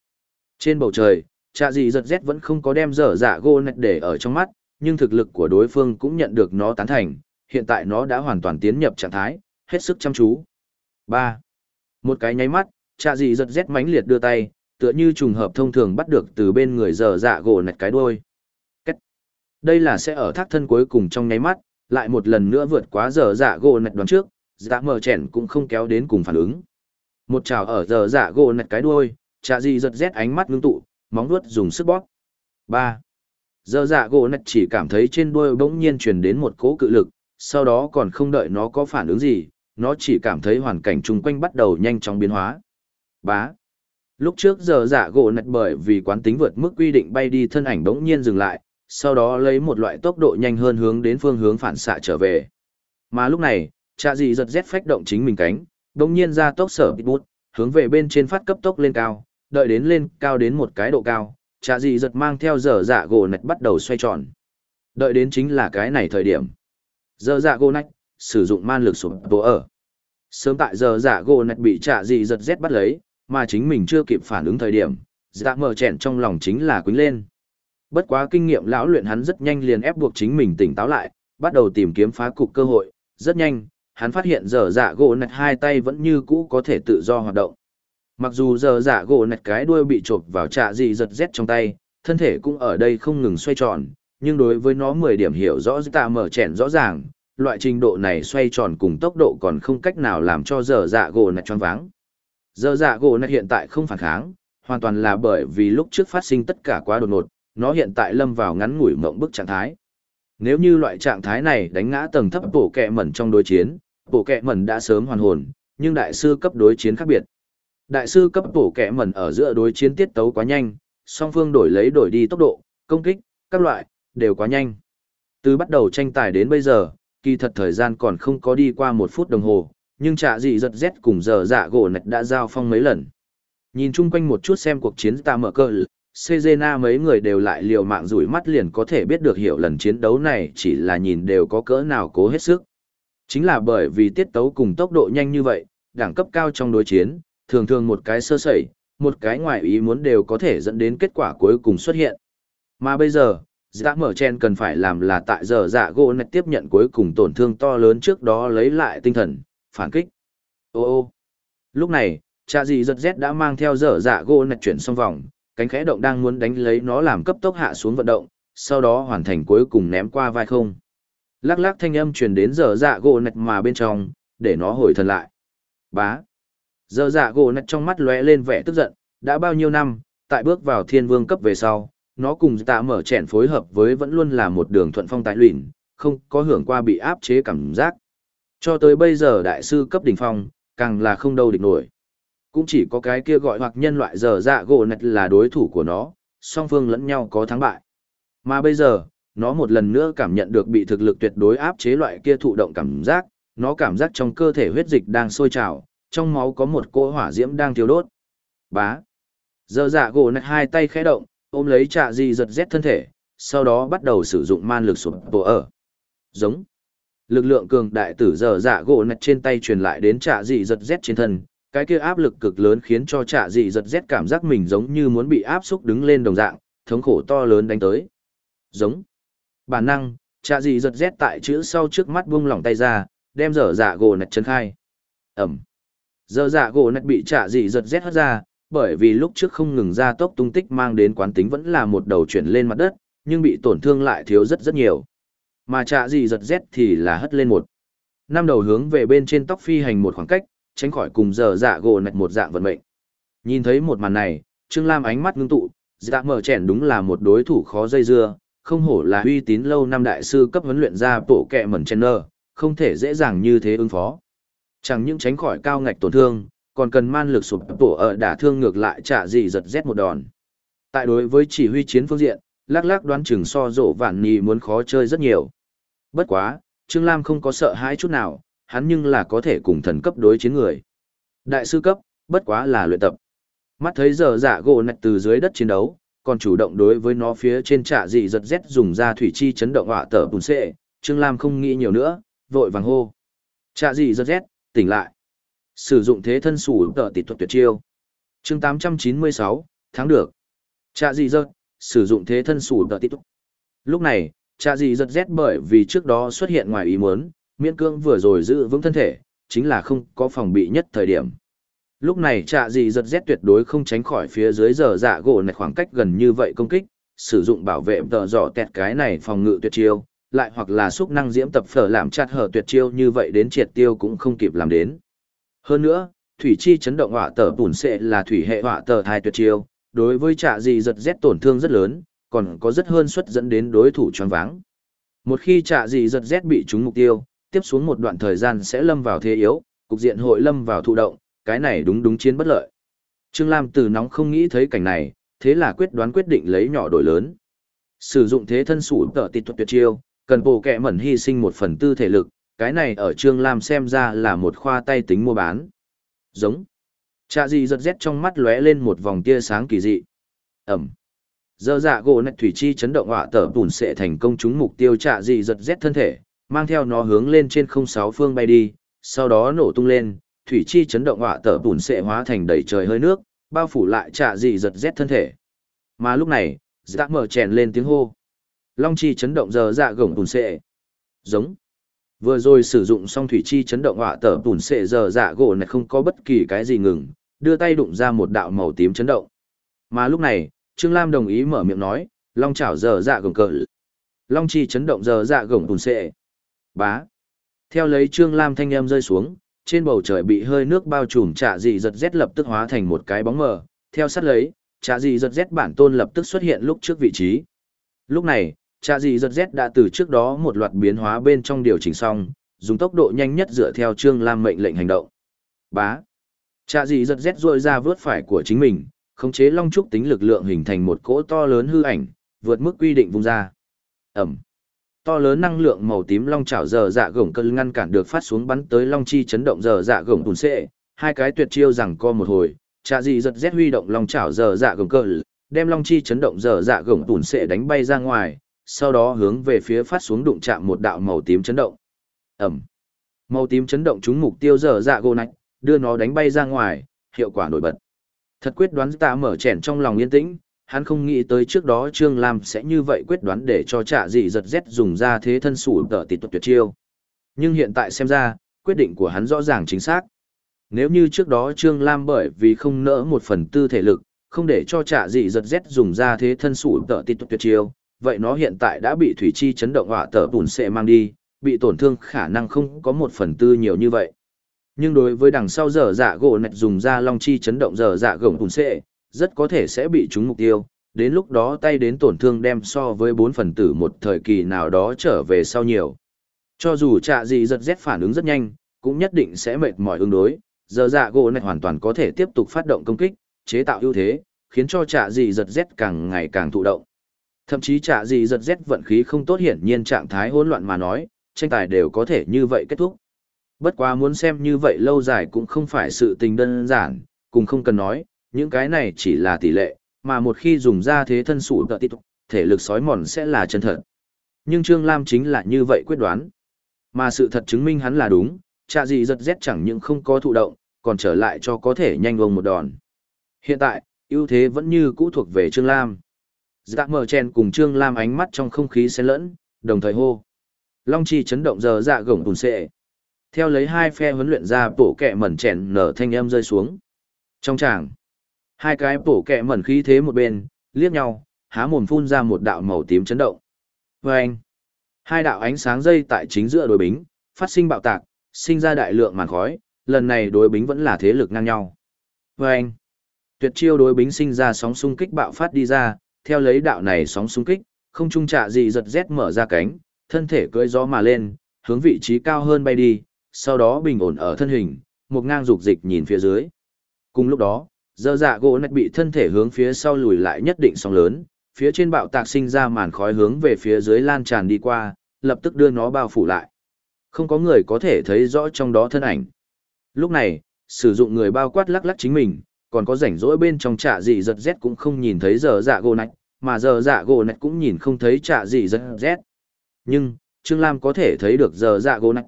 Trên bầu trời, trạ dị giật rét vẫn không có đem dở dạ gỗ nạch để ở trong mắt, nhưng thực lực của đối phương cũng nhận được nó tán thành, hiện tại nó đã hoàn toàn tiến nhập trạng thái, hết sức chăm chú. 3. Một cái nháy mắt, trạ dị giật rét mãnh liệt đưa tay, tựa như trùng hợp thông thường bắt được từ bên người dở dạ gỗ nạch cái đuôi. Cách. Đây là sẽ ở thác thân cuối cùng trong nháy mắt, lại một lần nữa vượt quá dở dạ gỗ nạch đoán trước, dạ mờ chèn cũng không kéo đến cùng phản ứng. Một trào ở dở dạ gỗ nạch cái đuôi, trạ dị giật rét ánh mắt ngưng tụ, móng vuốt dùng sức bóp. 3. Giờ dạ gỗ nạch chỉ cảm thấy trên đuôi bỗng nhiên truyền đến một cỗ cự lực, sau đó còn không đợi nó có phản ứng gì, nó chỉ cảm thấy hoàn cảnh chung quanh bắt đầu nhanh chóng biến hóa. Bá. Lúc trước giờ dạ gỗ nạch bởi vì quán tính vượt mức quy định bay đi thân ảnh bỗng nhiên dừng lại, sau đó lấy một loại tốc độ nhanh hơn hướng đến phương hướng phản xạ trở về. Mà lúc này, cha dị giật rét phách động chính mình cánh, đồng nhiên ra tốc sở bút, hướng về bên trên phát cấp tốc lên cao, đợi đến lên cao đến một cái độ cao, Chạ dị giật mang theo dở dạ gỗ nạch bắt đầu xoay tròn. Đợi đến chính là cái này thời điểm. Dở dạ gỗ nạch, sử dụng man lực sụp bộ ở. Sớm tại giờ dạ gỗ nạch bị Chạ dị giật rét bắt lấy, mà chính mình chưa kịp phản ứng thời điểm, dạ mở chẹn trong lòng chính là quýnh lên. Bất quá kinh nghiệm lão luyện hắn rất nhanh liền ép buộc chính mình tỉnh táo lại, bắt đầu tìm kiếm phá cục cơ hội, rất nhanh, hắn phát hiện giờ dạ gỗ nạch hai tay vẫn như cũ có thể tự do hoạt động. Mặc dù giờ dạ gỗ nạch cái đuôi bị chộp vào trạ dị giật rét trong tay, thân thể cũng ở đây không ngừng xoay tròn, nhưng đối với nó 10 điểm hiểu rõ tạ mở chèn rõ ràng, loại trình độ này xoay tròn cùng tốc độ còn không cách nào làm cho giờ dạ gỗ nạch choáng váng. Giờ dạ gỗ nạch hiện tại không phản kháng, hoàn toàn là bởi vì lúc trước phát sinh tất cả quá đột ngột, nó hiện tại lâm vào ngắn ngủi mộng bức trạng thái. Nếu như loại trạng thái này đánh ngã tầng thấp bổ kẹ mẩn trong đối chiến, bổ kẹ mẩn đã sớm hoàn hồn, nhưng đại sư cấp đối chiến khác biệt. Đại sư cấp bổ kẻ mẩn ở giữa đối chiến tiết tấu quá nhanh, song phương đổi lấy đổi đi tốc độ, công kích, các loại, đều quá nhanh. Từ bắt đầu tranh tài đến bây giờ, kỳ thật thời gian còn không có đi qua một phút đồng hồ, nhưng trạ dị giật rét cùng giờ dạ gỗ nạch đã giao phong mấy lần. Nhìn chung quanh một chút xem cuộc chiến ta mở cơ Sejena mấy người đều lại liều mạng rủi mắt liền có thể biết được hiểu lần chiến đấu này chỉ là nhìn đều có cỡ nào cố hết sức. Chính là bởi vì tiết tấu cùng tốc độ nhanh như vậy, đẳng cấp cao trong đối chiến, thường thường một cái sơ sẩy, một cái ngoài ý muốn đều có thể dẫn đến kết quả cuối cùng xuất hiện. Mà bây giờ, Dạ mở chen cần phải làm là tại giờ dạ gỗ nạch tiếp nhận cuối cùng tổn thương to lớn trước đó lấy lại tinh thần, phản kích. Ô ô. Lúc này, cha gì giật rét đã mang theo giờ dạ gỗ nạch chuyển xong vòng, cánh khẽ động đang muốn đánh lấy nó làm cấp tốc hạ xuống vận động, sau đó hoàn thành cuối cùng ném qua vai không. Lắc lắc thanh âm truyền đến giờ dạ gỗ nạch mà bên trong, để nó hồi thần lại. Bá. Giờ dạ gỗ nạch trong mắt lóe lên vẻ tức giận, đã bao nhiêu năm, tại bước vào thiên vương cấp về sau, nó cùng tạ mở chèn phối hợp với vẫn luôn là một đường thuận phong tại luyện, không có hưởng qua bị áp chế cảm giác. Cho tới bây giờ đại sư cấp đỉnh phong, càng là không đâu địch nổi. Cũng chỉ có cái kia gọi hoặc nhân loại giờ dạ gỗ nạch là đối thủ của nó, song phương lẫn nhau có thắng bại. Mà bây giờ, nó một lần nữa cảm nhận được bị thực lực tuyệt đối áp chế loại kia thụ động cảm giác, nó cảm giác trong cơ thể huyết dịch đang sôi trào, trong máu có một cỗ hỏa diễm đang thiêu đốt. Bá. Giờ dạ gỗ nạch hai tay khẽ động, ôm lấy trạ gì giật rét thân thể, sau đó bắt đầu sử dụng man lực sụp bộ ở. Giống. Lực lượng cường đại tử giờ dạ gỗ nạch trên tay truyền lại đến trạ dị giật rét trên thân, cái kia áp lực cực lớn khiến cho trạ dị giật rét cảm giác mình giống như muốn bị áp xúc đứng lên đồng dạng, thống khổ to lớn đánh tới. Giống. Bản năng, trạ dị giật rét tại chữ sau trước mắt buông lỏng tay ra, đem dở dạ gỗ nạch chân khai. Ẩm. Dở dạ gỗ nạch bị trả dị giật rét hất ra, bởi vì lúc trước không ngừng ra tốc tung tích mang đến quán tính vẫn là một đầu chuyển lên mặt đất, nhưng bị tổn thương lại thiếu rất rất nhiều. Mà trả dị giật rét thì là hất lên một. Năm đầu hướng về bên trên tóc phi hành một khoảng cách, tránh khỏi cùng giờ dạ gỗ nạch một dạng vận mệnh. Nhìn thấy một màn này, Trương Lam ánh mắt ngưng tụ, dạ mở chèn đúng là một đối thủ khó dây dưa, không hổ là uy tín lâu năm đại sư cấp huấn luyện ra bộ kẹ mẩn chen nơ, không thể dễ dàng như thế ứng phó. Chẳng những tránh khỏi cao ngạch tổn thương, còn cần man lực sụp tổ ở đả thương ngược lại trả gì giật rét một đòn. Tại đối với chỉ huy chiến phương diện, lắc lắc đoán chừng so rộ vạn nhì muốn khó chơi rất nhiều. Bất quá, Trương Lam không có sợ hãi chút nào, hắn nhưng là có thể cùng thần cấp đối chiến người. Đại sư cấp, bất quá là luyện tập. Mắt thấy giờ giả gỗ nạch từ dưới đất chiến đấu, còn chủ động đối với nó phía trên trạ dị giật rét dùng ra thủy chi chấn động họa tở bùn xệ, Trương Lam không nghĩ nhiều nữa, vội vàng hô. Trạ dị giật rét, tỉnh lại. Sử dụng thế thân sủ tợ tịt thuật tuyệt chiêu. chương 896, tháng được. Trạ dị giật, sử dụng thế thân sủ tợ tịt thuật. Lúc này, trạ dị giật rét bởi vì trước đó xuất hiện ngoài ý muốn, miễn cương vừa rồi giữ vững thân thể, chính là không có phòng bị nhất thời điểm. Lúc này trạ dị giật rét tuyệt đối không tránh khỏi phía dưới giờ dạ gỗ này khoảng cách gần như vậy công kích, sử dụng bảo vệ tờ dọ tẹt cái này phòng ngự tuyệt chiêu, lại hoặc là xúc năng diễm tập phở làm chặt hở tuyệt chiêu như vậy đến triệt tiêu cũng không kịp làm đến. Hơn nữa, thủy chi chấn động hỏa tờ bùn sẽ là thủy hệ hỏa tờ thai tuyệt chiêu, đối với trạ gì giật rét tổn thương rất lớn, còn có rất hơn suất dẫn đến đối thủ choáng váng. Một khi trạ gì giật rét bị trúng mục tiêu, tiếp xuống một đoạn thời gian sẽ lâm vào thế yếu, cục diện hội lâm vào thụ động, cái này đúng đúng chiến bất lợi. Trương Lam từ nóng không nghĩ thấy cảnh này, thế là quyết đoán quyết định lấy nhỏ đổi lớn. Sử dụng thế thân sủ tợ tịt thuật tuyệt chiêu, cần bổ kẹ mẩn hy sinh một phần tư thể lực, cái này ở Trương Lam xem ra là một khoa tay tính mua bán. Giống. Chạ gì giật rét trong mắt lóe lên một vòng tia sáng kỳ dị. Ẩm. Giờ dạ gỗ nạch thủy chi chấn động họa tở bùn sẽ thành công trúng mục tiêu chạ gì giật rét thân thể, mang theo nó hướng lên trên không sáu phương bay đi, sau đó nổ tung lên, thủy chi chấn động họa tở bùn sẽ hóa thành đầy trời hơi nước, bao phủ lại chà gì giật rét thân thể. Mà lúc này, dạ mở chèn lên tiếng hô. Long chi chấn động giờ dạ gồng bùn sệ, Giống. Vừa rồi sử dụng xong thủy chi chấn động họa tở bùn sệ giờ dạ gỗ này không có bất kỳ cái gì ngừng, đưa tay đụng ra một đạo màu tím chấn động. Mà lúc này, Trương Lam đồng ý mở miệng nói, long chảo giờ dạ gồng cờ. Long chi chấn động giờ dạ gồng bùn sệ, Bá. Theo lấy Trương Lam thanh em rơi xuống, trên bầu trời bị hơi nước bao trùm trạ dị giật rét lập tức hóa thành một cái bóng mờ, theo sát lấy, trạ dị giật rét bản tôn lập tức xuất hiện lúc trước vị trí. Lúc này, trạ dị giật rét đã từ trước đó một loạt biến hóa bên trong điều chỉnh xong, dùng tốc độ nhanh nhất dựa theo Trương Lam mệnh lệnh hành động. Bá. Trạ dị giật rét dội ra vớt phải của chính mình, khống chế long trúc tính lực lượng hình thành một cỗ to lớn hư ảnh, vượt mức quy định vung ra. Ẩm to lớn năng lượng màu tím long chảo giờ dạ gổng cơn ngăn cản được phát xuống bắn tới long chi chấn động giờ dạ gổng tùn xệ hai cái tuyệt chiêu rằng co một hồi trà dị giật rét huy động long chảo giờ dạ gồng cơn đem long chi chấn động giờ dạ gồng tùn xệ đánh bay ra ngoài sau đó hướng về phía phát xuống đụng chạm một đạo màu tím chấn động ẩm màu tím chấn động trúng mục tiêu dở dạ gỗ nạch đưa nó đánh bay ra ngoài hiệu quả nổi bật thật quyết đoán ta mở chèn trong lòng yên tĩnh hắn không nghĩ tới trước đó Trương Lam sẽ như vậy quyết đoán để cho trả dị giật rét dùng ra thế thân sủ tờ tịt tuyệt chiêu. Nhưng hiện tại xem ra, quyết định của hắn rõ ràng chính xác. Nếu như trước đó Trương Lam bởi vì không nỡ một phần tư thể lực, không để cho trả dị giật rét dùng ra thế thân sủ tờ tịt tuyệt chiêu, vậy nó hiện tại đã bị thủy chi chấn động hỏa tở bùn sệ mang đi, bị tổn thương khả năng không có một phần tư nhiều như vậy. Nhưng đối với đằng sau giờ dạ gỗ nạch dùng ra long chi chấn động giờ dạ gồng bùn sệ, rất có thể sẽ bị trúng mục tiêu, đến lúc đó tay đến tổn thương đem so với bốn phần tử một thời kỳ nào đó trở về sau nhiều. Cho dù trạ gì giật rét phản ứng rất nhanh, cũng nhất định sẽ mệt mỏi ứng đối, giờ dạ gỗ này hoàn toàn có thể tiếp tục phát động công kích, chế tạo ưu thế, khiến cho trạ dị giật rét càng ngày càng thụ động. Thậm chí trả gì giật rét vận khí không tốt hiển nhiên trạng thái hỗn loạn mà nói, tranh tài đều có thể như vậy kết thúc. Bất quá muốn xem như vậy lâu dài cũng không phải sự tình đơn giản, cùng không cần nói, những cái này chỉ là tỷ lệ, mà một khi dùng ra thế thân sủ tợ tít, thể lực sói mòn sẽ là chân thật. Nhưng Trương Lam chính là như vậy quyết đoán. Mà sự thật chứng minh hắn là đúng, trạ gì giật rét chẳng những không có thụ động, còn trở lại cho có thể nhanh vông một đòn. Hiện tại, ưu thế vẫn như cũ thuộc về Trương Lam. Dạ mở chen cùng Trương Lam ánh mắt trong không khí xen lẫn, đồng thời hô. Long chi chấn động giờ dạ gổng tùn xệ. Theo lấy hai phe huấn luyện ra bổ kẹ mẩn chèn nở thanh âm rơi xuống. Trong tràng, hai cái bổ kẹ mẩn khí thế một bên, liếc nhau, há mồm phun ra một đạo màu tím chấn động. Và anh, hai đạo ánh sáng dây tại chính giữa đối bính, phát sinh bạo tạc, sinh ra đại lượng màn khói, lần này đối bính vẫn là thế lực ngang nhau. Và anh, tuyệt chiêu đối bính sinh ra sóng xung kích bạo phát đi ra, theo lấy đạo này sóng xung kích, không trung trạ gì giật rét mở ra cánh, thân thể cưỡi gió mà lên, hướng vị trí cao hơn bay đi, sau đó bình ổn ở thân hình, một ngang dục dịch nhìn phía dưới. Cùng lúc đó, dơ dạ gỗ nạch bị thân thể hướng phía sau lùi lại nhất định sóng lớn, phía trên bạo tạc sinh ra màn khói hướng về phía dưới lan tràn đi qua, lập tức đưa nó bao phủ lại. Không có người có thể thấy rõ trong đó thân ảnh. Lúc này, sử dụng người bao quát lắc lắc chính mình, còn có rảnh rỗi bên trong trạ gì giật rét cũng không nhìn thấy giờ dạ gỗ nạch, mà giờ dạ gỗ nạch cũng nhìn không thấy trạ gì giật rét. Nhưng, Trương Lam có thể thấy được giờ dạ gỗ nạch.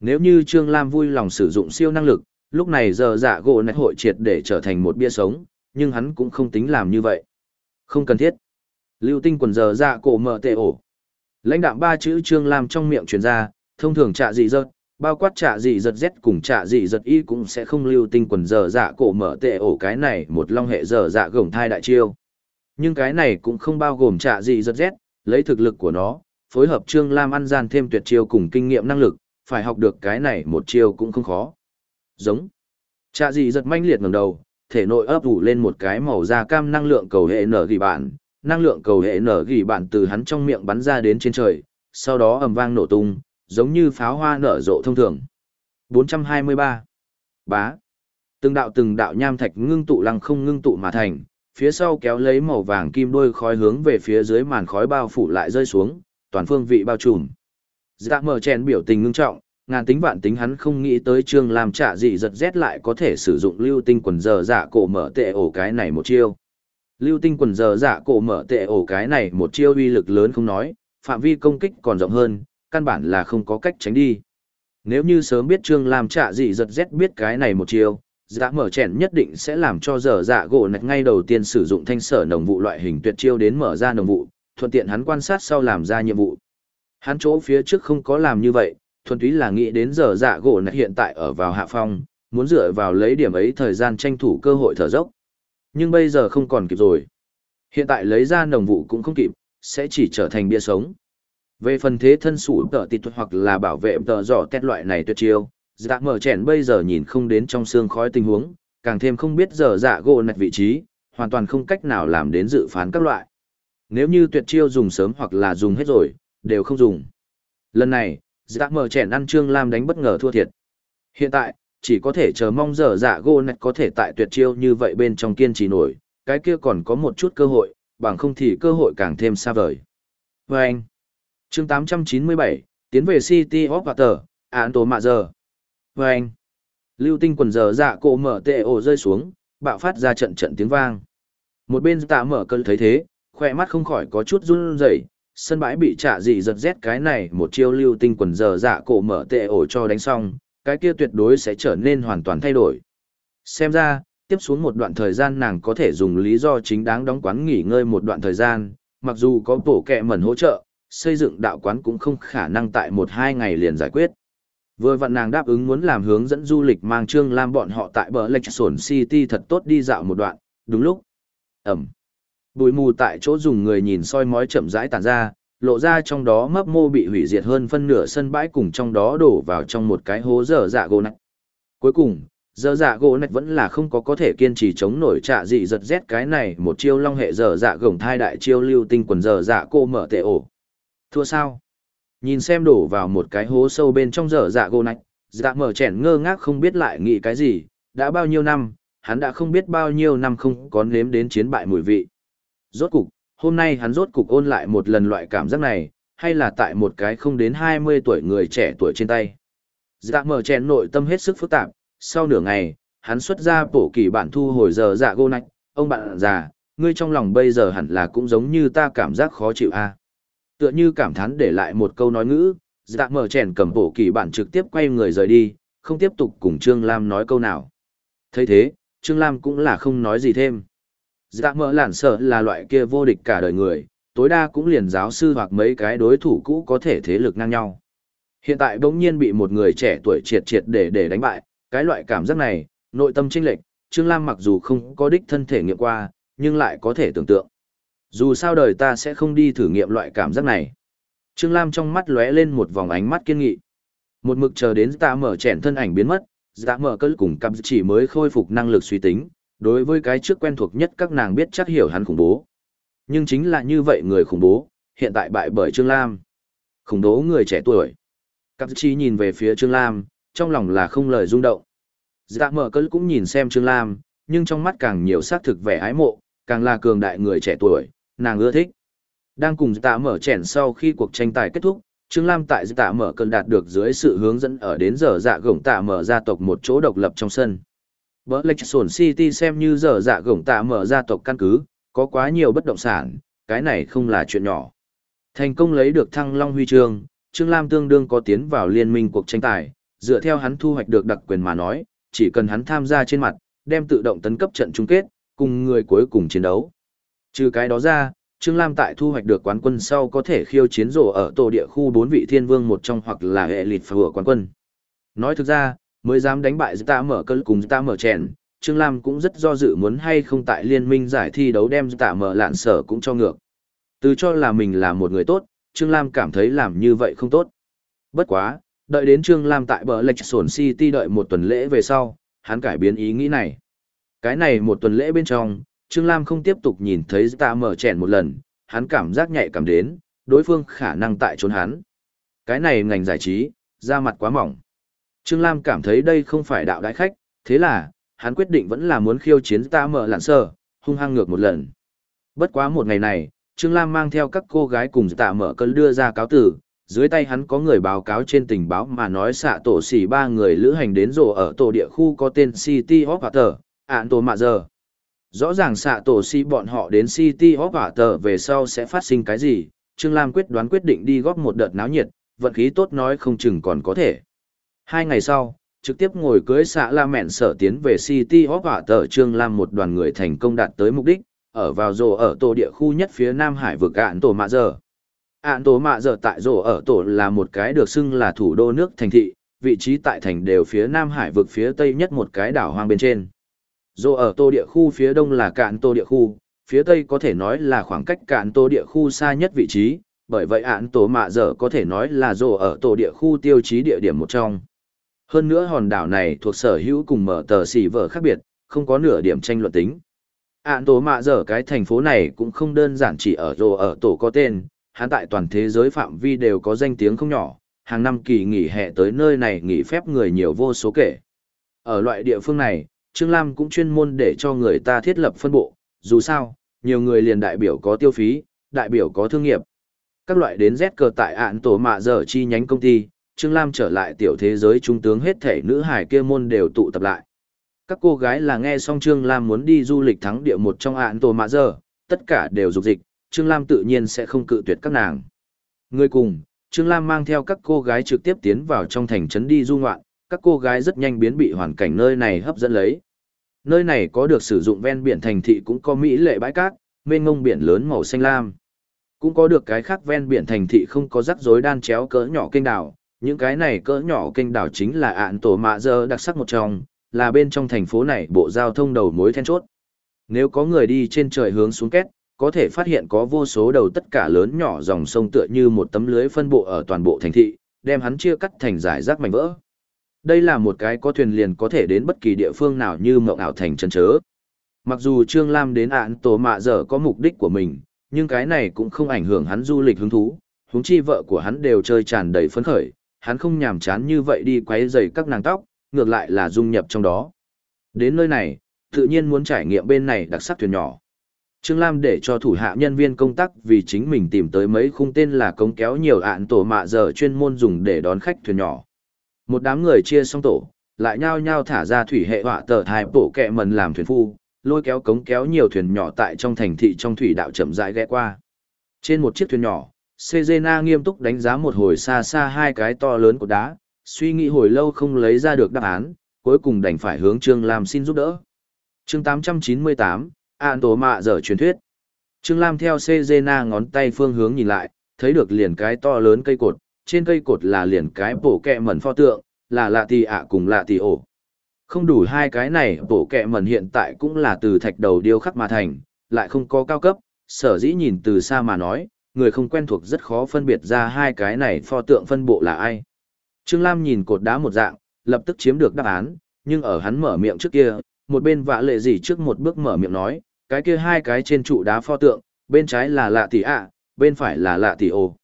Nếu như Trương Lam vui lòng sử dụng siêu năng lực, lúc này giờ dạ gỗ nạch hội triệt để trở thành một bia sống, nhưng hắn cũng không tính làm như vậy. Không cần thiết. Lưu tinh quần giờ dạ cổ mở tệ ổ. Lãnh đạm ba chữ Trương Lam trong miệng truyền ra, thông thường trạ dị giật, bao quát trạ dị giật Z cùng trạ dị giật Y cũng sẽ không lưu tinh quần giờ dạ cổ mở tệ ổ cái này một long hệ giờ dạ gồng thai đại chiêu. Nhưng cái này cũng không bao gồm trạ dị giật Z, lấy thực lực của nó, phối hợp Trương Lam ăn gian thêm tuyệt chiêu cùng kinh nghiệm năng lực, phải học được cái này một chiêu cũng không khó. Giống. Trạ dị giật manh liệt ngẩng đầu, thể nội ấp ủ lên một cái màu da cam năng lượng cầu hệ nở gỉ bản, năng lượng cầu hệ nở gỉ bản từ hắn trong miệng bắn ra đến trên trời, sau đó ầm vang nổ tung, giống như pháo hoa nở rộ thông thường. 423. Bá. Từng đạo từng đạo nham thạch ngưng tụ lăng không ngưng tụ mà thành, phía sau kéo lấy màu vàng kim đôi khói hướng về phía dưới màn khói bao phủ lại rơi xuống, toàn phương vị bao trùm. Dạ mở chèn biểu tình ngưng trọng, ngàn tính vạn tính hắn không nghĩ tới trương làm trả gì giật rét lại có thể sử dụng lưu tinh quần giờ dạ cổ mở tệ ổ cái này một chiêu. Lưu tinh quần giờ dạ cổ mở tệ ổ cái này một chiêu uy lực lớn không nói, phạm vi công kích còn rộng hơn, căn bản là không có cách tránh đi. Nếu như sớm biết Trương làm trả gì giật rét biết cái này một chiêu, dạ mở chèn nhất định sẽ làm cho giờ dạ gỗ nạch ngay đầu tiên sử dụng thanh sở nồng vụ loại hình tuyệt chiêu đến mở ra nồng vụ, thuận tiện hắn quan sát sau làm ra nhiệm vụ. Hắn chỗ phía trước không có làm như vậy, thuần túy là nghĩ đến giờ dạ gỗ nạch hiện tại ở vào hạ phong, muốn dựa vào lấy điểm ấy thời gian tranh thủ cơ hội thở dốc. Nhưng bây giờ không còn kịp rồi. Hiện tại lấy ra nồng vụ cũng không kịp, sẽ chỉ trở thành bia sống. Về phần thế thân sủ tợ tịt hoặc là bảo vệ tợ dò tét loại này tuyệt chiêu, dạ mở chèn bây giờ nhìn không đến trong xương khói tình huống, càng thêm không biết giờ dạ gỗ nạch vị trí, hoàn toàn không cách nào làm đến dự phán các loại. Nếu như tuyệt chiêu dùng sớm hoặc là dùng hết rồi, đều không dùng. Lần này, dạ mở chèn ăn Trương Lam đánh bất ngờ thua thiệt. Hiện tại, chỉ có thể chờ mong giờ dạ gỗ nạch có thể tại tuyệt chiêu như vậy bên trong kiên trì nổi, cái kia còn có một chút cơ hội, bằng không thì cơ hội càng thêm xa vời. Và anh, chương 897, tiến về City of Water, án tố mạ giờ. Và anh, lưu tinh quần giờ dạ cổ mở tệ ổ rơi xuống, bạo phát ra trận trận tiếng vang. Một bên tạ mở cơn thấy thế, khỏe mắt không khỏi có chút run rẩy, sân bãi bị trả gì giật rét cái này một chiêu lưu tinh quần giờ dạ cổ mở tệ ổ cho đánh xong, cái kia tuyệt đối sẽ trở nên hoàn toàn thay đổi. Xem ra, tiếp xuống một đoạn thời gian nàng có thể dùng lý do chính đáng đóng quán nghỉ ngơi một đoạn thời gian, mặc dù có bổ kẹ mẩn hỗ trợ, xây dựng đạo quán cũng không khả năng tại một hai ngày liền giải quyết. Vừa vặn nàng đáp ứng muốn làm hướng dẫn du lịch mang Trương Lam bọn họ tại bờ Lake Sổn City thật tốt đi dạo một đoạn, đúng lúc. Ẩm. Bụi mù tại chỗ dùng người nhìn soi mói chậm rãi tàn ra, lộ ra trong đó mấp mô bị hủy diệt hơn phân nửa sân bãi cùng trong đó đổ vào trong một cái hố dở dạ gỗ nạch. Cuối cùng, dở dạ gỗ nạch vẫn là không có có thể kiên trì chống nổi trạ dị giật rét cái này một chiêu long hệ dở dạ gồng thai đại chiêu lưu tinh quần dở dạ cô mở tệ ổ. Thua sao? Nhìn xem đổ vào một cái hố sâu bên trong dở dạ gỗ nạch, dạ mở chèn ngơ ngác không biết lại nghĩ cái gì, đã bao nhiêu năm, hắn đã không biết bao nhiêu năm không có nếm đến chiến bại mùi vị. Rốt cục, hôm nay hắn rốt cục ôn lại một lần loại cảm giác này, hay là tại một cái không đến 20 tuổi người trẻ tuổi trên tay. Dạ mở chèn nội tâm hết sức phức tạp, sau nửa ngày, hắn xuất ra bổ kỳ bản thu hồi giờ dạ gô nạch, ông bạn già, ngươi trong lòng bây giờ hẳn là cũng giống như ta cảm giác khó chịu a Tựa như cảm thán để lại một câu nói ngữ, dạ mở chèn cầm bổ kỳ bản trực tiếp quay người rời đi, không tiếp tục cùng Trương Lam nói câu nào. thấy thế, Trương Lam cũng là không nói gì thêm. Dạ mở lản sợ là loại kia vô địch cả đời người, tối đa cũng liền giáo sư hoặc mấy cái đối thủ cũ có thể thế lực ngang nhau. Hiện tại bỗng nhiên bị một người trẻ tuổi triệt triệt để để đánh bại, cái loại cảm giác này, nội tâm chênh lệch, Trương Lam mặc dù không có đích thân thể nghiệm qua, nhưng lại có thể tưởng tượng. Dù sao đời ta sẽ không đi thử nghiệm loại cảm giác này. Trương Lam trong mắt lóe lên một vòng ánh mắt kiên nghị. Một mực chờ đến ta mở chèn thân ảnh biến mất, dạ mở cơn cùng cặp chỉ mới khôi phục năng lực suy tính, đối với cái trước quen thuộc nhất các nàng biết chắc hiểu hắn khủng bố. Nhưng chính là như vậy người khủng bố, hiện tại bại bởi Trương Lam. Khủng bố người trẻ tuổi. Cặp chỉ nhìn về phía Trương Lam, trong lòng là không lời rung động. Dạ mở cơn cũng nhìn xem Trương Lam, nhưng trong mắt càng nhiều xác thực vẻ ái mộ, càng là cường đại người trẻ tuổi, nàng ưa thích. Đang cùng tạ mở chèn sau khi cuộc tranh tài kết thúc, Trương Lam tại tạ mở cần đạt được dưới sự hướng dẫn ở đến giờ dạ gổng tạ mở gia tộc một chỗ độc lập trong sân. Bờ Lệch Sổn City xem như giờ dạ gổng tạ mở gia tộc căn cứ, có quá nhiều bất động sản, cái này không là chuyện nhỏ. Thành công lấy được thăng long huy chương, Trương Lam tương đương có tiến vào liên minh cuộc tranh tài, dựa theo hắn thu hoạch được đặc quyền mà nói, chỉ cần hắn tham gia trên mặt, đem tự động tấn cấp trận chung kết, cùng người cuối cùng chiến đấu. Trừ cái đó ra, Trương Lam tại thu hoạch được quán quân sau có thể khiêu chiến rổ ở tổ địa khu bốn vị thiên vương một trong hoặc là hệ lịt phở quán quân. Nói thực ra, mới dám đánh bại ta mở cơn cùng ta mở chèn, Trương Lam cũng rất do dự muốn hay không tại liên minh giải thi đấu đem ta mở lạn sở cũng cho ngược. Từ cho là mình là một người tốt, Trương Lam cảm thấy làm như vậy không tốt. Bất quá, đợi đến Trương Lam tại bờ lệch sổn City đợi một tuần lễ về sau, hắn cải biến ý nghĩ này. Cái này một tuần lễ bên trong, Trương Lam không tiếp tục nhìn thấy ta mở chèn một lần, hắn cảm giác nhạy cảm đến, đối phương khả năng tại trốn hắn. Cái này ngành giải trí, da mặt quá mỏng. Trương Lam cảm thấy đây không phải đạo đại khách, thế là, hắn quyết định vẫn là muốn khiêu chiến ta mở lạn sơ, hung hăng ngược một lần. Bất quá một ngày này, Trương Lam mang theo các cô gái cùng tạ mở cơn đưa ra cáo tử, dưới tay hắn có người báo cáo trên tình báo mà nói xạ tổ xỉ ba người lữ hành đến rổ ở tổ địa khu có tên City of Water, ạn tổ mạ giờ. Rõ ràng xạ tổ si bọn họ đến City of Water về sau sẽ phát sinh cái gì, Trương Lam quyết đoán quyết định đi góp một đợt náo nhiệt, vận khí tốt nói không chừng còn có thể. Hai ngày sau, trực tiếp ngồi cưới xạ la mẹn sở tiến về City of Water Trương Lam một đoàn người thành công đạt tới mục đích, ở vào rổ ở tổ địa khu nhất phía Nam Hải vực ạn tổ mạ giờ. Ạn tổ mạ giờ tại rổ ở tổ là một cái được xưng là thủ đô nước thành thị, vị trí tại thành đều phía Nam Hải vực phía Tây nhất một cái đảo hoang bên trên. Dù ở tô địa khu phía Đông là cạn tô địa khu, phía Tây có thể nói là khoảng cách cạn tô địa khu xa nhất vị trí, bởi vậy ạn tổ mạ dở có thể nói là dù ở tổ địa khu tiêu chí địa điểm một trong. Hơn nữa hòn đảo này thuộc sở hữu cùng mở tờ xỉ vở khác biệt, không có nửa điểm tranh luận tính. ạn tổ mạ dở cái thành phố này cũng không đơn giản chỉ ở dù ở tổ có tên, hắn tại toàn thế giới phạm vi đều có danh tiếng không nhỏ, hàng năm kỳ nghỉ hè tới nơi này nghỉ phép người nhiều vô số kể. Ở loại địa phương này, Trương Lam cũng chuyên môn để cho người ta thiết lập phân bộ, dù sao, nhiều người liền đại biểu có tiêu phí, đại biểu có thương nghiệp. Các loại đến Z cờ tại ạn tổ mạ giờ chi nhánh công ty, Trương Lam trở lại tiểu thế giới trung tướng hết thể nữ hải kia môn đều tụ tập lại. Các cô gái là nghe xong Trương Lam muốn đi du lịch thắng địa một trong ạn tổ mạ giờ, tất cả đều dục dịch, Trương Lam tự nhiên sẽ không cự tuyệt các nàng. Người cùng, Trương Lam mang theo các cô gái trực tiếp tiến vào trong thành trấn đi du ngoạn, các cô gái rất nhanh biến bị hoàn cảnh nơi này hấp dẫn lấy. Nơi này có được sử dụng ven biển thành thị cũng có mỹ lệ bãi cát, mênh ngông biển lớn màu xanh lam. Cũng có được cái khác ven biển thành thị không có rắc rối đan chéo cỡ nhỏ kênh đảo, những cái này cỡ nhỏ kênh đảo chính là ạn tổ mạ dơ đặc sắc một trong, là bên trong thành phố này bộ giao thông đầu mối then chốt. Nếu có người đi trên trời hướng xuống két, có thể phát hiện có vô số đầu tất cả lớn nhỏ dòng sông tựa như một tấm lưới phân bộ ở toàn bộ thành thị, đem hắn chia cắt thành giải rác mảnh vỡ. Đây là một cái có thuyền liền có thể đến bất kỳ địa phương nào như mộng ảo thành chân chớ. Mặc dù Trương Lam đến ạn tổ mạ giờ có mục đích của mình, nhưng cái này cũng không ảnh hưởng hắn du lịch hứng thú, huống chi vợ của hắn đều chơi tràn đầy phấn khởi, hắn không nhàm chán như vậy đi quấy rầy các nàng tóc, ngược lại là dung nhập trong đó. Đến nơi này, tự nhiên muốn trải nghiệm bên này đặc sắc thuyền nhỏ. Trương Lam để cho thủ hạ nhân viên công tác vì chính mình tìm tới mấy khung tên là cống kéo nhiều ạn tổ mạ giờ chuyên môn dùng để đón khách thuyền nhỏ. Một đám người chia xong tổ, lại nhao nhao thả ra thủy hệ họa tờ thai bổ kẹ mần làm thuyền phu, lôi kéo cống kéo nhiều thuyền nhỏ tại trong thành thị trong thủy đạo chậm rãi ghé qua. Trên một chiếc thuyền nhỏ, Sejena nghiêm túc đánh giá một hồi xa xa hai cái to lớn của đá, suy nghĩ hồi lâu không lấy ra được đáp án, cuối cùng đành phải hướng Trương Lam xin giúp đỡ. chương 898, An Tổ Mạ dở truyền thuyết. Trương Lam theo Sejena ngón tay phương hướng nhìn lại, thấy được liền cái to lớn cây cột, trên cây cột là liền cái bổ kẹ mẩn pho tượng, là lạ tì ạ cùng lạ tì ổ. Không đủ hai cái này bổ kẹ mẩn hiện tại cũng là từ thạch đầu điêu khắc mà thành, lại không có cao cấp, sở dĩ nhìn từ xa mà nói, người không quen thuộc rất khó phân biệt ra hai cái này pho tượng phân bộ là ai. Trương Lam nhìn cột đá một dạng, lập tức chiếm được đáp án, nhưng ở hắn mở miệng trước kia, một bên vạ lệ gì trước một bước mở miệng nói, cái kia hai cái trên trụ đá pho tượng, bên trái là lạ tỷ ạ, bên phải là lạ tỷ ồ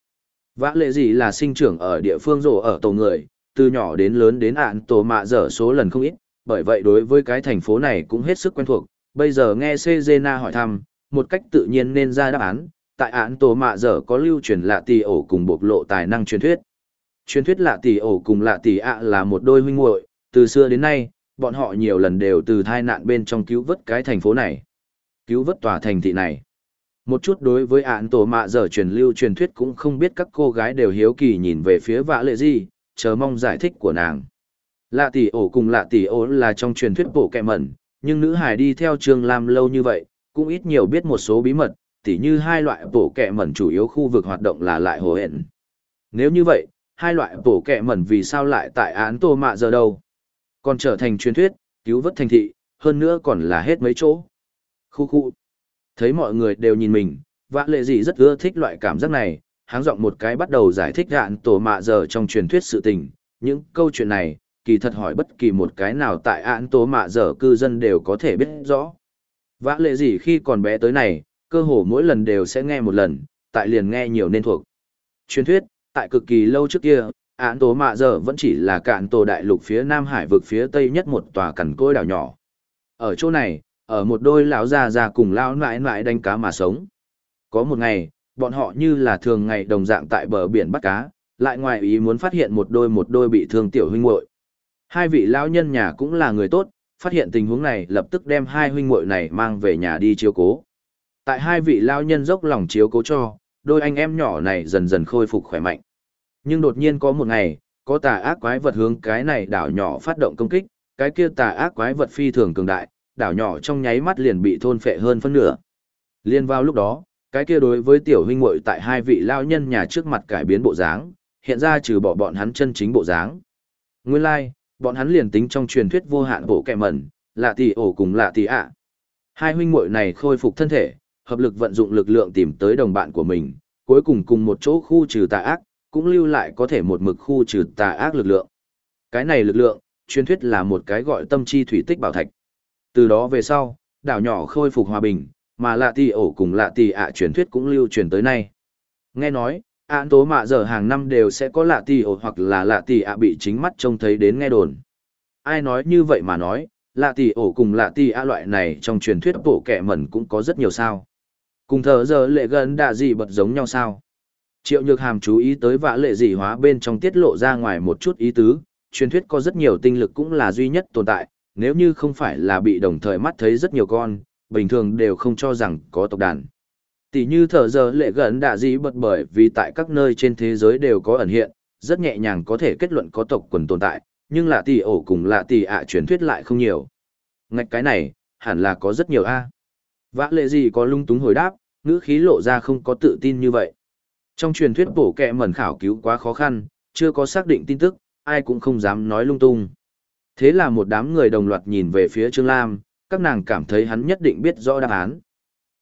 Vã lệ gì là sinh trưởng ở địa phương rổ ở tổ người, từ nhỏ đến lớn đến ạn tổ mạ dở số lần không ít, bởi vậy đối với cái thành phố này cũng hết sức quen thuộc. Bây giờ nghe Cezena hỏi thăm, một cách tự nhiên nên ra đáp án, tại ạn tổ mạ dở có lưu truyền lạ tỷ ổ cùng bộc lộ tài năng truyền thuyết. Truyền thuyết lạ tỷ ổ cùng lạ tỷ ạ là một đôi huynh muội, từ xưa đến nay, bọn họ nhiều lần đều từ thai nạn bên trong cứu vớt cái thành phố này. Cứu vớt tòa thành thị này. Một chút đối với ạn tổ mạ giờ truyền lưu truyền thuyết cũng không biết các cô gái đều hiếu kỳ nhìn về phía vã lệ gì, chờ mong giải thích của nàng. Lạ tỷ ổ cùng lạ tỷ ổ là trong truyền thuyết bộ kẹ mẩn, nhưng nữ hải đi theo trường làm lâu như vậy, cũng ít nhiều biết một số bí mật, tỉ như hai loại bộ kẹ mẩn chủ yếu khu vực hoạt động là lại hồ hẹn. Nếu như vậy, hai loại bộ kẹ mẩn vì sao lại tại án tổ mạ giờ đâu? Còn trở thành truyền thuyết, cứu vớt thành thị, hơn nữa còn là hết mấy chỗ. Khu khu. Thấy mọi người đều nhìn mình, vã lệ gì rất ưa thích loại cảm giác này, háng giọng một cái bắt đầu giải thích gạn tổ mạ giờ trong truyền thuyết sự tình. Những câu chuyện này, kỳ thật hỏi bất kỳ một cái nào tại án tổ mạ giờ cư dân đều có thể biết rõ. Vã lệ gì khi còn bé tới này, cơ hồ mỗi lần đều sẽ nghe một lần, tại liền nghe nhiều nên thuộc. Truyền thuyết, tại cực kỳ lâu trước kia, án tố mạ giờ vẫn chỉ là cạn tổ đại lục phía Nam Hải vực phía Tây nhất một tòa cằn côi đảo nhỏ. Ở chỗ này, ở một đôi lão già già cùng lão nãi nãi đánh cá mà sống. Có một ngày, bọn họ như là thường ngày đồng dạng tại bờ biển bắt cá, lại ngoài ý muốn phát hiện một đôi một đôi bị thương tiểu huynh muội. Hai vị lão nhân nhà cũng là người tốt, phát hiện tình huống này lập tức đem hai huynh muội này mang về nhà đi chiếu cố. Tại hai vị lão nhân dốc lòng chiếu cố cho, đôi anh em nhỏ này dần dần khôi phục khỏe mạnh. Nhưng đột nhiên có một ngày, có tà ác quái vật hướng cái này đảo nhỏ phát động công kích, cái kia tà ác quái vật phi thường cường đại, đảo nhỏ trong nháy mắt liền bị thôn phệ hơn phân nửa. Liên vào lúc đó, cái kia đối với tiểu huynh muội tại hai vị lao nhân nhà trước mặt cải biến bộ dáng, hiện ra trừ bỏ bọn hắn chân chính bộ dáng. Nguyên lai, like, bọn hắn liền tính trong truyền thuyết vô hạn bộ kẻ mẩn, lạ tỷ ổ cùng lạ tỷ ạ. Hai huynh muội này khôi phục thân thể, hợp lực vận dụng lực lượng tìm tới đồng bạn của mình, cuối cùng cùng một chỗ khu trừ tà ác, cũng lưu lại có thể một mực khu trừ tà ác lực lượng. Cái này lực lượng, truyền thuyết là một cái gọi tâm chi thủy tích bảo thạch. Từ đó về sau, đảo nhỏ khôi phục hòa bình, mà lạ tỷ ổ cùng lạ tỷ ạ truyền thuyết cũng lưu truyền tới nay. Nghe nói, án tố mạ giờ hàng năm đều sẽ có lạ tỷ ổ hoặc là lạ tỷ ạ bị chính mắt trông thấy đến nghe đồn. Ai nói như vậy mà nói, lạ tỷ ổ cùng lạ tỷ ạ loại này trong truyền thuyết bộ kẻ mẩn cũng có rất nhiều sao. Cùng thờ giờ lệ gần đạ gì bật giống nhau sao. Triệu Nhược Hàm chú ý tới vã lệ dị hóa bên trong tiết lộ ra ngoài một chút ý tứ, truyền thuyết có rất nhiều tinh lực cũng là duy nhất tồn tại, nếu như không phải là bị đồng thời mắt thấy rất nhiều con, bình thường đều không cho rằng có tộc đàn. Tỷ như thở giờ lệ gần đã dĩ bật bởi vì tại các nơi trên thế giới đều có ẩn hiện, rất nhẹ nhàng có thể kết luận có tộc quần tồn tại, nhưng là tỷ ổ cùng là tỷ ạ truyền thuyết lại không nhiều. Ngạch cái này, hẳn là có rất nhiều a. Vã lệ gì có lung túng hồi đáp, ngữ khí lộ ra không có tự tin như vậy. Trong truyền thuyết bổ kẹ mẩn khảo cứu quá khó khăn, chưa có xác định tin tức, ai cũng không dám nói lung tung. Thế là một đám người đồng loạt nhìn về phía Trương Lam, các nàng cảm thấy hắn nhất định biết rõ đáp án.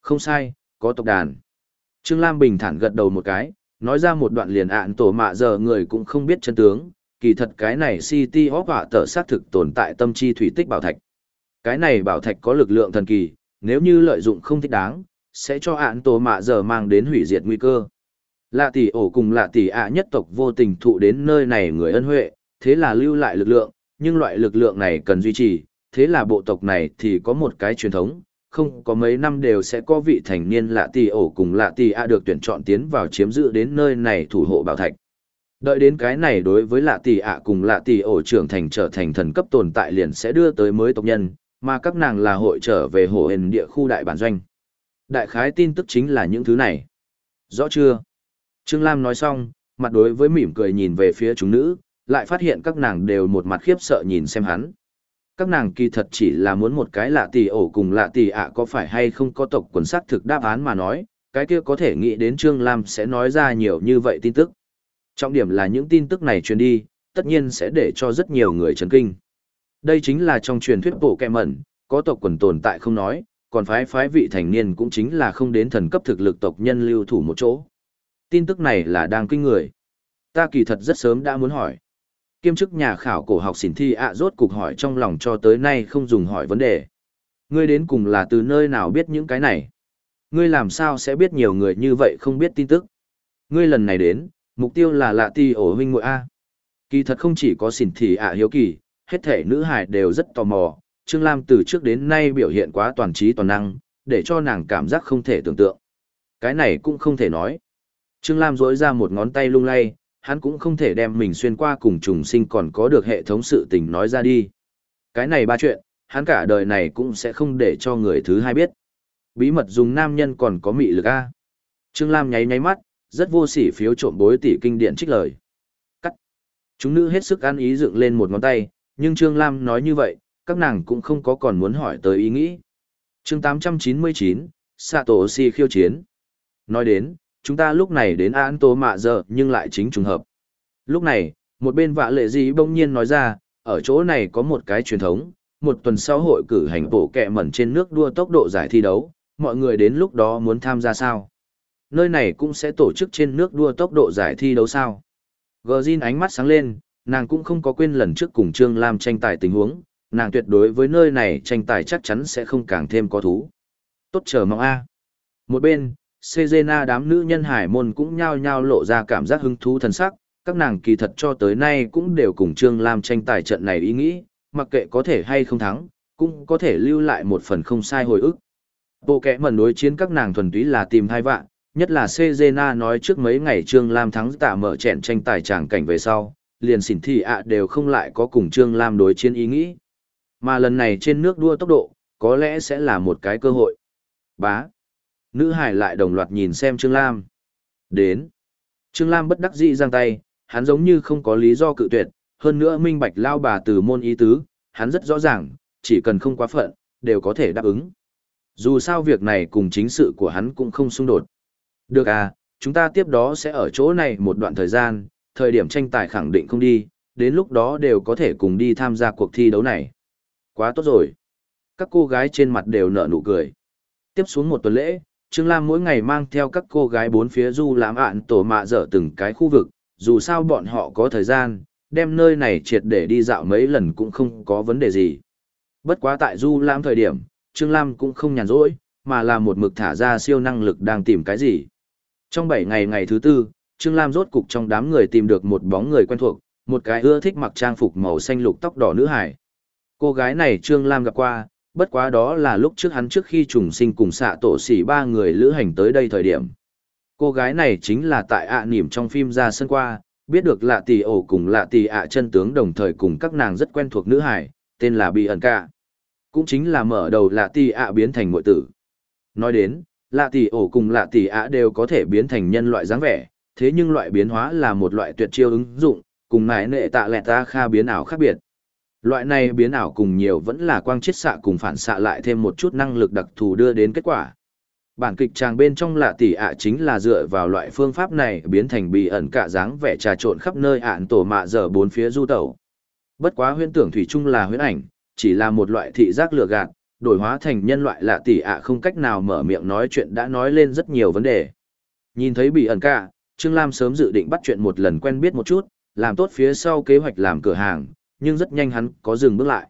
Không sai, có tộc đàn. Trương Lam bình thản gật đầu một cái, nói ra một đoạn liền ạn tổ mạ giờ người cũng không biết chân tướng, kỳ thật cái này City of Hỏa tờ xác thực tồn tại tâm chi thủy tích bảo thạch. Cái này bảo thạch có lực lượng thần kỳ, nếu như lợi dụng không thích đáng, sẽ cho ạn tổ mạ giờ mang đến hủy diệt nguy cơ. Lạ tỷ ổ cùng lạ tỷ ạ nhất tộc vô tình thụ đến nơi này người ân huệ, thế là lưu lại lực lượng, nhưng loại lực lượng này cần duy trì, thế là bộ tộc này thì có một cái truyền thống, không có mấy năm đều sẽ có vị thành niên lạ tỷ ổ cùng lạ tỷ ạ được tuyển chọn tiến vào chiếm giữ đến nơi này thủ hộ bảo thạch. Đợi đến cái này đối với lạ tỷ ạ cùng lạ tỷ ổ trưởng thành trở thành thần cấp tồn tại liền sẽ đưa tới mới tộc nhân, mà các nàng là hội trở về hồ hền địa khu đại bản doanh. Đại khái tin tức chính là những thứ này. Rõ chưa? Trương Lam nói xong, mặt đối với mỉm cười nhìn về phía chúng nữ, lại phát hiện các nàng đều một mặt khiếp sợ nhìn xem hắn. Các nàng kỳ thật chỉ là muốn một cái lạ tỷ ổ cùng lạ tỷ ạ có phải hay không có tộc quần sắc thực đáp án mà nói, cái kia có thể nghĩ đến Trương Lam sẽ nói ra nhiều như vậy tin tức. Trọng điểm là những tin tức này truyền đi, tất nhiên sẽ để cho rất nhiều người chấn kinh. Đây chính là trong truyền thuyết bộ kẹ mẩn, có tộc quần tồn tại không nói, còn phái phái vị thành niên cũng chính là không đến thần cấp thực lực tộc nhân lưu thủ một chỗ. Tin tức này là đang kinh người. Ta kỳ thật rất sớm đã muốn hỏi. Kiêm chức nhà khảo cổ học xỉn thi ạ rốt cục hỏi trong lòng cho tới nay không dùng hỏi vấn đề. Ngươi đến cùng là từ nơi nào biết những cái này? Ngươi làm sao sẽ biết nhiều người như vậy không biết tin tức? Ngươi lần này đến, mục tiêu là lạ ti ổ huynh muội A. Kỳ thật không chỉ có xỉn thi ạ hiếu kỳ, hết thể nữ hải đều rất tò mò. Trương Lam từ trước đến nay biểu hiện quá toàn trí toàn năng, để cho nàng cảm giác không thể tưởng tượng. Cái này cũng không thể nói. Trương Lam dối ra một ngón tay lung lay, hắn cũng không thể đem mình xuyên qua cùng trùng sinh còn có được hệ thống sự tình nói ra đi. Cái này ba chuyện, hắn cả đời này cũng sẽ không để cho người thứ hai biết. Bí mật dùng nam nhân còn có mị lực A. Trương Lam nháy nháy mắt, rất vô sỉ phiếu trộm bối tỷ kinh điển trích lời. Cắt. Chúng nữ hết sức ăn ý dựng lên một ngón tay, nhưng Trương Lam nói như vậy, các nàng cũng không có còn muốn hỏi tới ý nghĩ. chương 899, Satoshi khiêu chiến. Nói đến, chúng ta lúc này đến án tố mạ giờ nhưng lại chính trùng hợp. Lúc này, một bên vạ lệ gì bỗng nhiên nói ra, ở chỗ này có một cái truyền thống, một tuần sau hội cử hành bổ kẹ mẩn trên nước đua tốc độ giải thi đấu, mọi người đến lúc đó muốn tham gia sao? Nơi này cũng sẽ tổ chức trên nước đua tốc độ giải thi đấu sao? Gờ ánh mắt sáng lên, nàng cũng không có quên lần trước cùng Trương Lam tranh tài tình huống, nàng tuyệt đối với nơi này tranh tài chắc chắn sẽ không càng thêm có thú. Tốt chờ mong A. Một bên, Sejena đám nữ nhân hải môn cũng nhao nhao lộ ra cảm giác hứng thú thần sắc, các nàng kỳ thật cho tới nay cũng đều cùng Trương Lam tranh tài trận này ý nghĩ, mặc kệ có thể hay không thắng, cũng có thể lưu lại một phần không sai hồi ức. Bộ kẻ mẩn đối chiến các nàng thuần túy là tìm hai vạn, nhất là Sejena nói trước mấy ngày Trương Lam thắng tạ mở chẹn tranh tài tràng cảnh về sau, liền xỉn thị ạ đều không lại có cùng Trương Lam đối chiến ý nghĩ. Mà lần này trên nước đua tốc độ, có lẽ sẽ là một cái cơ hội. Bá nữ hải lại đồng loạt nhìn xem Trương Lam. Đến. Trương Lam bất đắc dĩ giang tay, hắn giống như không có lý do cự tuyệt, hơn nữa minh bạch lao bà từ môn ý tứ, hắn rất rõ ràng, chỉ cần không quá phận, đều có thể đáp ứng. Dù sao việc này cùng chính sự của hắn cũng không xung đột. Được à, chúng ta tiếp đó sẽ ở chỗ này một đoạn thời gian, thời điểm tranh tài khẳng định không đi, đến lúc đó đều có thể cùng đi tham gia cuộc thi đấu này. Quá tốt rồi. Các cô gái trên mặt đều nở nụ cười. Tiếp xuống một tuần lễ, Trương Lam mỗi ngày mang theo các cô gái bốn phía du lãm ạn tổ mạ dở từng cái khu vực, dù sao bọn họ có thời gian, đem nơi này triệt để đi dạo mấy lần cũng không có vấn đề gì. Bất quá tại du lãm thời điểm, Trương Lam cũng không nhàn rỗi, mà là một mực thả ra siêu năng lực đang tìm cái gì. Trong 7 ngày ngày thứ tư, Trương Lam rốt cục trong đám người tìm được một bóng người quen thuộc, một cái ưa thích mặc trang phục màu xanh lục tóc đỏ nữ hải. Cô gái này Trương Lam gặp qua, bất quá đó là lúc trước hắn trước khi trùng sinh cùng xạ tổ xỉ ba người lữ hành tới đây thời điểm. Cô gái này chính là tại ạ à trong phim ra sân qua, biết được lạ tỷ ổ cùng lạ tỷ ạ chân tướng đồng thời cùng các nàng rất quen thuộc nữ hải, tên là Bị ẩn ca. Cũng chính là mở đầu lạ tỷ ạ biến thành mội tử. Nói đến, lạ tỷ ổ cùng lạ tỷ ạ đều có thể biến thành nhân loại dáng vẻ, thế nhưng loại biến hóa là một loại tuyệt chiêu ứng dụng, cùng nải nệ tạ lẹ ta kha biến ảo khác biệt. Loại này biến ảo cùng nhiều vẫn là quang chiết xạ cùng phản xạ lại thêm một chút năng lực đặc thù đưa đến kết quả. Bản kịch tràng bên trong lạ tỷ ạ chính là dựa vào loại phương pháp này biến thành bị ẩn cả dáng vẻ trà trộn khắp nơi ạn tổ mạ dở bốn phía du tẩu. Bất quá huyễn tưởng thủy chung là huyễn ảnh, chỉ là một loại thị giác lừa gạt, đổi hóa thành nhân loại lạ tỷ ạ không cách nào mở miệng nói chuyện đã nói lên rất nhiều vấn đề. Nhìn thấy bị ẩn cả, Trương Lam sớm dự định bắt chuyện một lần quen biết một chút, làm tốt phía sau kế hoạch làm cửa hàng, nhưng rất nhanh hắn có dừng bước lại.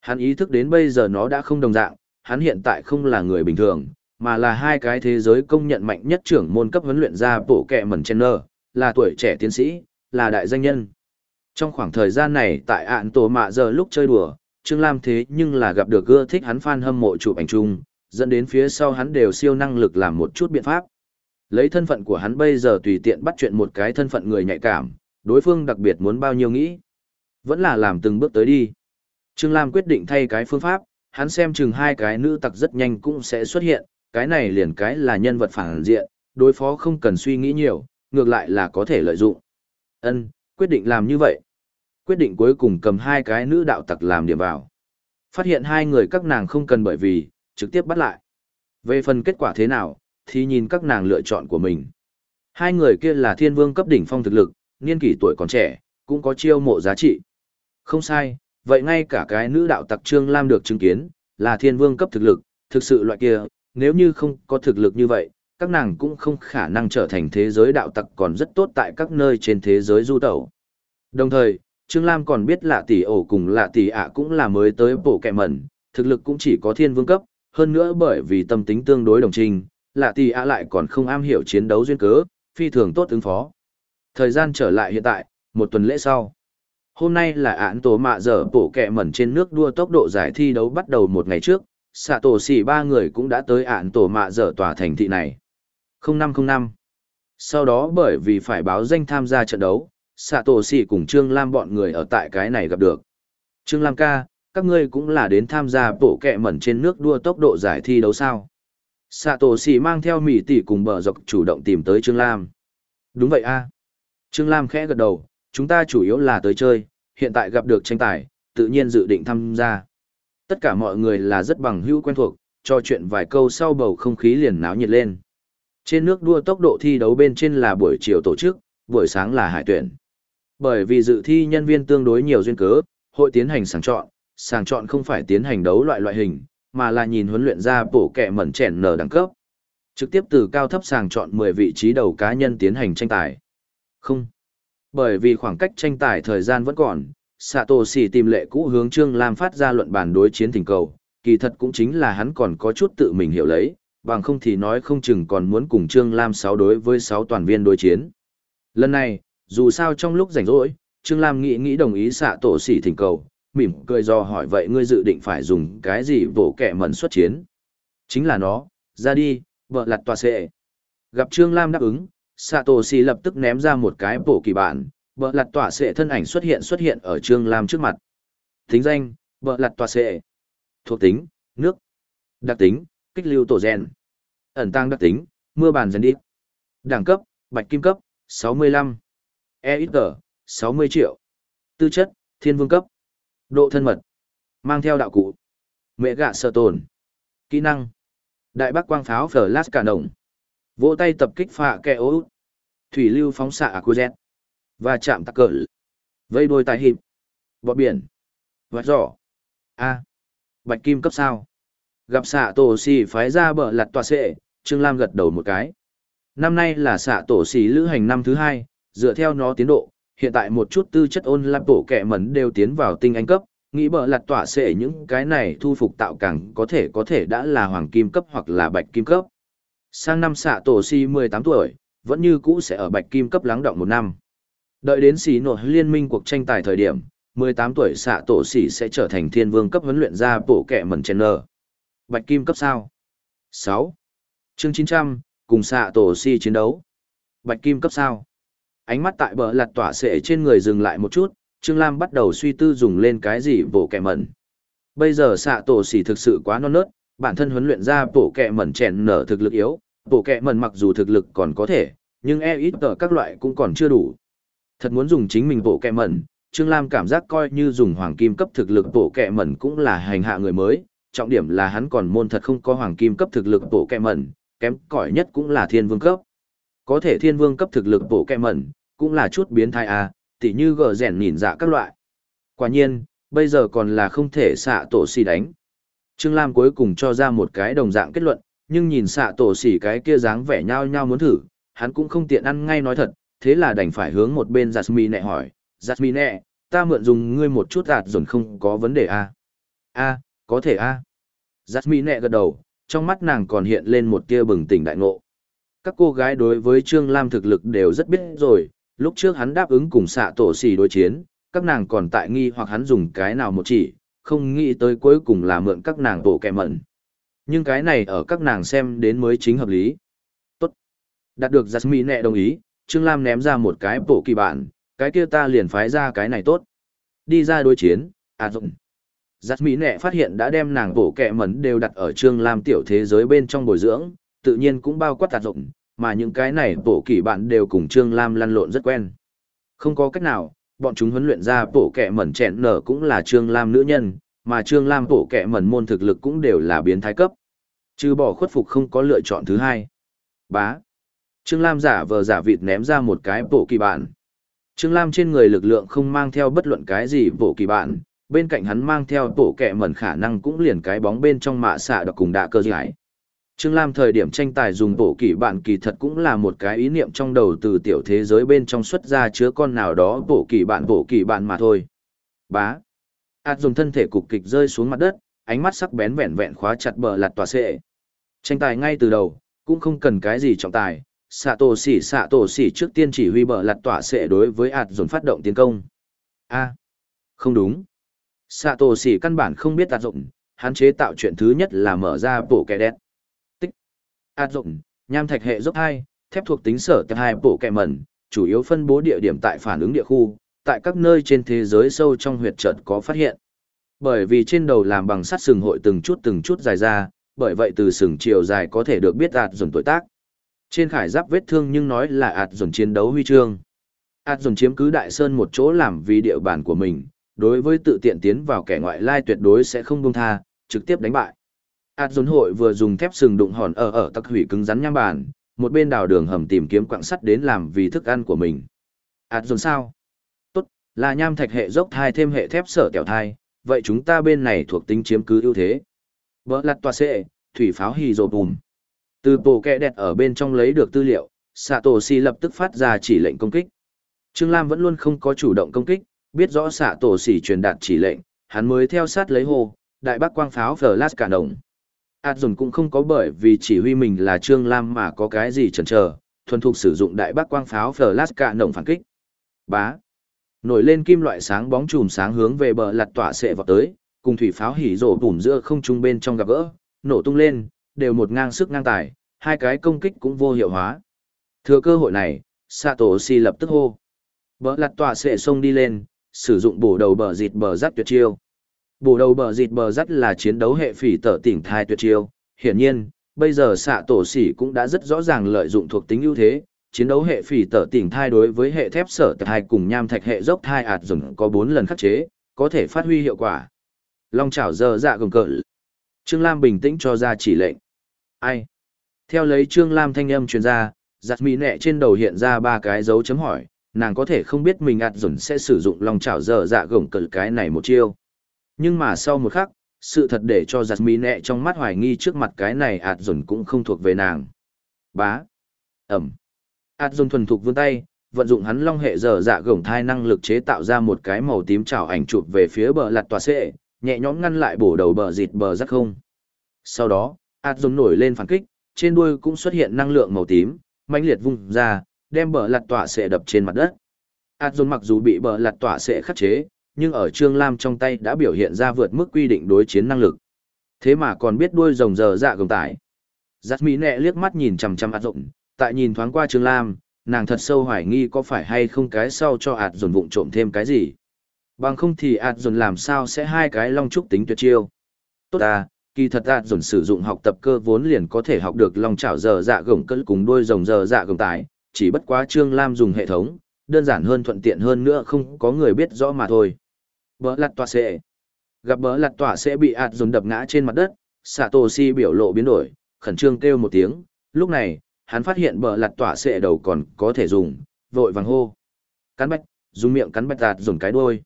Hắn ý thức đến bây giờ nó đã không đồng dạng, hắn hiện tại không là người bình thường, mà là hai cái thế giới công nhận mạnh nhất trưởng môn cấp huấn luyện ra bộ kẹ mẩn chen nơ, là tuổi trẻ tiến sĩ, là đại danh nhân. Trong khoảng thời gian này tại ạn tổ mạ giờ lúc chơi đùa, Trương Lam thế nhưng là gặp được gưa thích hắn fan hâm mộ chụp ảnh chung, dẫn đến phía sau hắn đều siêu năng lực làm một chút biện pháp. Lấy thân phận của hắn bây giờ tùy tiện bắt chuyện một cái thân phận người nhạy cảm, đối phương đặc biệt muốn bao nhiêu nghĩ. Vẫn là làm từng bước tới đi. Trương Lam quyết định thay cái phương pháp, hắn xem chừng hai cái nữ tặc rất nhanh cũng sẽ xuất hiện, cái này liền cái là nhân vật phản diện, đối phó không cần suy nghĩ nhiều, ngược lại là có thể lợi dụng. Ân, quyết định làm như vậy. Quyết định cuối cùng cầm hai cái nữ đạo tặc làm điểm vào. Phát hiện hai người các nàng không cần bởi vì, trực tiếp bắt lại. Về phần kết quả thế nào, thì nhìn các nàng lựa chọn của mình. Hai người kia là thiên vương cấp đỉnh phong thực lực, niên kỷ tuổi còn trẻ, cũng có chiêu mộ giá trị. Không sai, vậy ngay cả cái nữ đạo tặc Trương Lam được chứng kiến, là thiên vương cấp thực lực, thực sự loại kia, nếu như không có thực lực như vậy, các nàng cũng không khả năng trở thành thế giới đạo tặc còn rất tốt tại các nơi trên thế giới du tẩu. Đồng thời, Trương Lam còn biết lạ tỷ ổ cùng lạ tỷ ạ cũng là mới tới bộ kẹ mẩn, thực lực cũng chỉ có thiên vương cấp, hơn nữa bởi vì tâm tính tương đối đồng trình, lạ tỷ ạ lại còn không am hiểu chiến đấu duyên cớ, phi thường tốt ứng phó. Thời gian trở lại hiện tại, một tuần lễ sau. Hôm nay là án tổ mạ dở bổ kẹ mẩn trên nước đua tốc độ giải thi đấu bắt đầu một ngày trước, xạ tổ xỉ ba người cũng đã tới án tổ mạ dở tòa thành thị này. 0505 Sau đó bởi vì phải báo danh tham gia trận đấu, xạ tổ xỉ cùng Trương Lam bọn người ở tại cái này gặp được. Trương Lam ca, các ngươi cũng là đến tham gia bổ kẹ mẩn trên nước đua tốc độ giải thi đấu sao. Xạ tổ xỉ mang theo mỉ tỷ cùng bờ dọc chủ động tìm tới Trương Lam. Đúng vậy a Trương Lam khẽ gật đầu, chúng ta chủ yếu là tới chơi, hiện tại gặp được tranh tài, tự nhiên dự định tham gia. Tất cả mọi người là rất bằng hữu quen thuộc, trò chuyện vài câu sau bầu không khí liền náo nhiệt lên. Trên nước đua tốc độ thi đấu bên trên là buổi chiều tổ chức, buổi sáng là hải tuyển. Bởi vì dự thi nhân viên tương đối nhiều duyên cớ, hội tiến hành sàng chọn, sàng chọn không phải tiến hành đấu loại loại hình, mà là nhìn huấn luyện ra bổ kẹ mẩn chèn nở đẳng cấp. Trực tiếp từ cao thấp sàng chọn 10 vị trí đầu cá nhân tiến hành tranh tài. Không. Bởi vì khoảng cách tranh tài thời gian vẫn còn, Satoshi tìm lệ cũ hướng Trương Lam phát ra luận bàn đối chiến thỉnh cầu, kỳ thật cũng chính là hắn còn có chút tự mình hiểu lấy, bằng không thì nói không chừng còn muốn cùng Trương Lam 6 đối với 6 toàn viên đối chiến. Lần này, dù sao trong lúc rảnh rỗi, Trương Lam nghĩ nghĩ đồng ý xạ tổ sỉ thỉnh cầu, mỉm cười do hỏi vậy ngươi dự định phải dùng cái gì vỗ kẻ mẩn xuất chiến. Chính là nó, ra đi, vợ lặt tòa xệ. Gặp Trương Lam đáp ứng, Satoshi lập tức ném ra một cái bộ kỳ bản, bờ lặt tỏa sệ thân ảnh xuất hiện xuất hiện ở Trương Lam trước mặt. Tính danh, bờ lặt tỏa sệ. Thuộc tính, nước. Đặc tính, kích lưu tổ gen. Ẩn tăng đặc tính, mưa bàn dần đi. Đẳng cấp, bạch kim cấp, 65. EXG, 60 triệu. Tư chất, thiên vương cấp. Độ thân mật. Mang theo đạo cụ. Mẹ gạ sợ tồn. Kỹ năng. Đại bác quang pháo Flash cả nồng. Vỗ tay tập kích phạ kẻ út, Thủy lưu phóng xạ à Aquazet. Và chạm tắc cỡ. Vây đôi tài hiệp. bọt biển. Vạch giỏ. A. Bạch kim cấp sao. Gặp xạ tổ xì phái ra bờ lặt tòa sệ, Trương Lam gật đầu một cái. Năm nay là xạ tổ xì lữ hành năm thứ hai, dựa theo nó tiến độ, hiện tại một chút tư chất ôn lạp tổ kẻ mẩn đều tiến vào tinh anh cấp, nghĩ bờ lặt tỏa sệ những cái này thu phục tạo càng có thể có thể đã là hoàng kim cấp hoặc là bạch kim cấp. Sang năm xạ tổ si 18 tuổi, vẫn như cũ sẽ ở bạch kim cấp lắng động một năm. Đợi đến xí nội liên minh cuộc tranh tài thời điểm, 18 tuổi xạ tổ xỉ sẽ trở thành thiên vương cấp huấn luyện ra bổ kẻ mẩn chen nở. Bạch kim cấp sao? 6. Chương 900, cùng xạ tổ xỉ chiến đấu. Bạch kim cấp sao? Ánh mắt tại bờ lặt tỏa sệ trên người dừng lại một chút, Trương Lam bắt đầu suy tư dùng lên cái gì bổ kẻ mẩn. Bây giờ xạ tổ xỉ thực sự quá non nớt, bản thân huấn luyện ra bổ kẻ mẩn chèn nở thực lực yếu, bộ kẹ mần mặc dù thực lực còn có thể, nhưng e ít tờ các loại cũng còn chưa đủ. Thật muốn dùng chính mình bộ kẹ mần, Trương Lam cảm giác coi như dùng hoàng kim cấp thực lực bộ kẹ mần cũng là hành hạ người mới, trọng điểm là hắn còn môn thật không có hoàng kim cấp thực lực bộ kẹ mần, kém cỏi nhất cũng là thiên vương cấp. Có thể thiên vương cấp thực lực bộ kẹ mần, cũng là chút biến thai a, à, tỉ như gờ rèn nhìn dạ các loại. Quả nhiên, bây giờ còn là không thể xạ tổ si đánh. Trương Lam cuối cùng cho ra một cái đồng dạng kết luận, nhưng nhìn xạ tổ xỉ cái kia dáng vẻ nhao nhao muốn thử, hắn cũng không tiện ăn ngay nói thật, thế là đành phải hướng một bên Jasmine hỏi, Jasmine, ta mượn dùng ngươi một chút ạt dồn không có vấn đề à? a có thể a à? Jasmine gật đầu, trong mắt nàng còn hiện lên một tia bừng tỉnh đại ngộ. Các cô gái đối với Trương Lam thực lực đều rất biết rồi, lúc trước hắn đáp ứng cùng xạ tổ xì đối chiến, các nàng còn tại nghi hoặc hắn dùng cái nào một chỉ, không nghĩ tới cuối cùng là mượn các nàng tổ kẻ mận. Nhưng cái này ở các nàng xem đến mới chính hợp lý. Tốt. Đạt được Jasmine nẹ đồng ý, Trương Lam ném ra một cái bộ kỳ bản, cái kia ta liền phái ra cái này tốt. Đi ra đối chiến, à dụng. Jasmine nẹ phát hiện đã đem nàng bộ kẹ mẩn đều đặt ở Trương Lam tiểu thế giới bên trong bồi dưỡng, tự nhiên cũng bao quát tạt dụng, mà những cái này bộ kỳ bản đều cùng Trương Lam lăn lộn rất quen. Không có cách nào, bọn chúng huấn luyện ra bộ kẹ mẩn chẹn nở cũng là Trương Lam nữ nhân, mà Trương Lam bộ kẻ mẩn môn thực lực cũng đều là biến thái cấp. Trừ bỏ khuất phục không có lựa chọn thứ hai. Bá. Trương Lam giả vờ giả vịt ném ra một cái bộ kỳ bản. Trương Lam trên người lực lượng không mang theo bất luận cái gì bộ kỳ bản, bên cạnh hắn mang theo bộ kẹ mẩn khả năng cũng liền cái bóng bên trong mạ xạ độc cùng đạ cơ giải. Trương Lam thời điểm tranh tài dùng bộ kỳ bản kỳ thật cũng là một cái ý niệm trong đầu từ tiểu thế giới bên trong xuất ra chứa con nào đó bộ kỳ bản bộ kỳ bản mà thôi. Bá ạt dùng thân thể cục kịch rơi xuống mặt đất, ánh mắt sắc bén vẹn vẹn khóa chặt bờ lạt tòa xệ. Tranh tài ngay từ đầu, cũng không cần cái gì trọng tài, xạ tổ xỉ xạ tổ xỉ trước tiên chỉ huy bờ lạt tỏa sệ đối với ạt dồn phát động tiến công. A không đúng. Xạ tổ xỉ căn bản không biết ạt dồn hắn chế tạo chuyện thứ nhất là mở ra bộ kẻ đen. Tích. Ạt dồn nham thạch hệ dốc hai thép thuộc tính sở tại hai bộ kẻ mẩn chủ yếu phân bố địa điểm tại phản ứng địa khu tại các nơi trên thế giới sâu trong huyệt trận có phát hiện bởi vì trên đầu làm bằng sắt sừng hội từng chút từng chút dài ra bởi vậy từ sừng chiều dài có thể được biết ạt dồn tuổi tác trên khải giáp vết thương nhưng nói là ạt dồn chiến đấu huy chương. ạt dồn chiếm cứ đại sơn một chỗ làm vì địa bàn của mình, đối với tự tiện tiến vào kẻ ngoại lai tuyệt đối sẽ không buông tha, trực tiếp đánh bại. ạt dồn hội vừa dùng thép sừng đụng hòn ở ở tắc hủy cứng rắn nham bàn, một bên đào đường hầm tìm kiếm quặng sắt đến làm vì thức ăn của mình. ạt dồn sao? Là nham thạch hệ dốc thai thêm hệ thép sở tẻo thai, vậy chúng ta bên này thuộc tính chiếm cứ ưu thế. bỡ lặt tòa xệ, thủy pháo hì rồ bùm. Từ bộ kẹ đẹp ở bên trong lấy được tư liệu, Satoshi lập tức phát ra chỉ lệnh công kích. Trương Lam vẫn luôn không có chủ động công kích, biết rõ Satoshi truyền đạt chỉ lệnh, hắn mới theo sát lấy hồ, đại bác quang pháo Flash cả đồng. ad dùng cũng không có bởi vì chỉ huy mình là Trương Lam mà có cái gì chần chờ, thuần thục sử dụng đại bác quang pháo Flash cả nồng phản kích. Bá. Nổi lên kim loại sáng bóng chùm sáng hướng về bờ lặt tỏa sệ vào tới, cùng thủy pháo hỉ rổ bùm giữa không trung bên trong gặp gỡ, nổ tung lên, đều một ngang sức ngang tài, hai cái công kích cũng vô hiệu hóa. Thừa cơ hội này, Satoshi lập tức hô. Bờ lặt tỏa sệ xông đi lên, sử dụng bổ đầu bờ dịt bờ rắt tuyệt chiêu. Bổ đầu bờ dịt bờ rắt là chiến đấu hệ phỉ tở tỉnh thai tuyệt chiêu. Hiển nhiên, bây giờ xạ tổ xỉ cũng đã rất rõ ràng lợi dụng thuộc tính ưu thế. Chiến đấu hệ phỉ tở tỉnh thai đối với hệ thép sở thai cùng nham thạch hệ dốc thai ạt dùng có 4 lần khắc chế, có thể phát huy hiệu quả. Long chảo giờ dạ gồng cỡ. Trương Lam bình tĩnh cho ra chỉ lệnh. Ai? Theo lấy Trương Lam thanh âm truyền ra, giặt mỹ nẹ trên đầu hiện ra ba cái dấu chấm hỏi, nàng có thể không biết mình ạt dồn sẽ sử dụng lòng chảo dở dạ gồng cỡ cái này một chiêu. Nhưng mà sau một khắc, sự thật để cho giặt mỹ nẹ trong mắt hoài nghi trước mặt cái này ạt dồn cũng không thuộc về nàng. Bá. Ẩm ạt dùng thuần thục vươn tay, vận dụng hắn long hệ dở dạ gồng thai năng lực chế tạo ra một cái màu tím trào ảnh chụp về phía bờ lạt tòa sệ, nhẹ nhõm ngăn lại bổ đầu bờ dịt bờ rắc không. Sau đó, ạt dùng nổi lên phản kích, trên đuôi cũng xuất hiện năng lượng màu tím, mãnh liệt vung ra, đem bờ lạt tòa sệ đập trên mặt đất. ạt dùng mặc dù bị bờ lạt tòa sệ khắc chế, nhưng ở Trương Lam trong tay đã biểu hiện ra vượt mức quy định đối chiến năng lực. Thế mà còn biết đuôi rồng dở dạ gồng tải. giặt mỹ nẹ liếc mắt nhìn chằm chằm ạt dồn, tại nhìn thoáng qua Trương Lam, nàng thật sâu hoài nghi có phải hay không cái sau cho ạt dồn vụng trộm thêm cái gì. Bằng không thì ạt dồn làm sao sẽ hai cái long trúc tính tuyệt chiêu. Tốt à, kỳ thật ạt dồn sử dụng học tập cơ vốn liền có thể học được long chảo giờ dạ gồng cỡ cùng đôi rồng giờ dạ gồng tải, chỉ bất quá Trương Lam dùng hệ thống, đơn giản hơn thuận tiện hơn nữa không có người biết rõ mà thôi. Bỡ lặt tọa sẽ. Gặp bỡ lặt tọa sẽ bị ạt dồn đập ngã trên mặt đất, Satoshi biểu lộ biến đổi, khẩn trương kêu một tiếng, lúc này, hắn phát hiện bờ lặt tỏa sệ đầu còn có thể dùng, vội vàng hô. Cắn bách, dùng miệng cắn bách ạt dùng cái đuôi.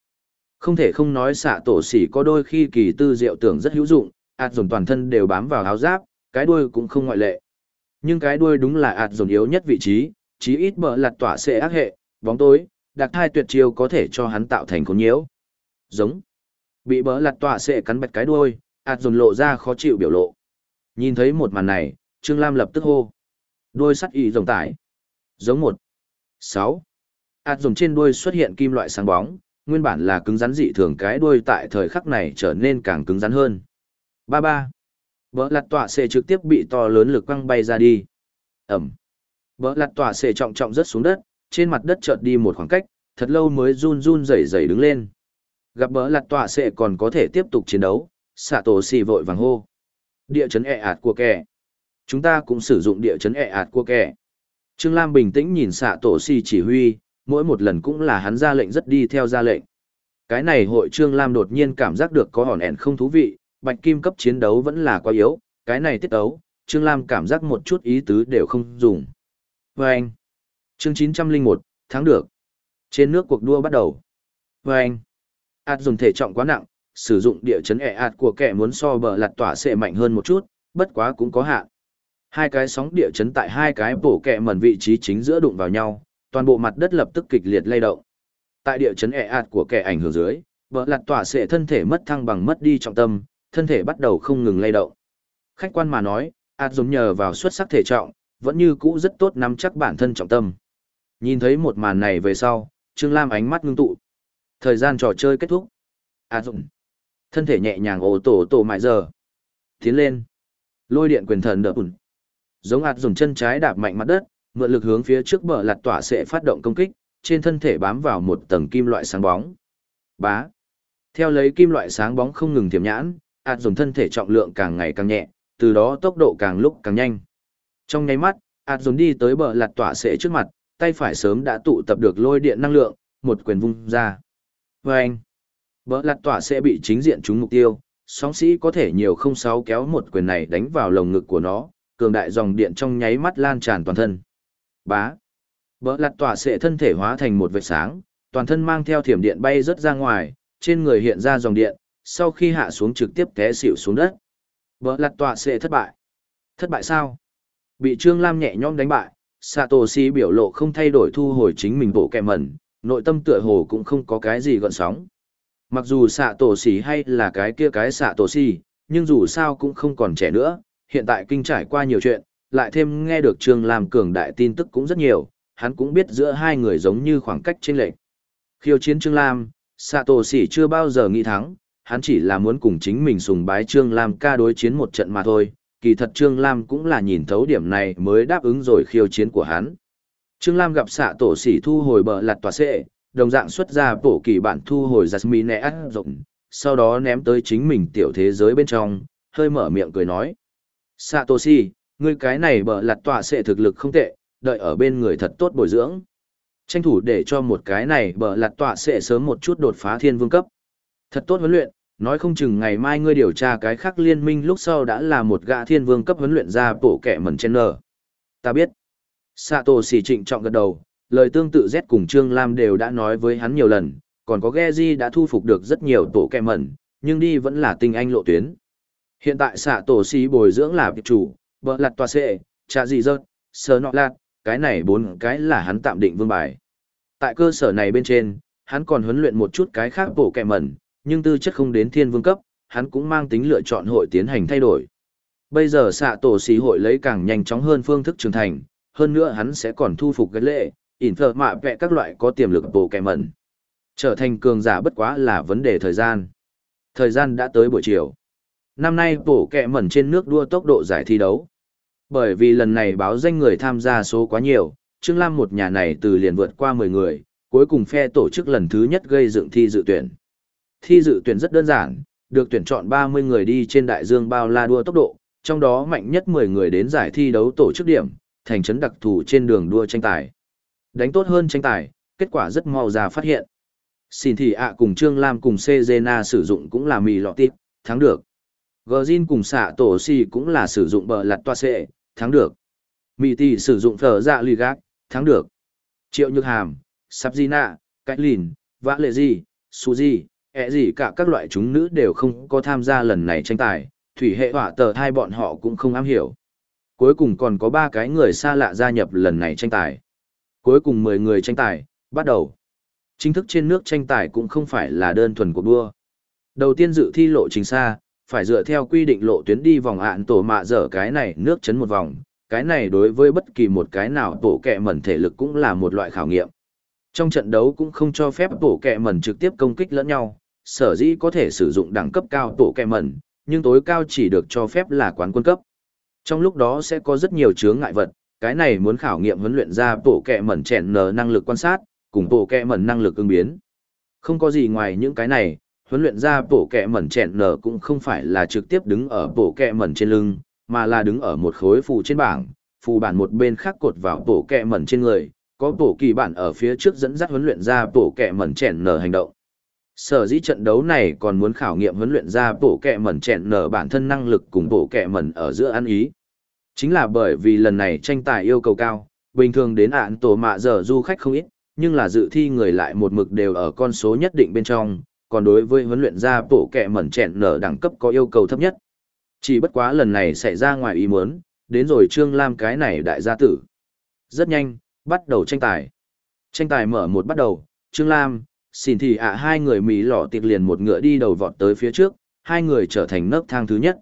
Không thể không nói xạ tổ xỉ có đôi khi kỳ tư diệu tưởng rất hữu dụng, ạt dồn toàn thân đều bám vào áo giáp, cái đuôi cũng không ngoại lệ. Nhưng cái đuôi đúng là ạt dồn yếu nhất vị trí, chí ít bờ lặt tỏa sẽ ác hệ, bóng tối, đặc thai tuyệt chiêu có thể cho hắn tạo thành khốn nhiễu. Giống. Bị bờ lặt tỏa sẽ cắn bạch cái đuôi, ạt dồn lộ ra khó chịu biểu lộ. Nhìn thấy một màn này, Trương Lam lập tức hô. Đôi sắt y rồng tải. Giống một. sáu Ảt rồng trên đuôi xuất hiện kim loại sáng bóng, nguyên bản là cứng rắn dị thường cái đuôi tại thời khắc này trở nên càng cứng rắn hơn. Ba ba. Bỡ lặt tọa xệ trực tiếp bị to lớn lực quăng bay ra đi. Ẩm. Bỡ lặt tọa xệ trọng trọng rớt xuống đất, trên mặt đất chợt đi một khoảng cách, thật lâu mới run run rẩy rẩy đứng lên. Gặp bỡ lặt tọa xệ còn có thể tiếp tục chiến đấu, xạ tổ xì vội vàng hô. Địa chấn ẹ ạt của kẻ. Chúng ta cũng sử dụng địa chấn ẹ ạt của kẻ. Trương Lam bình tĩnh nhìn xạ tổ si chỉ huy, mỗi một lần cũng là hắn ra lệnh rất đi theo ra lệnh. Cái này hội Trương Lam đột nhiên cảm giác được có hòn ẻn không thú vị, bạch kim cấp chiến đấu vẫn là quá yếu, cái này tiết ấu Trương Lam cảm giác một chút ý tứ đều không dùng. vê anh, chương 901, thắng được. Trên nước cuộc đua bắt đầu. vê anh, ạt dùng thể trọng quá nặng, sử dụng địa chấn ẹ ạt của kẻ muốn so bờ lặt tỏa sệ mạnh hơn một chút, bất quá cũng có hạn. Hai cái sóng địa chấn tại hai cái bổ kẹ mẩn vị trí chính giữa đụng vào nhau, toàn bộ mặt đất lập tức kịch liệt lay động. Tại địa chấn ẹ ạt của kẻ ảnh hưởng dưới, vợ lặt tỏa sẽ thân thể mất thăng bằng mất đi trọng tâm, thân thể bắt đầu không ngừng lay động. Khách quan mà nói, ạt giống nhờ vào xuất sắc thể trọng, vẫn như cũ rất tốt nắm chắc bản thân trọng tâm. Nhìn thấy một màn này về sau, Trương Lam ánh mắt ngưng tụ. Thời gian trò chơi kết thúc. ạt dụng. Thân thể nhẹ nhàng ồ tổ tổ mại giờ. Tiến lên. Lôi điện quyền thần đỡ ủn. Giống ạt dùng chân trái đạp mạnh mặt đất, mượn lực hướng phía trước bờ lạt tỏa sẽ phát động công kích, trên thân thể bám vào một tầng kim loại sáng bóng. Bá. Theo lấy kim loại sáng bóng không ngừng tiềm nhãn, ạt dùng thân thể trọng lượng càng ngày càng nhẹ, từ đó tốc độ càng lúc càng nhanh. Trong nháy mắt, ạt dùng đi tới bờ lạt tỏa sẽ trước mặt, tay phải sớm đã tụ tập được lôi điện năng lượng, một quyền vung ra. vê anh, bờ lạt tỏa sẽ bị chính diện trúng mục tiêu, sóng sĩ có thể nhiều không sáu kéo một quyền này đánh vào lồng ngực của nó, cường đại dòng điện trong nháy mắt lan tràn toàn thân. Bá. Bỡ lạt tỏa sệ thân thể hóa thành một vệt sáng, toàn thân mang theo thiểm điện bay rất ra ngoài, trên người hiện ra dòng điện, sau khi hạ xuống trực tiếp té xỉu xuống đất. Bỡ lạt tỏa sệ thất bại. Thất bại sao? Bị Trương Lam nhẹ nhõm đánh bại, Satoshi biểu lộ không thay đổi thu hồi chính mình bộ kẹ mẩn, nội tâm tựa hồ cũng không có cái gì gọn sóng. Mặc dù Satoshi hay là cái kia cái Satoshi, nhưng dù sao cũng không còn trẻ nữa, hiện tại kinh trải qua nhiều chuyện, lại thêm nghe được Trương Lam cường đại tin tức cũng rất nhiều, hắn cũng biết giữa hai người giống như khoảng cách chênh lệch. Khiêu chiến Trương Lam, Satoshi chưa bao giờ nghĩ thắng, hắn chỉ là muốn cùng chính mình sùng bái Trương Lam ca đối chiến một trận mà thôi, kỳ thật Trương Lam cũng là nhìn thấu điểm này mới đáp ứng rồi khiêu chiến của hắn. Trương Lam gặp xạ tổ sỉ thu hồi bờ lạt tòa xệ, đồng dạng xuất ra bổ kỳ bản thu hồi Jasmine ác rộng, sau đó ném tới chính mình tiểu thế giới bên trong, hơi mở miệng cười nói. Satoshi, ngươi cái này bở lạt Tọa sẽ thực lực không tệ, đợi ở bên người thật tốt bồi dưỡng. Tranh thủ để cho một cái này bở lạt tọa sẽ sớm một chút đột phá thiên vương cấp. Thật tốt huấn luyện, nói không chừng ngày mai ngươi điều tra cái khác liên minh lúc sau đã là một gã thiên vương cấp huấn luyện ra bổ kẻ mẩn chen nở. Ta biết. Satoshi trịnh trọng gật đầu, lời tương tự Z cùng Trương Lam đều đã nói với hắn nhiều lần, còn có Geji đã thu phục được rất nhiều tổ kẻ mẩn, nhưng đi vẫn là tinh anh lộ tuyến. Hiện tại xạ tổ xì bồi dưỡng là việc chủ, bợ lặt tòa xệ, trà gì rớt, sờ nọ lạt, cái này bốn cái là hắn tạm định vương bài. Tại cơ sở này bên trên, hắn còn huấn luyện một chút cái khác bổ kẹ mẩn, nhưng tư chất không đến thiên vương cấp, hắn cũng mang tính lựa chọn hội tiến hành thay đổi. Bây giờ xạ tổ xí hội lấy càng nhanh chóng hơn phương thức trưởng thành, hơn nữa hắn sẽ còn thu phục gật lệ, ỉn thợ mạ vẹ các loại có tiềm lực bổ kẹ mẩn. Trở thành cường giả bất quá là vấn đề thời gian. Thời gian đã tới buổi chiều. Năm nay bổ kẹ mẩn trên nước đua tốc độ giải thi đấu. Bởi vì lần này báo danh người tham gia số quá nhiều, Trương Lam một nhà này từ liền vượt qua 10 người, cuối cùng phe tổ chức lần thứ nhất gây dựng thi dự tuyển. Thi dự tuyển rất đơn giản, được tuyển chọn 30 người đi trên đại dương bao la đua tốc độ, trong đó mạnh nhất 10 người đến giải thi đấu tổ chức điểm, thành trấn đặc thù trên đường đua tranh tài. Đánh tốt hơn tranh tài, kết quả rất mau ra phát hiện. Xin thì ạ cùng Trương Lam cùng Cezena sử dụng cũng là mì lọ tiếp, thắng được. Gjin cùng xạ tổ xì cũng là sử dụng bờ lặt toa xệ, thắng được. Mị tỷ sử dụng phở dạ lì gác, thắng được. Triệu Nhược Hàm, Sắp Di Nạ, Cách Lìn, Vã Lệ Di, Su Di, e ẹ gì cả các loại chúng nữ đều không có tham gia lần này tranh tài, thủy hệ hỏa tờ hai bọn họ cũng không am hiểu. Cuối cùng còn có ba cái người xa lạ gia nhập lần này tranh tài. Cuối cùng mười người tranh tài, bắt đầu. Chính thức trên nước tranh tài cũng không phải là đơn thuần cuộc đua. Đầu tiên dự thi lộ trình xa, phải dựa theo quy định lộ tuyến đi vòng hạn tổ mạ dở cái này nước chấn một vòng, cái này đối với bất kỳ một cái nào tổ kẹ mẩn thể lực cũng là một loại khảo nghiệm. Trong trận đấu cũng không cho phép tổ kẹ mẩn trực tiếp công kích lẫn nhau, sở dĩ có thể sử dụng đẳng cấp cao tổ kẹ mẩn, nhưng tối cao chỉ được cho phép là quán quân cấp. Trong lúc đó sẽ có rất nhiều chướng ngại vật, cái này muốn khảo nghiệm huấn luyện ra tổ kẹ mẩn chèn nở năng lực quan sát, cùng tổ kẹ mẩn năng lực ứng biến. Không có gì ngoài những cái này, huấn luyện ra bộ kẹ mẩn chẹn nở cũng không phải là trực tiếp đứng ở bộ kẹ mẩn trên lưng, mà là đứng ở một khối phù trên bảng, phù bản một bên khác cột vào bộ kẹ mẩn trên người, có bộ kỳ bản ở phía trước dẫn dắt huấn luyện ra bộ kẹ mẩn chẹn nở hành động. Sở dĩ trận đấu này còn muốn khảo nghiệm huấn luyện ra bộ kẹ mẩn chẹn nở bản thân năng lực cùng bộ kẹ mẩn ở giữa ăn ý. Chính là bởi vì lần này tranh tài yêu cầu cao, bình thường đến ạn tổ mạ giờ du khách không ít, nhưng là dự thi người lại một mực đều ở con số nhất định bên trong, còn đối với huấn luyện gia bộ kẹ mẩn chẹn nở đẳng cấp có yêu cầu thấp nhất. Chỉ bất quá lần này xảy ra ngoài ý muốn, đến rồi Trương Lam cái này đại gia tử. Rất nhanh, bắt đầu tranh tài. Tranh tài mở một bắt đầu, Trương Lam, xin thì ạ hai người Mỹ lỏ tiệc liền một ngựa đi đầu vọt tới phía trước, hai người trở thành nấc thang thứ nhất.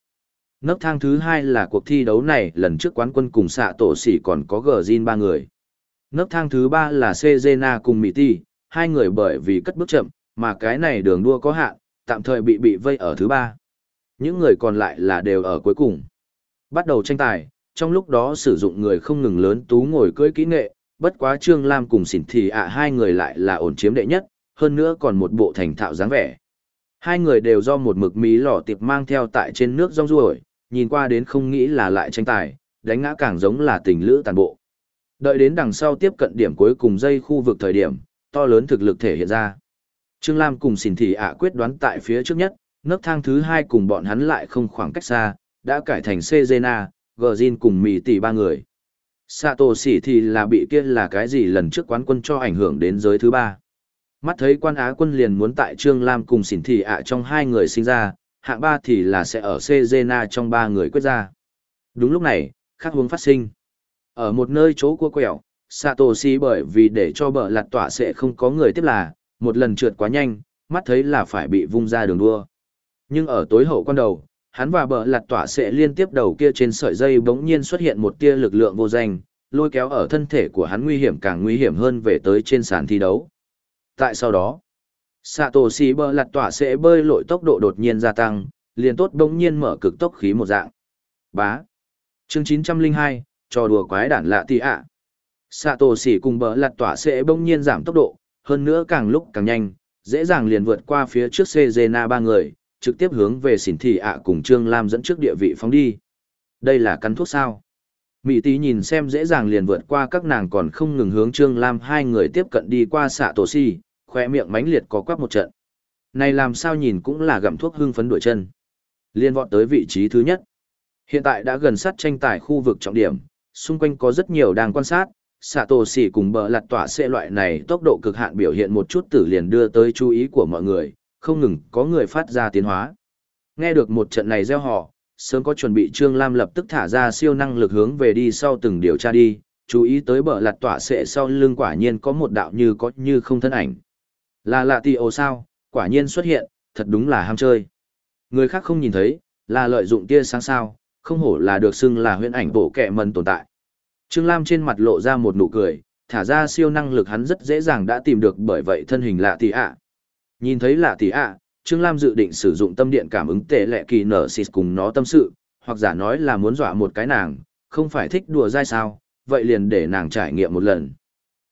Nấc thang thứ hai là cuộc thi đấu này lần trước quán quân cùng xạ tổ sỉ còn có gờ Jin ba người. Nấc thang thứ ba là Cezena cùng Mỹ Ti, hai người bởi vì cất bước chậm, mà cái này đường đua có hạn, tạm thời bị bị vây ở thứ ba. Những người còn lại là đều ở cuối cùng. Bắt đầu tranh tài, trong lúc đó sử dụng người không ngừng lớn tú ngồi cưỡi kỹ nghệ, bất quá Trương Lam cùng xỉn thì ạ hai người lại là ổn chiếm đệ nhất, hơn nữa còn một bộ thành thạo dáng vẻ. Hai người đều do một mực mí lỏ tiệp mang theo tại trên nước rong ruổi, nhìn qua đến không nghĩ là lại tranh tài, đánh ngã càng giống là tình lữ tàn bộ. Đợi đến đằng sau tiếp cận điểm cuối cùng dây khu vực thời điểm, to lớn thực lực thể hiện ra. Trương Lam cùng xỉn thị ạ quyết đoán tại phía trước nhất, nấc thang thứ hai cùng bọn hắn lại không khoảng cách xa, đã cải thành Cezena, Gjin cùng Mỹ tỷ ba người. Sato xỉ thì là bị kia là cái gì lần trước quán quân cho ảnh hưởng đến giới thứ ba. Mắt thấy quan á quân liền muốn tại Trương Lam cùng xỉn thị ạ trong hai người sinh ra, hạng ba thì là sẽ ở Cezena trong ba người quyết ra. Đúng lúc này, khắc hướng phát sinh. Ở một nơi chỗ cua quẹo, Satoshi bởi vì để cho bờ lạt tỏa sẽ không có người tiếp là, một lần trượt quá nhanh, mắt thấy là phải bị vung ra đường đua. Nhưng ở tối hậu quan đầu, hắn và bờ lạt tỏa sẽ liên tiếp đầu kia trên sợi dây bỗng nhiên xuất hiện một tia lực lượng vô danh, lôi kéo ở thân thể của hắn nguy hiểm càng nguy hiểm hơn về tới trên sàn thi đấu. Tại sau đó, Satoshi bờ lạt tỏa sẽ bơi lội tốc độ đột nhiên gia tăng, liền tốt bỗng nhiên mở cực tốc khí một dạng. Bá. Chương 902, trò đùa quái đản lạ tì ạ. Satoshi cùng bờ lạt tỏa sẽ bỗng nhiên giảm tốc độ, hơn nữa càng lúc càng nhanh, dễ dàng liền vượt qua phía trước Cezena ba người, trực tiếp hướng về xỉn thị ạ cùng Trương Lam dẫn trước địa vị phóng đi. Đây là cắn thuốc sao? Mỹ tí nhìn xem dễ dàng liền vượt qua các nàng còn không ngừng hướng Trương Lam hai người tiếp cận đi qua xạ tổ si, khỏe miệng mánh liệt có quắc một trận. Này làm sao nhìn cũng là gặm thuốc hưng phấn đuổi chân. Liên vọt tới vị trí thứ nhất. Hiện tại đã gần sát tranh tài khu vực trọng điểm, xung quanh có rất nhiều đang quan sát, xạ tổ xỉ cùng bờ lặt tỏa xe loại này tốc độ cực hạn biểu hiện một chút tử liền đưa tới chú ý của mọi người, không ngừng có người phát ra tiến hóa. Nghe được một trận này gieo họ, sớm có chuẩn bị Trương Lam lập tức thả ra siêu năng lực hướng về đi sau từng điều tra đi, chú ý tới bờ lặt tỏa sẽ sau lưng quả nhiên có một đạo như có như không thân ảnh. Là lạ tì ồ sao, quả nhiên xuất hiện, thật đúng là ham chơi. Người khác không nhìn thấy, là lợi dụng tia sáng sao, không hổ là được xưng là huyễn ảnh bộ kẹ mần tồn tại. Trương Lam trên mặt lộ ra một nụ cười, thả ra siêu năng lực hắn rất dễ dàng đã tìm được bởi vậy thân hình lạ tỷ ạ. Nhìn thấy lạ tỷ ạ, Trương Lam dự định sử dụng tâm điện cảm ứng tệ lệ kỳ nở xịt cùng nó tâm sự, hoặc giả nói là muốn dọa một cái nàng, không phải thích đùa dai sao, vậy liền để nàng trải nghiệm một lần.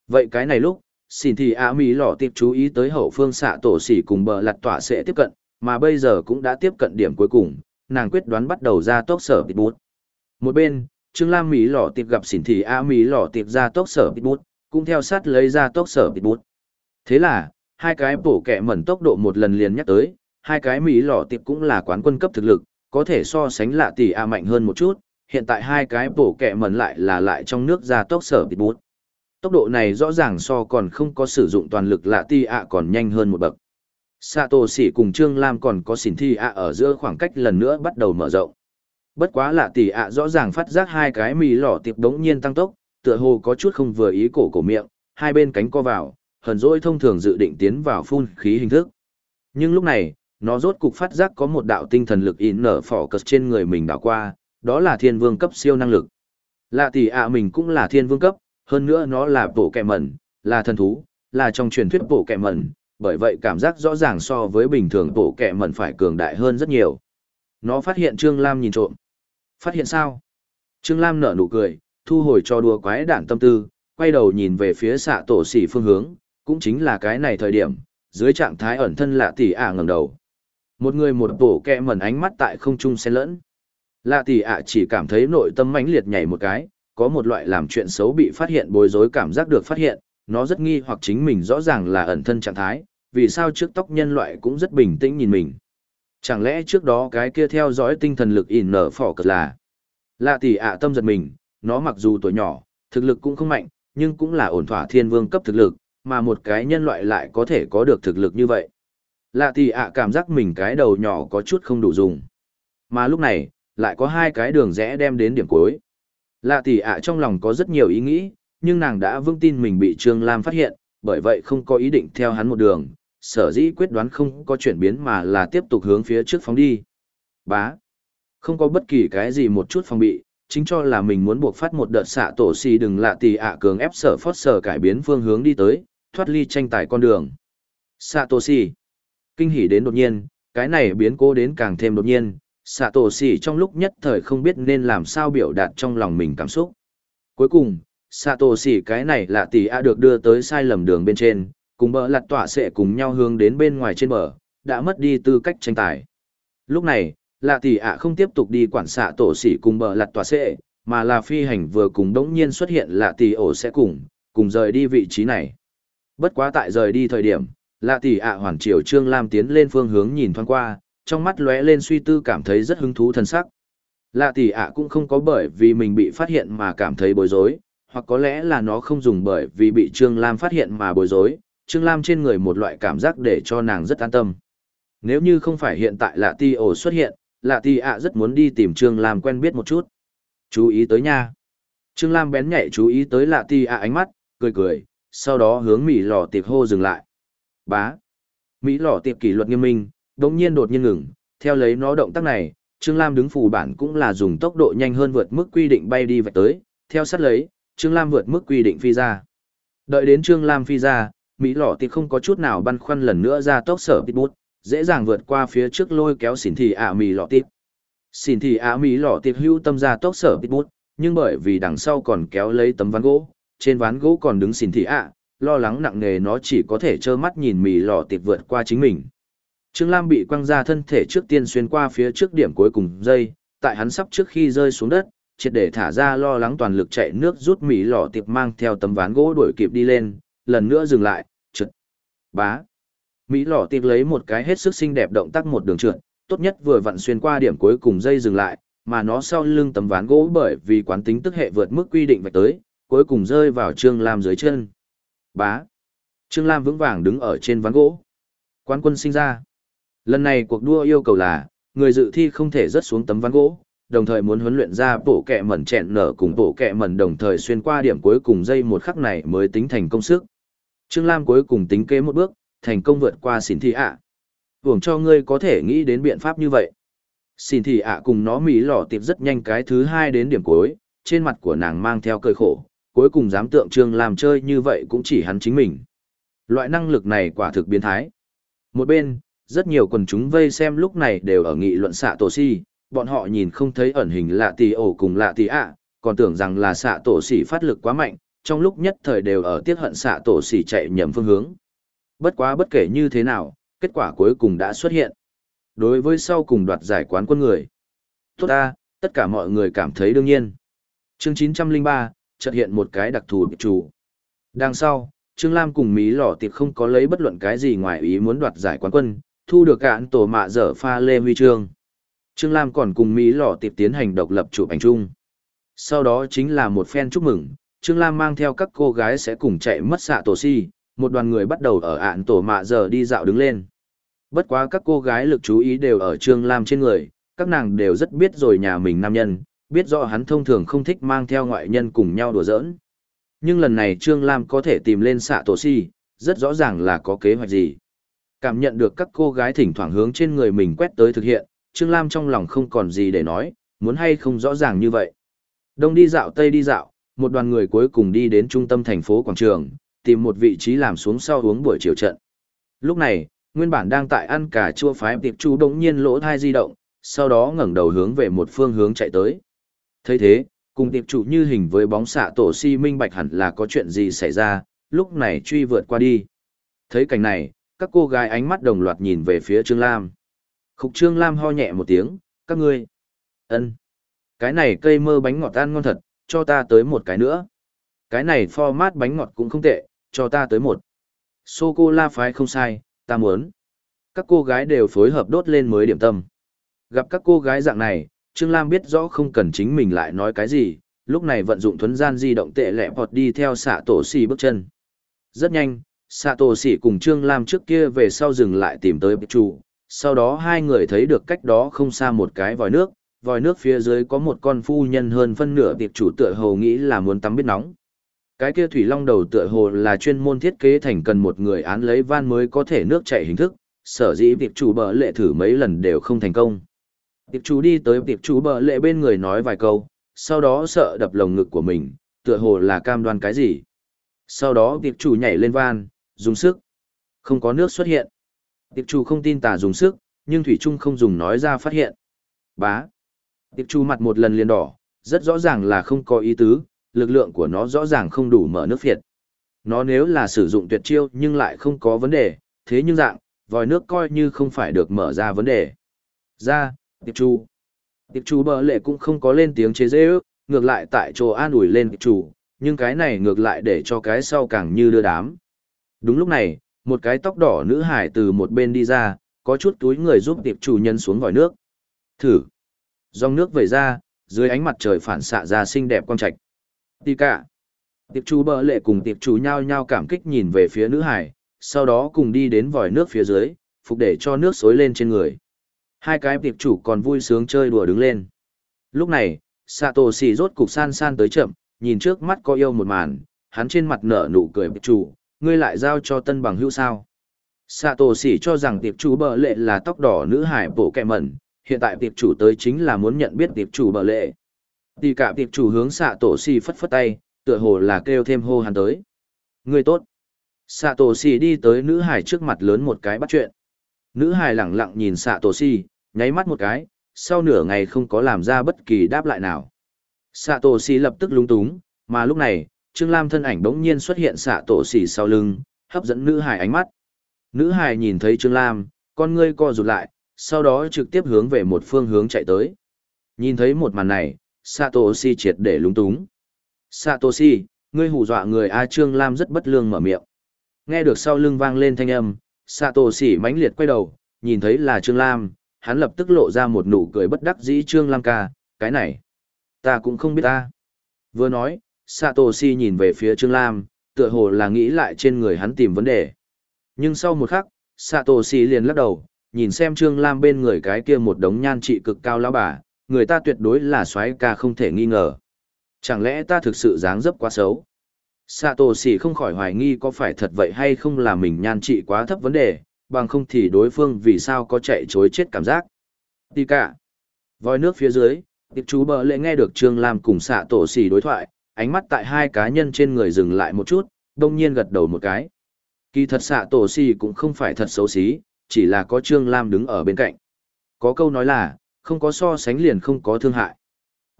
Vậy cái này lúc, xin thì ạ mỹ lỏ tiếp chú ý tới hậu phương xạ tổ xỉ cùng bờ lặt tỏa sẽ tiếp cận, mà bây giờ cũng đã tiếp cận điểm cuối cùng, nàng quyết đoán bắt đầu ra tốc sở bịt bút. Một bên, Trương Lam Mỹ lọ tiệp gặp xỉn thì A Mỹ lọ tiệp ra tốc sở bịt bút, cũng theo sát lấy ra tốc sở bịt bút. Thế là, hai cái bổ kẹ mẩn tốc độ một lần liền nhắc tới, hai cái Mỹ lọ tiệp cũng là quán quân cấp thực lực, có thể so sánh lạ tỷ A mạnh hơn một chút, hiện tại hai cái bổ kẹ mẩn lại là lại trong nước ra tốc sở bịt bút. Tốc độ này rõ ràng so còn không có sử dụng toàn lực lạ tỷ A còn nhanh hơn một bậc. Sato Sỉ cùng Trương Lam còn có xỉn thi A ở giữa khoảng cách lần nữa bắt đầu mở rộng. Bất quá lạ tỷ ạ rõ ràng phát giác hai cái mì lỏ tiệp đống nhiên tăng tốc, tựa hồ có chút không vừa ý cổ cổ miệng, hai bên cánh co vào, hờn dỗi thông thường dự định tiến vào phun khí hình thức. Nhưng lúc này, nó rốt cục phát giác có một đạo tinh thần lực in nở phỏ cất trên người mình đảo qua, đó là thiên vương cấp siêu năng lực. Lạ tỷ ạ mình cũng là thiên vương cấp, hơn nữa nó là bộ kẹ mẩn, là thần thú, là trong truyền thuyết bộ kẹ mẩn, bởi vậy cảm giác rõ ràng so với bình thường bộ kẹ mẩn phải cường đại hơn rất nhiều. Nó phát hiện Trương Lam nhìn trộm. Phát hiện sao? Trương Lam nở nụ cười, thu hồi cho đùa quái đản tâm tư, quay đầu nhìn về phía xạ tổ xỉ phương hướng, cũng chính là cái này thời điểm, dưới trạng thái ẩn thân lạ tỷ ạ ngẩng đầu. Một người một tổ kẹ mẩn ánh mắt tại không trung xen lẫn. Lạ tỷ ạ chỉ cảm thấy nội tâm mãnh liệt nhảy một cái, có một loại làm chuyện xấu bị phát hiện bối rối cảm giác được phát hiện, nó rất nghi hoặc chính mình rõ ràng là ẩn thân trạng thái, vì sao trước tóc nhân loại cũng rất bình tĩnh nhìn mình. Chẳng lẽ trước đó cái kia theo dõi tinh thần lực ỉn nở phỏ cực là. Lạ tỷ ạ tâm giật mình, nó mặc dù tuổi nhỏ, thực lực cũng không mạnh, nhưng cũng là ổn thỏa thiên vương cấp thực lực, mà một cái nhân loại lại có thể có được thực lực như vậy. Lạ tỷ ạ cảm giác mình cái đầu nhỏ có chút không đủ dùng. Mà lúc này, lại có hai cái đường rẽ đem đến điểm cuối. Lạ tỷ ạ trong lòng có rất nhiều ý nghĩ, nhưng nàng đã vững tin mình bị Trương Lam phát hiện, bởi vậy không có ý định theo hắn một đường, sở dĩ quyết đoán không có chuyển biến mà là tiếp tục hướng phía trước phóng đi. Bá. Không có bất kỳ cái gì một chút phòng bị, chính cho là mình muốn buộc phát một đợt xạ tổ xì đừng lạ tì ạ cường ép sở phót sở cải biến phương hướng đi tới, thoát ly tranh tài con đường. Xạ tổ xì. Kinh hỉ đến đột nhiên, cái này biến cố đến càng thêm đột nhiên, xạ tổ xì trong lúc nhất thời không biết nên làm sao biểu đạt trong lòng mình cảm xúc. Cuối cùng, xạ tổ xì cái này lạ tỷ ạ được đưa tới sai lầm đường bên trên, cùng bờ lặt tọa sẽ cùng nhau hướng đến bên ngoài trên bờ, đã mất đi tư cách tranh tài. Lúc này, lạ tỷ ạ không tiếp tục đi quản xạ tổ xỉ cùng bờ lặt tọa sẽ, mà là phi hành vừa cùng đống nhiên xuất hiện lạ tỷ ổ sẽ cùng, cùng rời đi vị trí này. Bất quá tại rời đi thời điểm, lạ tỷ ạ hoàn triều trương lam tiến lên phương hướng nhìn thoáng qua, trong mắt lóe lên suy tư cảm thấy rất hứng thú thân sắc. Lạ tỷ ạ cũng không có bởi vì mình bị phát hiện mà cảm thấy bối rối, hoặc có lẽ là nó không dùng bởi vì bị Trương Lam phát hiện mà bối rối, Trương Lam trên người một loại cảm giác để cho nàng rất an tâm. Nếu như không phải hiện tại lạ ti ổ xuất hiện, lạ ti ạ rất muốn đi tìm Trương Lam quen biết một chút. Chú ý tới nha. Trương Lam bén nhạy chú ý tới lạ ti ạ ánh mắt, cười cười, sau đó hướng Mỹ lò tiệp hô dừng lại. Bá. Mỹ lò tiệp kỷ luật nghiêm minh, đống nhiên đột nhiên ngừng, theo lấy nó động tác này, Trương Lam đứng phù bản cũng là dùng tốc độ nhanh hơn vượt mức quy định bay đi vạch tới, theo sát lấy, Trương Lam vượt mức quy định phi ra. Đợi đến Trương Lam phi ra, Mỹ lọ tịp không có chút nào băn khoăn lần nữa ra tốc sở tịp bút, dễ dàng vượt qua phía trước lôi kéo xỉn thị ạ Mỹ lọ tịp. Xỉn thị ạ Mỹ lọ tịp hưu tâm ra tốc sở tịp bút, nhưng bởi vì đằng sau còn kéo lấy tấm ván gỗ, trên ván gỗ còn đứng xỉn thị ạ, lo lắng nặng nề nó chỉ có thể trơ mắt nhìn Mỹ lọ tịp vượt qua chính mình. Trương Lam bị quăng ra thân thể trước tiên xuyên qua phía trước điểm cuối cùng dây, tại hắn sắp trước khi rơi xuống đất, triệt để thả ra lo lắng toàn lực chạy nước rút mỹ lọ tiệp mang theo tấm ván gỗ đuổi kịp đi lên, lần nữa dừng lại, trượt, bá. Mỹ lỏ tiệp lấy một cái hết sức xinh đẹp động tác một đường trượt, tốt nhất vừa vặn xuyên qua điểm cuối cùng dây dừng lại, mà nó sau lưng tấm ván gỗ bởi vì quán tính tức hệ vượt mức quy định vạch tới, cuối cùng rơi vào Trương Lam dưới chân. Bá. Trương Lam vững vàng đứng ở trên ván gỗ. Quán quân sinh ra. Lần này cuộc đua yêu cầu là, người dự thi không thể rớt xuống tấm ván gỗ, đồng thời muốn huấn luyện ra bộ kẹ mẩn chẹn nở cùng bộ kẹ mẩn đồng thời xuyên qua điểm cuối cùng dây một khắc này mới tính thành công sức. Trương Lam cuối cùng tính kế một bước, thành công vượt qua xỉn thị ạ. Vưởng cho ngươi có thể nghĩ đến biện pháp như vậy. Xỉn thị ạ cùng nó mỹ lỏ tiệp rất nhanh cái thứ hai đến điểm cuối, trên mặt của nàng mang theo cơi khổ, cuối cùng dám tượng Trương Lam chơi như vậy cũng chỉ hắn chính mình. Loại năng lực này quả thực biến thái. Một bên, rất nhiều quần chúng vây xem lúc này đều ở nghị luận xạ tổ si, bọn họ nhìn không thấy ẩn hình lạ tì ổ cùng lạ tì ạ, còn tưởng rằng là xạ tổ xỉ phát lực quá mạnh, trong lúc nhất thời đều ở tiết hận xạ tổ xỉ chạy nhầm phương hướng. Bất quá bất kể như thế nào, kết quả cuối cùng đã xuất hiện. Đối với sau cùng đoạt giải quán quân người. Tốt ta, tất cả mọi người cảm thấy đương nhiên. Chương 903, chợt hiện một cái đặc thù chủ. Đằng sau, Trương Lam cùng Mỹ lỏ tiệp không có lấy bất luận cái gì ngoài ý muốn đoạt giải quán quân, thu được cạn tổ mạ dở pha lê huy chương. Trương Lam còn cùng Mỹ Lỏ tiệp tiến hành độc lập chụp ảnh chung. Sau đó chính là một phen chúc mừng, Trương Lam mang theo các cô gái sẽ cùng chạy mất xạ tổ si, một đoàn người bắt đầu ở ạn tổ mạ giờ đi dạo đứng lên. Bất quá các cô gái lực chú ý đều ở Trương Lam trên người, các nàng đều rất biết rồi nhà mình nam nhân, biết rõ hắn thông thường không thích mang theo ngoại nhân cùng nhau đùa giỡn. Nhưng lần này Trương Lam có thể tìm lên xạ tổ si, rất rõ ràng là có kế hoạch gì. Cảm nhận được các cô gái thỉnh thoảng hướng trên người mình quét tới thực hiện, Trương Lam trong lòng không còn gì để nói, muốn hay không rõ ràng như vậy. Đông đi dạo Tây đi dạo, một đoàn người cuối cùng đi đến trung tâm thành phố quảng trường, tìm một vị trí làm xuống sau uống buổi chiều trận. Lúc này, nguyên bản đang tại ăn cà chua phái tiệp chu đống nhiên lỗ thai di động, sau đó ngẩng đầu hướng về một phương hướng chạy tới. thấy thế, cùng tiệp chủ như hình với bóng xạ tổ si minh bạch hẳn là có chuyện gì xảy ra, lúc này truy vượt qua đi. Thấy cảnh này, các cô gái ánh mắt đồng loạt nhìn về phía Trương Lam. Khúc Trương Lam ho nhẹ một tiếng, các ngươi. ân Cái này cây mơ bánh ngọt ăn ngon thật, cho ta tới một cái nữa. Cái này format bánh ngọt cũng không tệ, cho ta tới một. Sô-cô-la phái không sai, ta muốn. Các cô gái đều phối hợp đốt lên mới điểm tâm. Gặp các cô gái dạng này, Trương Lam biết rõ không cần chính mình lại nói cái gì, lúc này vận dụng thuấn gian di động tệ lẹ bọt đi theo xạ tổ xì bước chân. Rất nhanh, xạ tổ xì cùng Trương Lam trước kia về sau dừng lại tìm tới bức trụ, sau đó hai người thấy được cách đó không xa một cái vòi nước, vòi nước phía dưới có một con phu nhân hơn phân nửa tiệp chủ tựa hồ nghĩ là muốn tắm biết nóng. Cái kia thủy long đầu tựa hồ là chuyên môn thiết kế thành cần một người án lấy van mới có thể nước chảy hình thức, sở dĩ việc chủ bờ lệ thử mấy lần đều không thành công. Tiệp chủ đi tới tiệp chủ bờ lệ bên người nói vài câu, sau đó sợ đập lồng ngực của mình, tựa hồ là cam đoan cái gì. Sau đó tiệp chủ nhảy lên van, dùng sức. Không có nước xuất hiện. Tiệp chủ không tin tà dùng sức, nhưng Thủy Trung không dùng nói ra phát hiện. Bá. Tiệp Chu mặt một lần liền đỏ, rất rõ ràng là không có ý tứ, lực lượng của nó rõ ràng không đủ mở nước phiệt. Nó nếu là sử dụng tuyệt chiêu nhưng lại không có vấn đề, thế nhưng dạng, vòi nước coi như không phải được mở ra vấn đề. Ra, tiệp Chu. Tiệp Chu bờ lệ cũng không có lên tiếng chế dễ ước, ngược lại tại chỗ an ủi lên tiệp Chu, nhưng cái này ngược lại để cho cái sau càng như đưa đám. Đúng lúc này, một cái tóc đỏ nữ hải từ một bên đi ra, có chút túi người giúp tiệp Chu nhân xuống vòi nước. Thử. Dòng nước vẩy ra, dưới ánh mặt trời phản xạ ra xinh đẹp quang trạch. Tì cả. Tiệp chủ bờ lệ cùng tiệp chủ nhao nhao cảm kích nhìn về phía nữ hải, sau đó cùng đi đến vòi nước phía dưới, phục để cho nước xối lên trên người. Hai cái tiệp chủ còn vui sướng chơi đùa đứng lên. Lúc này, Satoshi rốt cục san san tới chậm, nhìn trước mắt có yêu một màn, hắn trên mặt nở nụ cười tiệp chủ, ngươi lại giao cho tân bằng hữu sao. Satoshi cho rằng tiệp chủ bờ lệ là tóc đỏ nữ hải bộ kẹ mẩn, hiện tại tiệp chủ tới chính là muốn nhận biết tiệp chủ bờ lệ. Tì cả tiệp chủ hướng xạ tổ xì phất phất tay, tựa hồ là kêu thêm hô hắn tới. Người tốt. Xạ tổ xì đi tới nữ hải trước mặt lớn một cái bắt chuyện. Nữ hải lẳng lặng nhìn xạ tổ xì, nháy mắt một cái, sau nửa ngày không có làm ra bất kỳ đáp lại nào. Xạ tổ xì lập tức lúng túng, mà lúc này, Trương Lam thân ảnh bỗng nhiên xuất hiện xạ tổ xì sau lưng, hấp dẫn nữ hải ánh mắt. Nữ hải nhìn thấy Trương Lam, con ngươi co rụt lại, sau đó trực tiếp hướng về một phương hướng chạy tới. Nhìn thấy một màn này, Satoshi triệt để lúng túng. Satoshi, ngươi hù dọa người A Trương Lam rất bất lương mở miệng. Nghe được sau lưng vang lên thanh âm, Satoshi mãnh liệt quay đầu, nhìn thấy là Trương Lam, hắn lập tức lộ ra một nụ cười bất đắc dĩ Trương Lam ca, cái này, ta cũng không biết ta. Vừa nói, Satoshi nhìn về phía Trương Lam, tựa hồ là nghĩ lại trên người hắn tìm vấn đề. Nhưng sau một khắc, Satoshi liền lắc đầu, nhìn xem Trương Lam bên người cái kia một đống nhan trị cực cao lão bà, người ta tuyệt đối là soái ca không thể nghi ngờ. Chẳng lẽ ta thực sự dáng dấp quá xấu? Satoshi không khỏi hoài nghi có phải thật vậy hay không là mình nhan trị quá thấp vấn đề, bằng không thì đối phương vì sao có chạy chối chết cảm giác. Tì cả. Vòi nước phía dưới, tiệp chú bờ lệ nghe được Trương Lam cùng xạ tổ xì đối thoại, ánh mắt tại hai cá nhân trên người dừng lại một chút, đông nhiên gật đầu một cái. Kỳ thật xạ tổ xì cũng không phải thật xấu xí, chỉ là có Trương Lam đứng ở bên cạnh. Có câu nói là, không có so sánh liền không có thương hại.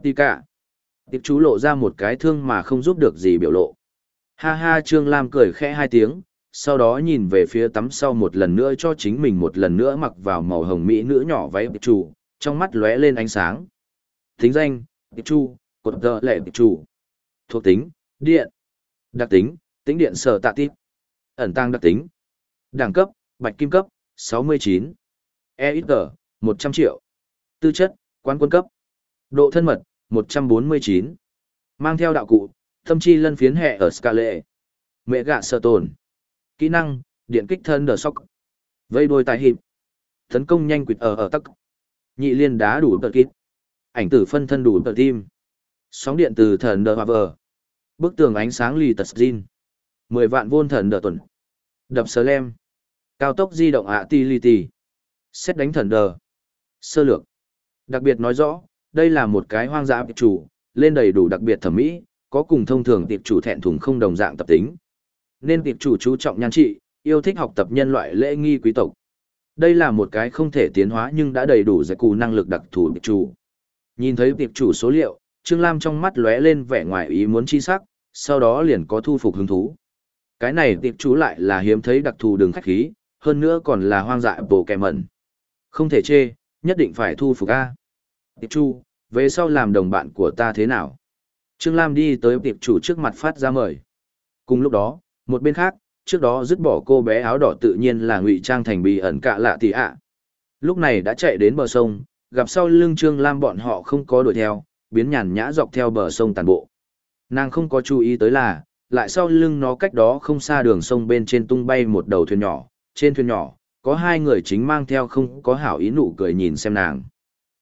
Tì cả. Tiệp chú lộ ra một cái thương mà không giúp được gì biểu lộ. Ha ha Trương Lam cười khẽ hai tiếng, sau đó nhìn về phía tắm sau một lần nữa cho chính mình một lần nữa mặc vào màu hồng mỹ nữ nhỏ váy tiệp chủ, trong mắt lóe lên ánh sáng. Tính danh, tiệp chu, cột tờ lệ tiệp chủ. Thuộc tính, điện. Đặc tính, tính điện sở tạ tiếp. Ẩn tăng đặc tính. Đẳng cấp, bạch kim cấp, 69. EXG, 100 triệu. Tư chất, quan quân cấp. Độ thân mật, 149. Mang theo đạo cụ, thâm chi lân phiến hệ ở Scale. Mẹ gạ sợ tồn. Kỹ năng, điện kích thân đờ sóc. Vây đôi tài hiệp. Tấn công nhanh quyệt ở ở tắc. Nhị liên đá đủ tờ kít. Ảnh tử phân thân đủ tờ tim. Sóng điện từ thần đờ hòa vờ. Bức tường ánh sáng lì tật zin. 10 vạn vôn thần đờ tuần. Đập sờ lem. Cao tốc di động ạ ti li ti. Xét đánh thần đờ. Sơ lược. Đặc biệt nói rõ, đây là một cái hoang dã tiệp chủ, lên đầy đủ đặc biệt thẩm mỹ, có cùng thông thường tiệp chủ thẹn thùng không đồng dạng tập tính. Nên tiệp chủ chú trọng nhan trị, yêu thích học tập nhân loại lễ nghi quý tộc. Đây là một cái không thể tiến hóa nhưng đã đầy đủ giải cù năng lực đặc thù tiệp chủ. Nhìn thấy tiệp chủ số liệu, Trương Lam trong mắt lóe lên vẻ ngoài ý muốn chi sắc, sau đó liền có thu phục hứng thú. Cái này tiệp chủ lại là hiếm thấy đặc thù đường khách khí, hơn nữa còn là hoang dại bổ kẻ mẩn. Không thể chê, nhất định phải thu phục A. Tiệp chu về sau làm đồng bạn của ta thế nào? Trương Lam đi tới tiệp chủ trước mặt phát ra mời. Cùng lúc đó, một bên khác, trước đó dứt bỏ cô bé áo đỏ tự nhiên là ngụy trang thành bì ẩn cạ lạ tỷ ạ. Lúc này đã chạy đến bờ sông, gặp sau lưng Trương Lam bọn họ không có đuổi theo, biến nhàn nhã dọc theo bờ sông tàn bộ. Nàng không có chú ý tới là, lại sau lưng nó cách đó không xa đường sông bên trên tung bay một đầu thuyền nhỏ, trên thuyền nhỏ, có hai người chính mang theo không có hảo ý nụ cười nhìn xem nàng.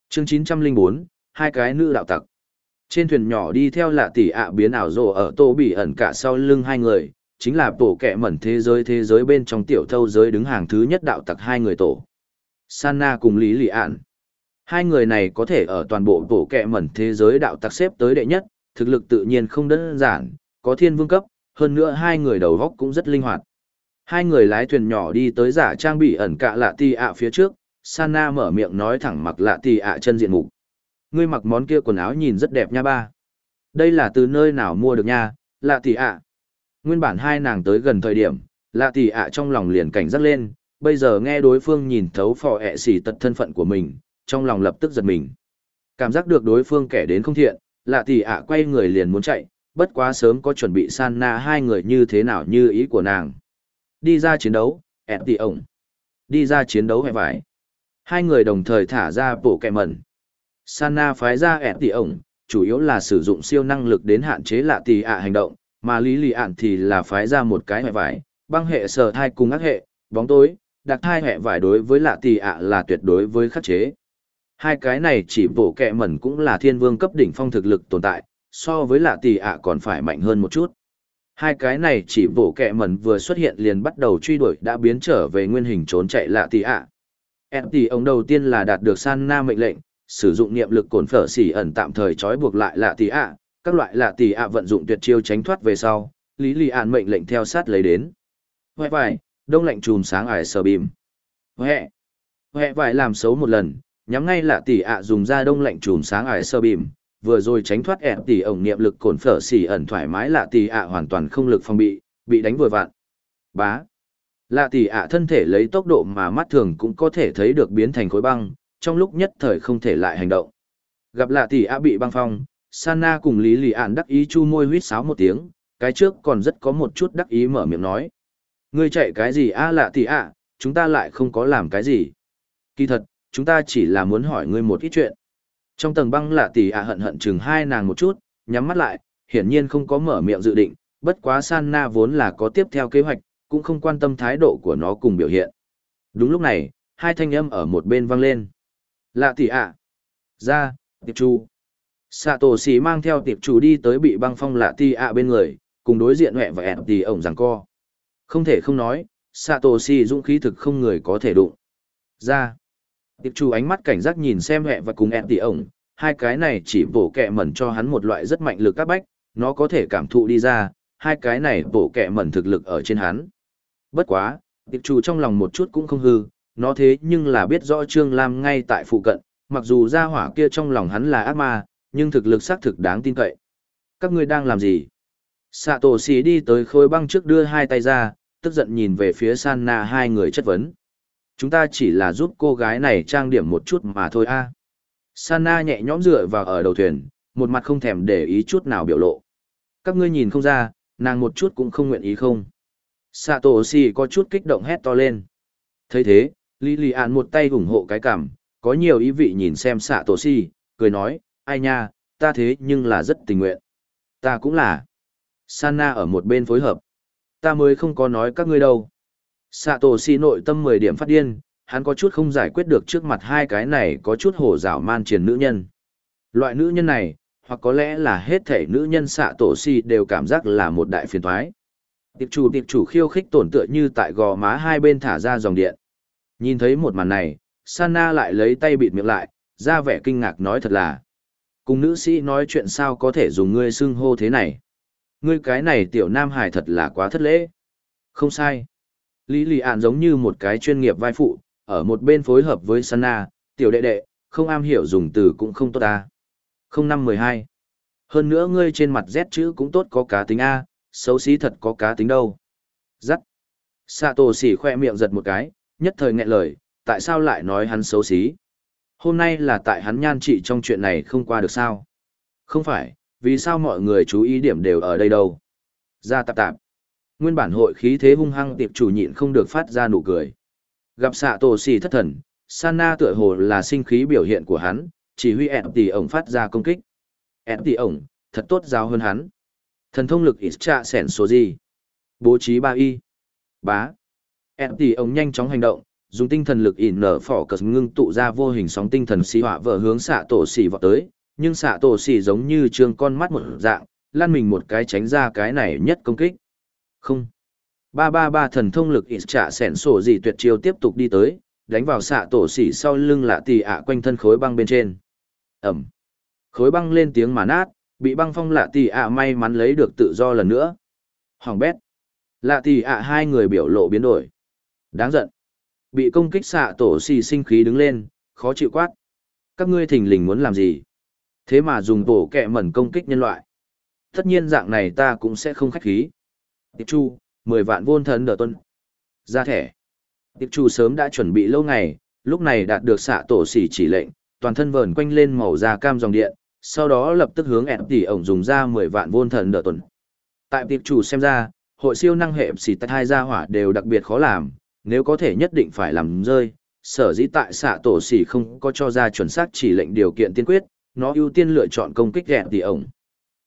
chương 904, hai cái nữ đạo tặc. Trên thuyền nhỏ đi theo lạ tỷ ạ biến ảo rồ ở tô bị ẩn cả sau lưng hai người, chính là tổ kẹ mẩn thế giới thế giới bên trong tiểu thâu giới đứng hàng thứ nhất đạo tặc hai người tổ. Sanna cùng Lý Lị Ản. Hai người này có thể ở toàn bộ tổ kẹ mẩn thế giới đạo tặc xếp tới đệ nhất, thực lực tự nhiên không đơn giản, có thiên vương cấp, hơn nữa hai người đầu góc cũng rất linh hoạt. Hai người lái thuyền nhỏ đi tới giả trang bị ẩn cạ lạ tì ạ phía trước, Sanna mở miệng nói thẳng mặc lạ tì ạ chân diện mục. Ngươi mặc món kia quần áo nhìn rất đẹp nha ba. Đây là từ nơi nào mua được nha, lạ tì ạ. Nguyên bản hai nàng tới gần thời điểm, lạ tì ạ trong lòng liền cảnh giác lên, bây giờ nghe đối phương nhìn thấu phò ẹ xỉ tật thân phận của mình, trong lòng lập tức giật mình. Cảm giác được đối phương kẻ đến không thiện, lạ tì ạ quay người liền muốn chạy, bất quá sớm có chuẩn bị Sana hai người như thế nào như ý của nàng. Đi ra chiến đấu, ẹp tỷ ổng. Đi ra chiến đấu hẹp vải. Hai người đồng thời thả ra bộ kẹ mẩn. Sana phái ra ẹp tỷ ổng, chủ yếu là sử dụng siêu năng lực đến hạn chế lạ tỷ ạ hành động, mà lý lì ạn thì là phái ra một cái hẹp vải, băng hệ sở thai cùng ác hệ, bóng tối, đặc thai hẹp vải đối với lạ tỷ ạ là tuyệt đối với khắc chế. Hai cái này chỉ bổ kẹ mẩn cũng là thiên vương cấp đỉnh phong thực lực tồn tại, so với lạ tỷ ạ còn phải mạnh hơn một chút. Hai cái này chỉ bổ kẹ mẩn vừa xuất hiện liền bắt đầu truy đuổi đã biến trở về nguyên hình trốn chạy lạ tỷ ạ. Em tỷ ông đầu tiên là đạt được san na mệnh lệnh, sử dụng niệm lực cồn phở xỉ ẩn tạm thời trói buộc lại lạ tỷ ạ, các loại lạ tỷ ạ vận dụng tuyệt chiêu tránh thoát về sau, lý lì ạn mệnh lệnh theo sát lấy đến. Huệ vải, đông lạnh chùm sáng ải sờ bìm. Huệ, huệ vải làm xấu một lần, nhắm ngay lạ tỷ ạ dùng ra đông lạnh chùm sáng ải sơ bìm vừa rồi tránh thoát ẹp tỷ ổng niệm lực cồn phở xỉ ẩn thoải mái lạ tỷ ạ hoàn toàn không lực phòng bị bị đánh vừa vặn. Bá. Lạ tỷ ạ thân thể lấy tốc độ mà mắt thường cũng có thể thấy được biến thành khối băng, trong lúc nhất thời không thể lại hành động. Gặp lạ tỷ ạ bị băng phong, sana cùng lý lì ạn đắc ý chu môi huýt sáo một tiếng, cái trước còn rất có một chút đắc ý mở miệng nói. Ngươi chạy cái gì a lạ tỷ ạ, chúng ta lại không có làm cái gì. Kỳ thật, chúng ta chỉ là muốn hỏi ngươi một ít chuyện. Trong tầng băng lạ tỷ ạ hận hận chừng hai nàng một chút, nhắm mắt lại, hiển nhiên không có mở miệng dự định, bất quá san na vốn là có tiếp theo kế hoạch, cũng không quan tâm thái độ của nó cùng biểu hiện. Đúng lúc này, hai thanh âm ở một bên vang lên. Lạ tỷ ạ. Ra, tiệp chu Sạ tổ xì mang theo tiệp chủ đi tới bị băng phong lạ tỷ ạ bên người, cùng đối diện hẹ và ẹn tỷ ổng rằng co. Không thể không nói, Sạ tổ xì dũng khí thực không người có thể đụng. Ra. Tiệp chủ ánh mắt cảnh giác nhìn xem hẹ và cùng ẹn tỷ ổng, hai cái này chỉ bổ kẹ mẩn cho hắn một loại rất mạnh lực các bách, nó có thể cảm thụ đi ra, hai cái này bổ kẹ mẩn thực lực ở trên hắn. Bất quá, tiệp chủ trong lòng một chút cũng không hư, nó thế nhưng là biết rõ Trương Lam ngay tại phụ cận, mặc dù ra hỏa kia trong lòng hắn là ác ma, nhưng thực lực xác thực đáng tin cậy. Các ngươi đang làm gì? Sạ tổ xì đi tới khối băng trước đưa hai tay ra, tức giận nhìn về phía Sanna hai người chất vấn. Chúng ta chỉ là giúp cô gái này trang điểm một chút mà thôi a. Sana nhẹ nhõm dựa vào ở đầu thuyền, một mặt không thèm để ý chút nào biểu lộ. Các ngươi nhìn không ra, nàng một chút cũng không nguyện ý không. Satoshi có chút kích động hét to lên. thấy thế, Lilian một tay ủng hộ cái cảm, có nhiều ý vị nhìn xem Satoshi, cười nói, ai nha, ta thế nhưng là rất tình nguyện. Ta cũng là. Sana ở một bên phối hợp. Ta mới không có nói các ngươi đâu. Sạ tổ si nội tâm 10 điểm phát điên, hắn có chút không giải quyết được trước mặt hai cái này có chút hổ rảo man triển nữ nhân. Loại nữ nhân này, hoặc có lẽ là hết thể nữ nhân sạ tổ si đều cảm giác là một đại phiền toái. Tiệp chủ tiệp chủ khiêu khích tổn tựa như tại gò má hai bên thả ra dòng điện. Nhìn thấy một màn này, Sana lại lấy tay bịt miệng lại, ra vẻ kinh ngạc nói thật là. Cùng nữ sĩ nói chuyện sao có thể dùng ngươi xưng hô thế này. Ngươi cái này tiểu nam hải thật là quá thất lễ. Không sai. Lý lì ạn giống như một cái chuyên nghiệp vai phụ, ở một bên phối hợp với Sana, tiểu đệ đệ, không am hiểu dùng từ cũng không tốt ta. Không năm mười hai. Hơn nữa ngươi trên mặt Z chữ cũng tốt có cá tính A, xấu xí thật có cá tính đâu. Dắt. Sato xỉ khoe miệng giật một cái, nhất thời nghẹn lời, tại sao lại nói hắn xấu xí? Hôm nay là tại hắn nhan trị trong chuyện này không qua được sao? Không phải, vì sao mọi người chú ý điểm đều ở đây đâu? Ra tạp tạp. Nguyên bản hội khí thế hung hăng tiệp chủ nhịn không được phát ra nụ cười. Gặp xạ tổ xì thất thần, Sana tựa hồ là sinh khí biểu hiện của hắn, chỉ huy ẹn tỉ ổng phát ra công kích. ẹn tỉ ổng, thật tốt giáo hơn hắn. Thần thông lực ít trạ sẻn số gì? Bố trí ba y. Bá. ẹn tỉ ổng nhanh chóng hành động, dùng tinh thần lực ỉn nở phỏ cờ ngưng tụ ra vô hình sóng tinh thần xì họa vợ hướng xạ tổ xì vọt tới, nhưng xạ tổ xì giống như trương con mắt một dạng, lan mình một cái tránh ra cái này nhất công kích. Không. Ba ba ba thần thông lực ít trả sẻn sổ gì tuyệt chiêu tiếp tục đi tới, đánh vào xạ tổ xỉ sau lưng lạ tì ạ quanh thân khối băng bên trên. Ẩm. Khối băng lên tiếng mà nát, bị băng phong lạ tì ạ may mắn lấy được tự do lần nữa. Hoàng bét. Lạ tì ạ hai người biểu lộ biến đổi. Đáng giận. Bị công kích xạ tổ xỉ sinh khí đứng lên, khó chịu quát. Các ngươi thình lình muốn làm gì? Thế mà dùng tổ kẹ mẩn công kích nhân loại. Tất nhiên dạng này ta cũng sẽ không khách khí. Tiệp Chu, mười vạn vôn thần đờ tuân. Ra thẻ. Tiệp Chu sớm đã chuẩn bị lâu ngày, lúc này đạt được xạ tổ xỉ chỉ lệnh, toàn thân vờn quanh lên màu da cam dòng điện, sau đó lập tức hướng ẹn tỷ ổng dùng ra mười vạn vôn thần đờ tuần. Tại tiệp chủ xem ra, hội siêu năng hệ xỉ tạch hai gia hỏa đều đặc biệt khó làm, nếu có thể nhất định phải làm rơi. Sở dĩ tại xạ tổ xỉ không có cho ra chuẩn xác chỉ lệnh điều kiện tiên quyết, nó ưu tiên lựa chọn công kích ẹn tỷ ổng.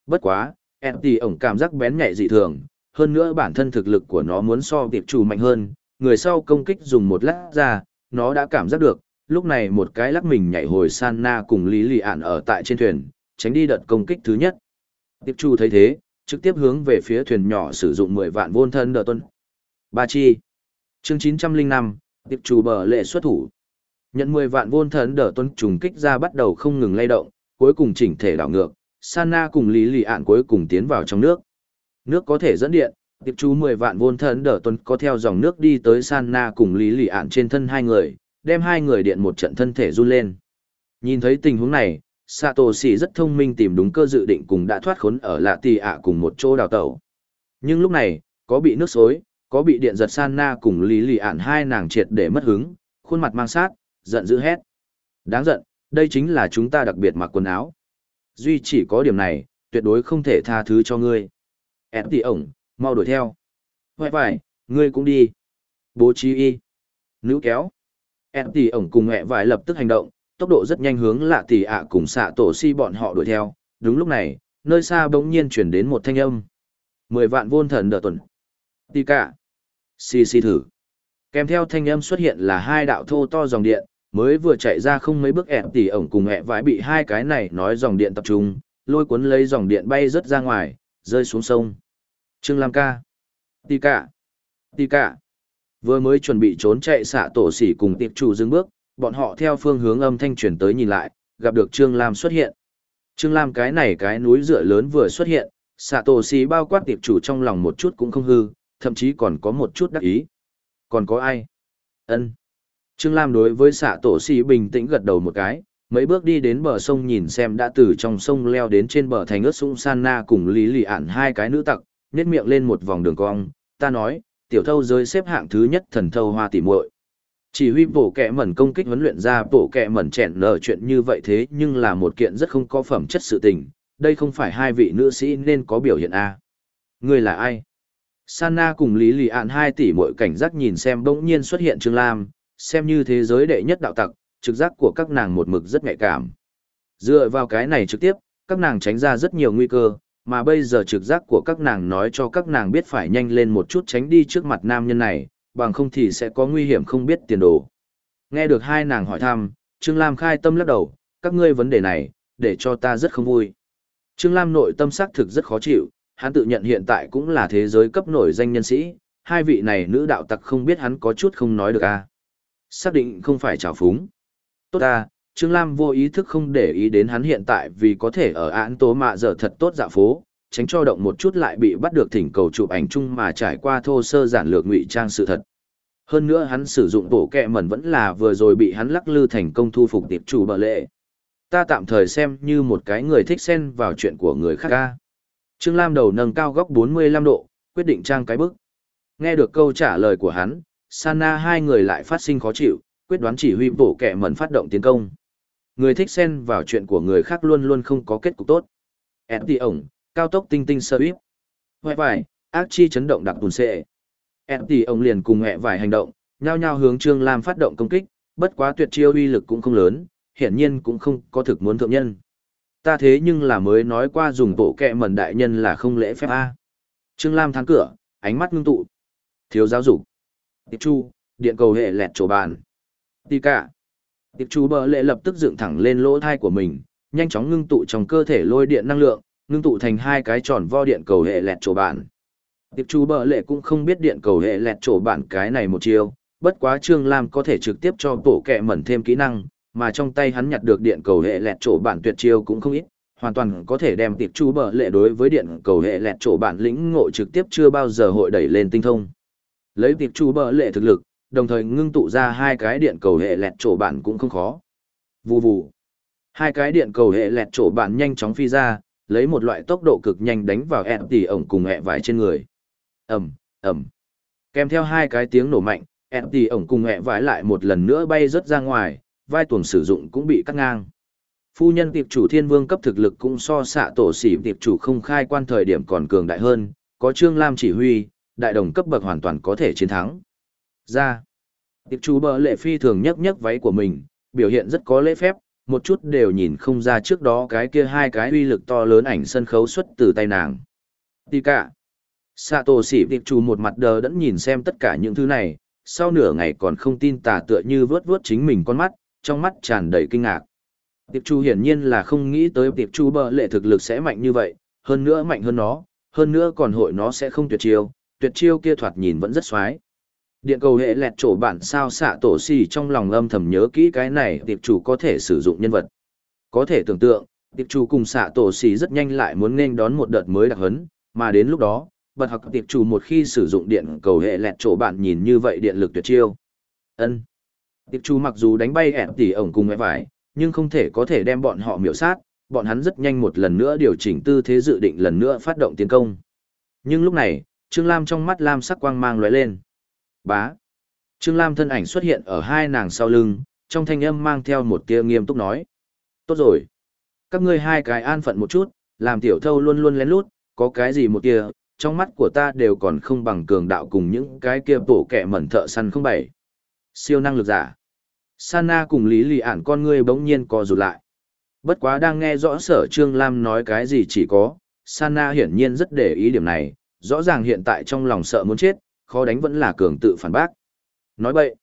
Bất quá, ẹn tỷ ổng cảm giác bén nhạy dị thường, hơn nữa bản thân thực lực của nó muốn so tiệp chủ mạnh hơn, người sau công kích dùng một lát ra, nó đã cảm giác được, lúc này một cái lắc mình nhảy hồi san na cùng lý lì ạn ở tại trên thuyền, tránh đi đợt công kích thứ nhất. Tiệp chủ thấy thế, trực tiếp hướng về phía thuyền nhỏ sử dụng 10 vạn vôn thân đờ tuân. Ba chi. Chương 905, tiệp chủ bờ lệ xuất thủ. Nhận 10 vạn vôn thân đờ tuân trùng kích ra bắt đầu không ngừng lay động, cuối cùng chỉnh thể đảo ngược, Sana cùng Lý Lì Ản cuối cùng tiến vào trong nước. Nước có thể dẫn điện, tiệp chú 10 vạn vôn thân đỡ tuần có theo dòng nước đi tới San Na cùng Lý Lị Ản trên thân hai người, đem hai người điện một trận thân thể run lên. Nhìn thấy tình huống này, Satoshi rất thông minh tìm đúng cơ dự định cùng đã thoát khốn ở lạ tì ạ cùng một chỗ đào tẩu. Nhưng lúc này, có bị nước xối, có bị điện giật San Na cùng Lý Lị Ản hai nàng triệt để mất hứng, khuôn mặt mang sát, giận dữ hét. Đáng giận, đây chính là chúng ta đặc biệt mặc quần áo. Duy chỉ có điểm này, tuyệt đối không thể tha thứ cho ngươi. Ép tỉ ổng, mau đuổi theo. Hoài vải, ngươi cũng đi. Bố trí y. Nữ kéo. Ép tỉ ổng cùng mẹ vải lập tức hành động, tốc độ rất nhanh hướng lạ tỉ ạ cùng xạ tổ si bọn họ đuổi theo. Đúng lúc này, nơi xa bỗng nhiên chuyển đến một thanh âm. Mười vạn vôn thần đợt tuần. Tì cả. Si si thử. Kèm theo thanh âm xuất hiện là hai đạo thô to dòng điện, mới vừa chạy ra không mấy bước ẹp tỉ ổng cùng ẹ vải bị hai cái này nói dòng điện tập trung, lôi cuốn lấy dòng điện bay rớt ra ngoài, rơi xuống sông. Trương Lam ca. Tì cả. Tì cả. Vừa mới chuẩn bị trốn chạy xạ tổ sỉ cùng tiệp chủ dừng bước, bọn họ theo phương hướng âm thanh truyền tới nhìn lại, gặp được Trương Lam xuất hiện. Trương Lam cái này cái núi dựa lớn vừa xuất hiện, xạ tổ sỉ bao quát tiệp chủ trong lòng một chút cũng không hư, thậm chí còn có một chút đắc ý. Còn có ai? ân Trương Lam đối với xạ tổ sỉ bình tĩnh gật đầu một cái, mấy bước đi đến bờ sông nhìn xem đã từ trong sông leo đến trên bờ thành ướt sũng san na cùng lý lì ạn hai cái nữ tặc, nhét miệng lên một vòng đường cong, ta nói, tiểu thâu giới xếp hạng thứ nhất thần thâu hoa tỉ muội. Chỉ huy bổ kẹ mẩn công kích huấn luyện ra bổ kẹ mẩn chẹn nở chuyện như vậy thế nhưng là một kiện rất không có phẩm chất sự tình, đây không phải hai vị nữ sĩ nên có biểu hiện A. Người là ai? Sanna cùng Lý Lì Ạn hai tỷ muội cảnh giác nhìn xem bỗng nhiên xuất hiện Trương Lam, xem như thế giới đệ nhất đạo tặc, trực giác của các nàng một mực rất nhạy cảm. Dựa vào cái này trực tiếp, các nàng tránh ra rất nhiều nguy cơ, mà bây giờ trực giác của các nàng nói cho các nàng biết phải nhanh lên một chút tránh đi trước mặt nam nhân này, bằng không thì sẽ có nguy hiểm không biết tiền đồ. Nghe được hai nàng hỏi thăm, Trương Lam khai tâm lắc đầu, các ngươi vấn đề này, để cho ta rất không vui. Trương Lam nội tâm xác thực rất khó chịu, hắn tự nhận hiện tại cũng là thế giới cấp nổi danh nhân sĩ, hai vị này nữ đạo tặc không biết hắn có chút không nói được à. Xác định không phải trào phúng. Tốt ta, Trương Lam vô ý thức không để ý đến hắn hiện tại vì có thể ở án tố mạ giờ thật tốt dạo phố, tránh cho động một chút lại bị bắt được thỉnh cầu chụp ảnh chung mà trải qua thô sơ giản lược ngụy trang sự thật. Hơn nữa hắn sử dụng bộ kẹ mẩn vẫn là vừa rồi bị hắn lắc lư thành công thu phục tiệp chủ bờ lệ. Ta tạm thời xem như một cái người thích xen vào chuyện của người khác ca. Trương Lam đầu nâng cao góc 45 độ, quyết định trang cái bức. Nghe được câu trả lời của hắn, Sana hai người lại phát sinh khó chịu, quyết đoán chỉ huy bổ kẻ mẩn phát động tiến công. Người thích xen vào chuyện của người khác luôn luôn không có kết cục tốt. FT ổng, cao tốc tinh tinh sơ íp. Hoẹ vải, ác chi chấn động đặc tùn xệ. FT ổng liền cùng hẹ vải hành động, nhao nhao hướng Trương Lam phát động công kích, bất quá tuyệt chiêu uy lực cũng không lớn, hiển nhiên cũng không có thực muốn thượng nhân. Ta thế nhưng là mới nói qua dùng bộ kẹ mẩn đại nhân là không lễ phép A. Trương Lam thắng cửa, ánh mắt ngưng tụ. Thiếu giáo dục. Tiệp chu, điện cầu hệ lẹt chỗ bàn. Tì cả. Tiệp chú bờ lệ lập tức dựng thẳng lên lỗ thai của mình, nhanh chóng ngưng tụ trong cơ thể lôi điện năng lượng, ngưng tụ thành hai cái tròn vo điện cầu hệ lẹt chỗ bản Tiệp chú bờ lệ cũng không biết điện cầu hệ lẹt chỗ bản cái này một chiêu bất quá Trương Lam có thể trực tiếp cho tổ kẹ mẩn thêm kỹ năng, mà trong tay hắn nhặt được điện cầu hệ lẹt chỗ bản tuyệt chiêu cũng không ít, hoàn toàn có thể đem tiệp chú bờ lệ đối với điện cầu hệ lẹt chỗ bản lĩnh ngộ trực tiếp chưa bao giờ hội đẩy lên tinh thông. Lấy tiệp chú bờ lệ thực lực, đồng thời ngưng tụ ra hai cái điện cầu hệ lẹt chỗ bản cũng không khó. Vù vù. Hai cái điện cầu hệ lẹt chỗ bản nhanh chóng phi ra, lấy một loại tốc độ cực nhanh đánh vào ẹn tỷ ổng cùng hẹ vải trên người. Ẩm, Ẩm. Kèm theo hai cái tiếng nổ mạnh, ẹn tỷ ổng cùng hẹ vải lại một lần nữa bay rớt ra ngoài, vai tuồng sử dụng cũng bị cắt ngang. Phu nhân tiệp chủ thiên vương cấp thực lực cũng so xạ tổ sĩ tiệp chủ không khai quan thời điểm còn cường đại hơn, có Trương Lam chỉ huy, đại đồng cấp bậc hoàn toàn có thể chiến thắng. Ra, tiệp chú bờ lệ phi thường nhấc nhấc váy của mình, biểu hiện rất có lễ phép, một chút đều nhìn không ra trước đó cái kia hai cái uy lực to lớn ảnh sân khấu xuất từ tay nàng. Tì cả. Sato sĩ tiệp chú một mặt đờ đẫn nhìn xem tất cả những thứ này, sau nửa ngày còn không tin tà tựa như vớt vớt chính mình con mắt, trong mắt tràn đầy kinh ngạc. Tiệp Chu hiển nhiên là không nghĩ tới Tiệp Chu bờ lệ thực lực sẽ mạnh như vậy, hơn nữa mạnh hơn nó, hơn nữa còn hội nó sẽ không tuyệt chiêu, tuyệt chiêu kia thoạt nhìn vẫn rất xoái. Điện cầu hệ lẹt chỗ bản sao xạ tổ xì trong lòng âm thầm nhớ kỹ cái này Tiệp chủ có thể sử dụng nhân vật. Có thể tưởng tượng, Tiệp chủ cùng xạ tổ xì rất nhanh lại muốn nên đón một đợt mới đặc hấn, mà đến lúc đó, bật học Tiệp chủ một khi sử dụng điện cầu hệ lẹt chỗ bản nhìn như vậy điện lực tuyệt chiêu. ân Tiệp chủ mặc dù đánh bay ẻn tỉ ổng cùng mẹ vải, nhưng không thể có thể đem bọn họ miểu sát, bọn hắn rất nhanh một lần nữa điều chỉnh tư thế dự định lần nữa phát động tiến công. Nhưng lúc này, Trương Lam trong mắt Lam sắc quang mang lóe lên. Bá. Trương Lam thân ảnh xuất hiện ở hai nàng sau lưng, trong thanh âm mang theo một tia nghiêm túc nói. Tốt rồi. Các ngươi hai cái an phận một chút, làm tiểu thâu luôn luôn lén lút, có cái gì một tia, trong mắt của ta đều còn không bằng cường đạo cùng những cái kia bổ kẻ mẩn thợ săn không bảy. Siêu năng lực giả. Sana cùng Lý Lì ản con ngươi bỗng nhiên co rụt lại. Bất quá đang nghe rõ sở Trương Lam nói cái gì chỉ có, Sana hiển nhiên rất để ý điểm này, rõ ràng hiện tại trong lòng sợ muốn chết, khó đánh vẫn là cường tự phản bác. Nói bậy,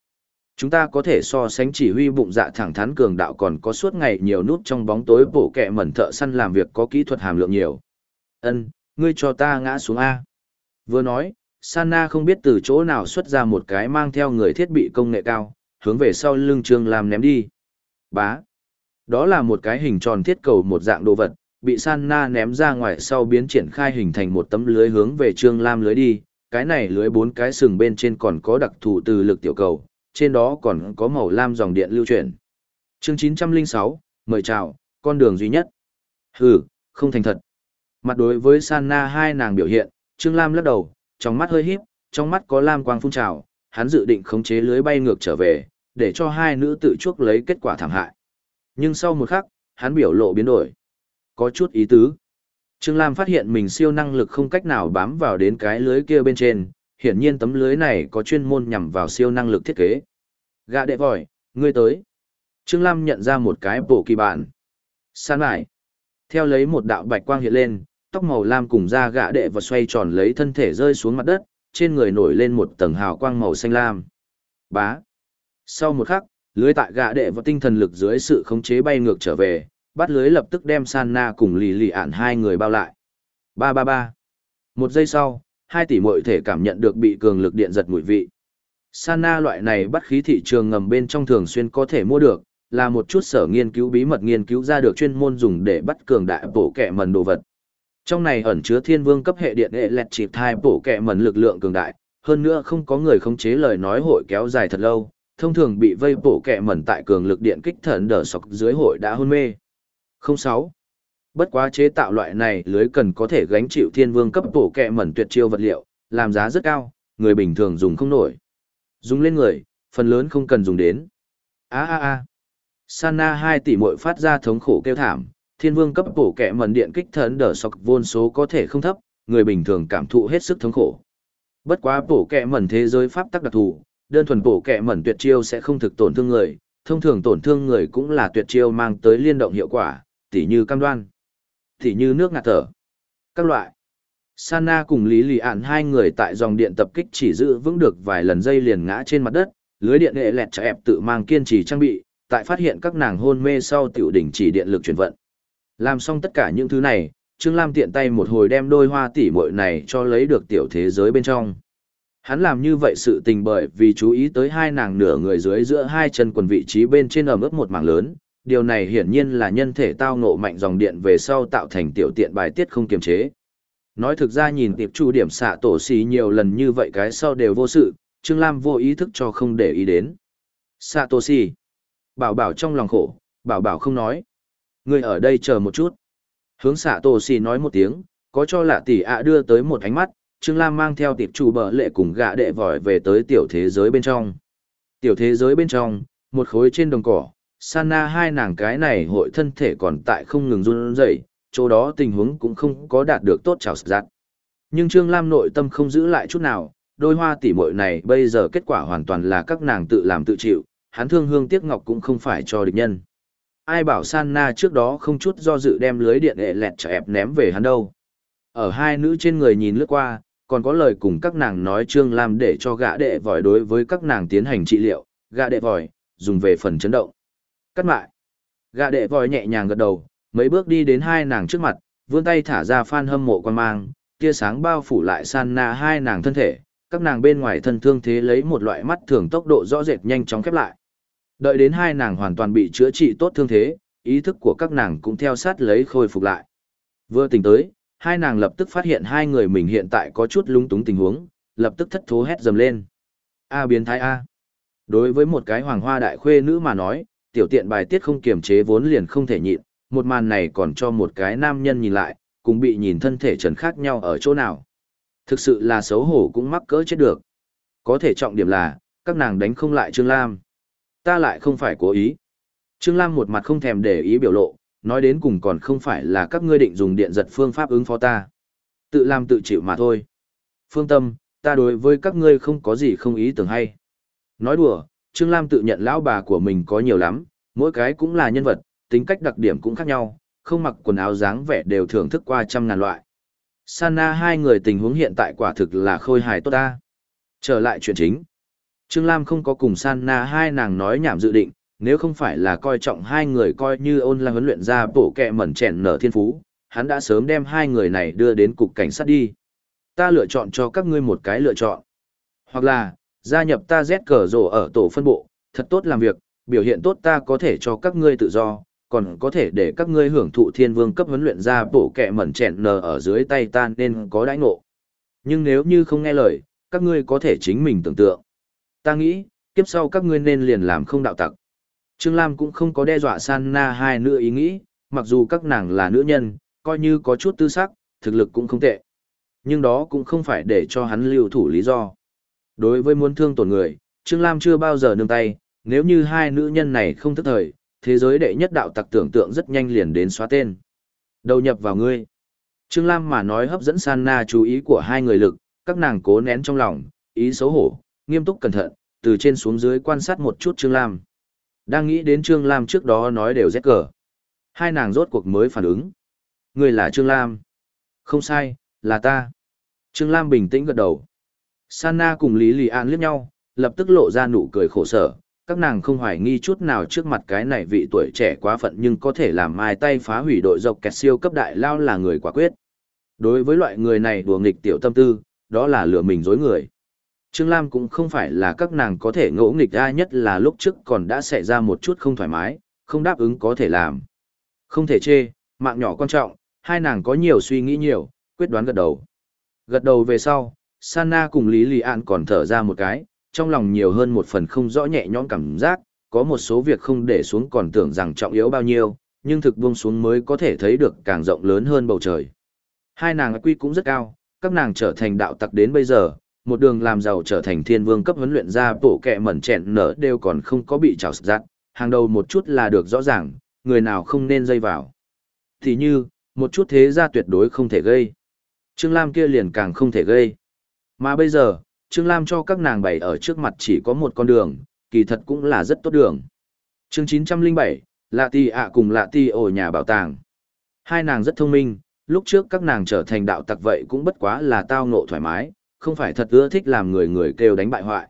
chúng ta có thể so sánh chỉ huy bụng dạ thẳng thắn cường đạo còn có suốt ngày nhiều nút trong bóng tối bổ kẹ mẩn thợ săn làm việc có kỹ thuật hàm lượng nhiều. Ân, ngươi cho ta ngã xuống A. Vừa nói, Sana không biết từ chỗ nào xuất ra một cái mang theo người thiết bị công nghệ cao, hướng về sau lưng Trương Lam ném đi. Bá. Đó là một cái hình tròn thiết cầu một dạng đồ vật, bị Sanna ném ra ngoài sau biến triển khai hình thành một tấm lưới hướng về Trương Lam lưới đi. Cái này lưới bốn cái sừng bên trên còn có đặc thù từ lực tiểu cầu, trên đó còn có màu lam dòng điện lưu chuyển. Chương 906, mời chào, con đường duy nhất. Hừ, không thành thật. Mặt đối với Sanna hai nàng biểu hiện, Trương Lam lắc đầu, trong mắt hơi híp, trong mắt có lam quang phun trào, hắn dự định khống chế lưới bay ngược trở về, để cho hai nữ tự chuốc lấy kết quả thảm hại. Nhưng sau một khắc, hắn biểu lộ biến đổi. Có chút ý tứ. Trương Lam phát hiện mình siêu năng lực không cách nào bám vào đến cái lưới kia bên trên, hiển nhiên tấm lưới này có chuyên môn nhằm vào siêu năng lực thiết kế. Gạ đệ vòi, ngươi tới. Trương Lam nhận ra một cái bộ kỳ bản. San lại. Theo lấy một đạo bạch quang hiện lên, tóc màu lam cùng da gạ đệ và xoay tròn lấy thân thể rơi xuống mặt đất, trên người nổi lên một tầng hào quang màu xanh lam. Bá. Sau một khắc, lưới tại gạ đệ và tinh thần lực dưới sự khống chế bay ngược trở về, bắt lưới lập tức đem Sanna cùng lì lì ản hai người bao lại. Ba ba ba. Một giây sau, hai tỷ muội thể cảm nhận được bị cường lực điện giật mùi vị. Sana loại này bắt khí thị trường ngầm bên trong thường xuyên có thể mua được, là một chút sở nghiên cứu bí mật nghiên cứu ra được chuyên môn dùng để bắt cường đại bổ kẻ mần đồ vật. Trong này ẩn chứa thiên vương cấp hệ điện electric type bổ kẻ mần lực lượng cường đại, hơn nữa không có người khống chế lời nói hội kéo dài thật lâu, thông thường bị vây bổ kẻ mần tại cường lực điện kích thần đỡ sọc dưới hội đã hôn mê. 06. Bất quá chế tạo loại này lưới cần có thể gánh chịu thiên vương cấp bổ kẹ mẩn tuyệt chiêu vật liệu, làm giá rất cao, người bình thường dùng không nổi. Dùng lên người, phần lớn không cần dùng đến. A a a. Sana 2 tỷ muội phát ra thống khổ kêu thảm, thiên vương cấp bổ kẹ mẩn điện kích thần đỡ sọc vôn số có thể không thấp, người bình thường cảm thụ hết sức thống khổ. Bất quá bổ kẹ mẩn thế giới pháp tắc đặc thù, đơn thuần bổ kẹ mẩn tuyệt chiêu sẽ không thực tổn thương người, thông thường tổn thương người cũng là tuyệt chiêu mang tới liên động hiệu quả, tỉ như cam đoan, tỉ như nước ngạt thở. Các loại. Sana cùng Lý Lì Ản hai người tại dòng điện tập kích chỉ giữ vững được vài lần dây liền ngã trên mặt đất, lưới điện hệ lẹt cho ép tự mang kiên trì trang bị, tại phát hiện các nàng hôn mê sau tiểu đỉnh chỉ điện lực chuyển vận. Làm xong tất cả những thứ này, Trương Lam tiện tay một hồi đem đôi hoa tỷ muội này cho lấy được tiểu thế giới bên trong. Hắn làm như vậy sự tình bởi vì chú ý tới hai nàng nửa người dưới giữa hai chân quần vị trí bên trên ẩm ướt một mảng lớn, điều này hiển nhiên là nhân thể tao ngộ mạnh dòng điện về sau tạo thành tiểu tiện bài tiết không kiềm chế. Nói thực ra nhìn tiệp chủ điểm xạ tổ xì nhiều lần như vậy cái sau đều vô sự, Trương Lam vô ý thức cho không để ý đến. Xạ tổ xì. Bảo bảo trong lòng khổ, bảo bảo không nói. Người ở đây chờ một chút. Hướng xạ tổ xì nói một tiếng, có cho lạ tỷ ạ đưa tới một ánh mắt, Trương Lam mang theo tiệp chủ bờ lệ cùng gạ đệ vòi về tới tiểu thế giới bên trong. Tiểu thế giới bên trong, một khối trên đồng cỏ, Sana hai nàng cái này hội thân thể còn tại không ngừng run rẩy, chỗ đó tình huống cũng không có đạt được tốt chào giặt. Nhưng Trương Lam nội tâm không giữ lại chút nào, đôi hoa tỷ muội này bây giờ kết quả hoàn toàn là các nàng tự làm tự chịu, hắn thương hương tiếc ngọc cũng không phải cho địch nhân. Ai bảo Sanna trước đó không chút do dự đem lưới điện hệ lẹt cho ép ném về hắn đâu. Ở hai nữ trên người nhìn lướt qua, còn có lời cùng các nàng nói Trương Lam để cho gã đệ vòi đối với các nàng tiến hành trị liệu, gã đệ vòi, dùng về phần chấn động. Cắt mại gạ đệ vòi nhẹ nhàng gật đầu, mấy bước đi đến hai nàng trước mặt, vươn tay thả ra phan hâm mộ quan mang, tia sáng bao phủ lại san na hai nàng thân thể, các nàng bên ngoài thân thương thế lấy một loại mắt thường tốc độ rõ rệt nhanh chóng khép lại. Đợi đến hai nàng hoàn toàn bị chữa trị tốt thương thế, ý thức của các nàng cũng theo sát lấy khôi phục lại. Vừa tỉnh tới, hai nàng lập tức phát hiện hai người mình hiện tại có chút lung túng tình huống, lập tức thất thố hét dầm lên. A biến thái A. Đối với một cái hoàng hoa đại khuê nữ mà nói, tiểu tiện bài tiết không kiềm chế vốn liền không thể nhịn, một màn này còn cho một cái nam nhân nhìn lại, cùng bị nhìn thân thể trần khác nhau ở chỗ nào. Thực sự là xấu hổ cũng mắc cỡ chết được. Có thể trọng điểm là, các nàng đánh không lại Trương Lam. Ta lại không phải cố ý. Trương Lam một mặt không thèm để ý biểu lộ, nói đến cùng còn không phải là các ngươi định dùng điện giật phương pháp ứng phó ta. Tự làm tự chịu mà thôi. Phương tâm, ta đối với các ngươi không có gì không ý tưởng hay. Nói đùa, Trương Lam tự nhận lão bà của mình có nhiều lắm, mỗi cái cũng là nhân vật, tính cách đặc điểm cũng khác nhau, không mặc quần áo dáng vẻ đều thưởng thức qua trăm ngàn loại. Sana hai người tình huống hiện tại quả thực là khôi hài tốt ta. Trở lại chuyện chính. Trương Lam không có cùng Sana hai nàng nói nhảm dự định, nếu không phải là coi trọng hai người coi như ôn là huấn luyện ra bổ kẹ mẩn chèn nở thiên phú, hắn đã sớm đem hai người này đưa đến cục cảnh sát đi. Ta lựa chọn cho các ngươi một cái lựa chọn. Hoặc là, gia nhập ta Z cờ rổ ở tổ phân bộ, thật tốt làm việc, biểu hiện tốt ta có thể cho các ngươi tự do, còn có thể để các ngươi hưởng thụ thiên vương cấp huấn luyện ra bổ kẹ mẩn chèn nờ ở dưới tay ta nên có đãi ngộ. Nhưng nếu như không nghe lời, các ngươi có thể chính mình tưởng tượng. Ta nghĩ, kiếp sau các ngươi nên liền làm không đạo tặc. Trương Lam cũng không có đe dọa san na hai nữ ý nghĩ, mặc dù các nàng là nữ nhân, coi như có chút tư sắc, thực lực cũng không tệ. Nhưng đó cũng không phải để cho hắn lưu thủ lý do. Đối với muốn thương tổn người, Trương Lam chưa bao giờ nương tay, nếu như hai nữ nhân này không thức thời, thế giới đệ nhất đạo tặc tưởng tượng rất nhanh liền đến xóa tên. Đầu nhập vào ngươi. Trương Lam mà nói hấp dẫn Sanna chú ý của hai người lực, các nàng cố nén trong lòng, ý xấu hổ, nghiêm túc cẩn thận, từ trên xuống dưới quan sát một chút Trương Lam. Đang nghĩ đến Trương Lam trước đó nói đều rét cờ. Hai nàng rốt cuộc mới phản ứng. Người là Trương Lam. Không sai, là ta. Trương Lam bình tĩnh gật đầu. Sanna cùng Lý Lì An liếc nhau, lập tức lộ ra nụ cười khổ sở. Các nàng không hoài nghi chút nào trước mặt cái này vị tuổi trẻ quá phận nhưng có thể làm mai tay phá hủy đội dọc kẹt siêu cấp đại lao là người quả quyết. Đối với loại người này đùa nghịch tiểu tâm tư, đó là lừa mình dối người. Trương Lam cũng không phải là các nàng có thể ngỗ nghịch ra nhất là lúc trước còn đã xảy ra một chút không thoải mái, không đáp ứng có thể làm. Không thể chê, mạng nhỏ quan trọng, hai nàng có nhiều suy nghĩ nhiều, quyết đoán gật đầu. Gật đầu về sau, Sana cùng Lý Lì An còn thở ra một cái, trong lòng nhiều hơn một phần không rõ nhẹ nhõm cảm giác, có một số việc không để xuống còn tưởng rằng trọng yếu bao nhiêu, nhưng thực buông xuống mới có thể thấy được càng rộng lớn hơn bầu trời. Hai nàng quy cũng rất cao, các nàng trở thành đạo tặc đến bây giờ, một đường làm giàu trở thành thiên vương cấp huấn luyện ra bộ kẹ mẩn chẹn nở đều còn không có bị trào giặt, hàng đầu một chút là được rõ ràng, người nào không nên dây vào. Thì như, một chút thế ra tuyệt đối không thể gây. Trương Lam kia liền càng không thể gây. Mà bây giờ, Trương Lam cho các nàng bày ở trước mặt chỉ có một con đường, kỳ thật cũng là rất tốt đường. chương 907, Lạ Tì ạ cùng Lạ Tì ổ nhà bảo tàng. Hai nàng rất thông minh, lúc trước các nàng trở thành đạo tặc vậy cũng bất quá là tao ngộ thoải mái, không phải thật ưa thích làm người người kêu đánh bại hoại.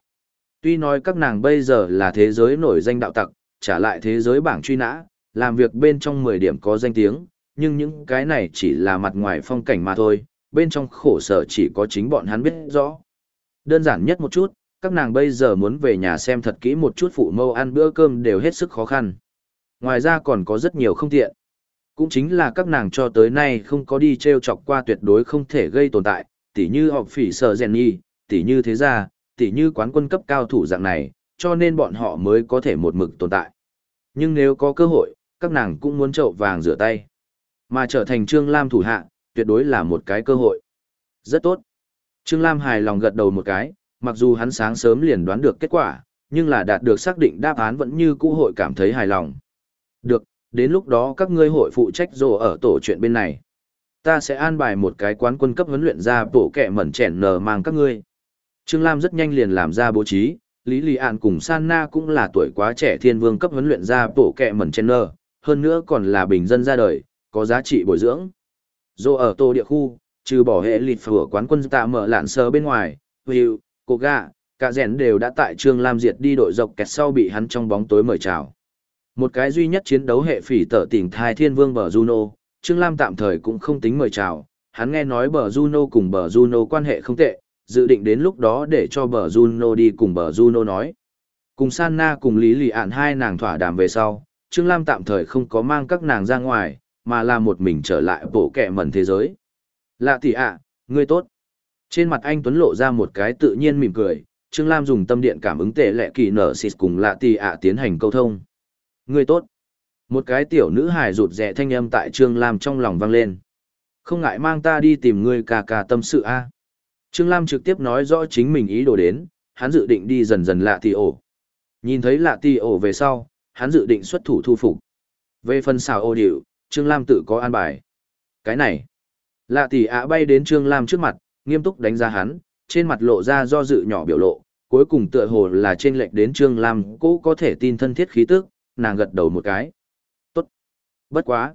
Tuy nói các nàng bây giờ là thế giới nổi danh đạo tặc, trả lại thế giới bảng truy nã, làm việc bên trong 10 điểm có danh tiếng, nhưng những cái này chỉ là mặt ngoài phong cảnh mà thôi, bên trong khổ sở chỉ có chính bọn hắn biết rõ. Đơn giản nhất một chút, các nàng bây giờ muốn về nhà xem thật kỹ một chút phụ mâu ăn bữa cơm đều hết sức khó khăn. Ngoài ra còn có rất nhiều không tiện. Cũng chính là các nàng cho tới nay không có đi treo chọc qua tuyệt đối không thể gây tồn tại, tỉ như học phỉ sở rèn nhi, tỉ như thế gia, tỉ như quán quân cấp cao thủ dạng này, cho nên bọn họ mới có thể một mực tồn tại. Nhưng nếu có cơ hội, các nàng cũng muốn trậu vàng rửa tay. Mà trở thành Trương Lam thủ hạ, tuyệt đối là một cái cơ hội. Rất tốt. Trương Lam hài lòng gật đầu một cái, mặc dù hắn sáng sớm liền đoán được kết quả, nhưng là đạt được xác định đáp án vẫn như cũ hội cảm thấy hài lòng. Được, đến lúc đó các ngươi hội phụ trách rồ ở tổ chuyện bên này. Ta sẽ an bài một cái quán quân cấp huấn luyện ra bộ kẻ mẩn chèn nờ mang các ngươi. Trương Lam rất nhanh liền làm ra bố trí, Lý Lì An cùng Sanna cũng là tuổi quá trẻ thiên vương cấp huấn luyện ra tổ kẹ mẩn chèn nờ, hơn nữa còn là bình dân ra đời, có giá trị bồi dưỡng. Dô ở tô địa khu, trừ bỏ hệ lịt phở quán quân tạ mở lạn sờ bên ngoài, Will, cô gà, cả rèn đều đã tại Trương Lam diệt đi đội dọc kẹt sau bị hắn trong bóng tối mời chào. Một cái duy nhất chiến đấu hệ phỉ tở tỉnh thai thiên vương bờ Juno, Trương Lam tạm thời cũng không tính mời chào, hắn nghe nói bờ Juno cùng bờ Juno quan hệ không tệ, dự định đến lúc đó để cho bờ Juno đi cùng bờ Juno nói. Cùng Sanna cùng Lý Lì Ản hai nàng thỏa đàm về sau, Trương Lam tạm thời không có mang các nàng ra ngoài, mà là một mình trở lại bộ kẹ mẩn thế giới. Lạ tỷ ạ, ngươi tốt. Trên mặt anh Tuấn lộ ra một cái tự nhiên mỉm cười, Trương Lam dùng tâm điện cảm ứng tệ lệ kỳ nở xịt cùng lạ tỷ ạ tiến hành câu thông. Ngươi tốt. Một cái tiểu nữ hài rụt rẻ thanh âm tại Trương Lam trong lòng vang lên. Không ngại mang ta đi tìm ngươi cà cà tâm sự a. Trương Lam trực tiếp nói rõ chính mình ý đồ đến, hắn dự định đi dần dần lạ tỷ ổ. Nhìn thấy lạ tỷ ổ về sau, hắn dự định xuất thủ thu phục. Về phần xào ô điệu, Trương Lam tự có an bài. Cái này, lạ tỷ ạ bay đến Trương Lam trước mặt, nghiêm túc đánh giá hắn, trên mặt lộ ra do dự nhỏ biểu lộ, cuối cùng tựa hồ là trên lệch đến Trương Lam cố có thể tin thân thiết khí tức, nàng gật đầu một cái. Tốt. Bất quá.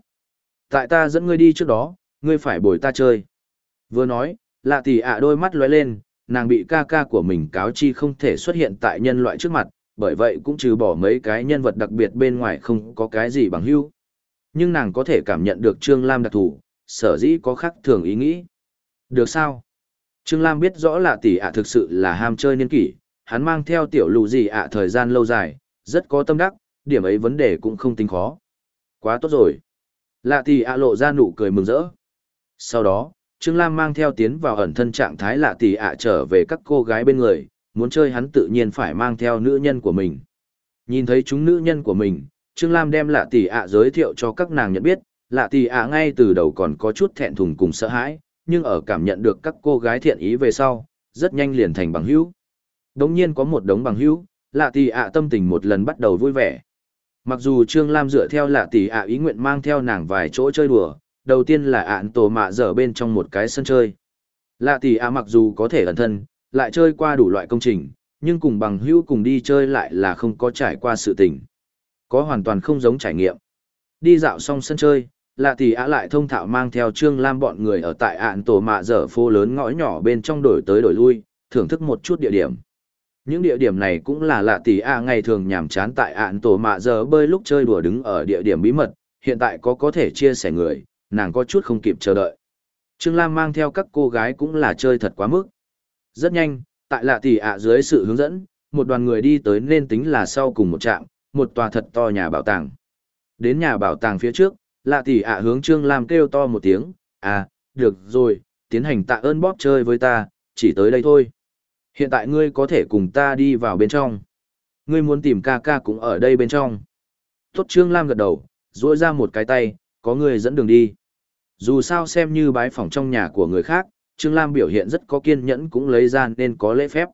Tại ta dẫn ngươi đi trước đó, ngươi phải bồi ta chơi. Vừa nói, lạ tỷ ạ đôi mắt lóe lên, nàng bị ca ca của mình cáo chi không thể xuất hiện tại nhân loại trước mặt, bởi vậy cũng trừ bỏ mấy cái nhân vật đặc biệt bên ngoài không có cái gì bằng hữu nhưng nàng có thể cảm nhận được Trương Lam đặc thù, sở dĩ có khác thường ý nghĩ. Được sao? Trương Lam biết rõ là tỷ ạ thực sự là ham chơi niên kỷ, hắn mang theo tiểu lù gì ạ thời gian lâu dài, rất có tâm đắc, điểm ấy vấn đề cũng không tính khó. Quá tốt rồi. Lạ tỷ ạ lộ ra nụ cười mừng rỡ. Sau đó, Trương Lam mang theo tiến vào ẩn thân trạng thái lạ tỷ ạ trở về các cô gái bên người, muốn chơi hắn tự nhiên phải mang theo nữ nhân của mình. Nhìn thấy chúng nữ nhân của mình, Trương Lam đem lạ tỷ ạ giới thiệu cho các nàng nhận biết, lạ tỷ ạ ngay từ đầu còn có chút thẹn thùng cùng sợ hãi, nhưng ở cảm nhận được các cô gái thiện ý về sau, rất nhanh liền thành bằng hữu. Đống nhiên có một đống bằng hữu, lạ tỷ ạ tâm tình một lần bắt đầu vui vẻ. Mặc dù Trương Lam dựa theo lạ tỷ ạ ý nguyện mang theo nàng vài chỗ chơi đùa, đầu tiên là ạn tổ mạ dở bên trong một cái sân chơi. Lạ tỷ ạ mặc dù có thể ẩn thân, lại chơi qua đủ loại công trình, nhưng cùng bằng hữu cùng đi chơi lại là không có trải qua sự tình. Có hoàn toàn không giống trải nghiệm. Đi dạo xong sân chơi, lạ tỷ ạ lại thông thạo mang theo Trương Lam bọn người ở tại ạn tổ mạ dở phố lớn ngõ nhỏ bên trong đổi tới đổi lui, thưởng thức một chút địa điểm. Những địa điểm này cũng là lạ tỷ ạ ngày thường nhàm chán tại ạn tổ mạ dở bơi lúc chơi đùa đứng ở địa điểm bí mật, hiện tại có có thể chia sẻ người, nàng có chút không kịp chờ đợi. Trương Lam mang theo các cô gái cũng là chơi thật quá mức. Rất nhanh, tại lạ tỷ ạ dưới sự hướng dẫn, một đoàn người đi tới nên tính là sau cùng một trạm, một tòa thật to nhà bảo tàng. Đến nhà bảo tàng phía trước, lạ tỷ ạ hướng Trương Lam kêu to một tiếng, à, được rồi, tiến hành tạ ơn bóp chơi với ta, chỉ tới đây thôi. Hiện tại ngươi có thể cùng ta đi vào bên trong. Ngươi muốn tìm ca ca cũng ở đây bên trong. Tốt Trương Lam gật đầu, duỗi ra một cái tay, có người dẫn đường đi. Dù sao xem như bái phòng trong nhà của người khác, Trương Lam biểu hiện rất có kiên nhẫn cũng lấy ra nên có lễ phép.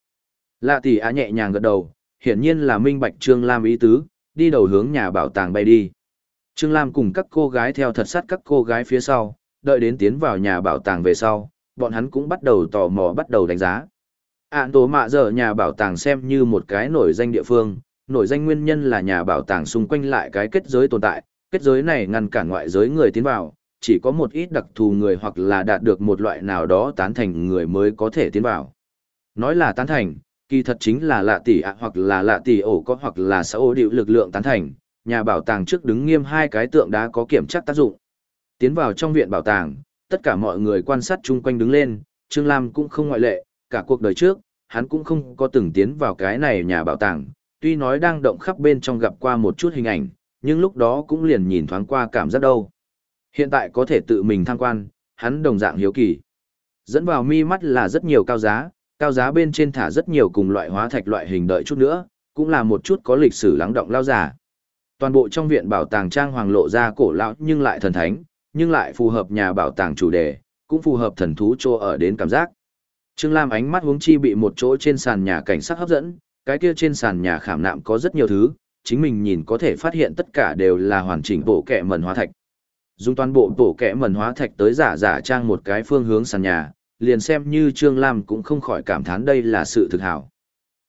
Lạ tỷ á nhẹ nhàng gật đầu, hiển nhiên là minh bạch Trương Lam ý tứ, đi đầu hướng nhà bảo tàng bay đi. Trương Lam cùng các cô gái theo thật sát các cô gái phía sau, đợi đến tiến vào nhà bảo tàng về sau, bọn hắn cũng bắt đầu tò mò bắt đầu đánh giá. Ản tổ mạ giờ nhà bảo tàng xem như một cái nổi danh địa phương, nổi danh nguyên nhân là nhà bảo tàng xung quanh lại cái kết giới tồn tại, kết giới này ngăn cản ngoại giới người tiến vào, chỉ có một ít đặc thù người hoặc là đạt được một loại nào đó tán thành người mới có thể tiến vào. Nói là tán thành, kỳ thật chính là lạ tỷ ạ hoặc là lạ tỷ ổ có hoặc là xã ô điệu lực lượng tán thành, nhà bảo tàng trước đứng nghiêm hai cái tượng đá có kiểm tra tác dụng. Tiến vào trong viện bảo tàng, tất cả mọi người quan sát chung quanh đứng lên, Trương Lam cũng không ngoại lệ, cả cuộc đời trước, hắn cũng không có từng tiến vào cái này nhà bảo tàng, tuy nói đang động khắp bên trong gặp qua một chút hình ảnh, nhưng lúc đó cũng liền nhìn thoáng qua cảm giác đâu. Hiện tại có thể tự mình tham quan, hắn đồng dạng hiếu kỳ. Dẫn vào mi mắt là rất nhiều cao giá, cao giá bên trên thả rất nhiều cùng loại hóa thạch loại hình đợi chút nữa, cũng là một chút có lịch sử lắng động lao giả. Toàn bộ trong viện bảo tàng trang hoàng lộ ra cổ lão nhưng lại thần thánh, nhưng lại phù hợp nhà bảo tàng chủ đề, cũng phù hợp thần thú trô ở đến cảm giác. Trương Lam ánh mắt hướng chi bị một chỗ trên sàn nhà cảnh sắc hấp dẫn, cái kia trên sàn nhà khảm nạm có rất nhiều thứ, chính mình nhìn có thể phát hiện tất cả đều là hoàn chỉnh bộ kệ mần hóa thạch. Dùng toàn bộ bộ kệ mần hóa thạch tới giả giả trang một cái phương hướng sàn nhà, liền xem như Trương Lam cũng không khỏi cảm thán đây là sự thực hảo.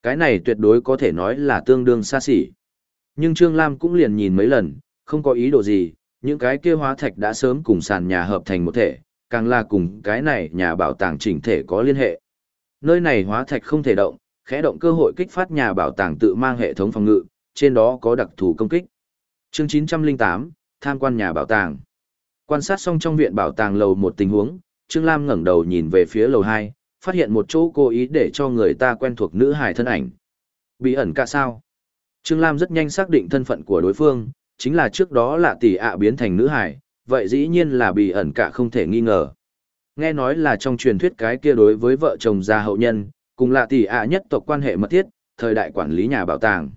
Cái này tuyệt đối có thể nói là tương đương xa xỉ. Nhưng Trương Lam cũng liền nhìn mấy lần, không có ý đồ gì, những cái kia hóa thạch đã sớm cùng sàn nhà hợp thành một thể, càng là cùng cái này nhà bảo tàng chỉnh thể có liên hệ. Nơi này hóa thạch không thể động, khẽ động cơ hội kích phát nhà bảo tàng tự mang hệ thống phòng ngự, trên đó có đặc thù công kích. Chương 908, tham quan nhà bảo tàng. Quan sát xong trong viện bảo tàng lầu một tình huống, Trương Lam ngẩng đầu nhìn về phía lầu 2, phát hiện một chỗ cố ý để cho người ta quen thuộc nữ hài thân ảnh. Bí ẩn cả sao? Trương Lam rất nhanh xác định thân phận của đối phương, chính là trước đó là tỷ ạ biến thành nữ hài, vậy dĩ nhiên là bị ẩn cả không thể nghi ngờ. Nghe nói là trong truyền thuyết cái kia đối với vợ chồng gia hậu nhân, cùng là tỷ ạ nhất tộc quan hệ mật thiết, thời đại quản lý nhà bảo tàng.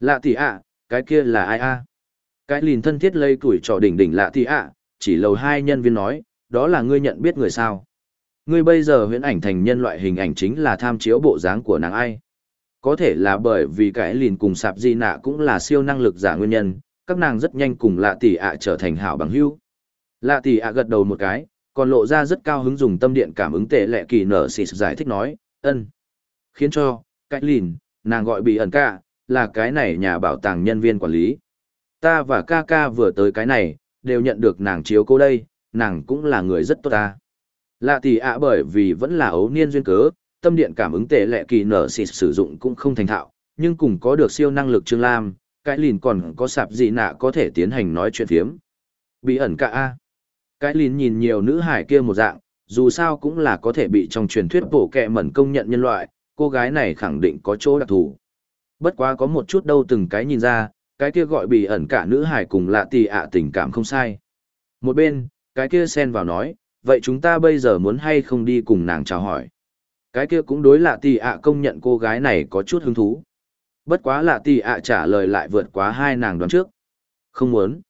Lạ tỷ ạ, cái kia là ai a? Cái lìn thân thiết lây tuổi trò đỉnh đỉnh lạ tỷ ạ, chỉ lầu hai nhân viên nói, đó là ngươi nhận biết người sao. Ngươi bây giờ huyễn ảnh thành nhân loại hình ảnh chính là tham chiếu bộ dáng của nàng ai. Có thể là bởi vì cái lìn cùng sạp di nạ cũng là siêu năng lực giả nguyên nhân, các nàng rất nhanh cùng lạ tỷ ạ trở thành hảo bằng hữu. Lạ tỷ ạ gật đầu một cái, còn lộ ra rất cao hứng dùng tâm điện cảm ứng tệ lệ kỳ nở xịt giải thích nói, ân. Khiến cho, cái lìn, nàng gọi bị ẩn ca, là cái này nhà bảo tàng nhân viên quản lý. Ta và ca ca vừa tới cái này, đều nhận được nàng chiếu cố đây, nàng cũng là người rất tốt ta. Lạ tỷ ạ bởi vì vẫn là ấu niên duyên cớ, tâm điện cảm ứng tệ lệ kỳ nở xịt sử dụng cũng không thành thạo, nhưng cùng có được siêu năng lực Trương Lam, cái lìn còn có sạp gì nạ có thể tiến hành nói chuyện phiếm. Bị ẩn cả A. Cái lìn nhìn nhiều nữ hải kia một dạng, dù sao cũng là có thể bị trong truyền thuyết bổ kẹ mẩn công nhận nhân loại, cô gái này khẳng định có chỗ đặc thù. Bất quá có một chút đâu từng cái nhìn ra, cái kia gọi bị ẩn cả nữ hải cùng lạ tì ạ tình cảm không sai. Một bên, cái kia xen vào nói, vậy chúng ta bây giờ muốn hay không đi cùng nàng chào hỏi. Cái kia cũng đối lạ tì ạ công nhận cô gái này có chút hứng thú. Bất quá lạ tì ạ trả lời lại vượt quá hai nàng đoán trước. Không muốn.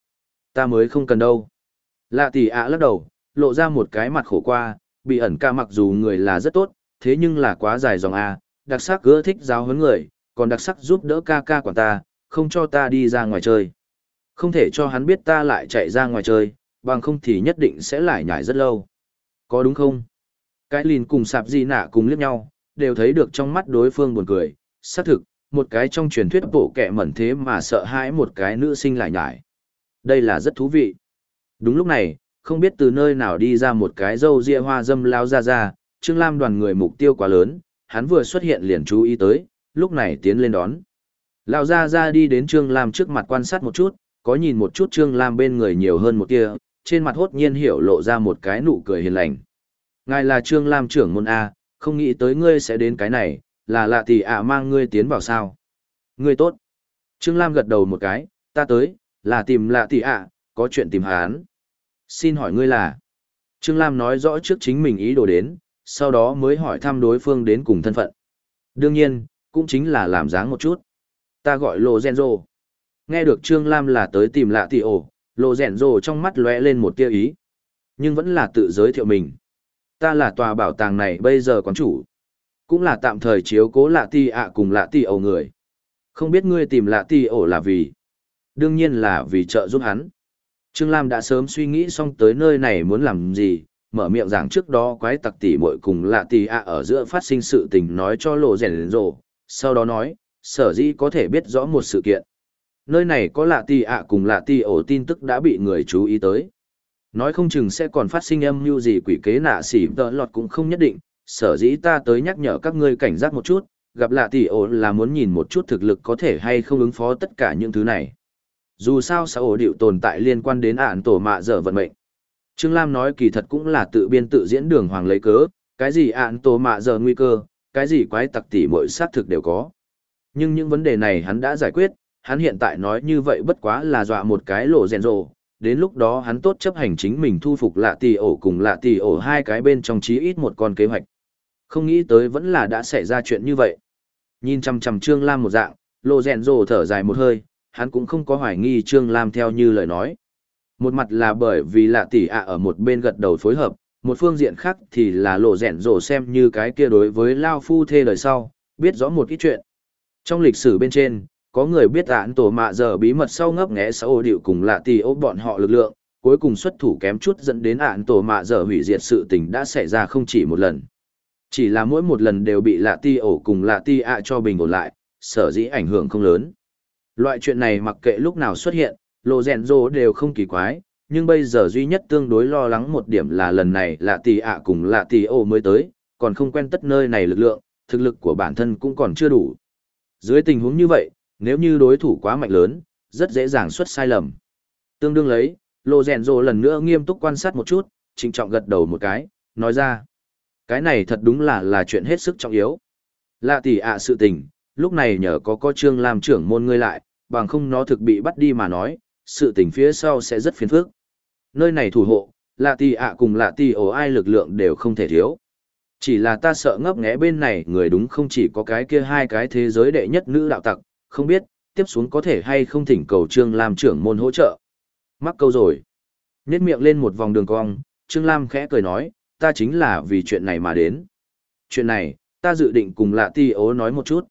Ta mới không cần đâu. Lạ tì ạ lắc đầu, lộ ra một cái mặt khổ qua, bị ẩn ca mặc dù người là rất tốt, thế nhưng là quá dài dòng A, đặc sắc gỡ thích giáo huấn người, còn đặc sắc giúp đỡ ca ca quản ta, không cho ta đi ra ngoài chơi. Không thể cho hắn biết ta lại chạy ra ngoài chơi, bằng không thì nhất định sẽ lại nhảy rất lâu. Có đúng không? Cái lìn cùng sạp gì nạ cùng liếc nhau, đều thấy được trong mắt đối phương buồn cười. Xác thực, một cái trong truyền thuyết bộ kẻ mẩn thế mà sợ hãi một cái nữ sinh lại nhảy. Đây là rất thú vị. Đúng lúc này, không biết từ nơi nào đi ra một cái dâu ria hoa dâm lao ra ra, Trương Lam đoàn người mục tiêu quá lớn, hắn vừa xuất hiện liền chú ý tới, lúc này tiến lên đón. Lao ra ra đi đến Trương Lam trước mặt quan sát một chút, có nhìn một chút Trương Lam bên người nhiều hơn một kia, trên mặt hốt nhiên hiểu lộ ra một cái nụ cười hiền lành. Ngài là Trương Lam trưởng môn A, không nghĩ tới ngươi sẽ đến cái này, là lạ thì ạ mang ngươi tiến vào sao. Ngươi tốt. Trương Lam gật đầu một cái, ta tới, là tìm lạ tỷ ạ, có chuyện tìm hắn. Xin hỏi ngươi là. Trương Lam nói rõ trước chính mình ý đồ đến, sau đó mới hỏi thăm đối phương đến cùng thân phận. Đương nhiên, cũng chính là làm dáng một chút. Ta gọi Lô Genzo. Nghe được Trương Lam là tới tìm lạ tỷ ổ, Lô rồ trong mắt lóe lên một tia ý. Nhưng vẫn là tự giới thiệu mình. Ta là tòa bảo tàng này bây giờ quán chủ. Cũng là tạm thời chiếu cố lạ tỷ ạ cùng lạ tỷ ẩu người. Không biết ngươi tìm lạ tỷ ổ là vì? Đương nhiên là vì trợ giúp hắn. Trương Lam đã sớm suy nghĩ xong tới nơi này muốn làm gì, mở miệng rằng trước đó quái tặc tỷ muội cùng lạ tỷ ạ ở giữa phát sinh sự tình nói cho lộ rèn rồ, sau đó nói, sở dĩ có thể biết rõ một sự kiện. Nơi này có lạ tì ạ cùng lạ tì ổ tin tức đã bị người chú ý tới. Nói không chừng sẽ còn phát sinh âm mưu gì quỷ kế nạ xỉ tợ lọt cũng không nhất định, sở dĩ ta tới nhắc nhở các ngươi cảnh giác một chút, gặp lạ tỷ ổ là muốn nhìn một chút thực lực có thể hay không ứng phó tất cả những thứ này. Dù sao xã ổ điệu tồn tại liên quan đến ản tổ mạ dở vận mệnh. Trương Lam nói kỳ thật cũng là tự biên tự diễn đường hoàng lấy cớ, cái gì ạn tổ mạ giờ nguy cơ, cái gì quái tặc tỉ mọi sát thực đều có. Nhưng những vấn đề này hắn đã giải quyết, hắn hiện tại nói như vậy bất quá là dọa một cái lộ rèn rồ, đến lúc đó hắn tốt chấp hành chính mình thu phục lạ tỷ ổ cùng lạ tỷ ổ hai cái bên trong chí ít một con kế hoạch. Không nghĩ tới vẫn là đã xảy ra chuyện như vậy. Nhìn chằm chằm Trương Lam một dạng, lộ rèn rồ thở dài một hơi, hắn cũng không có hoài nghi Trương Lam theo như lời nói. Một mặt là bởi vì lạ tỷ ạ ở một bên gật đầu phối hợp, một phương diện khác thì là lộ rèn rộ xem như cái kia đối với Lao Phu thê lời sau, biết rõ một ít chuyện. Trong lịch sử bên trên, có người biết án tổ mạ giờ bí mật sau ngấp nghẽ xã ô điệu cùng lạ tì ô bọn họ lực lượng, cuối cùng xuất thủ kém chút dẫn đến án tổ mạ giờ hủy diệt sự tình đã xảy ra không chỉ một lần. Chỉ là mỗi một lần đều bị lạ tì ổ cùng lạ tì ạ cho bình ổn lại, sở dĩ ảnh hưởng không lớn. Loại chuyện này mặc kệ lúc nào xuất hiện, lộ rèn rô đều không kỳ quái, nhưng bây giờ duy nhất tương đối lo lắng một điểm là lần này lạ tỷ ạ cùng lạ tỷ ô mới tới, còn không quen tất nơi này lực lượng, thực lực của bản thân cũng còn chưa đủ. Dưới tình huống như vậy, nếu như đối thủ quá mạnh lớn, rất dễ dàng xuất sai lầm. Tương đương lấy, lộ rèn rô lần nữa nghiêm túc quan sát một chút, trịnh trọng gật đầu một cái, nói ra. Cái này thật đúng là là chuyện hết sức trọng yếu. Lạ tỷ ạ sự tình, lúc này nhờ có có trương làm trưởng môn ngươi lại, bằng không nó thực bị bắt đi mà nói, sự tình phía sau sẽ rất phiền phức. Nơi này thủ hộ, lạ tỷ ạ cùng lạ tỷ ổ ai lực lượng đều không thể thiếu. Chỉ là ta sợ ngấp nghé bên này người đúng không chỉ có cái kia hai cái thế giới đệ nhất nữ đạo tặc, không biết, tiếp xuống có thể hay không thỉnh cầu Trương Lam trưởng môn hỗ trợ. Mắc câu rồi. Nhét miệng lên một vòng đường cong, Trương Lam khẽ cười nói, ta chính là vì chuyện này mà đến. Chuyện này, ta dự định cùng lạ ti ố nói một chút.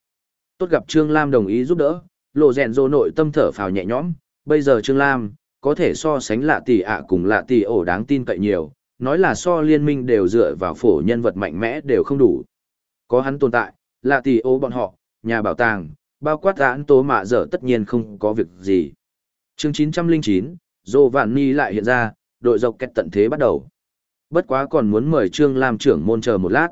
Tốt gặp Trương Lam đồng ý giúp đỡ, lộ rèn rô nội tâm thở phào nhẹ nhõm, bây giờ Trương Lam, có thể so sánh lạ tỷ ạ cùng lạ tỷ ổ đáng tin cậy nhiều, nói là so liên minh đều dựa vào phổ nhân vật mạnh mẽ đều không đủ. Có hắn tồn tại, lạ tỷ ổ bọn họ, nhà bảo tàng, bao quát án tố mạ dở tất nhiên không có việc gì. chương 909, Dô Vạn Ni lại hiện ra, đội dọc kẹt tận thế bắt đầu. Bất quá còn muốn mời Trương Lam trưởng môn chờ một lát.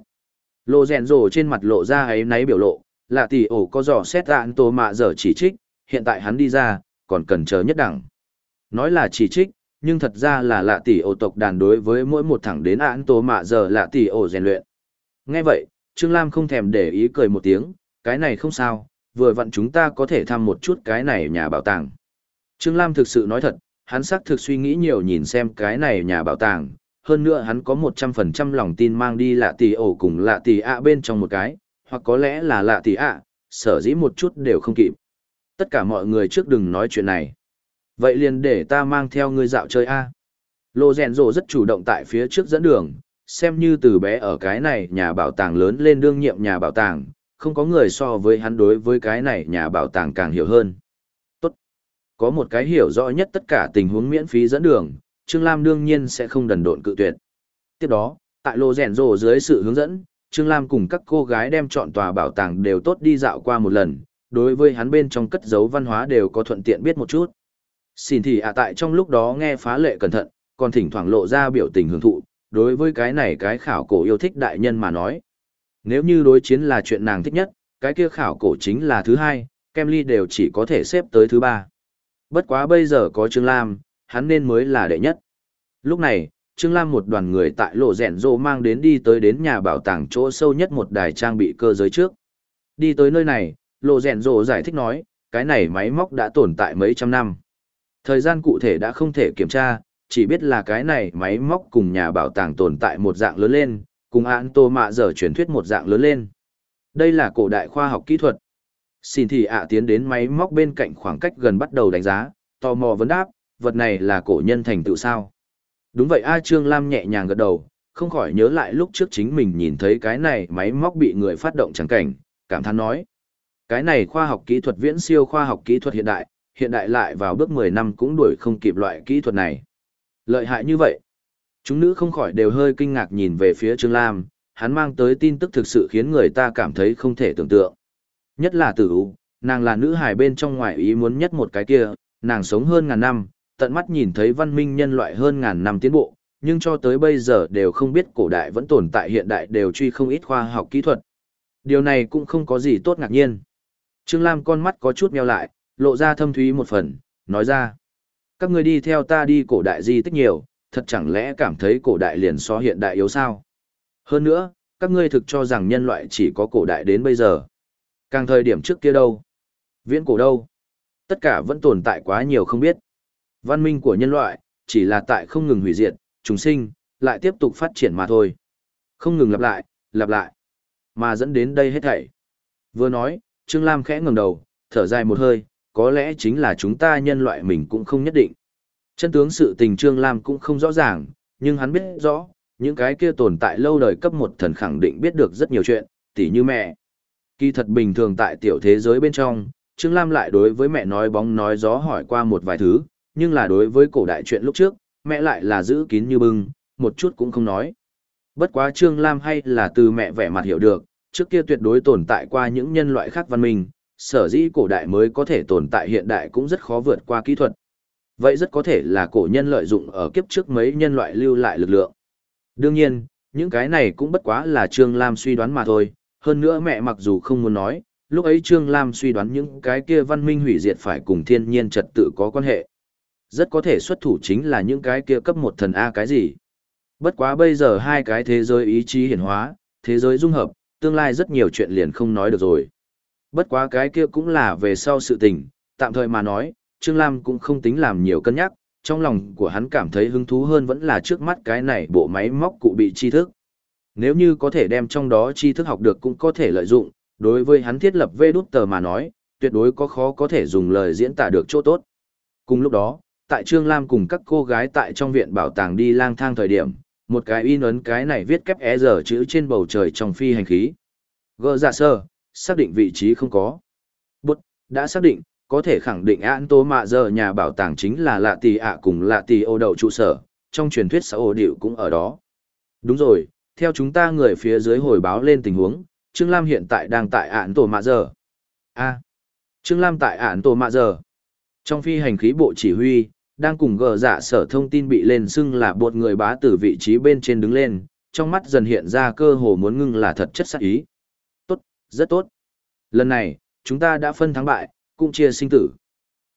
lô rèn rồ trên mặt lộ ra ấy náy biểu lộ, là tỷ ổ có dò xét án tố mạ dở chỉ trích, hiện tại hắn đi ra, còn cần chờ nhất đẳng. Nói là chỉ trích, nhưng thật ra là lạ tỷ ổ tộc đàn đối với mỗi một thẳng đến án tố mạ dở lạ tỷ ổ rèn luyện. Nghe vậy, Trương Lam không thèm để ý cười một tiếng, cái này không sao, vừa vặn chúng ta có thể thăm một chút cái này nhà bảo tàng. Trương Lam thực sự nói thật, hắn xác thực suy nghĩ nhiều nhìn xem cái này nhà bảo tàng, hơn nữa hắn có 100% lòng tin mang đi lạ tỷ ổ cùng lạ tỷ ạ bên trong một cái, hoặc có lẽ là lạ tỷ ạ, sở dĩ một chút đều không kịp. Tất cả mọi người trước đừng nói chuyện này. Vậy liền để ta mang theo ngươi dạo chơi a. Lô rèn rồ rất chủ động tại phía trước dẫn đường, xem như từ bé ở cái này nhà bảo tàng lớn lên đương nhiệm nhà bảo tàng, không có người so với hắn đối với cái này nhà bảo tàng càng hiểu hơn. Tốt. Có một cái hiểu rõ nhất tất cả tình huống miễn phí dẫn đường, Trương Lam đương nhiên sẽ không đần độn cự tuyệt. Tiếp đó, tại lô rèn rồ dưới sự hướng dẫn, Trương Lam cùng các cô gái đem chọn tòa bảo tàng đều tốt đi dạo qua một lần, đối với hắn bên trong cất giấu văn hóa đều có thuận tiện biết một chút. Xin thì ạ tại trong lúc đó nghe phá lệ cẩn thận, còn thỉnh thoảng lộ ra biểu tình hưởng thụ, đối với cái này cái khảo cổ yêu thích đại nhân mà nói. Nếu như đối chiến là chuyện nàng thích nhất, cái kia khảo cổ chính là thứ hai, Kemly đều chỉ có thể xếp tới thứ ba. Bất quá bây giờ có Trương Lam, hắn nên mới là đệ nhất. Lúc này, Trương Lam một đoàn người tại lộ rèn rô mang đến đi tới đến nhà bảo tàng chỗ sâu nhất một đài trang bị cơ giới trước. Đi tới nơi này, lộ rèn rô giải thích nói, cái này máy móc đã tồn tại mấy trăm năm. Thời gian cụ thể đã không thể kiểm tra, chỉ biết là cái này máy móc cùng nhà bảo tàng tồn tại một dạng lớn lên, cùng án tô mạ giờ truyền thuyết một dạng lớn lên. Đây là cổ đại khoa học kỹ thuật. Xin thì ạ tiến đến máy móc bên cạnh khoảng cách gần bắt đầu đánh giá, tò mò vấn đáp, vật này là cổ nhân thành tựu sao. Đúng vậy A Trương Lam nhẹ nhàng gật đầu, không khỏi nhớ lại lúc trước chính mình nhìn thấy cái này máy móc bị người phát động chẳng cảnh, cảm thán nói. Cái này khoa học kỹ thuật viễn siêu khoa học kỹ thuật hiện đại, hiện đại lại vào bước 10 năm cũng đuổi không kịp loại kỹ thuật này. Lợi hại như vậy. Chúng nữ không khỏi đều hơi kinh ngạc nhìn về phía Trương Lam, hắn mang tới tin tức thực sự khiến người ta cảm thấy không thể tưởng tượng. Nhất là tử U, nàng là nữ hài bên trong ngoại ý muốn nhất một cái kia, nàng sống hơn ngàn năm, tận mắt nhìn thấy văn minh nhân loại hơn ngàn năm tiến bộ, nhưng cho tới bây giờ đều không biết cổ đại vẫn tồn tại hiện đại đều truy không ít khoa học kỹ thuật. Điều này cũng không có gì tốt ngạc nhiên. Trương Lam con mắt có chút meo lại, lộ ra thâm thúy một phần, nói ra. Các người đi theo ta đi cổ đại di tích nhiều, thật chẳng lẽ cảm thấy cổ đại liền so hiện đại yếu sao? Hơn nữa, các ngươi thực cho rằng nhân loại chỉ có cổ đại đến bây giờ. Càng thời điểm trước kia đâu? Viễn cổ đâu? Tất cả vẫn tồn tại quá nhiều không biết. Văn minh của nhân loại, chỉ là tại không ngừng hủy diệt, chúng sinh, lại tiếp tục phát triển mà thôi. Không ngừng lặp lại, lặp lại. Mà dẫn đến đây hết thảy. Vừa nói, Trương Lam khẽ ngẩng đầu, thở dài một hơi, có lẽ chính là chúng ta nhân loại mình cũng không nhất định. Chân tướng sự tình Trương Lam cũng không rõ ràng, nhưng hắn biết rõ, những cái kia tồn tại lâu đời cấp một thần khẳng định biết được rất nhiều chuyện, tỉ như mẹ. Kỳ thật bình thường tại tiểu thế giới bên trong, Trương Lam lại đối với mẹ nói bóng nói gió hỏi qua một vài thứ, nhưng là đối với cổ đại chuyện lúc trước, mẹ lại là giữ kín như bưng, một chút cũng không nói. Bất quá Trương Lam hay là từ mẹ vẻ mặt hiểu được, trước kia tuyệt đối tồn tại qua những nhân loại khác văn minh, sở dĩ cổ đại mới có thể tồn tại hiện đại cũng rất khó vượt qua kỹ thuật. Vậy rất có thể là cổ nhân lợi dụng ở kiếp trước mấy nhân loại lưu lại lực lượng. Đương nhiên, những cái này cũng bất quá là Trương Lam suy đoán mà thôi, hơn nữa mẹ mặc dù không muốn nói, lúc ấy Trương Lam suy đoán những cái kia văn minh hủy diệt phải cùng thiên nhiên trật tự có quan hệ. Rất có thể xuất thủ chính là những cái kia cấp một thần A cái gì. Bất quá bây giờ hai cái thế giới ý chí hiển hóa, thế giới dung hợp, tương lai rất nhiều chuyện liền không nói được rồi. Bất quá cái kia cũng là về sau sự tình, tạm thời mà nói, Trương Lam cũng không tính làm nhiều cân nhắc, trong lòng của hắn cảm thấy hứng thú hơn vẫn là trước mắt cái này bộ máy móc cụ bị tri thức. Nếu như có thể đem trong đó tri thức học được cũng có thể lợi dụng, đối với hắn thiết lập vê đút tờ mà nói, tuyệt đối có khó có thể dùng lời diễn tả được chỗ tốt. Cùng lúc đó, tại Trương Lam cùng các cô gái tại trong viện bảo tàng đi lang thang thời điểm, một cái in ấn cái này viết kép e giờ chữ trên bầu trời trong phi hành khí. Gỡ giả dạ sơ, xác định vị trí không có. Bút, đã xác định, có thể khẳng định án tố mạ giờ nhà bảo tàng chính là lạ tì ạ cùng lạ tì ô đậu trụ sở, trong truyền thuyết xã ô điệu cũng ở đó. Đúng rồi, theo chúng ta người phía dưới hồi báo lên tình huống, Trương Lam hiện tại đang tại án tổ mạ giờ. A. Trương Lam tại án tổ mạ giờ. Trong phi hành khí bộ chỉ huy, đang cùng gờ dạ sở thông tin bị lên xưng là bột người bá từ vị trí bên trên đứng lên, trong mắt dần hiện ra cơ hồ muốn ngưng là thật chất sắc ý. Tốt, rất tốt. Lần này, chúng ta đã phân thắng bại, cũng chia sinh tử.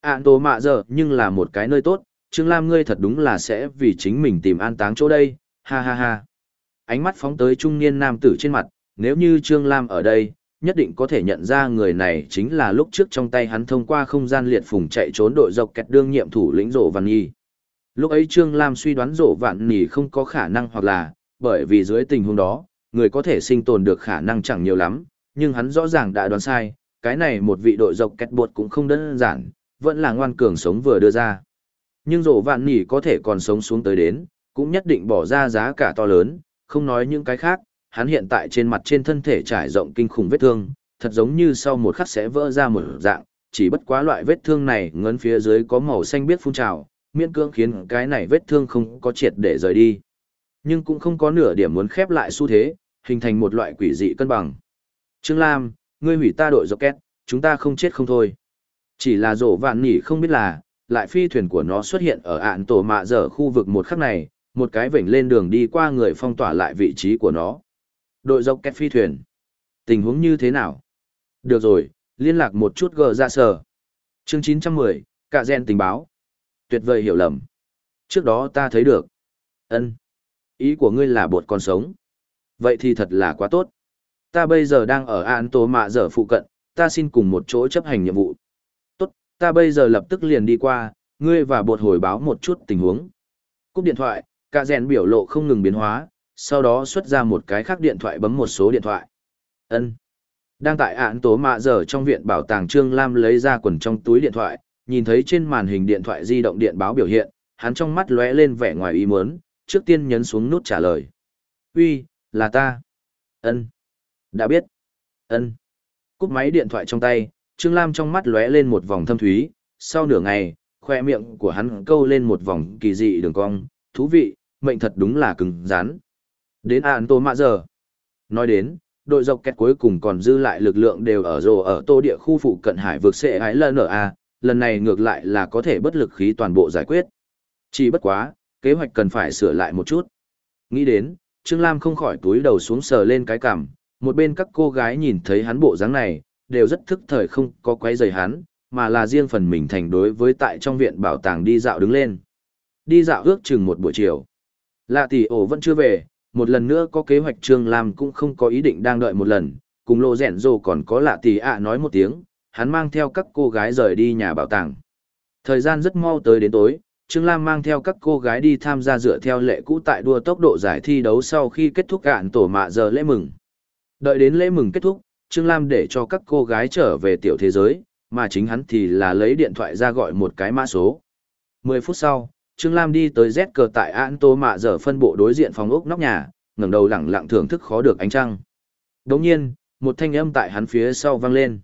À, Ản tổ mạ giờ nhưng là một cái nơi tốt, Trương Lam ngươi thật đúng là sẽ vì chính mình tìm an táng chỗ đây, ha ha ha. Ánh mắt phóng tới trung niên nam tử trên mặt, nếu như Trương Lam ở đây, nhất định có thể nhận ra người này chính là lúc trước trong tay hắn thông qua không gian liệt phùng chạy trốn đội dọc kẹt đương nhiệm thủ lĩnh rổ vạn nhi. Lúc ấy Trương Lam suy đoán rổ vạn nhì không có khả năng hoặc là, bởi vì dưới tình huống đó, người có thể sinh tồn được khả năng chẳng nhiều lắm, nhưng hắn rõ ràng đã đoán sai, cái này một vị đội dọc kẹt bột cũng không đơn giản, vẫn là ngoan cường sống vừa đưa ra. Nhưng rổ vạn nỉ có thể còn sống xuống tới đến, cũng nhất định bỏ ra giá cả to lớn, không nói những cái khác, hắn hiện tại trên mặt trên thân thể trải rộng kinh khủng vết thương, thật giống như sau một khắc sẽ vỡ ra một dạng, chỉ bất quá loại vết thương này ngấn phía dưới có màu xanh biết phun trào, miễn cưỡng khiến cái này vết thương không có triệt để rời đi. Nhưng cũng không có nửa điểm muốn khép lại xu thế, hình thành một loại quỷ dị cân bằng. Trương Lam, ngươi hủy ta đội rocket, chúng ta không chết không thôi. Chỉ là rổ vạn nỉ không biết là, lại phi thuyền của nó xuất hiện ở ạn tổ mạ dở khu vực một khắc này, một cái vểnh lên đường đi qua người phong tỏa lại vị trí của nó. Đội rocket phi thuyền. Tình huống như thế nào? Được rồi, liên lạc một chút gờ ra dạ sở. Chương 910, cả gen tình báo. Tuyệt vời hiểu lầm. Trước đó ta thấy được. ân Ý của ngươi là bột còn sống. Vậy thì thật là quá tốt. Ta bây giờ đang ở An Tố Mạ Dở phụ cận, ta xin cùng một chỗ chấp hành nhiệm vụ. Tốt, ta bây giờ lập tức liền đi qua, ngươi và bột hồi báo một chút tình huống. Cúp điện thoại, cả rèn biểu lộ không ngừng biến hóa, sau đó xuất ra một cái khác điện thoại bấm một số điện thoại. Ân. Đang tại án tố mạ giờ trong viện bảo tàng Trương Lam lấy ra quần trong túi điện thoại, nhìn thấy trên màn hình điện thoại di động điện báo biểu hiện, hắn trong mắt lóe lên vẻ ngoài ý muốn, trước tiên nhấn xuống nút trả lời. Uy, là ta. Ân. Đã biết. Ân. Cúp máy điện thoại trong tay, Trương Lam trong mắt lóe lên một vòng thâm thúy, sau nửa ngày, khoe miệng của hắn câu lên một vòng kỳ dị đường cong, thú vị, mệnh thật đúng là cứng rắn. Đến ạn tô mạ giờ. Nói đến, đội dọc kẹt cuối cùng còn dư lại lực lượng đều ở rồ ở tô địa khu phụ cận hải vực sệ ái lần ở A, lần này ngược lại là có thể bất lực khí toàn bộ giải quyết. Chỉ bất quá, kế hoạch cần phải sửa lại một chút. Nghĩ đến, Trương Lam không khỏi túi đầu xuống sờ lên cái cằm, một bên các cô gái nhìn thấy hắn bộ dáng này, đều rất thức thời không có quấy rầy hắn, mà là riêng phần mình thành đối với tại trong viện bảo tàng đi dạo đứng lên. Đi dạo ước chừng một buổi chiều. Lạ tỷ ổ vẫn chưa về, một lần nữa có kế hoạch Trương Lam cũng không có ý định đang đợi một lần, cùng lô rẻn rồ còn có lạ tỷ ạ nói một tiếng, hắn mang theo các cô gái rời đi nhà bảo tàng. Thời gian rất mau tới đến tối, Trương Lam mang theo các cô gái đi tham gia dựa theo lệ cũ tại đua tốc độ giải thi đấu sau khi kết thúc cạn tổ mạ giờ lễ mừng. Đợi đến lễ mừng kết thúc, Trương Lam để cho các cô gái trở về tiểu thế giới, mà chính hắn thì là lấy điện thoại ra gọi một cái mã số. 10 phút sau, Trương Lam đi tới Z cờ tại An Tô Mạ giờ phân bộ đối diện phòng ốc nóc nhà, ngẩng đầu lẳng lặng thưởng thức khó được ánh trăng. Đồng nhiên, một thanh âm tại hắn phía sau vang lên.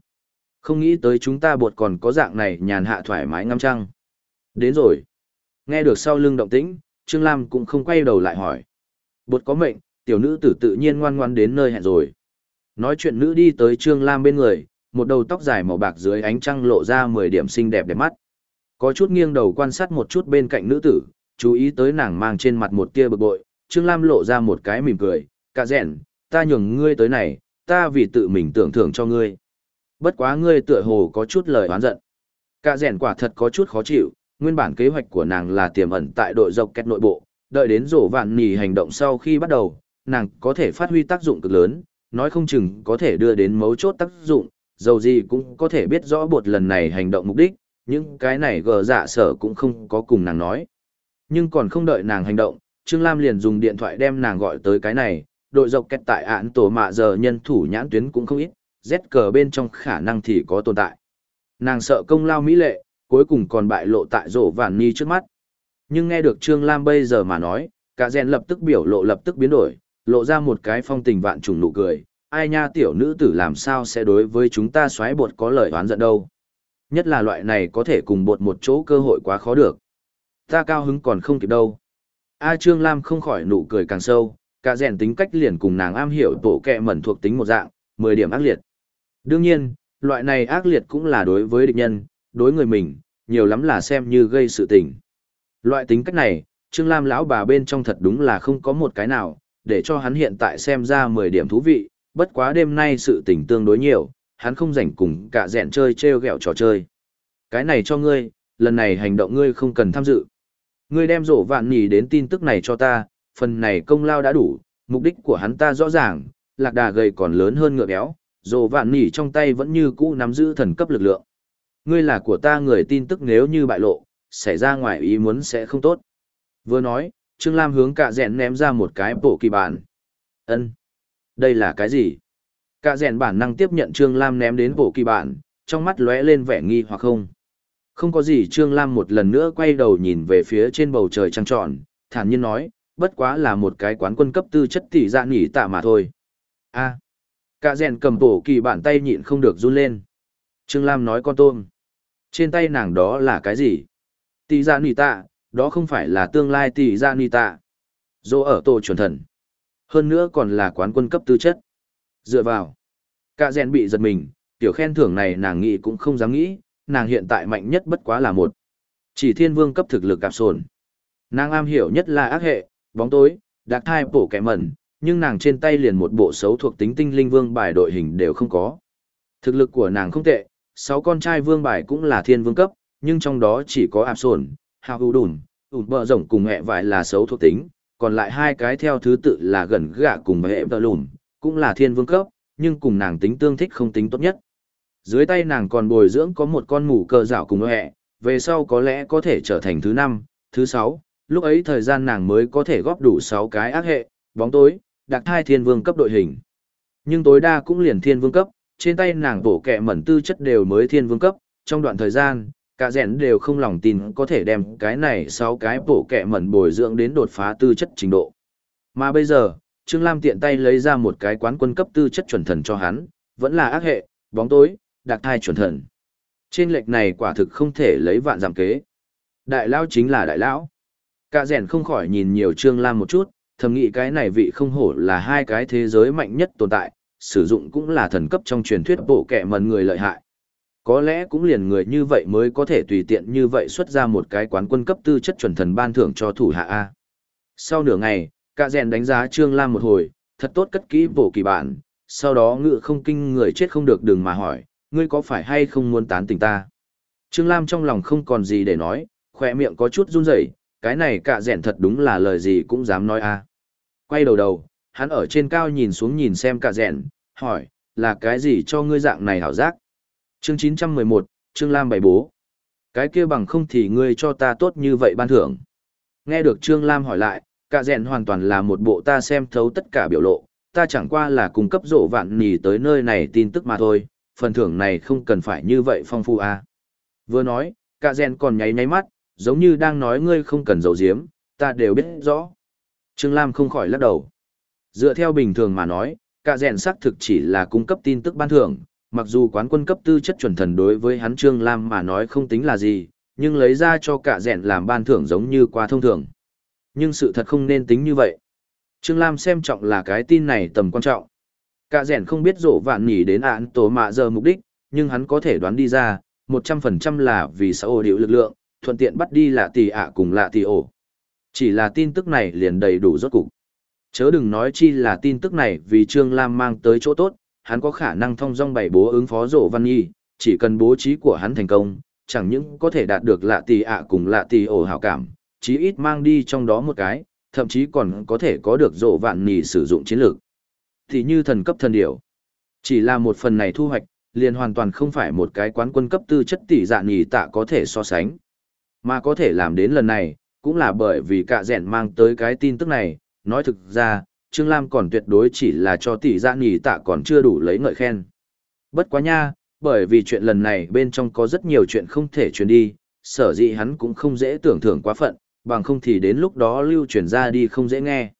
Không nghĩ tới chúng ta bột còn có dạng này nhàn hạ thoải mái ngắm trăng. Đến rồi. Nghe được sau lưng động tĩnh, Trương Lam cũng không quay đầu lại hỏi. Bột có mệnh, tiểu nữ tử tự nhiên ngoan ngoan đến nơi hẹn rồi. Nói chuyện nữ đi tới Trương Lam bên người, một đầu tóc dài màu bạc dưới ánh trăng lộ ra 10 điểm xinh đẹp đẹp mắt. Có chút nghiêng đầu quan sát một chút bên cạnh nữ tử, chú ý tới nàng mang trên mặt một tia bực bội, Trương Lam lộ ra một cái mỉm cười, cạ rèn, ta nhường ngươi tới này, ta vì tự mình tưởng thưởng cho ngươi. Bất quá ngươi tựa hồ có chút lời oán giận. cạ rèn quả thật có chút khó chịu, nguyên bản kế hoạch của nàng là tiềm ẩn tại đội dọc kẹt nội bộ, đợi đến rổ vạn nỉ hành động sau khi bắt đầu, nàng có thể phát huy tác dụng cực lớn, nói không chừng có thể đưa đến mấu chốt tác dụng, dầu gì cũng có thể biết rõ bột lần này hành động mục đích, những cái này gờ dạ sở cũng không có cùng nàng nói. Nhưng còn không đợi nàng hành động, Trương Lam liền dùng điện thoại đem nàng gọi tới cái này, đội dọc kẹt tại án tổ mạ giờ nhân thủ nhãn tuyến cũng không ít, rét cờ bên trong khả năng thì có tồn tại. Nàng sợ công lao mỹ lệ, cuối cùng còn bại lộ tại rổ vản ni trước mắt. Nhưng nghe được Trương Lam bây giờ mà nói, cả rèn lập tức biểu lộ lập tức biến đổi, lộ ra một cái phong tình vạn trùng nụ cười. Ai nha tiểu nữ tử làm sao sẽ đối với chúng ta xoáy bột có lời oán giận đâu. Nhất là loại này có thể cùng bột một chỗ cơ hội quá khó được. Ta cao hứng còn không kịp đâu. A Trương Lam không khỏi nụ cười càng sâu, cả rèn tính cách liền cùng nàng am hiểu tổ kẹ mẩn thuộc tính một dạng, 10 điểm ác liệt. Đương nhiên, loại này ác liệt cũng là đối với địch nhân, đối người mình, nhiều lắm là xem như gây sự tình. Loại tính cách này, Trương Lam lão bà bên trong thật đúng là không có một cái nào, để cho hắn hiện tại xem ra 10 điểm thú vị, bất quá đêm nay sự tình tương đối nhiều, hắn không rảnh cùng cả dẹn chơi treo gẹo trò chơi. Cái này cho ngươi, lần này hành động ngươi không cần tham dự. Ngươi đem rổ vạn nhì đến tin tức này cho ta, phần này công lao đã đủ, mục đích của hắn ta rõ ràng, lạc đà gầy còn lớn hơn ngựa béo, rổ vạn nhì trong tay vẫn như cũ nắm giữ thần cấp lực lượng. Ngươi là của ta người tin tức nếu như bại lộ, xảy ra ngoài ý muốn sẽ không tốt. Vừa nói, Trương Lam hướng cả rèn ném ra một cái bộ kỳ bản. ân Đây là cái gì? Cả rèn bản năng tiếp nhận Trương Lam ném đến bộ kỳ bản, trong mắt lóe lên vẻ nghi hoặc không. Không có gì Trương Lam một lần nữa quay đầu nhìn về phía trên bầu trời trăng tròn, thản nhiên nói, bất quá là một cái quán quân cấp tư chất tỷ dạ nghỉ tạ mà thôi. a Cả rèn cầm bộ kỳ bản tay nhịn không được run lên. Trương Lam nói con tôm. Trên tay nàng đó là cái gì? Tỷ dạ nghỉ tạ, đó không phải là tương lai tỷ ra ni tạ. Dô ở tổ chuẩn thần. Hơn nữa còn là quán quân cấp tư chất. Dựa vào. Cả rèn bị giật mình, tiểu khen thưởng này nàng nghĩ cũng không dám nghĩ, nàng hiện tại mạnh nhất bất quá là một. Chỉ thiên vương cấp thực lực cạp sồn. Nàng am hiểu nhất là ác hệ, bóng tối, đặc thai bổ kẻ mẩn, nhưng nàng trên tay liền một bộ xấu thuộc tính tinh linh vương bài đội hình đều không có. Thực lực của nàng không tệ, sáu con trai vương bài cũng là thiên vương cấp, nhưng trong đó chỉ có áp sồn, hào ưu đùn, ủn bờ rộng cùng hệ vải là xấu thuộc tính, còn lại hai cái theo thứ tự là gần gạ cùng hệ vợ lùn cũng là thiên vương cấp, nhưng cùng nàng tính tương thích không tính tốt nhất. Dưới tay nàng còn bồi dưỡng có một con mù cờ dạo cùng hệ, về sau có lẽ có thể trở thành thứ năm, thứ sáu, lúc ấy thời gian nàng mới có thể góp đủ sáu cái ác hệ, bóng tối, đặc thai thiên vương cấp đội hình. Nhưng tối đa cũng liền thiên vương cấp, trên tay nàng bổ kẹ mẩn tư chất đều mới thiên vương cấp, trong đoạn thời gian, cả rèn đều không lòng tin có thể đem cái này sáu cái bổ kẹ mẩn bồi dưỡng đến đột phá tư chất trình độ. Mà bây giờ, Trương Lam tiện tay lấy ra một cái quán quân cấp tư chất chuẩn thần cho hắn, vẫn là ác hệ, bóng tối, đặc thai chuẩn thần. Trên lệch này quả thực không thể lấy vạn giảm kế. Đại lão chính là đại lão. Cả rèn không khỏi nhìn nhiều Trương Lam một chút, thầm nghĩ cái này vị không hổ là hai cái thế giới mạnh nhất tồn tại, sử dụng cũng là thần cấp trong truyền thuyết bộ kẻ mần người lợi hại. Có lẽ cũng liền người như vậy mới có thể tùy tiện như vậy xuất ra một cái quán quân cấp tư chất chuẩn thần ban thưởng cho thủ hạ A. Sau nửa ngày, cạ rèn đánh giá Trương Lam một hồi, thật tốt cất kỹ bổ kỳ bản, sau đó ngự không kinh người chết không được đừng mà hỏi, ngươi có phải hay không muốn tán tỉnh ta? Trương Lam trong lòng không còn gì để nói, khoe miệng có chút run rẩy, cái này cạ rèn thật đúng là lời gì cũng dám nói a. Quay đầu đầu, hắn ở trên cao nhìn xuống nhìn xem cạ rèn, hỏi, là cái gì cho ngươi dạng này hảo giác? Chương 911, Trương Lam bày bố. Cái kia bằng không thì ngươi cho ta tốt như vậy ban thưởng. Nghe được Trương Lam hỏi lại, cả rèn hoàn toàn là một bộ ta xem thấu tất cả biểu lộ, ta chẳng qua là cung cấp rộ vạn nì tới nơi này tin tức mà thôi, phần thưởng này không cần phải như vậy phong phu à. Vừa nói, cả rèn còn nháy nháy mắt, giống như đang nói ngươi không cần dầu diếm, ta đều biết rõ. Trương Lam không khỏi lắc đầu. Dựa theo bình thường mà nói, cả rèn xác thực chỉ là cung cấp tin tức ban thưởng, mặc dù quán quân cấp tư chất chuẩn thần đối với hắn Trương Lam mà nói không tính là gì, nhưng lấy ra cho cả rèn làm ban thưởng giống như qua thông thường. Nhưng sự thật không nên tính như vậy. Trương Lam xem trọng là cái tin này tầm quan trọng. Cả rèn không biết rộ vạn nhỉ đến án tổ mạ giờ mục đích, nhưng hắn có thể đoán đi ra, 100% là vì xã hội điệu lực lượng, thuận tiện bắt đi là tỷ ạ cùng là tỷ ổ. Chỉ là tin tức này liền đầy đủ rốt cục. Chớ đừng nói chi là tin tức này vì Trương Lam mang tới chỗ tốt, hắn có khả năng thông dong bày bố ứng phó rộ văn nhi, chỉ cần bố trí của hắn thành công, chẳng những có thể đạt được lạ tỷ ạ cùng lạ tỷ ổ hảo cảm, chí ít mang đi trong đó một cái, thậm chí còn có thể có được rộ vạn nhì sử dụng chiến lược. Thì như thần cấp thần điểu. Chỉ là một phần này thu hoạch, liền hoàn toàn không phải một cái quán quân cấp tư chất tỷ dạ nhì tạ có thể so sánh. Mà có thể làm đến lần này, cũng là bởi vì cả rèn mang tới cái tin tức này, nói thực ra, Trương Lam còn tuyệt đối chỉ là cho tỷ dạ nghỉ tạ còn chưa đủ lấy ngợi khen. Bất quá nha, bởi vì chuyện lần này bên trong có rất nhiều chuyện không thể truyền đi, sở dĩ hắn cũng không dễ tưởng thưởng quá phận, bằng không thì đến lúc đó lưu truyền ra đi không dễ nghe.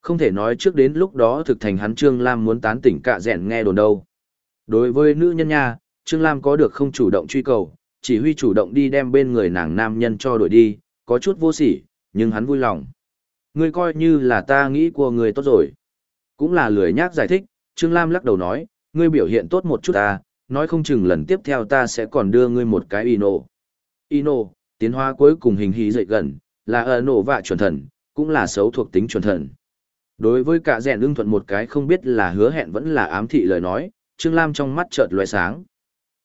Không thể nói trước đến lúc đó thực thành hắn Trương Lam muốn tán tỉnh cả rèn nghe đồn đâu. Đối với nữ nhân nha, Trương Lam có được không chủ động truy cầu, chỉ huy chủ động đi đem bên người nàng nam nhân cho đổi đi, có chút vô sỉ, nhưng hắn vui lòng. Ngươi coi như là ta nghĩ của người tốt rồi. Cũng là lười nhác giải thích, Trương Lam lắc đầu nói, ngươi biểu hiện tốt một chút ta, nói không chừng lần tiếp theo ta sẽ còn đưa ngươi một cái Ino. Ino, tiến hóa cuối cùng hình hí dậy gần, là ở nổ vạ chuẩn thần, cũng là xấu thuộc tính chuẩn thần. Đối với cả rèn ưng thuận một cái không biết là hứa hẹn vẫn là ám thị lời nói, Trương Lam trong mắt chợt loé sáng.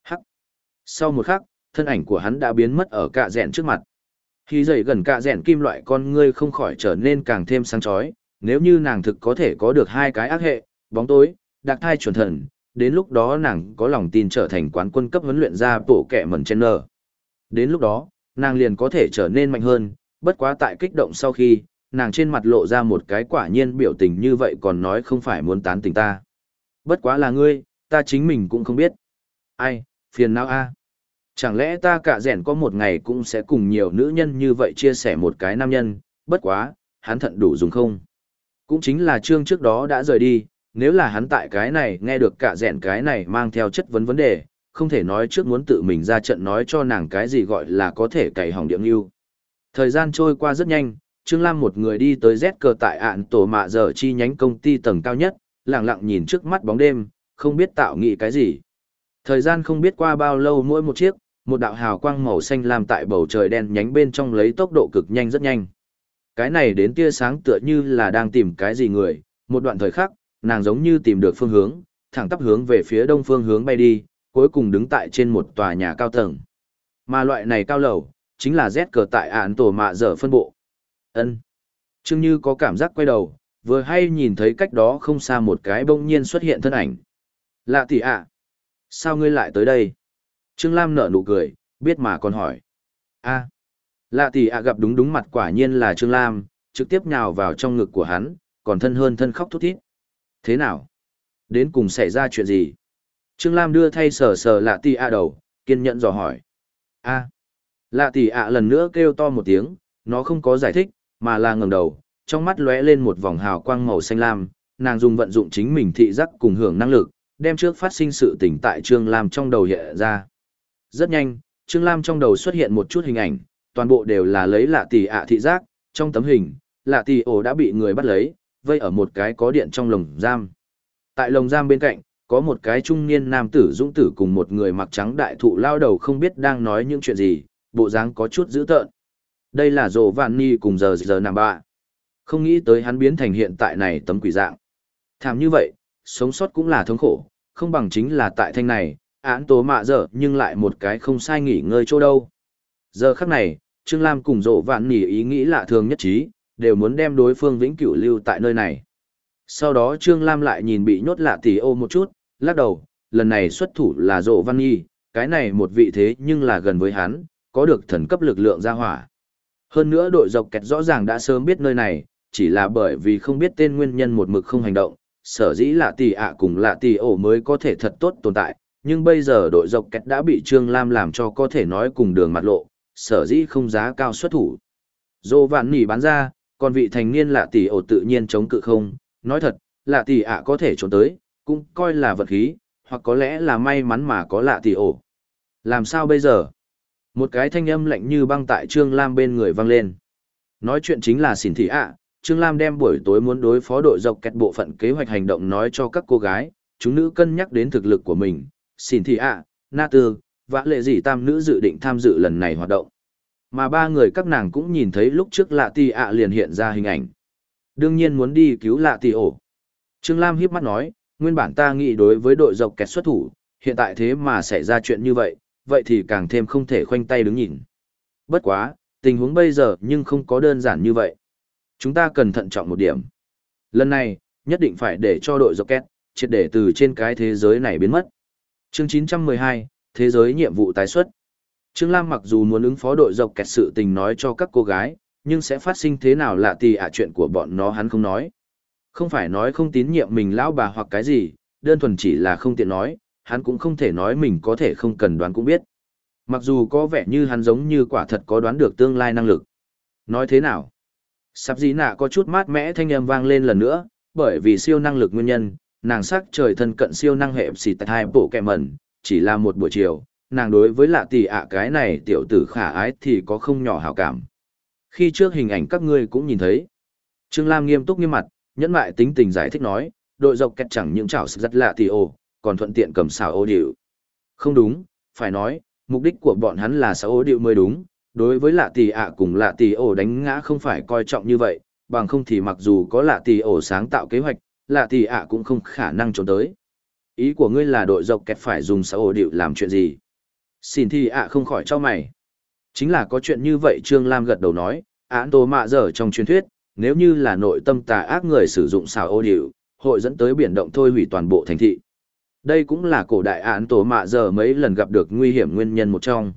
Hắc. Sau một khắc, thân ảnh của hắn đã biến mất ở cả rèn trước mặt. Khi dậy gần cả rèn kim loại con ngươi không khỏi trở nên càng thêm sáng chói, nếu như nàng thực có thể có được hai cái ác hệ, bóng tối, đặc thai chuẩn thần, đến lúc đó nàng có lòng tin trở thành quán quân cấp huấn luyện ra bộ kẻ mẩn chen nở. Đến lúc đó, nàng liền có thể trở nên mạnh hơn, bất quá tại kích động sau khi, nàng trên mặt lộ ra một cái quả nhiên biểu tình như vậy còn nói không phải muốn tán tình ta. Bất quá là ngươi, ta chính mình cũng không biết. Ai, phiền não a Chẳng lẽ ta cả rèn có một ngày cũng sẽ cùng nhiều nữ nhân như vậy chia sẻ một cái nam nhân, bất quá, hắn thận đủ dùng không? Cũng chính là trương trước đó đã rời đi, nếu là hắn tại cái này nghe được cả rèn cái này mang theo chất vấn vấn đề, không thể nói trước muốn tự mình ra trận nói cho nàng cái gì gọi là có thể cày hỏng điểm yêu. Thời gian trôi qua rất nhanh, Trương Lam một người đi tới Z cờ tại ạn tổ mạ giờ chi nhánh công ty tầng cao nhất, lặng lặng nhìn trước mắt bóng đêm, không biết tạo nghị cái gì. Thời gian không biết qua bao lâu mỗi một chiếc, một đạo hào quang màu xanh lam tại bầu trời đen nhánh bên trong lấy tốc độ cực nhanh rất nhanh. Cái này đến tia sáng tựa như là đang tìm cái gì người, một đoạn thời khắc, nàng giống như tìm được phương hướng, thẳng tắp hướng về phía đông phương hướng bay đi, cuối cùng đứng tại trên một tòa nhà cao tầng. Mà loại này cao lầu, chính là Z cờ tại án tổ mạ dở phân bộ. ân Trương Như có cảm giác quay đầu, vừa hay nhìn thấy cách đó không xa một cái bỗng nhiên xuất hiện thân ảnh. Lạ tỷ ạ! Sao ngươi lại tới đây? Trương Lam nở nụ cười, biết mà còn hỏi. a Lạ tỷ ạ gặp đúng đúng mặt quả nhiên là Trương Lam, trực tiếp nhào vào trong ngực của hắn, còn thân hơn thân khóc thút thít. Thế nào? Đến cùng xảy ra chuyện gì? Trương Lam đưa thay sờ sờ lạ tỷ ạ đầu, kiên nhẫn dò hỏi. a Lạ tỷ ạ lần nữa kêu to một tiếng, nó không có giải thích, mà là ngẩng đầu, trong mắt lóe lên một vòng hào quang màu xanh lam, nàng dùng vận dụng chính mình thị giác cùng hưởng năng lực, đem trước phát sinh sự tỉnh tại Trương Lam trong đầu hiện ra. Rất nhanh, Trương Lam trong đầu xuất hiện một chút hình ảnh, toàn bộ đều là lấy lạ tỷ ạ thị giác, trong tấm hình, lạ tỷ ổ đã bị người bắt lấy, vây ở một cái có điện trong lồng giam. Tại lồng giam bên cạnh, có một cái trung niên nam tử dũng tử cùng một người mặc trắng đại thụ lao đầu không biết đang nói những chuyện gì, bộ dáng có chút dữ tợn. Đây là Dồ Vạn Ni cùng giờ giờ nằm bạ. Không nghĩ tới hắn biến thành hiện tại này tấm quỷ dạng. Thảm như vậy, sống sót cũng là thống khổ, không bằng chính là tại thanh này, án tố mạ dở nhưng lại một cái không sai nghỉ ngơi chỗ đâu. Giờ khắc này, Trương Lam cùng rộ Vạn nỉ ý nghĩ lạ thường nhất trí, đều muốn đem đối phương vĩnh cửu lưu tại nơi này. Sau đó Trương Lam lại nhìn bị nhốt lạ tỷ ô một chút, lắc đầu, lần này xuất thủ là rộ Văn Nhi, cái này một vị thế nhưng là gần với hắn, có được thần cấp lực lượng ra hỏa. Hơn nữa đội dọc kẹt rõ ràng đã sớm biết nơi này, chỉ là bởi vì không biết tên nguyên nhân một mực không hành động, sở dĩ lạ tỷ ạ cùng lạ tỷ ổ mới có thể thật tốt tồn tại, nhưng bây giờ đội dọc kẹt đã bị Trương Lam làm cho có thể nói cùng đường mặt lộ, sở dĩ không giá cao xuất thủ. Dô vạn nỉ bán ra, còn vị thành niên lạ tỷ ổ tự nhiên chống cự không, nói thật, lạ tỷ ạ có thể trốn tới, cũng coi là vật khí, hoặc có lẽ là may mắn mà có lạ tỷ ổ. Làm sao bây giờ? Một cái thanh âm lạnh như băng tại Trương Lam bên người vang lên. Nói chuyện chính là xỉn thị ạ, Trương Lam đem buổi tối muốn đối phó đội dọc kẹt bộ phận kế hoạch hành động nói cho các cô gái, chúng nữ cân nhắc đến thực lực của mình, xỉn thị ạ, na tư, vã lệ gì tam nữ dự định tham dự lần này hoạt động. Mà ba người các nàng cũng nhìn thấy lúc trước lạ tì ạ liền hiện ra hình ảnh. Đương nhiên muốn đi cứu lạ tì ổ. Trương Lam hiếp mắt nói, nguyên bản ta nghĩ đối với đội dọc kẹt xuất thủ, hiện tại thế mà xảy ra chuyện như vậy, vậy thì càng thêm không thể khoanh tay đứng nhìn. Bất quá, tình huống bây giờ nhưng không có đơn giản như vậy. Chúng ta cần thận trọng một điểm. Lần này, nhất định phải để cho đội dọc két, triệt để từ trên cái thế giới này biến mất. Chương 912, Thế giới nhiệm vụ tái xuất. Trương Lam mặc dù muốn ứng phó đội dọc kẹt sự tình nói cho các cô gái, nhưng sẽ phát sinh thế nào lạ tì ạ chuyện của bọn nó hắn không nói. Không phải nói không tín nhiệm mình lão bà hoặc cái gì, đơn thuần chỉ là không tiện nói, hắn cũng không thể nói mình có thể không cần đoán cũng biết. Mặc dù có vẻ như hắn giống như quả thật có đoán được tương lai năng lực. Nói thế nào? Sắp dĩ nạ có chút mát mẽ thanh âm vang lên lần nữa, bởi vì siêu năng lực nguyên nhân, nàng sắc trời thân cận siêu năng hệ xì tại hai bộ kẹ mẩn, chỉ là một buổi chiều, nàng đối với lạ tỷ ạ cái này tiểu tử khả ái thì có không nhỏ hảo cảm. Khi trước hình ảnh các ngươi cũng nhìn thấy. Trương Lam nghiêm túc nghiêm mặt, nhẫn mại tính tình giải thích nói, đội dọc kẹt chẳng những chảo rất lạ tỷ ồ, còn thuận tiện cầm xào ô điệu. Không đúng, phải nói, mục đích của bọn hắn là xào ô điệu mới đúng, đối với lạ tỷ ạ cùng lạ tỷ ổ đánh ngã không phải coi trọng như vậy, bằng không thì mặc dù có lạ tỷ ổ sáng tạo kế hoạch, lạ tỷ ạ cũng không khả năng trốn tới. Ý của ngươi là đội dọc kẹt phải dùng xào ổ điệu làm chuyện gì? Xin thì ạ không khỏi cho mày. Chính là có chuyện như vậy Trương Lam gật đầu nói, án tố mạ dở trong truyền thuyết, nếu như là nội tâm tà ác người sử dụng xào ô điệu, hội dẫn tới biển động thôi hủy toàn bộ thành thị. Đây cũng là cổ đại án tổ mạ giờ mấy lần gặp được nguy hiểm nguyên nhân một trong.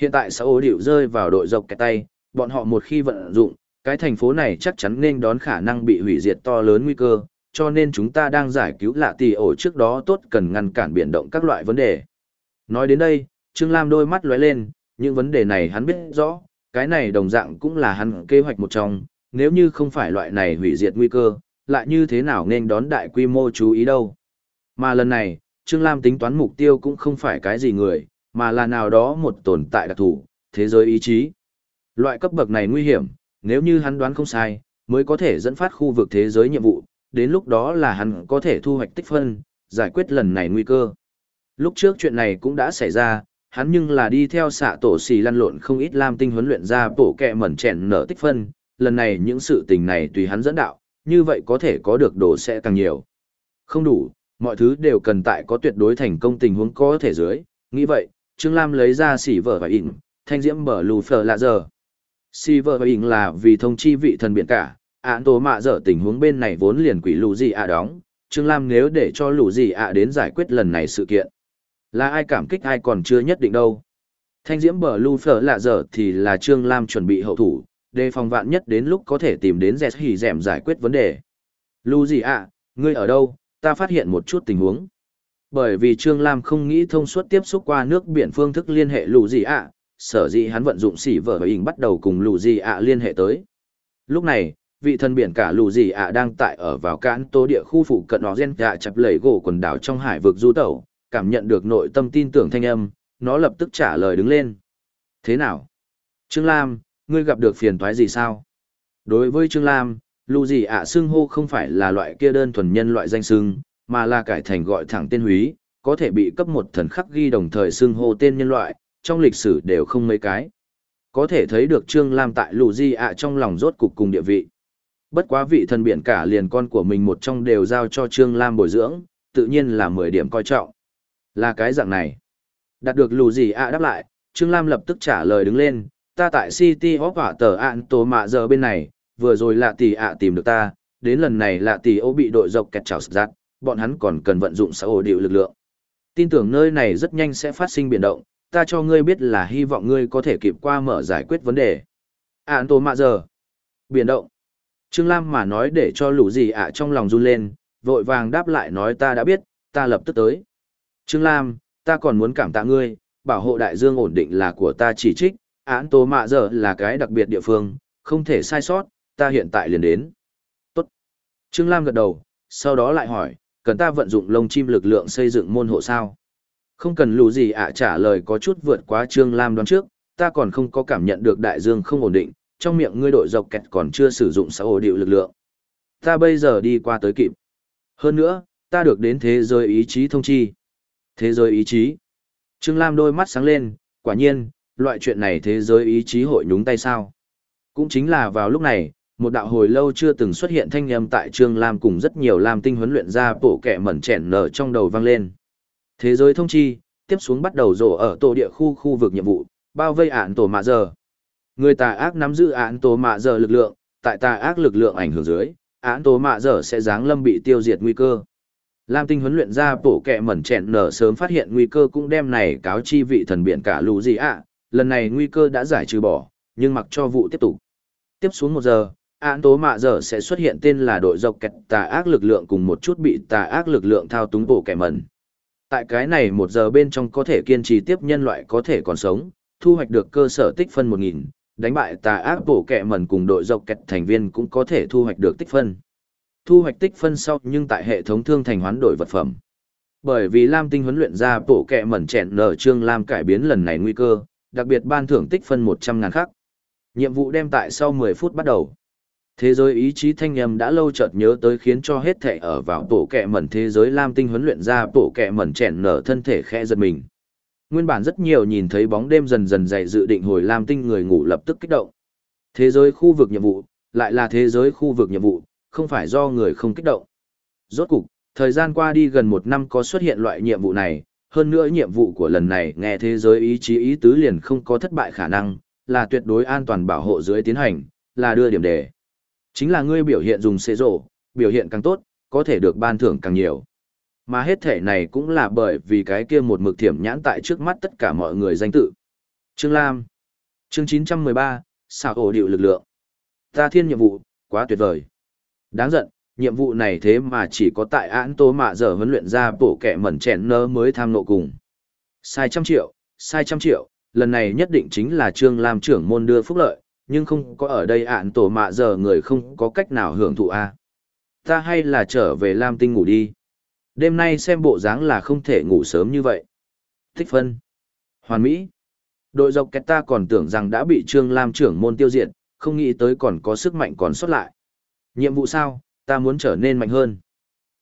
Hiện tại xã ố điệu rơi vào đội dọc cái tay, bọn họ một khi vận dụng, cái thành phố này chắc chắn nên đón khả năng bị hủy diệt to lớn nguy cơ, cho nên chúng ta đang giải cứu lạ tỷ ổ trước đó tốt cần ngăn cản biển động các loại vấn đề. Nói đến đây, Trương Lam đôi mắt lóe lên, những vấn đề này hắn biết rõ, cái này đồng dạng cũng là hắn kế hoạch một trong, nếu như không phải loại này hủy diệt nguy cơ, lại như thế nào nên đón đại quy mô chú ý đâu. Mà lần này, Trương Lam tính toán mục tiêu cũng không phải cái gì người, mà là nào đó một tồn tại đặc thù, thế giới ý chí. Loại cấp bậc này nguy hiểm, nếu như hắn đoán không sai, mới có thể dẫn phát khu vực thế giới nhiệm vụ, đến lúc đó là hắn có thể thu hoạch tích phân, giải quyết lần này nguy cơ. Lúc trước chuyện này cũng đã xảy ra, hắn nhưng là đi theo xạ tổ xì lăn lộn không ít lam tinh huấn luyện ra bổ kẹ mẩn chèn nở tích phân, lần này những sự tình này tùy hắn dẫn đạo, như vậy có thể có được đồ sẽ càng nhiều. Không đủ, mọi thứ đều cần tại có tuyệt đối thành công tình huống có thể dưới, nghĩ vậy, Trương Lam lấy ra xỉ vở và ỉn, thanh diễm bở lù phở lạ giờ. Xỉ vở và ỉn là vì thông chi vị thần biển cả, án tố mạ dở tình huống bên này vốn liền quỷ lù gì ạ đóng, Trương Lam nếu để cho lù gì ạ đến giải quyết lần này sự kiện. Là ai cảm kích ai còn chưa nhất định đâu. Thanh diễm bở lù phở lạ dở thì là Trương Lam chuẩn bị hậu thủ, đề phòng vạn nhất đến lúc có thể tìm đến dẹt hỉ dẻm giải quyết vấn đề. Lù gì ạ, ngươi ở đâu, ta phát hiện một chút tình huống. Bởi vì Trương Lam không nghĩ thông suốt tiếp xúc qua nước biển phương thức liên hệ lù gì ạ, sở dĩ hắn vận dụng xỉ vở và hình bắt đầu cùng lù gì ạ liên hệ tới. Lúc này, vị thần biển cả lù gì ạ đang tại ở vào cạn tố địa khu phụ cận nó gen gạ chập lầy gỗ quần đảo trong hải vực du tẩu, cảm nhận được nội tâm tin tưởng thanh âm, nó lập tức trả lời đứng lên. Thế nào? Trương Lam, ngươi gặp được phiền toái gì sao? Đối với Trương Lam, lù gì ạ xưng hô không phải là loại kia đơn thuần nhân loại danh xưng, mà là cải thành gọi thẳng tên húy, có thể bị cấp một thần khắc ghi đồng thời xưng hô tên nhân loại, trong lịch sử đều không mấy cái. Có thể thấy được Trương Lam tại lù di ạ trong lòng rốt cục cùng địa vị. Bất quá vị thần biển cả liền con của mình một trong đều giao cho Trương Lam bồi dưỡng, tự nhiên là 10 điểm coi trọng. Là cái dạng này. Đạt được lù di ạ đáp lại, Trương Lam lập tức trả lời đứng lên, ta tại City of Hỏa tờ ạn tổ mạ giờ bên này, vừa rồi lạ tỷ ạ tìm được ta, đến lần này lạ tỷ ô bị đội dọc kẹt chảo giặt, bọn hắn còn cần vận dụng xã hội điệu lực lượng. Tin tưởng nơi này rất nhanh sẽ phát sinh biến động, ta cho ngươi biết là hy vọng ngươi có thể kịp qua mở giải quyết vấn đề. Ạn tổ mạ giờ. Biến động. Trương Lam mà nói để cho lũ gì ạ trong lòng run lên, vội vàng đáp lại nói ta đã biết, ta lập tức tới. Trương Lam, ta còn muốn cảm tạ ngươi, bảo hộ đại dương ổn định là của ta chỉ trích, án tố mạ giờ là cái đặc biệt địa phương, không thể sai sót, ta hiện tại liền đến. Tốt. Trương Lam gật đầu, sau đó lại hỏi, cần ta vận dụng lông chim lực lượng xây dựng môn hộ sao? Không cần lù gì ạ trả lời có chút vượt quá Trương Lam đoán trước, ta còn không có cảm nhận được đại dương không ổn định, trong miệng ngươi đội dọc kẹt còn chưa sử dụng xã hội điệu lực lượng. Ta bây giờ đi qua tới kịp. Hơn nữa, ta được đến thế giới ý chí thông chi. Thế giới ý chí. Trương Lam đôi mắt sáng lên, quả nhiên, loại chuyện này thế giới ý chí hội nhúng tay sao. Cũng chính là vào lúc này, một đạo hồi lâu chưa từng xuất hiện thanh âm tại Trương Lam cùng rất nhiều Lam tinh huấn luyện ra bộ kẻ mẩn chèn nở trong đầu vang lên. Thế giới thông chi, tiếp xuống bắt đầu rổ ở tổ địa khu khu vực nhiệm vụ, bao vây án tổ mạ giờ. Người tà ác nắm giữ án tổ mạ giờ lực lượng, tại tà ác lực lượng ảnh hưởng dưới, án tổ mạ giờ sẽ giáng lâm bị tiêu diệt nguy cơ. Lam tinh huấn luyện ra bộ kẻ mẩn chèn nở sớm phát hiện nguy cơ cũng đem này cáo chi vị thần biển cả lũ gì ạ, lần này nguy cơ đã giải trừ bỏ, nhưng mặc cho vụ tiếp tục. Tiếp xuống một giờ, án tố mạ giờ sẽ xuất hiện tên là đội dọc kẹt tà ác lực lượng cùng một chút bị tà ác lực lượng thao túng bộ kẻ mẩn. Tại cái này một giờ bên trong có thể kiên trì tiếp nhân loại có thể còn sống, thu hoạch được cơ sở tích phân 1.000, đánh bại tà ác bộ kẻ mẩn cùng đội dọc kẹt thành viên cũng có thể thu hoạch được tích phân thu hoạch tích phân sau nhưng tại hệ thống thương thành hoán đổi vật phẩm. Bởi vì Lam Tinh huấn luyện ra bộ kẹ mẩn chèn nở Trương Lam cải biến lần này nguy cơ, đặc biệt ban thưởng tích phân 100 ngàn khắc. Nhiệm vụ đem tại sau 10 phút bắt đầu. Thế giới ý chí thanh âm đã lâu chợt nhớ tới khiến cho hết thể ở vào tổ kẹ mẩn thế giới Lam Tinh huấn luyện ra tổ kẹ mẩn chèn nở thân thể khẽ giật mình. Nguyên bản rất nhiều nhìn thấy bóng đêm dần dần dày dự định hồi Lam Tinh người ngủ lập tức kích động. Thế giới khu vực nhiệm vụ, lại là thế giới khu vực nhiệm vụ, không phải do người không kích động. Rốt cục, thời gian qua đi gần một năm có xuất hiện loại nhiệm vụ này, hơn nữa nhiệm vụ của lần này nghe thế giới ý chí ý tứ liền không có thất bại khả năng, là tuyệt đối an toàn bảo hộ dưới tiến hành, là đưa điểm đề. Chính là ngươi biểu hiện dùng xê rổ, biểu hiện càng tốt, có thể được ban thưởng càng nhiều. Mà hết thể này cũng là bởi vì cái kia một mực thiểm nhãn tại trước mắt tất cả mọi người danh tự. Trương Lam Chương 913, xào ổ điệu lực lượng. Ta thiên nhiệm vụ, quá tuyệt vời. Đáng giận, nhiệm vụ này thế mà chỉ có tại án tố mạ giờ huấn luyện ra bổ kẻ mẩn chèn nơ mới tham nộ cùng. Sai trăm triệu, sai trăm triệu, lần này nhất định chính là Trương Lam trưởng môn đưa phúc lợi, nhưng không có ở đây ạn tổ mạ giờ người không có cách nào hưởng thụ a Ta hay là trở về Lam Tinh ngủ đi. Đêm nay xem bộ dáng là không thể ngủ sớm như vậy. Thích phân. Hoàn Mỹ. Đội dọc kẹt ta còn tưởng rằng đã bị Trương Lam trưởng môn tiêu diệt, không nghĩ tới còn có sức mạnh còn xuất lại. Nhiệm vụ sao, ta muốn trở nên mạnh hơn.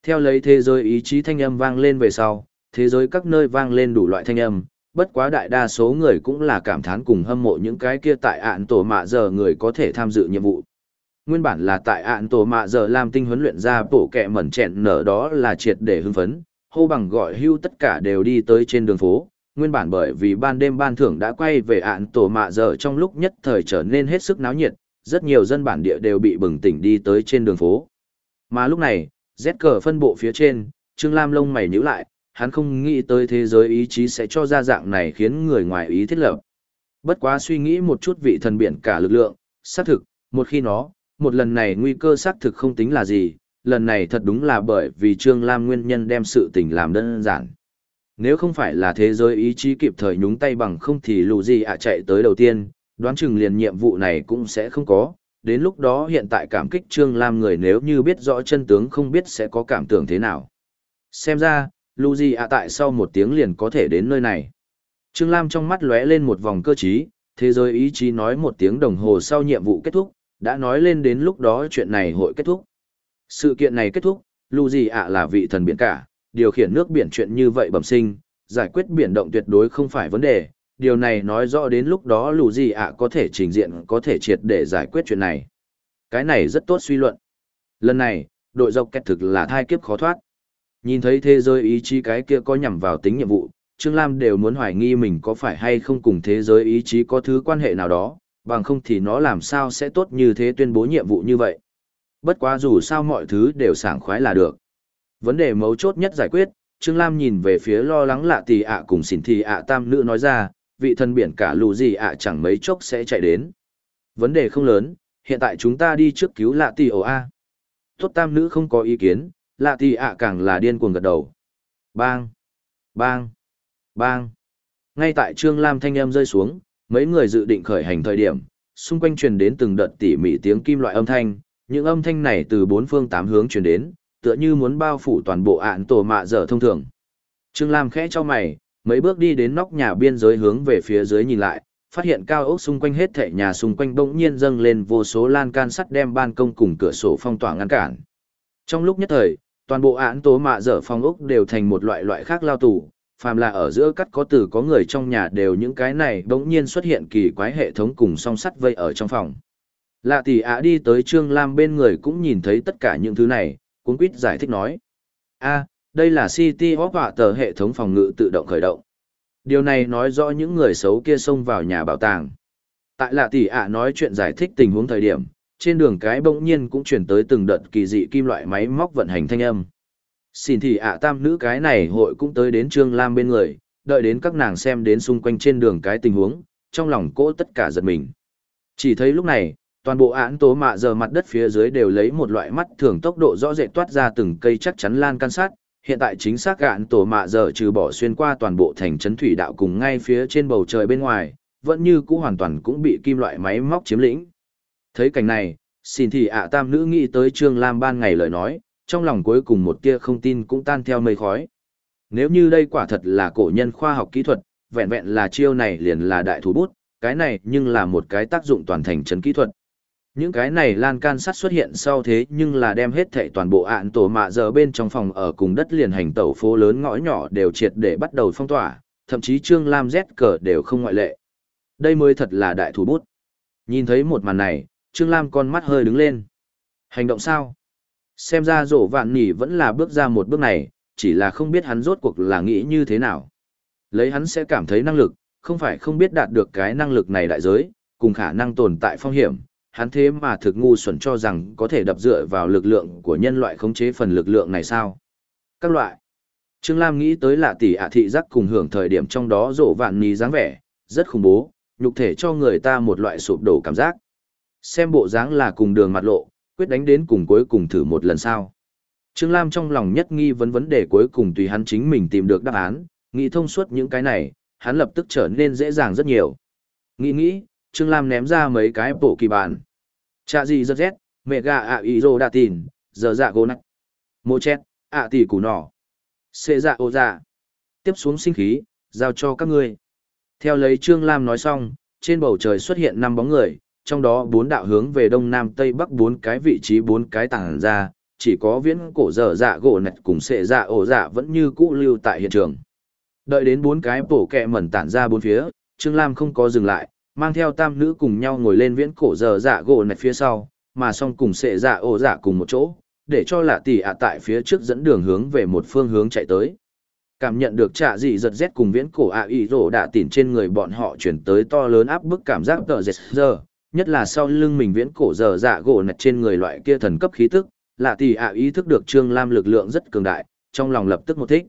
Theo lấy thế giới ý chí thanh âm vang lên về sau, thế giới các nơi vang lên đủ loại thanh âm, bất quá đại đa số người cũng là cảm thán cùng hâm mộ những cái kia tại ạn tổ mạ giờ người có thể tham dự nhiệm vụ. Nguyên bản là tại ạn tổ mạ giờ làm tinh huấn luyện ra bổ kẹ mẩn chẹn nở đó là triệt để hưng phấn, hô bằng gọi hưu tất cả đều đi tới trên đường phố. Nguyên bản bởi vì ban đêm ban thưởng đã quay về ạn tổ mạ giờ trong lúc nhất thời trở nên hết sức náo nhiệt, rất nhiều dân bản địa đều bị bừng tỉnh đi tới trên đường phố. Mà lúc này, Z cờ phân bộ phía trên, Trương Lam lông mày nhíu lại, hắn không nghĩ tới thế giới ý chí sẽ cho ra dạng này khiến người ngoài ý thiết lập. Bất quá suy nghĩ một chút vị thần biển cả lực lượng, xác thực, một khi nó, một lần này nguy cơ xác thực không tính là gì, lần này thật đúng là bởi vì Trương Lam nguyên nhân đem sự tình làm đơn giản. Nếu không phải là thế giới ý chí kịp thời nhúng tay bằng không thì lù gì ạ chạy tới đầu tiên, đoán chừng liền nhiệm vụ này cũng sẽ không có. Đến lúc đó hiện tại cảm kích Trương Lam người nếu như biết rõ chân tướng không biết sẽ có cảm tưởng thế nào. Xem ra, lu di ạ tại sau một tiếng liền có thể đến nơi này. Trương Lam trong mắt lóe lên một vòng cơ trí, thế giới ý chí nói một tiếng đồng hồ sau nhiệm vụ kết thúc, đã nói lên đến lúc đó chuyện này hội kết thúc. Sự kiện này kết thúc, lu di ạ là vị thần biển cả, điều khiển nước biển chuyện như vậy bẩm sinh, giải quyết biển động tuyệt đối không phải vấn đề, điều này nói rõ đến lúc đó lù gì ạ có thể trình diện có thể triệt để giải quyết chuyện này. Cái này rất tốt suy luận. Lần này, đội dọc kẹt thực là thai kiếp khó thoát. Nhìn thấy thế giới ý chí cái kia có nhằm vào tính nhiệm vụ, Trương Lam đều muốn hoài nghi mình có phải hay không cùng thế giới ý chí có thứ quan hệ nào đó, bằng không thì nó làm sao sẽ tốt như thế tuyên bố nhiệm vụ như vậy. Bất quá dù sao mọi thứ đều sảng khoái là được. Vấn đề mấu chốt nhất giải quyết, Trương Lam nhìn về phía lo lắng lạ tì ạ cùng xỉn thì ạ tam nữ nói ra, vị thân biển cả lù gì ạ chẳng mấy chốc sẽ chạy đến. Vấn đề không lớn, hiện tại chúng ta đi trước cứu lạ tì ổ A. Tốt tam nữ không có ý kiến, lạ thì ạ càng là điên cuồng gật đầu. Bang! Bang! Bang! Ngay tại Trương Lam thanh âm rơi xuống, mấy người dự định khởi hành thời điểm, xung quanh truyền đến từng đợt tỉ mỉ tiếng kim loại âm thanh, những âm thanh này từ bốn phương tám hướng truyền đến, tựa như muốn bao phủ toàn bộ ạn tổ mạ dở thông thường. Trương Lam khẽ cho mày, mấy bước đi đến nóc nhà biên giới hướng về phía dưới nhìn lại, phát hiện cao ốc xung quanh hết thảy nhà xung quanh bỗng nhiên dâng lên vô số lan can sắt đem ban công cùng cửa sổ phong tỏa ngăn cản. Trong lúc nhất thời, toàn bộ án tố mạ dở phong ốc đều thành một loại loại khác lao tù, phàm là ở giữa cắt có từ có người trong nhà đều những cái này bỗng nhiên xuất hiện kỳ quái hệ thống cùng song sắt vây ở trong phòng. Lạ tỷ ạ đi tới Trương Lam bên người cũng nhìn thấy tất cả những thứ này, cuốn quýt giải thích nói. a đây là City of Họa tờ hệ thống phòng ngự tự động khởi động. Điều này nói rõ những người xấu kia xông vào nhà bảo tàng. Tại lạ tỷ ạ nói chuyện giải thích tình huống thời điểm, trên đường cái bỗng nhiên cũng chuyển tới từng đợt kỳ dị kim loại máy móc vận hành thanh âm. Xin thì ạ tam nữ cái này hội cũng tới đến Trương Lam bên người, đợi đến các nàng xem đến xung quanh trên đường cái tình huống, trong lòng cỗ tất cả giật mình. Chỉ thấy lúc này, toàn bộ án tố mạ giờ mặt đất phía dưới đều lấy một loại mắt thường tốc độ rõ rệt toát ra từng cây chắc chắn lan can sát hiện tại chính xác gạn tổ mạ giờ trừ bỏ xuyên qua toàn bộ thành trấn thủy đạo cùng ngay phía trên bầu trời bên ngoài vẫn như cũ hoàn toàn cũng bị kim loại máy móc chiếm lĩnh thấy cảnh này xin thì ạ tam nữ nghĩ tới trương lam ban ngày lời nói trong lòng cuối cùng một tia không tin cũng tan theo mây khói nếu như đây quả thật là cổ nhân khoa học kỹ thuật vẹn vẹn là chiêu này liền là đại thủ bút cái này nhưng là một cái tác dụng toàn thành trấn kỹ thuật những cái này lan can sắt xuất hiện sau thế nhưng là đem hết thệ toàn bộ ạn tổ mạ giờ bên trong phòng ở cùng đất liền hành tẩu phố lớn ngõ nhỏ đều triệt để bắt đầu phong tỏa, thậm chí Trương Lam Z cờ đều không ngoại lệ. Đây mới thật là đại thủ bút. Nhìn thấy một màn này, Trương Lam con mắt hơi đứng lên. Hành động sao? Xem ra rổ vạn nỉ vẫn là bước ra một bước này, chỉ là không biết hắn rốt cuộc là nghĩ như thế nào. Lấy hắn sẽ cảm thấy năng lực, không phải không biết đạt được cái năng lực này đại giới, cùng khả năng tồn tại phong hiểm, hắn thế mà thực ngu xuẩn cho rằng có thể đập dựa vào lực lượng của nhân loại khống chế phần lực lượng này sao? Các loại. Trương Lam nghĩ tới lạ tỷ ạ thị giác cùng hưởng thời điểm trong đó rộ vạn ní dáng vẻ, rất khủng bố, nhục thể cho người ta một loại sụp đổ cảm giác. Xem bộ dáng là cùng đường mặt lộ, quyết đánh đến cùng cuối cùng thử một lần sao. Trương Lam trong lòng nhất nghi vấn vấn đề cuối cùng tùy hắn chính mình tìm được đáp án, nghĩ thông suốt những cái này, hắn lập tức trở nên dễ dàng rất nhiều. Nghĩ nghĩ, Trương Lam ném ra mấy cái bộ kỳ bản. Chà gì rất rét, mẹ gà ạ ý rô đà tìn, giờ dạ gô nặng Mô chét ạ tỷ củ nỏ. Xê dạ ô dạ. Tiếp xuống sinh khí, giao cho các ngươi. Theo lấy Trương Lam nói xong, trên bầu trời xuất hiện năm bóng người, trong đó bốn đạo hướng về đông nam tây bắc bốn cái vị trí bốn cái tảng ra, chỉ có viễn cổ dở dạ gỗ nạch cùng sệ dạ ổ dạ vẫn như cũ lưu tại hiện trường. Đợi đến bốn cái bổ kẹ mẩn tản ra bốn phía, Trương Lam không có dừng lại, mang theo tam nữ cùng nhau ngồi lên viễn cổ dở dạ gỗ nạch phía sau, mà song cùng sệ dạ ổ dạ cùng một chỗ, để cho lạ tỷ ạ tại phía trước dẫn đường hướng về một phương hướng chạy tới. Cảm nhận được trạ dị giật rét cùng viễn cổ ạ à ý rổ đạ tỉn trên người bọn họ chuyển tới to lớn áp bức cảm giác tờ dệt giờ, nhất là sau lưng mình viễn cổ dở dạ gỗ nạch trên người loại kia thần cấp khí tức, lạ tỷ ạ ý thức được Trương Lam lực lượng rất cường đại, trong lòng lập tức một thích.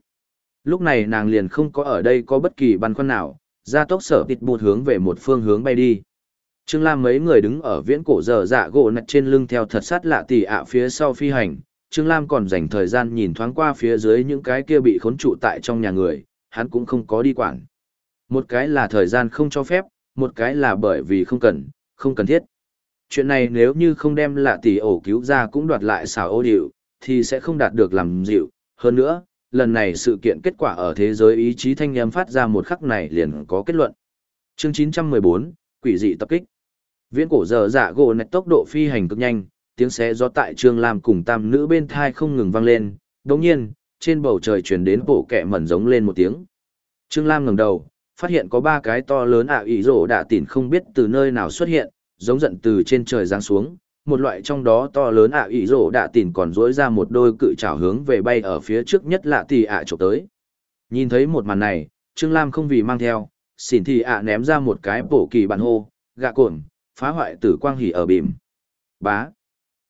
Lúc này nàng liền không có ở đây có bất kỳ băn khoăn nào, ra tốc sở tịt bụt hướng về một phương hướng bay đi. Trương Lam mấy người đứng ở viễn cổ dở dạ gỗ nạch trên lưng theo thật sát lạ tỷ ạ phía sau phi hành. Trương Lam còn dành thời gian nhìn thoáng qua phía dưới những cái kia bị khốn trụ tại trong nhà người, hắn cũng không có đi quản. Một cái là thời gian không cho phép, một cái là bởi vì không cần, không cần thiết. Chuyện này nếu như không đem lạ tỷ ổ cứu ra cũng đoạt lại xảo ô điệu, thì sẽ không đạt được làm dịu. Hơn nữa, lần này sự kiện kết quả ở thế giới ý chí thanh em phát ra một khắc này liền có kết luận. Chương 914, quỷ dị tập kích. Viễn cổ giờ dạ gỗ nạch tốc độ phi hành cực nhanh, tiếng xé gió tại Trương Lam cùng tam nữ bên thai không ngừng vang lên. Đồng nhiên, trên bầu trời truyền đến bộ kẹ mẩn giống lên một tiếng. Trương Lam ngẩng đầu, phát hiện có ba cái to lớn ạ à ý rổ đạ tỉn không biết từ nơi nào xuất hiện, giống giận từ trên trời giáng xuống. Một loại trong đó to lớn ạ à ý rổ đạ tỉn còn dỗi ra một đôi cự trảo hướng về bay ở phía trước nhất lạ tỷ ạ chụp tới. Nhìn thấy một màn này, Trương Lam không vì mang theo, xỉn thì ạ ném ra một cái bổ kỳ bản hô, gạ cồn, phá hoại tử quang hỉ ở bìm. Bá.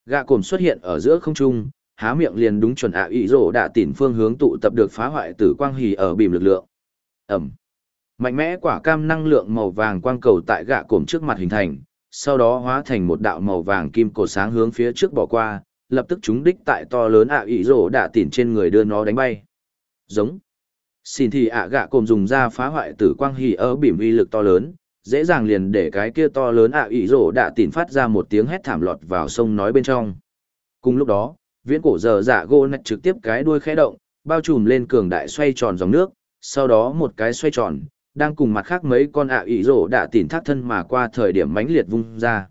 Gạ cồn xuất hiện ở giữa không trung, há miệng liền đúng chuẩn ạ ý rổ đạ tỉn phương hướng tụ tập được phá hoại tử quang hỉ ở bìm lực lượng. Ẩm. Mạnh mẽ quả cam năng lượng màu vàng quang cầu tại gạ cổm trước mặt hình thành, sau đó hóa thành một đạo màu vàng kim cổ sáng hướng phía trước bỏ qua, lập tức chúng đích tại to lớn ạ à ý rổ đạ tỉn trên người đưa nó đánh bay. Giống. Xin thì ạ gạ cổm dùng ra phá hoại tử quang hỉ ở bỉm uy lực to lớn, dễ dàng liền để cái kia to lớn ạ à ý rổ đạ tỉn phát ra một tiếng hét thảm lọt vào sông nói bên trong. Cùng lúc đó, viễn cổ giờ dạ gô nạch trực tiếp cái đuôi khẽ động, bao trùm lên cường đại xoay tròn dòng nước, sau đó một cái xoay tròn, đang cùng mặt khác mấy con ạ à ỉ rổ đã tỉn thác thân mà qua thời điểm mãnh liệt vung ra.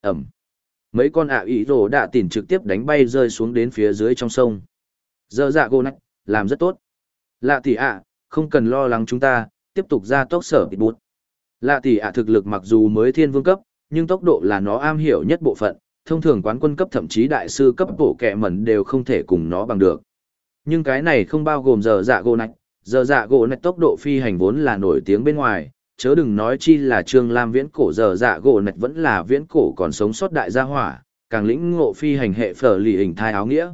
Ẩm. Mấy con ạ à ỉ rổ đã tỉn trực tiếp đánh bay rơi xuống đến phía dưới trong sông. Dơ dạ gô nách, làm rất tốt. Lạ tỷ ạ, không cần lo lắng chúng ta, tiếp tục ra tốc sở bịt bút. Lạ tỷ ạ thực lực mặc dù mới thiên vương cấp, nhưng tốc độ là nó am hiểu nhất bộ phận, thông thường quán quân cấp thậm chí đại sư cấp bộ kẹ mẩn đều không thể cùng nó bằng được. Nhưng cái này không bao gồm giờ dạ gô nạch, giờ dạ gỗ nạch tốc độ phi hành vốn là nổi tiếng bên ngoài, chớ đừng nói chi là Trương Lam viễn cổ giờ dạ gỗ nạch vẫn là viễn cổ còn sống sót đại gia hỏa, càng lĩnh ngộ phi hành hệ phở lì hình thai áo nghĩa.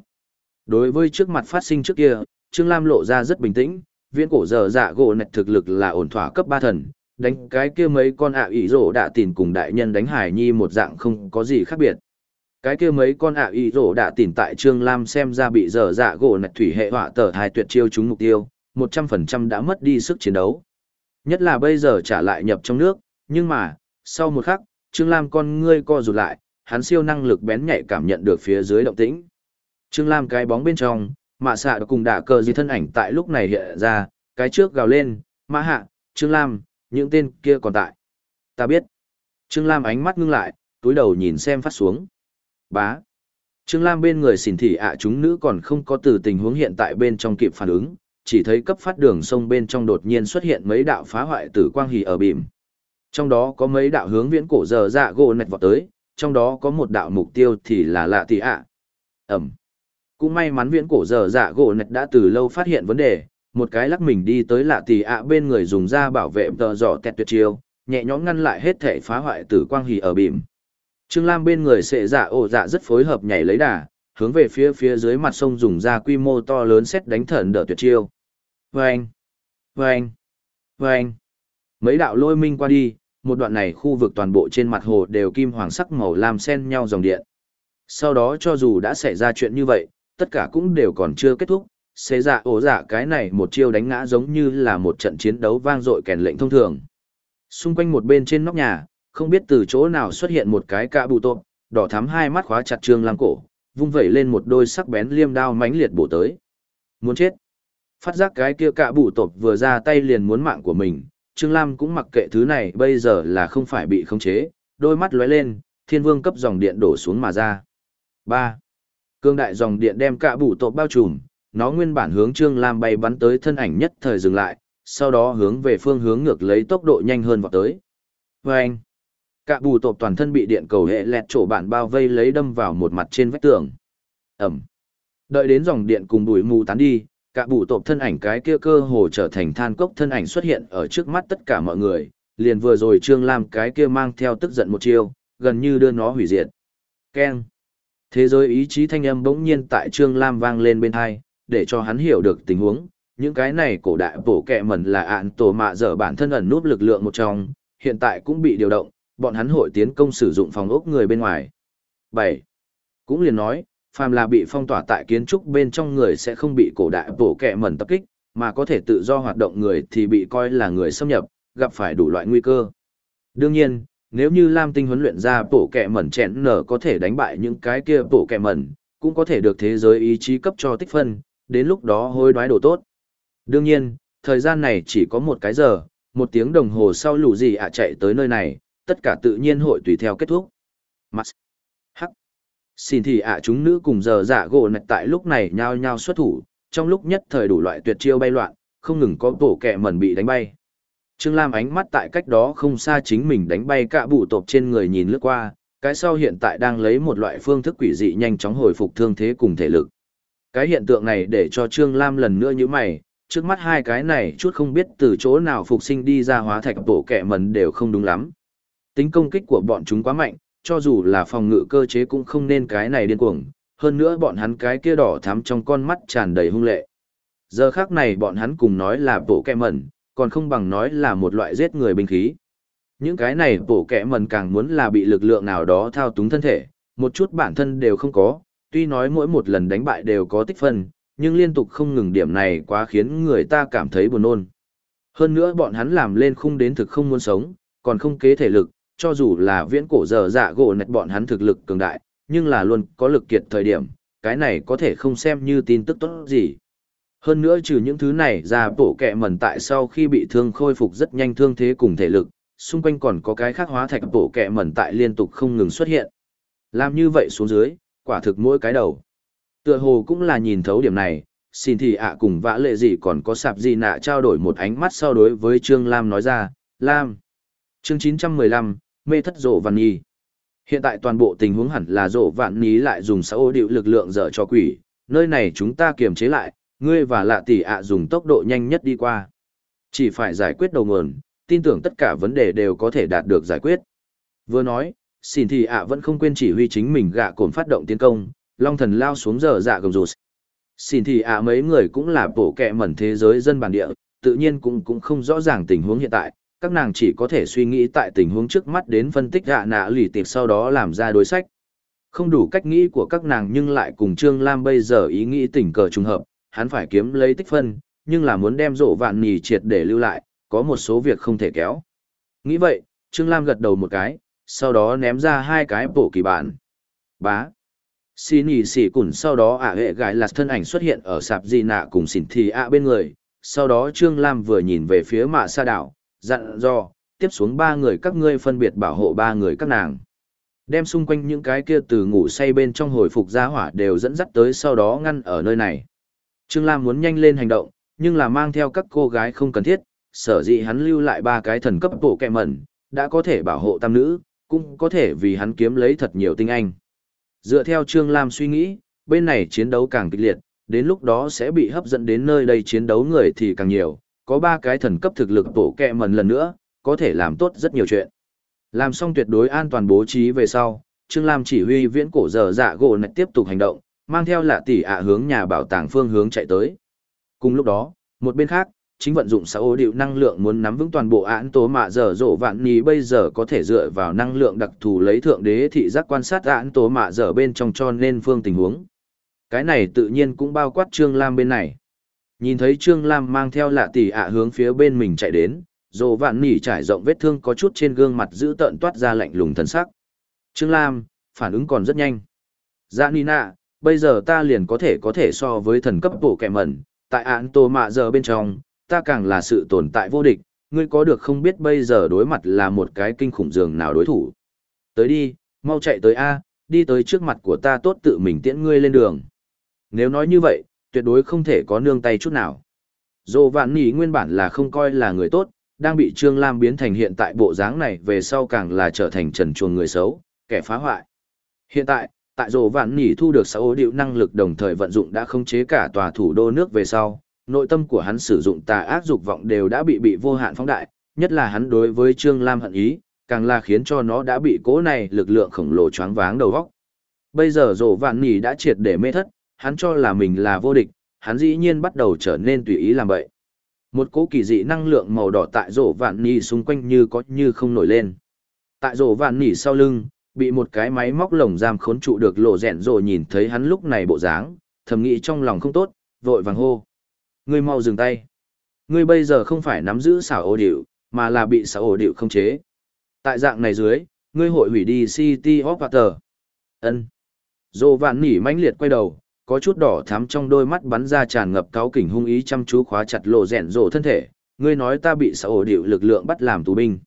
Đối với trước mặt phát sinh trước kia, Trương Lam lộ ra rất bình tĩnh, viễn cổ giờ dạ gỗ nạch thực lực là ổn thỏa cấp ba thần, đánh cái kia mấy con ạ à ỉ rổ đạ tìn cùng đại nhân đánh hải nhi một dạng không có gì khác biệt cái kia mấy con ạ à y rổ đạ tìn tại trương lam xem ra bị dở dạ gỗ nạch thủy hệ họa tờ hai tuyệt chiêu chúng mục tiêu một trăm phần trăm đã mất đi sức chiến đấu. Nhất là bây giờ trả lại nhập trong nước nhưng mà sau một khắc trương lam con ngươi co rụt lại hắn siêu năng lực bén nhạy cảm nhận được phía dưới động tĩnh. Trương lam cái bóng bên trong mạ xạ cùng đả cờ di thân ảnh tại lúc này hiện ra cái trước gào lên mã hạ trương lam những tên kia còn tại. Ta biết. Trương lam ánh mắt ngưng lại túi đầu nhìn xem phát xuống. Bá. Trương Lam bên người xỉn thị ạ chúng nữ còn không có từ tình huống hiện tại bên trong kịp phản ứng, chỉ thấy cấp phát đường sông bên trong đột nhiên xuất hiện mấy đạo phá hoại tử quang hỉ ở bìm. Trong đó có mấy đạo hướng viễn cổ giờ dạ gỗ nẹt vọt tới, trong đó có một đạo mục tiêu thì là lạ tỷ ạ. Ẩm. Cũng may mắn viễn cổ giờ dạ gỗ nẹt đã từ lâu phát hiện vấn đề, một cái lắc mình đi tới lạ tỷ ạ bên người dùng ra bảo vệ tờ giỏ tẹt tuyệt chiêu, nhẹ nhõm ngăn lại hết thể phá hoại tử quang hỉ ở bìm. Trương Lam bên người sệ dạ ổ dạ rất phối hợp nhảy lấy đà, hướng về phía phía dưới mặt sông dùng ra quy mô to lớn xét đánh thần đỡ tuyệt chiêu. Vâng! Vâng! Vâng! Mấy đạo lôi minh qua đi, một đoạn này khu vực toàn bộ trên mặt hồ đều kim hoàng sắc màu lam xen nhau dòng điện. Sau đó cho dù đã xảy ra chuyện như vậy, tất cả cũng đều còn chưa kết thúc. Xế dạ ổ dạ cái này một chiêu đánh ngã giống như là một trận chiến đấu vang dội kèn lệnh thông thường. Xung quanh một bên trên nóc nhà, không biết từ chỗ nào xuất hiện một cái cạ bụ tộp, đỏ thắm hai mắt khóa chặt Trương Lam cổ, vung vẩy lên một đôi sắc bén liêm đao mãnh liệt bổ tới. Muốn chết. Phát giác cái kia cạ bụ tộp vừa ra tay liền muốn mạng của mình, Trương Lam cũng mặc kệ thứ này bây giờ là không phải bị khống chế, đôi mắt lóe lên, thiên vương cấp dòng điện đổ xuống mà ra. 3. Cương đại dòng điện đem cạ bụ tộp bao trùm, nó nguyên bản hướng Trương Lam bay bắn tới thân ảnh nhất thời dừng lại, sau đó hướng về phương hướng ngược lấy tốc độ nhanh hơn vào tới. Anh, cạ bù tộp toàn thân bị điện cầu hệ lẹt chỗ bạn bao vây lấy đâm vào một mặt trên vách tường. Ẩm. Đợi đến dòng điện cùng bụi mù tán đi, cả bụ tộp thân ảnh cái kia cơ hồ trở thành than cốc thân ảnh xuất hiện ở trước mắt tất cả mọi người, liền vừa rồi Trương Lam cái kia mang theo tức giận một chiêu, gần như đưa nó hủy diệt. Keng. Thế giới ý chí thanh âm bỗng nhiên tại Trương Lam vang lên bên hai, để cho hắn hiểu được tình huống. Những cái này cổ đại bổ kẹ mẩn là ạn tổ mạ dở bản thân ẩn núp lực lượng một trong, hiện tại cũng bị điều động, bọn hắn hội tiến công sử dụng phòng ốc người bên ngoài. 7. Cũng liền nói, phàm là bị phong tỏa tại kiến trúc bên trong người sẽ không bị cổ đại bổ kẹ mẩn tập kích, mà có thể tự do hoạt động người thì bị coi là người xâm nhập, gặp phải đủ loại nguy cơ. Đương nhiên, nếu như Lam Tinh huấn luyện ra bổ kẹ mẩn chẹn nở có thể đánh bại những cái kia bổ kẹ mẩn, cũng có thể được thế giới ý chí cấp cho tích phân, đến lúc đó hối đoái đồ tốt. Đương nhiên, thời gian này chỉ có một cái giờ, một tiếng đồng hồ sau lũ gì ạ chạy tới nơi này, tất cả tự nhiên hội tùy theo kết thúc. Mas. Xin thì ạ chúng nữ cùng giờ giả gỗ nạch tại lúc này nhao nhao xuất thủ, trong lúc nhất thời đủ loại tuyệt chiêu bay loạn, không ngừng có tổ kẹ mẩn bị đánh bay. Trương Lam ánh mắt tại cách đó không xa chính mình đánh bay cả bụ tộc trên người nhìn lướt qua, cái sau hiện tại đang lấy một loại phương thức quỷ dị nhanh chóng hồi phục thương thế cùng thể lực. Cái hiện tượng này để cho Trương Lam lần nữa như mày, trước mắt hai cái này chút không biết từ chỗ nào phục sinh đi ra hóa thạch tổ kẹ mẩn đều không đúng lắm. Tính công kích của bọn chúng quá mạnh, cho dù là phòng ngự cơ chế cũng không nên cái này điên cuồng, hơn nữa bọn hắn cái kia đỏ thắm trong con mắt tràn đầy hung lệ. Giờ khác này bọn hắn cùng nói là bổ kẹ mẩn, còn không bằng nói là một loại giết người binh khí. Những cái này bổ kẹ mẩn càng muốn là bị lực lượng nào đó thao túng thân thể, một chút bản thân đều không có, tuy nói mỗi một lần đánh bại đều có tích phân, nhưng liên tục không ngừng điểm này quá khiến người ta cảm thấy buồn nôn. Hơn nữa bọn hắn làm lên khung đến thực không muốn sống, còn không kế thể lực, cho dù là viễn cổ giờ dạ gỗ nạch bọn hắn thực lực cường đại, nhưng là luôn có lực kiệt thời điểm, cái này có thể không xem như tin tức tốt gì. Hơn nữa trừ những thứ này ra bổ kẹ mẩn tại sau khi bị thương khôi phục rất nhanh thương thế cùng thể lực, xung quanh còn có cái khác hóa thạch bổ kẹ mẩn tại liên tục không ngừng xuất hiện. Làm như vậy xuống dưới, quả thực mỗi cái đầu. Tựa hồ cũng là nhìn thấu điểm này, xin thì ạ cùng vã lệ gì còn có sạp gì nạ trao đổi một ánh mắt sau đối với Trương Lam nói ra, Lam. Chương 915, mê thất rộ vạn nhi. Hiện tại toàn bộ tình huống hẳn là rộ vạn ní lại dùng xã ô điệu lực lượng dở cho quỷ, nơi này chúng ta kiềm chế lại, ngươi và lạ tỷ ạ dùng tốc độ nhanh nhất đi qua. Chỉ phải giải quyết đầu nguồn, tin tưởng tất cả vấn đề đều có thể đạt được giải quyết. Vừa nói, xin thì ạ vẫn không quên chỉ huy chính mình gạ cồn phát động tiến công, long thần lao xuống giờ dạ gầm rụt. Xin thì ạ mấy người cũng là bổ kẹ mẩn thế giới dân bản địa, tự nhiên cũng cũng không rõ ràng tình huống hiện tại, các nàng chỉ có thể suy nghĩ tại tình huống trước mắt đến phân tích gạ nạ lì tiệp sau đó làm ra đối sách. Không đủ cách nghĩ của các nàng nhưng lại cùng Trương Lam bây giờ ý nghĩ tình cờ trùng hợp, hắn phải kiếm lấy tích phân, nhưng là muốn đem rộ vạn nì triệt để lưu lại, có một số việc không thể kéo. Nghĩ vậy, Trương Lam gật đầu một cái, sau đó ném ra hai cái bộ kỳ bản. Bá. Xin nhì xỉ cùn sau đó ả hệ gái lạt thân ảnh xuất hiện ở sạp di nạ cùng xỉn thì ạ bên người. Sau đó Trương Lam vừa nhìn về phía mạ sa đảo, dặn dò, tiếp xuống ba người các ngươi phân biệt bảo hộ ba người các nàng. Đem xung quanh những cái kia từ ngủ say bên trong hồi phục ra hỏa đều dẫn dắt tới sau đó ngăn ở nơi này. Trương Lam muốn nhanh lên hành động, nhưng là mang theo các cô gái không cần thiết, sở dĩ hắn lưu lại ba cái thần cấp bộ kẹ mẩn, đã có thể bảo hộ tam nữ, cũng có thể vì hắn kiếm lấy thật nhiều tinh anh. Dựa theo Trương Lam suy nghĩ, bên này chiến đấu càng kịch liệt, đến lúc đó sẽ bị hấp dẫn đến nơi đây chiến đấu người thì càng nhiều, có ba cái thần cấp thực lực tổ kẹ mần lần nữa, có thể làm tốt rất nhiều chuyện. Làm xong tuyệt đối an toàn bố trí về sau, Trương Lam chỉ huy viễn cổ dở dạ gỗ này tiếp tục hành động, mang theo lạ tỷ ạ hướng nhà bảo tàng phương hướng chạy tới. Cùng lúc đó, một bên khác, chính vận dụng xã ô điệu năng lượng muốn nắm vững toàn bộ án tố mạ dở dỗ vạn ní bây giờ có thể dựa vào năng lượng đặc thù lấy thượng đế thị giác quan sát án tố mạ dở bên trong cho nên phương tình huống. Cái này tự nhiên cũng bao quát Trương Lam bên này. Nhìn thấy Trương Lam mang theo lạ tỷ ạ hướng phía bên mình chạy đến, dồ vạn nỉ trải rộng vết thương có chút trên gương mặt giữ tợn toát ra lạnh lùng thần sắc. Trương Lam, phản ứng còn rất nhanh. Dạ Nina, bây giờ ta liền có thể có thể so với thần cấp bộ kẻ mẩn, tại án tổ mạ giờ bên trong, ta càng là sự tồn tại vô địch, ngươi có được không biết bây giờ đối mặt là một cái kinh khủng giường nào đối thủ. Tới đi, mau chạy tới A, đi tới trước mặt của ta tốt tự mình tiễn ngươi lên đường. Nếu nói như vậy, tuyệt đối không thể có nương tay chút nào. Dù vạn nỉ nguyên bản là không coi là người tốt, đang bị Trương Lam biến thành hiện tại bộ dáng này về sau càng là trở thành trần chuồng người xấu, kẻ phá hoại. Hiện tại, tại Dù vạn nỉ thu được sáu điệu năng lực đồng thời vận dụng đã khống chế cả tòa thủ đô nước về sau, nội tâm của hắn sử dụng tà ác dục vọng đều đã bị bị vô hạn phóng đại, nhất là hắn đối với Trương Lam hận ý, càng là khiến cho nó đã bị cố này lực lượng khổng lồ choáng váng đầu óc. Bây giờ rổ vạn nỉ đã triệt để mê thất, hắn cho là mình là vô địch, hắn dĩ nhiên bắt đầu trở nên tùy ý làm vậy. Một cỗ kỳ dị năng lượng màu đỏ tại rổ vạn nỉ xung quanh như có như không nổi lên. Tại rổ vạn nỉ sau lưng, bị một cái máy móc lồng giam khốn trụ được lộ rẹn rồi nhìn thấy hắn lúc này bộ dáng, thầm nghĩ trong lòng không tốt, vội vàng hô. Ngươi mau dừng tay. Ngươi bây giờ không phải nắm giữ xảo ổ điệu, mà là bị xảo ổ điệu không chế. Tại dạng này dưới, ngươi hội hủy đi City of Water. Ân. Dô vạn nỉ mãnh liệt quay đầu, có chút đỏ thắm trong đôi mắt bắn ra tràn ngập cáo kỉnh hung ý chăm chú khóa chặt lộ rẹn rộ thân thể. Ngươi nói ta bị xã ổ điệu lực lượng bắt làm tù binh.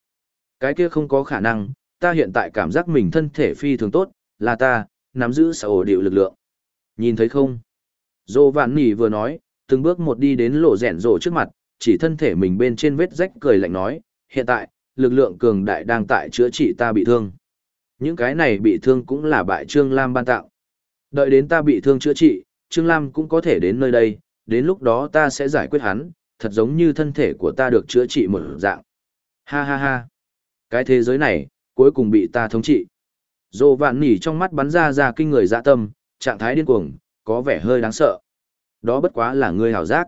Cái kia không có khả năng, ta hiện tại cảm giác mình thân thể phi thường tốt, là ta, nắm giữ xã ổ điệu lực lượng. Nhìn thấy không? Dô vạn nỉ vừa nói, từng bước một đi đến lộ rẹn rộ trước mặt, chỉ thân thể mình bên trên vết rách cười lạnh nói, hiện tại, lực lượng cường đại đang tại chữa trị ta bị thương. Những cái này bị thương cũng là bại Trương Lam ban tạo. Đợi đến ta bị thương chữa trị, Trương Lam cũng có thể đến nơi đây, đến lúc đó ta sẽ giải quyết hắn, thật giống như thân thể của ta được chữa trị một dạng. Ha ha ha. Cái thế giới này, cuối cùng bị ta thống trị. Dô vạn nỉ trong mắt bắn ra ra kinh người dạ tâm, trạng thái điên cuồng, có vẻ hơi đáng sợ. Đó bất quá là ngươi hảo giác.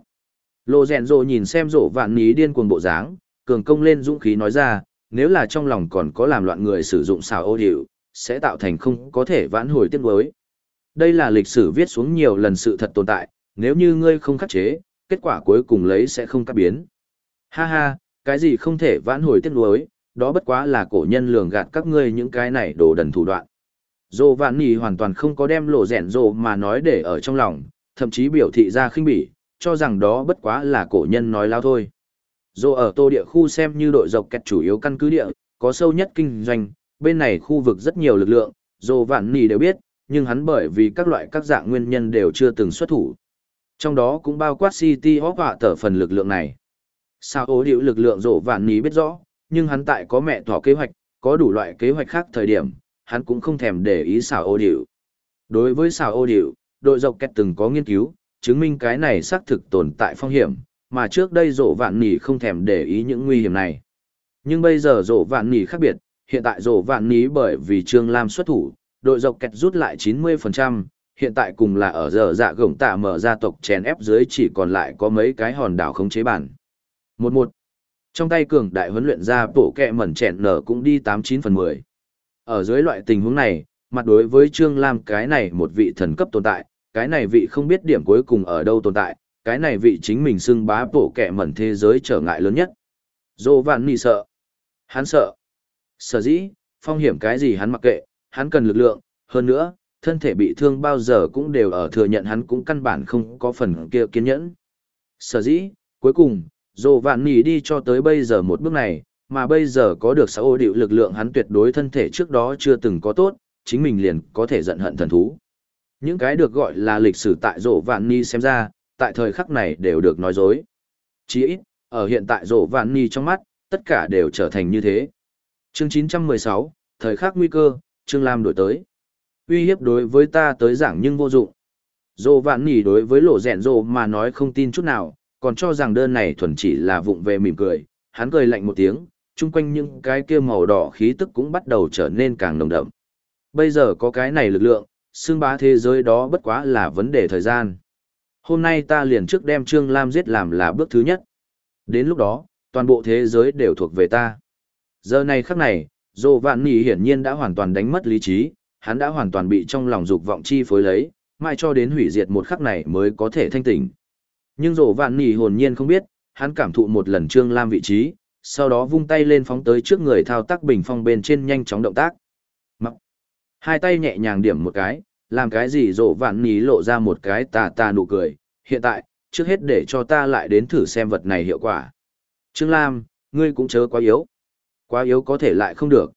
Lô rèn rồ nhìn xem rổ vạn ní điên cuồng bộ dáng, cường công lên dũng khí nói ra, nếu là trong lòng còn có làm loạn người sử dụng xào ô điệu, sẽ tạo thành không có thể vãn hồi tiết đối. Đây là lịch sử viết xuống nhiều lần sự thật tồn tại, nếu như ngươi không khắc chế, kết quả cuối cùng lấy sẽ không cắt biến. Ha ha, cái gì không thể vãn hồi tiếc nuối, đó bất quá là cổ nhân lường gạt các ngươi những cái này đồ đần thủ đoạn. Dô vạn nì hoàn toàn không có đem lộ rẻn rộ mà nói để ở trong lòng, thậm chí biểu thị ra khinh bỉ, cho rằng đó bất quá là cổ nhân nói lao thôi. Dô ở tô địa khu xem như đội dọc kẹt chủ yếu căn cứ địa, có sâu nhất kinh doanh, bên này khu vực rất nhiều lực lượng, dô vạn nì đều biết, nhưng hắn bởi vì các loại các dạng nguyên nhân đều chưa từng xuất thủ. Trong đó cũng bao quát City of họa tở phần lực lượng này. Sao ố điệu lực lượng rổ vạn ní biết rõ, nhưng hắn tại có mẹ thỏ kế hoạch, có đủ loại kế hoạch khác thời điểm, hắn cũng không thèm để ý xào ô điệu. Đối với xào ô điệu, đội dọc kẹt từng có nghiên cứu, chứng minh cái này xác thực tồn tại phong hiểm, mà trước đây rổ vạn nỉ không thèm để ý những nguy hiểm này. Nhưng bây giờ rổ vạn nỉ khác biệt, hiện tại rổ vạn nỉ bởi vì Trương Lam xuất thủ, đội dọc kẹt rút lại 90%, hiện tại cùng là ở giờ dạ gổng tạ mở gia tộc chèn ép dưới chỉ còn lại có mấy cái hòn đảo không chế bản. Một một. Trong tay cường đại huấn luyện ra bổ kẹ mẩn chèn nở cũng đi 89 phần 10. Ở dưới loại tình huống này, mặt đối với Trương Lam cái này một vị thần cấp tồn tại, cái này vị không biết điểm cuối cùng ở đâu tồn tại, cái này vị chính mình xưng bá bổ kẹ mẩn thế giới trở ngại lớn nhất. Dô Vạn Nì sợ. Hắn sợ. Sở dĩ, phong hiểm cái gì hắn mặc kệ, hắn cần lực lượng, hơn nữa, thân thể bị thương bao giờ cũng đều ở thừa nhận hắn cũng căn bản không có phần kia kiên nhẫn. Sở dĩ, cuối cùng, Dô Vạn nỉ đi cho tới bây giờ một bước này, mà bây giờ có được xã ô điệu lực lượng hắn tuyệt đối thân thể trước đó chưa từng có tốt, chính mình liền có thể giận hận thần thú. Những cái được gọi là lịch sử tại rổ vạn ni xem ra, tại thời khắc này đều được nói dối. Chỉ ít, ở hiện tại rổ vạn ni trong mắt, tất cả đều trở thành như thế. Chương 916, thời khắc nguy cơ, Trương Lam đổi tới. Uy hiếp đối với ta tới giảng nhưng vô dụng. Dô vạn nỉ đối với lộ rẹn rổ mà nói không tin chút nào, còn cho rằng đơn này thuần chỉ là vụng về mỉm cười. Hắn cười lạnh một tiếng, chung quanh những cái kia màu đỏ khí tức cũng bắt đầu trở nên càng nồng đậm. Bây giờ có cái này lực lượng, xương bá thế giới đó bất quá là vấn đề thời gian. Hôm nay ta liền trước đem Trương Lam giết làm là bước thứ nhất. Đến lúc đó, toàn bộ thế giới đều thuộc về ta. Giờ này khắc này, Dô Vạn Nì hiển nhiên đã hoàn toàn đánh mất lý trí, hắn đã hoàn toàn bị trong lòng dục vọng chi phối lấy, mai cho đến hủy diệt một khắc này mới có thể thanh tỉnh. Nhưng Dô Vạn Nì hồn nhiên không biết, hắn cảm thụ một lần Trương Lam vị trí, sau đó vung tay lên phóng tới trước người thao tác bình phong bên trên nhanh chóng động tác. Mặc. Hai tay nhẹ nhàng điểm một cái, làm cái gì rộ vạn nỉ lộ ra một cái tà tà nụ cười, hiện tại, trước hết để cho ta lại đến thử xem vật này hiệu quả. Trương Lam, ngươi cũng chớ quá yếu. Quá yếu có thể lại không được.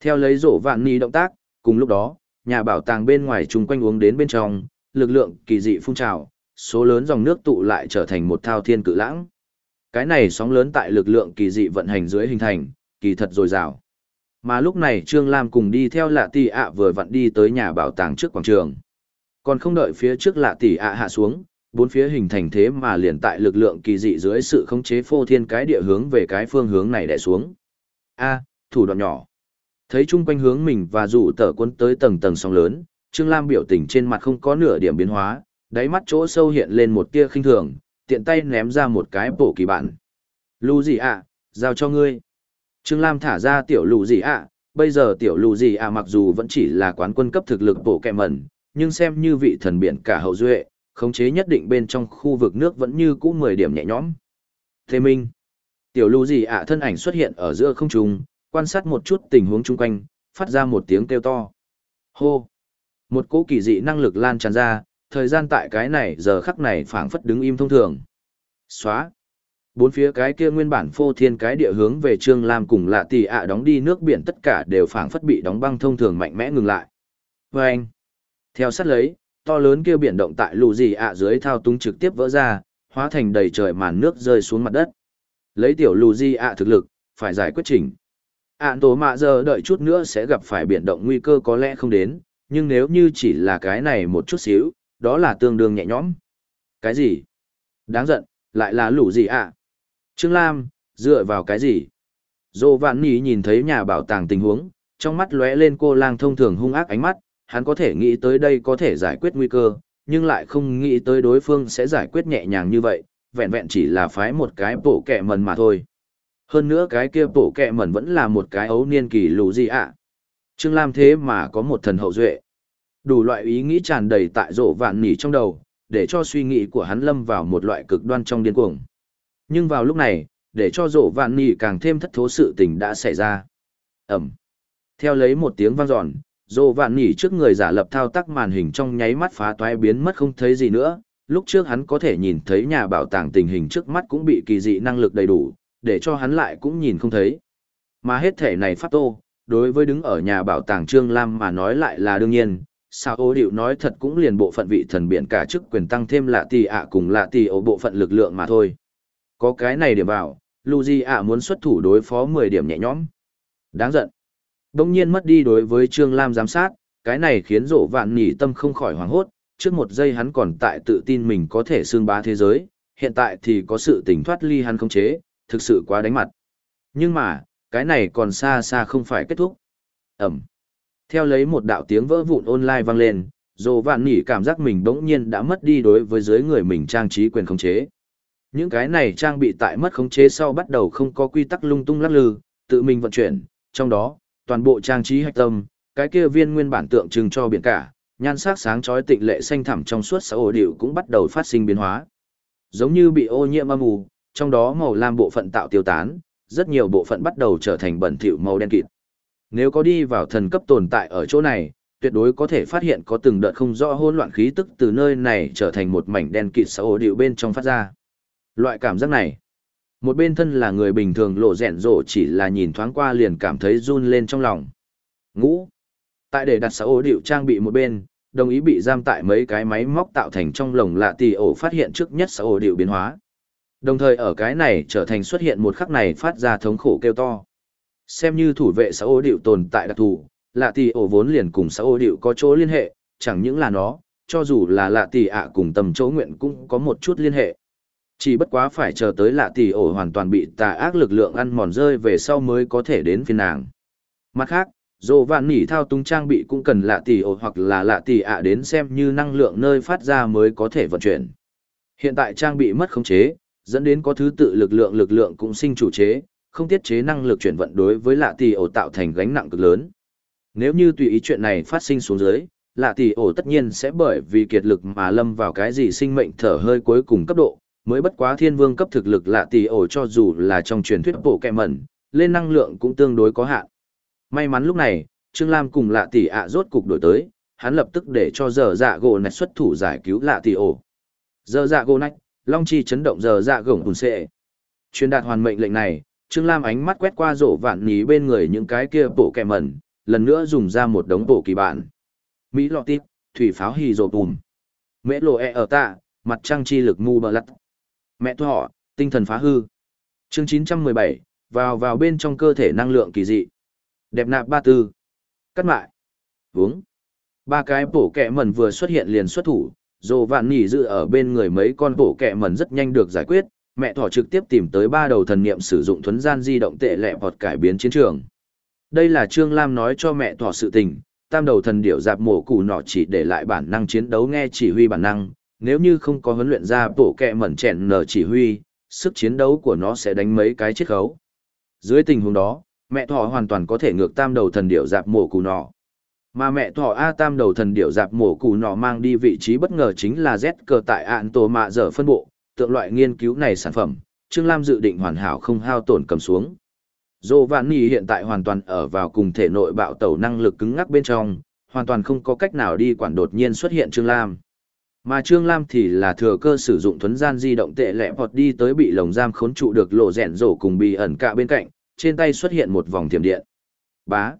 Theo lấy rổ vạn ni động tác, cùng lúc đó, nhà bảo tàng bên ngoài chung quanh uống đến bên trong, lực lượng kỳ dị phun trào, số lớn dòng nước tụ lại trở thành một thao thiên cự lãng. Cái này sóng lớn tại lực lượng kỳ dị vận hành dưới hình thành, kỳ thật dồi dào. Mà lúc này Trương Lam cùng đi theo lạ tỷ ạ vừa vặn đi tới nhà bảo tàng trước quảng trường. Còn không đợi phía trước lạ tỷ ạ hạ xuống, bốn phía hình thành thế mà liền tại lực lượng kỳ dị dưới sự khống chế phô thiên cái địa hướng về cái phương hướng này đè xuống. A, thủ đoạn nhỏ. Thấy chung quanh hướng mình và rủ tờ quân tới tầng tầng sóng lớn, Trương Lam biểu tình trên mặt không có nửa điểm biến hóa, đáy mắt chỗ sâu hiện lên một tia khinh thường, tiện tay ném ra một cái bổ kỳ bản. Lù gì ạ, giao cho ngươi. Trương Lam thả ra tiểu lù gì ạ, bây giờ tiểu lù gì ạ mặc dù vẫn chỉ là quán quân cấp thực lực bổ kẹ mẩn, nhưng xem như vị thần biển cả hậu duệ, khống chế nhất định bên trong khu vực nước vẫn như cũ 10 điểm nhẹ nhõm. Thế Minh, tiểu lù gì ạ thân ảnh xuất hiện ở giữa không trung, quan sát một chút tình huống chung quanh, phát ra một tiếng kêu to. Hô! Một cỗ kỳ dị năng lực lan tràn ra, thời gian tại cái này giờ khắc này phảng phất đứng im thông thường. Xóa! Bốn phía cái kia nguyên bản phô thiên cái địa hướng về Trương Lam cùng lạ tỷ ạ đóng đi nước biển tất cả đều phảng phất bị đóng băng thông thường mạnh mẽ ngừng lại. Và anh! Theo sát lấy, to lớn kia biển động tại lù gì ạ dưới thao túng trực tiếp vỡ ra, hóa thành đầy trời màn nước rơi xuống mặt đất. Lấy tiểu lù di ạ thực lực, phải giải quyết chỉnh. Ản tổ mạ giờ đợi chút nữa sẽ gặp phải biển động nguy cơ có lẽ không đến, nhưng nếu như chỉ là cái này một chút xíu, đó là tương đương nhẹ nhõm. Cái gì? Đáng giận, lại là lũ gì ạ? Trương Lam, dựa vào cái gì? Dô Vạn Nì nhìn thấy nhà bảo tàng tình huống, trong mắt lóe lên cô lang thông thường hung ác ánh mắt, hắn có thể nghĩ tới đây có thể giải quyết nguy cơ, nhưng lại không nghĩ tới đối phương sẽ giải quyết nhẹ nhàng như vậy, vẹn vẹn chỉ là phái một cái bộ kẹ mần mà thôi. Hơn nữa cái kia bộ kẹ mần vẫn là một cái ấu niên kỳ lù gì ạ. Trương Lam thế mà có một thần hậu duệ. Đủ loại ý nghĩ tràn đầy tại rộ vạn nỉ trong đầu, để cho suy nghĩ của hắn lâm vào một loại cực đoan trong điên cuồng. Nhưng vào lúc này, để cho rộ vạn nỉ càng thêm thất thố sự tình đã xảy ra. Ẩm. Theo lấy một tiếng vang dọn, rộ vạn nỉ trước người giả lập thao tác màn hình trong nháy mắt phá toái biến mất không thấy gì nữa. Lúc trước hắn có thể nhìn thấy nhà bảo tàng tình hình trước mắt cũng bị kỳ dị năng lực đầy đủ, để cho hắn lại cũng nhìn không thấy. Mà hết thể này pháp tô, đối với đứng ở nhà bảo tàng Trương Lam mà nói lại là đương nhiên, sao ô điệu nói thật cũng liền bộ phận vị thần biển cả chức quyền tăng thêm lạ tỷ ạ cùng lạ tỷ ổ bộ phận lực lượng mà thôi. Có cái này điểm vào, Luigi ạ muốn xuất thủ đối phó 10 điểm nhẹ nhõm. Đáng giận. Đông nhiên mất đi đối với Trương Lam giám sát, cái này khiến rổ vạn nỉ tâm không khỏi hoảng hốt, trước một giây hắn còn tại tự tin mình có thể xương bá thế giới, hiện tại thì có sự tỉnh thoát ly hắn không chế, thực sự quá đánh mặt. Nhưng mà, cái này còn xa xa không phải kết thúc. Ẩm. Theo lấy một đạo tiếng vỡ vụn online vang lên, Dồ Vạn Nỉ cảm giác mình bỗng nhiên đã mất đi đối với dưới người mình trang trí quyền khống chế. Những cái này trang bị tại mất khống chế sau bắt đầu không có quy tắc lung tung lắc lư, tự mình vận chuyển, trong đó, toàn bộ trang trí hạch tâm, cái kia viên nguyên bản tượng trưng cho biển cả, nhan sắc sáng chói tịnh lệ xanh thẳm trong suốt xã hội điệu cũng bắt đầu phát sinh biến hóa. Giống như bị ô nhiễm âm u, trong đó màu lam bộ phận tạo tiêu tán, rất nhiều bộ phận bắt đầu trở thành bẩn thỉu màu đen kịt. Nếu có đi vào thần cấp tồn tại ở chỗ này, tuyệt đối có thể phát hiện có từng đợt không rõ hỗn loạn khí tức từ nơi này trở thành một mảnh đen kịt xã hội điệu bên trong phát ra. Loại cảm giác này, một bên thân là người bình thường lộ rèn rộ chỉ là nhìn thoáng qua liền cảm thấy run lên trong lòng. Ngũ. Tại để đặt xã ô điệu trang bị một bên, đồng ý bị giam tại mấy cái máy móc tạo thành trong lồng lạ tỷ ổ phát hiện trước nhất xã ô điệu biến hóa. Đồng thời ở cái này trở thành xuất hiện một khắc này phát ra thống khổ kêu to. Xem như thủ vệ xã ô điệu tồn tại đặc thù, lạ tỷ ổ vốn liền cùng xã ô điệu có chỗ liên hệ, chẳng những là nó, cho dù là lạ tỷ ạ cùng tầm chỗ nguyện cũng có một chút liên hệ. Chỉ bất quá phải chờ tới lạ tỷ ổ hoàn toàn bị tà ác lực lượng ăn mòn rơi về sau mới có thể đến phiên nàng. Mặt khác, dồ vạn nỉ thao túng trang bị cũng cần lạ tỷ ổ hoặc là lạ tỷ ạ đến xem như năng lượng nơi phát ra mới có thể vận chuyển. Hiện tại trang bị mất khống chế, dẫn đến có thứ tự lực lượng lực lượng cũng sinh chủ chế, không tiết chế năng lực chuyển vận đối với lạ tỷ ổ tạo thành gánh nặng cực lớn. Nếu như tùy ý chuyện này phát sinh xuống dưới, lạ tỷ ổ tất nhiên sẽ bởi vì kiệt lực mà lâm vào cái gì sinh mệnh thở hơi cuối cùng cấp độ, mới bất quá thiên vương cấp thực lực lạ tỷ ổ cho dù là trong truyền thuyết bộ kẹ mẩn, lên năng lượng cũng tương đối có hạn. May mắn lúc này, Trương Lam cùng lạ tỷ ạ rốt cục đổi tới, hắn lập tức để cho giờ dạ gỗ nạch xuất thủ giải cứu lạ tỷ ổ. Giờ dạ gỗ nạch, long chi chấn động giờ dạ gồng hùn xệ. Truyền đạt hoàn mệnh lệnh này, Trương Lam ánh mắt quét qua rổ vạn ní bên người những cái kia bộ kẹ mẩn, lần nữa dùng ra một đống bộ kỳ bản. Mỹ lọ tít, thủy pháo hì rổ bùm. Mễ lộ e ở tạ, mặt trăng chi lực mu bờ lắt. Mẹ thọ, tinh thần phá hư. Chương 917, vào vào bên trong cơ thể năng lượng kỳ dị. Đẹp nạp ba tư. Cắt mại. uống Ba cái bổ kẹ mẩn vừa xuất hiện liền xuất thủ, dồ vạn nỉ dự ở bên người mấy con bổ kẹ mẩn rất nhanh được giải quyết mẹ thỏ trực tiếp tìm tới ba đầu thần niệm sử dụng thuấn gian di động tệ lẹ hoặc cải biến chiến trường Đây là Trương Lam nói cho mẹ thỏ sự tình, tam đầu thần điểu dạp mổ củ nọ chỉ để lại bản năng chiến đấu nghe chỉ huy bản năng, nếu như không có huấn luyện ra bổ kẹ mẩn chèn nở chỉ huy, sức chiến đấu của nó sẽ đánh mấy cái chiết khấu. Dưới tình huống đó, mẹ thỏ hoàn toàn có thể ngược tam đầu thần điểu dạp mổ Cù nọ. Mà mẹ thỏ A tam đầu thần điểu dạp mổ Cù nọ mang đi vị trí bất ngờ chính là Z cờ tại ạn tổ mạ dở phân bộ, tượng loại nghiên cứu này sản phẩm, Trương Lam dự định hoàn hảo không hao tổn cầm xuống. Dô Vạn Nì hiện tại hoàn toàn ở vào cùng thể nội bạo tẩu năng lực cứng ngắc bên trong, hoàn toàn không có cách nào đi quản đột nhiên xuất hiện Trương Lam. Mà Trương Lam thì là thừa cơ sử dụng thuấn gian di động tệ lẹ vọt đi tới bị lồng giam khốn trụ được lộ rẹn rổ cùng bị ẩn cả bên cạnh, trên tay xuất hiện một vòng thiểm điện. Bá.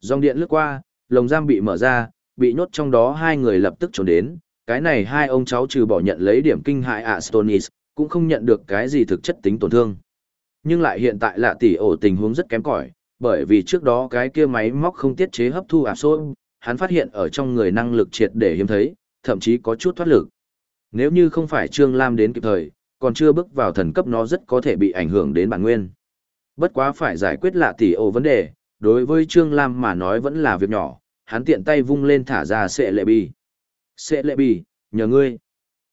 Dòng điện lướt qua, lồng giam bị mở ra, bị nhốt trong đó hai người lập tức trốn đến, cái này hai ông cháu trừ bỏ nhận lấy điểm kinh hại Astonis, cũng không nhận được cái gì thực chất tính tổn thương. Nhưng lại hiện tại là tỷ ổ tình huống rất kém cỏi, bởi vì trước đó cái kia máy móc không tiết chế hấp thu áp suất, hắn phát hiện ở trong người năng lực triệt để hiếm thấy, thậm chí có chút thoát lực. Nếu như không phải Trương Lam đến kịp thời, còn chưa bước vào thần cấp nó rất có thể bị ảnh hưởng đến bản nguyên. Bất quá phải giải quyết lạ tỷ ổ vấn đề, đối với Trương Lam mà nói vẫn là việc nhỏ, hắn tiện tay vung lên thả ra sệ lệ bì. Sệ lệ bì, nhờ ngươi.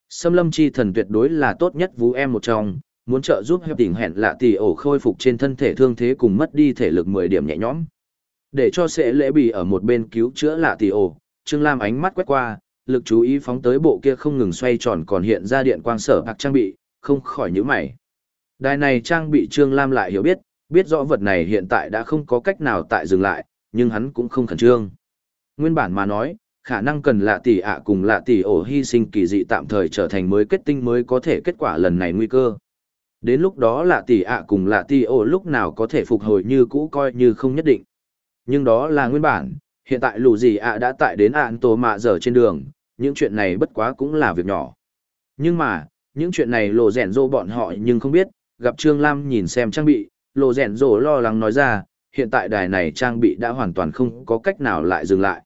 Xâm lâm chi thần tuyệt đối là tốt nhất vũ em một trong, muốn trợ giúp hiệp tình hẹn lạ tỷ ổ khôi phục trên thân thể thương thế cùng mất đi thể lực 10 điểm nhẹ nhõm. Để cho sệ lễ bì ở một bên cứu chữa lạ tỷ ổ, Trương Lam ánh mắt quét qua, lực chú ý phóng tới bộ kia không ngừng xoay tròn còn hiện ra điện quang sở hoặc trang bị, không khỏi nhíu mày. Đài này trang bị Trương Lam lại hiểu biết, biết rõ vật này hiện tại đã không có cách nào tại dừng lại, nhưng hắn cũng không khẩn trương. Nguyên bản mà nói, khả năng cần lạ tỷ ạ cùng lạ tỷ ổ hy sinh kỳ dị tạm thời trở thành mới kết tinh mới có thể kết quả lần này nguy cơ. Đến lúc đó lạ tỷ ạ cùng lạ tỷ ổ lúc nào có thể phục hồi như cũ coi như không nhất định. Nhưng đó là nguyên bản, hiện tại lù gì ạ đã tại đến ạn tổ mạ giờ trên đường, những chuyện này bất quá cũng là việc nhỏ. Nhưng mà, những chuyện này lộ rèn rô bọn họ nhưng không biết, gặp Trương Lam nhìn xem trang bị, lộ rèn rổ lo lắng nói ra, hiện tại đài này trang bị đã hoàn toàn không có cách nào lại dừng lại.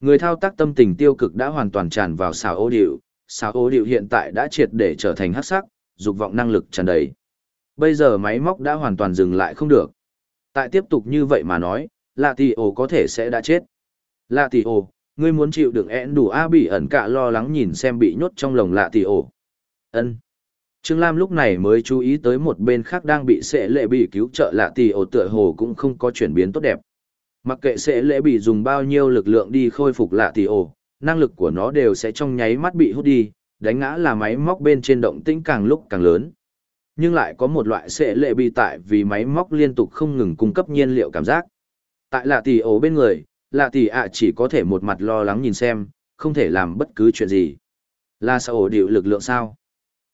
Người thao tác tâm tình tiêu cực đã hoàn toàn tràn vào xào ô điệu, xào ô điệu hiện tại đã triệt để trở thành hắc sắc, dục vọng năng lực tràn đầy. Bây giờ máy móc đã hoàn toàn dừng lại không được. Tại tiếp tục như vậy mà nói, Lạ Tỷ Ổ có thể sẽ đã chết. Lạ Tỷ Ổ, ngươi muốn chịu đựng én đủ A bị ẩn cả lo lắng nhìn xem bị nhốt trong lồng Lạ Tỷ Ổ. Ân. Trương Lam lúc này mới chú ý tới một bên khác đang bị sệ lệ bị cứu trợ Lạ Tỷ Ổ tựa hồ cũng không có chuyển biến tốt đẹp. Mặc kệ sệ lệ bị dùng bao nhiêu lực lượng đi khôi phục Lạ Tỷ Ổ, năng lực của nó đều sẽ trong nháy mắt bị hút đi, đánh ngã là máy móc bên trên động tĩnh càng lúc càng lớn. Nhưng lại có một loại sẽ lệ bị tại vì máy móc liên tục không ngừng cung cấp nhiên liệu cảm giác. Tại lạ tỷ ổ bên người, lạ tỷ ạ chỉ có thể một mặt lo lắng nhìn xem, không thể làm bất cứ chuyện gì. Là sao ổ điệu lực lượng sao?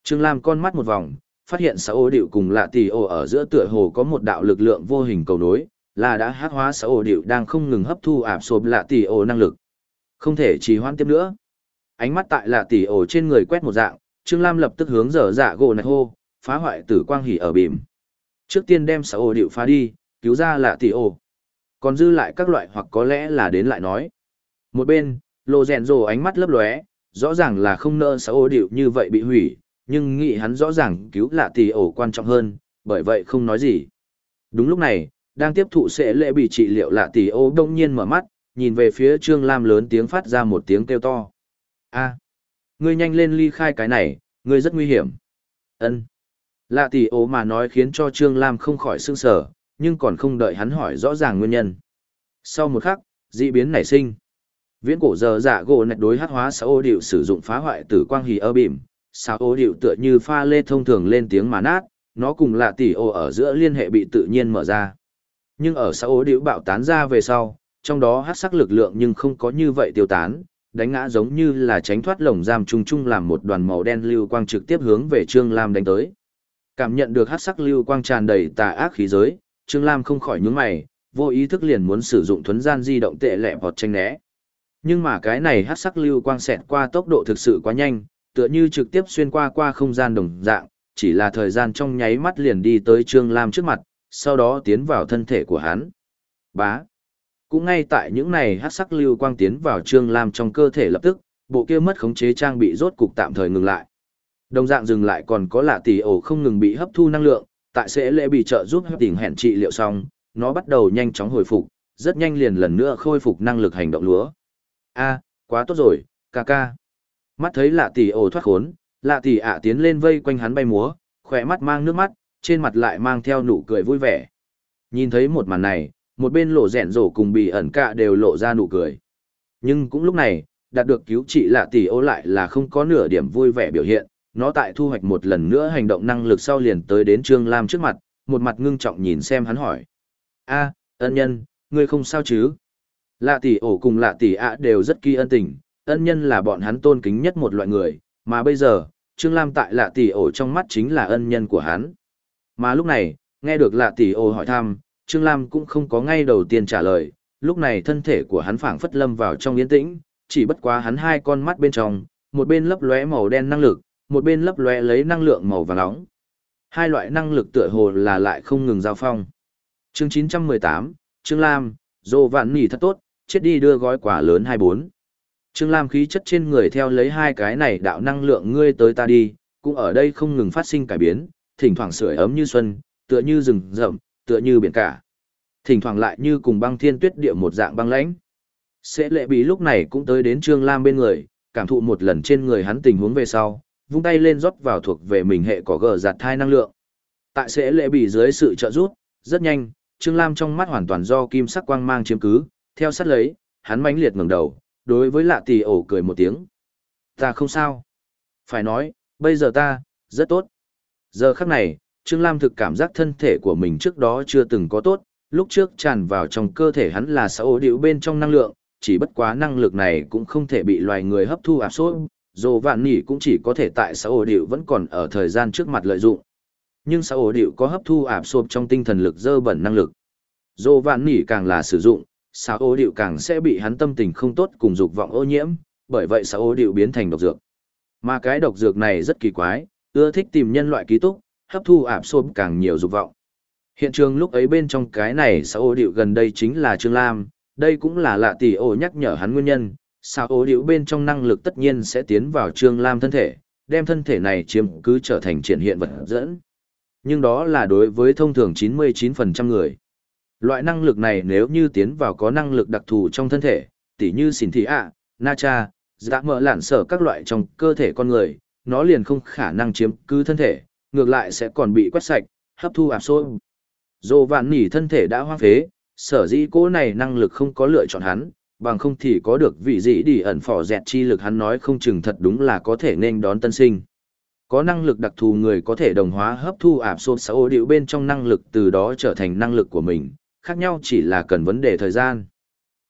Trương Lam con mắt một vòng, phát hiện xã ô điệu cùng lạ tỷ ô ở giữa tựa hồ có một đạo lực lượng vô hình cầu nối, là đã hát hóa xã ô điệu đang không ngừng hấp thu ạp sộp lạ tỷ ô năng lực. Không thể trì hoãn tiếp nữa ánh mắt tại lạ tỷ ô trên người quét một dạng trương lam lập tức hướng dở dạ gỗ này hô phá hoại tử quang hỉ ở bìm trước tiên đem xã ô điệu phá đi cứu ra lạ tỷ ô. còn dư lại các loại hoặc có lẽ là đến lại nói một bên lộ rèn rồ ánh mắt lấp lóe rõ ràng là không nỡ xã ô điệu như vậy bị hủy nhưng nghĩ hắn rõ ràng cứu lạ tỷ ổ quan trọng hơn, bởi vậy không nói gì. Đúng lúc này, đang tiếp thụ sẽ lễ bị trị liệu lạ tỷ ổ đông nhiên mở mắt, nhìn về phía trương lam lớn tiếng phát ra một tiếng kêu to. A, ngươi nhanh lên ly khai cái này, ngươi rất nguy hiểm. Ân. Lạ tỷ ố mà nói khiến cho trương lam không khỏi s ư n g sở nhưng còn không đợi hắn hỏi rõ ràng nguyên nhân. Sau một khắc d ị biến nảy sinh. Viễn cổ giờ giả gỗ nạch đối hát hóa xã ô điệu sử dụng phá hoại tử quang hì ơ bìm sao ô điệu tựa như pha lê thông thường lên tiếng mà nát nó cùng lạ tỷ ô ở giữa liên hệ bị tự nhiên mở ra nhưng ở sao ô điệu bạo tán ra về sau trong đó hát sắc lực lượng nhưng không có như vậy tiêu tán đánh ngã giống như là tránh thoát lồng giam chung chung làm một đoàn màu đen lưu quang trực tiếp hướng về Trương Lam đánh tới. Cảm nhận được hắc sắc lưu quang tràn đầy tà ác khí giới, Trương Lam không khỏi nhướng mày, vô ý thức liền muốn sử dụng thuấn gian di động tệ lẹ vọt tranh né. Nhưng mà cái này hắc sắc lưu quang xẹt qua tốc độ thực sự quá nhanh, tựa như trực tiếp xuyên qua qua không gian đồng dạng, chỉ là thời gian trong nháy mắt liền đi tới Trương Lam trước mặt, sau đó tiến vào thân thể của hắn. Bá. Cũng ngay tại những này hát sắc lưu quang tiến vào Trương Lam trong cơ thể lập tức, bộ kia mất khống chế trang bị rốt cục tạm thời ngừng lại. Đồng dạng dừng lại còn có lạ tỷ ổ không ngừng bị hấp thu năng lượng, tại sẽ lễ bị trợ giúp hấp tỉnh hẹn trị liệu xong, nó bắt đầu nhanh chóng hồi phục, rất nhanh liền lần nữa khôi phục năng lực hành động lúa. A, quá tốt rồi, ca ca. Mắt thấy lạ tỷ ổ thoát khốn, lạ tỷ ạ tiến lên vây quanh hắn bay múa, khỏe mắt mang nước mắt, trên mặt lại mang theo nụ cười vui vẻ. Nhìn thấy một màn này, một bên lộ rẹn rổ cùng bị ẩn cạ đều lộ ra nụ cười. Nhưng cũng lúc này, đạt được cứu trị lạ tỷ ô lại là không có nửa điểm vui vẻ biểu hiện, nó tại thu hoạch một lần nữa hành động năng lực sau liền tới đến Trương Lam trước mặt, một mặt ngưng trọng nhìn xem hắn hỏi. a ân nhân, ngươi không sao chứ? Lạ tỷ ổ cùng lạ tỷ ạ đều rất kỳ ân tình, ân nhân là bọn hắn tôn kính nhất một loại người, mà bây giờ, Trương Lam tại lạ tỷ ổ trong mắt chính là ân nhân của hắn. Mà lúc này, nghe được lạ tỷ ổ hỏi thăm, Trương Lam cũng không có ngay đầu tiên trả lời, lúc này thân thể của hắn phảng phất lâm vào trong yên tĩnh, chỉ bất quá hắn hai con mắt bên trong, một bên lấp lóe màu đen năng lực, một bên lấp lóe lấy năng lượng màu vàng nóng. Hai loại năng lực tựa hồ là lại không ngừng giao phong. Chương 918, Trương Lam, dô vạn nỉ thật tốt, chết đi đưa gói quả lớn 24. Trương Lam khí chất trên người theo lấy hai cái này đạo năng lượng ngươi tới ta đi, cũng ở đây không ngừng phát sinh cải biến, thỉnh thoảng sưởi ấm như xuân, tựa như rừng rậm, tựa như biển cả. Thỉnh thoảng lại như cùng băng thiên tuyết địa một dạng băng lãnh. Sẽ lệ bị lúc này cũng tới đến Trương Lam bên người, cảm thụ một lần trên người hắn tình huống về sau, vung tay lên rót vào thuộc về mình hệ có gờ giặt thai năng lượng. Tại sẽ lệ bị dưới sự trợ giúp, rất nhanh, Trương Lam trong mắt hoàn toàn do kim sắc quang mang chiếm cứ, theo sát lấy, hắn mãnh liệt ngẩng đầu, đối với lạ tỷ ổ cười một tiếng. Ta không sao. Phải nói, bây giờ ta, rất tốt. Giờ khắc này, Trương Lam thực cảm giác thân thể của mình trước đó chưa từng có tốt, lúc trước tràn vào trong cơ thể hắn là xã ổ điệu bên trong năng lượng, chỉ bất quá năng lực này cũng không thể bị loài người hấp thu áp suất, dù vạn nỉ cũng chỉ có thể tại xã ổ điệu vẫn còn ở thời gian trước mặt lợi dụng. Nhưng xã ổ điệu có hấp thu áp suất trong tinh thần lực dơ bẩn năng lực. Dù vạn nỉ càng là sử dụng, xà ô điệu càng sẽ bị hắn tâm tình không tốt cùng dục vọng ô nhiễm, bởi vậy xà ô điệu biến thành độc dược. Mà cái độc dược này rất kỳ quái, ưa thích tìm nhân loại ký túc, hấp thu ảm xôm càng nhiều dục vọng. Hiện trường lúc ấy bên trong cái này xà ô điệu gần đây chính là Trương Lam, đây cũng là lạ tỷ ô nhắc nhở hắn nguyên nhân, sao ô điệu bên trong năng lực tất nhiên sẽ tiến vào Trương Lam thân thể, đem thân thể này chiếm cứ trở thành triển hiện vật dẫn. Nhưng đó là đối với thông thường 99% người. Loại năng lực này nếu như tiến vào có năng lực đặc thù trong thân thể, tỉ như xỉn thị ạ, na cha, dạ mở lản sở các loại trong cơ thể con người, nó liền không khả năng chiếm cứ thân thể, ngược lại sẽ còn bị quét sạch, hấp thu áp xô. Dồ vạn nỉ thân thể đã hoang phế, sở dĩ cố này năng lực không có lựa chọn hắn, bằng không thì có được vị dĩ đi ẩn phỏ dẹt chi lực hắn nói không chừng thật đúng là có thể nên đón tân sinh. Có năng lực đặc thù người có thể đồng hóa hấp thu ạp sôn xã ô điệu bên trong năng lực từ đó trở thành năng lực của mình, khác nhau chỉ là cần vấn đề thời gian.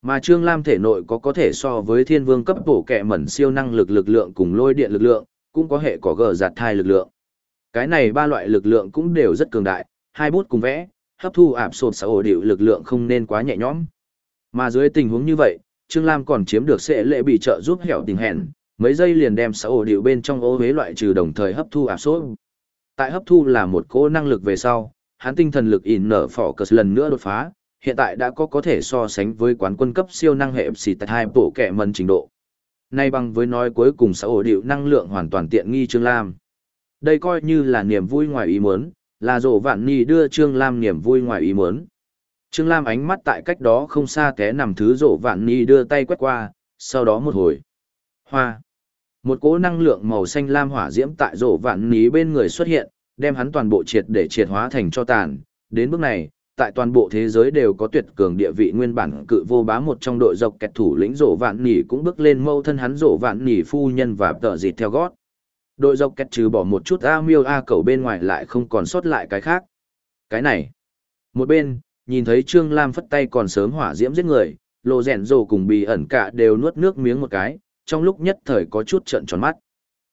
Mà Trương Lam thể nội có có thể so với thiên vương cấp bổ kẹ mẩn siêu năng lực lực lượng cùng lôi điện lực lượng, cũng có hệ có gờ giạt thai lực lượng. Cái này ba loại lực lượng cũng đều rất cường đại, hai bút cùng vẽ, hấp thu ạp sột xã ổ điệu lực lượng không nên quá nhẹ nhõm. Mà dưới tình huống như vậy, Trương Lam còn chiếm được sẽ lệ bị trợ giúp hẻo tình hẹn, mấy giây liền đem xã ổ điệu bên trong ô hế loại trừ đồng thời hấp thu ạp sốt. Tại hấp thu là một cỗ năng lực về sau, hắn tinh thần lực in nở phỏ cờ lần nữa đột phá, hiện tại đã có có thể so sánh với quán quân cấp siêu năng hệ xì tại hai bộ kẻ mần trình độ. Nay bằng với nói cuối cùng xã hội điệu năng lượng hoàn toàn tiện nghi Trương Lam. Đây coi như là niềm vui ngoài ý muốn, là rổ vạn ni đưa Trương Lam niềm vui ngoài ý muốn. Trương Lam ánh mắt tại cách đó không xa té nằm thứ rổ vạn ni đưa tay quét qua, sau đó một hồi. Hoa. Một cỗ năng lượng màu xanh lam hỏa diễm tại rổ vạn ní bên người xuất hiện, đem hắn toàn bộ triệt để triệt hóa thành cho tàn. Đến bước này, tại toàn bộ thế giới đều có tuyệt cường địa vị nguyên bản cự vô bá một trong đội dọc kẹt thủ lĩnh rổ vạn nỉ cũng bước lên mâu thân hắn rổ vạn nỉ phu nhân và tợ dịt theo gót. Đội dọc kẹt trừ bỏ một chút A miêu A cầu bên ngoài lại không còn sót lại cái khác. Cái này. Một bên, nhìn thấy Trương Lam phất tay còn sớm hỏa diễm giết người, lộ rèn rổ cùng bì ẩn cả đều nuốt nước miếng một cái, trong lúc nhất thời có chút trận tròn mắt.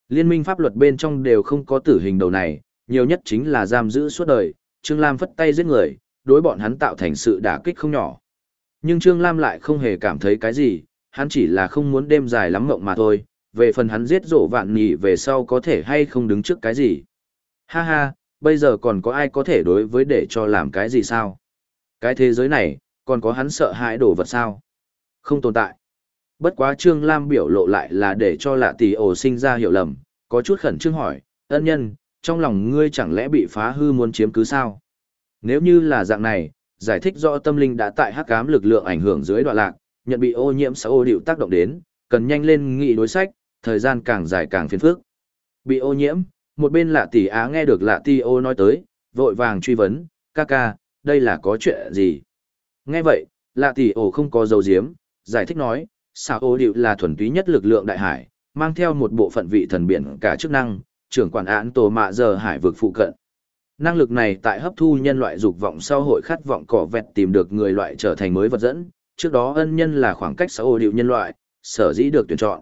Liên minh pháp luật bên trong đều không có tử hình đầu này, nhiều nhất chính là giam giữ suốt đời, Trương Lam phất tay giết người, đối bọn hắn tạo thành sự đả kích không nhỏ. Nhưng Trương Lam lại không hề cảm thấy cái gì, hắn chỉ là không muốn đêm dài lắm mộng mà thôi, về phần hắn giết rổ vạn nhị về sau có thể hay không đứng trước cái gì. Ha ha, bây giờ còn có ai có thể đối với để cho làm cái gì sao? Cái thế giới này, còn có hắn sợ hãi đổ vật sao? Không tồn tại. Bất quá Trương Lam biểu lộ lại là để cho lạ tỷ ổ sinh ra hiểu lầm, có chút khẩn trương hỏi, ân nhân, trong lòng ngươi chẳng lẽ bị phá hư muốn chiếm cứ sao? Nếu như là dạng này, giải thích rõ tâm linh đã tại hắc ám lực lượng ảnh hưởng dưới đoạn lạc, nhận bị ô nhiễm xã ô điệu tác động đến, cần nhanh lên nghị đối sách, thời gian càng dài càng phiền phức. Bị ô nhiễm, một bên lạ tỷ á nghe được lạ ti ô nói tới, vội vàng truy vấn, ca ca, đây là có chuyện gì? Nghe vậy, lạ tỷ ô không có dấu diếm, giải thích nói, xã ô điệu là thuần túy nhất lực lượng đại hải, mang theo một bộ phận vị thần biển cả chức năng, trưởng quản án tổ mạ giờ hải vực phụ cận. Năng lực này tại hấp thu nhân loại dục vọng sau hội khát vọng cỏ vẹt tìm được người loại trở thành mới vật dẫn, trước đó ân nhân là khoảng cách xã hội điệu nhân loại, sở dĩ được tuyển chọn.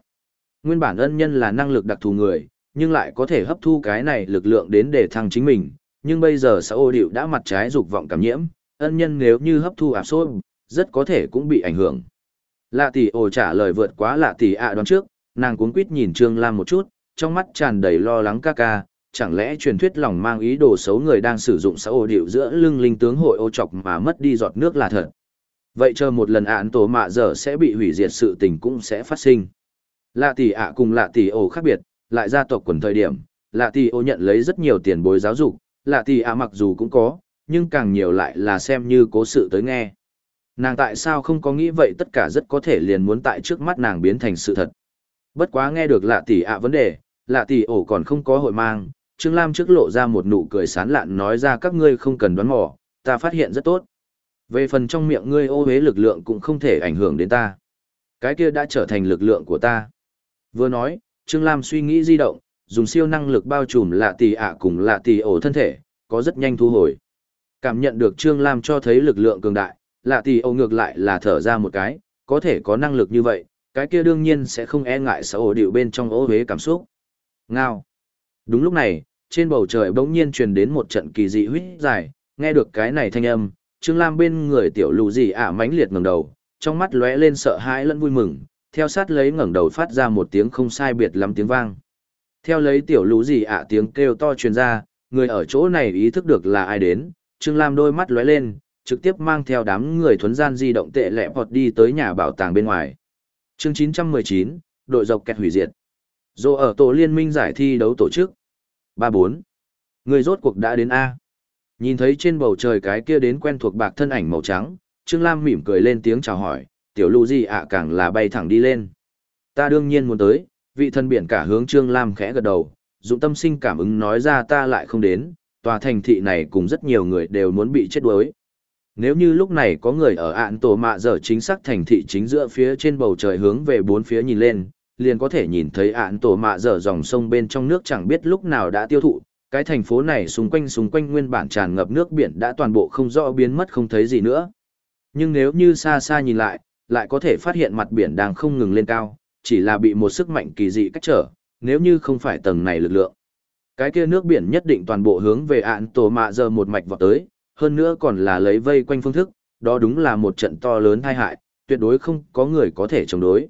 Nguyên bản ân nhân là năng lực đặc thù người, nhưng lại có thể hấp thu cái này lực lượng đến để thăng chính mình, nhưng bây giờ xã hội điệu đã mặt trái dục vọng cảm nhiễm, ân nhân nếu như hấp thu áp sốt, rất có thể cũng bị ảnh hưởng. Lạ tỷ ồ trả lời vượt quá lạ tỷ ạ đoán trước, nàng cuốn quýt nhìn Trương Lam một chút, trong mắt tràn đầy lo lắng ca ca, chẳng lẽ truyền thuyết lòng mang ý đồ xấu người đang sử dụng xã hội điệu giữa lưng linh tướng hội ô chọc mà mất đi giọt nước là thật. Vậy chờ một lần án tổ mạ giờ sẽ bị hủy diệt sự tình cũng sẽ phát sinh. Lạ tỷ ạ cùng lạ tỷ ổ khác biệt, lại gia tộc quần thời điểm, lạ tỷ ổ nhận lấy rất nhiều tiền bối giáo dục, lạ tỷ ạ mặc dù cũng có, nhưng càng nhiều lại là xem như cố sự tới nghe. Nàng tại sao không có nghĩ vậy tất cả rất có thể liền muốn tại trước mắt nàng biến thành sự thật. Bất quá nghe được lạ tỷ ạ vấn đề, lạ tỷ ổ còn không có hội mang, Trương Lam trước lộ ra một nụ cười sán lạn nói ra các ngươi không cần đoán mò, ta phát hiện rất tốt. Về phần trong miệng ngươi ô hế lực lượng cũng không thể ảnh hưởng đến ta. Cái kia đã trở thành lực lượng của ta. Vừa nói, Trương Lam suy nghĩ di động, dùng siêu năng lực bao trùm lạ tỷ ạ cùng lạ tỷ ổ thân thể, có rất nhanh thu hồi. Cảm nhận được Trương Lam cho thấy lực lượng cường đại, lạ tỷ ổ ngược lại là thở ra một cái, có thể có năng lực như vậy, cái kia đương nhiên sẽ không e ngại sở ổ điệu bên trong ô hế cảm xúc. Ngao. Đúng lúc này, trên bầu trời bỗng nhiên truyền đến một trận kỳ dị huýt dài, nghe được cái này thanh âm, Trương Lam bên người tiểu lù gì ả mãnh liệt ngẩng đầu, trong mắt lóe lên sợ hãi lẫn vui mừng, theo sát lấy ngẩng đầu phát ra một tiếng không sai biệt lắm tiếng vang. Theo lấy tiểu lù gì ả tiếng kêu to truyền ra, người ở chỗ này ý thức được là ai đến, Trương Lam đôi mắt lóe lên, trực tiếp mang theo đám người thuấn gian di động tệ lẹ bọt đi tới nhà bảo tàng bên ngoài. Chương 919, đội dọc kẹt hủy diệt. Dô ở tổ liên minh giải thi đấu tổ chức. 34. Người rốt cuộc đã đến A. Nhìn thấy trên bầu trời cái kia đến quen thuộc bạc thân ảnh màu trắng, Trương Lam mỉm cười lên tiếng chào hỏi, tiểu lưu gì ạ càng là bay thẳng đi lên. Ta đương nhiên muốn tới, vị thân biển cả hướng Trương Lam khẽ gật đầu, dụng tâm sinh cảm ứng nói ra ta lại không đến, tòa thành thị này cùng rất nhiều người đều muốn bị chết đuối. Nếu như lúc này có người ở ạn tổ mạ giờ chính xác thành thị chính giữa phía trên bầu trời hướng về bốn phía nhìn lên, liền có thể nhìn thấy ạn tổ mạ dở dòng sông bên trong nước chẳng biết lúc nào đã tiêu thụ, cái thành phố này xung quanh xung quanh nguyên bản tràn ngập nước biển đã toàn bộ không rõ biến mất không thấy gì nữa. Nhưng nếu như xa xa nhìn lại, lại có thể phát hiện mặt biển đang không ngừng lên cao, chỉ là bị một sức mạnh kỳ dị cách trở, nếu như không phải tầng này lực lượng. Cái kia nước biển nhất định toàn bộ hướng về ạn tổ mạ giờ một mạch vào tới, hơn nữa còn là lấy vây quanh phương thức, đó đúng là một trận to lớn tai hại, tuyệt đối không có người có thể chống đối.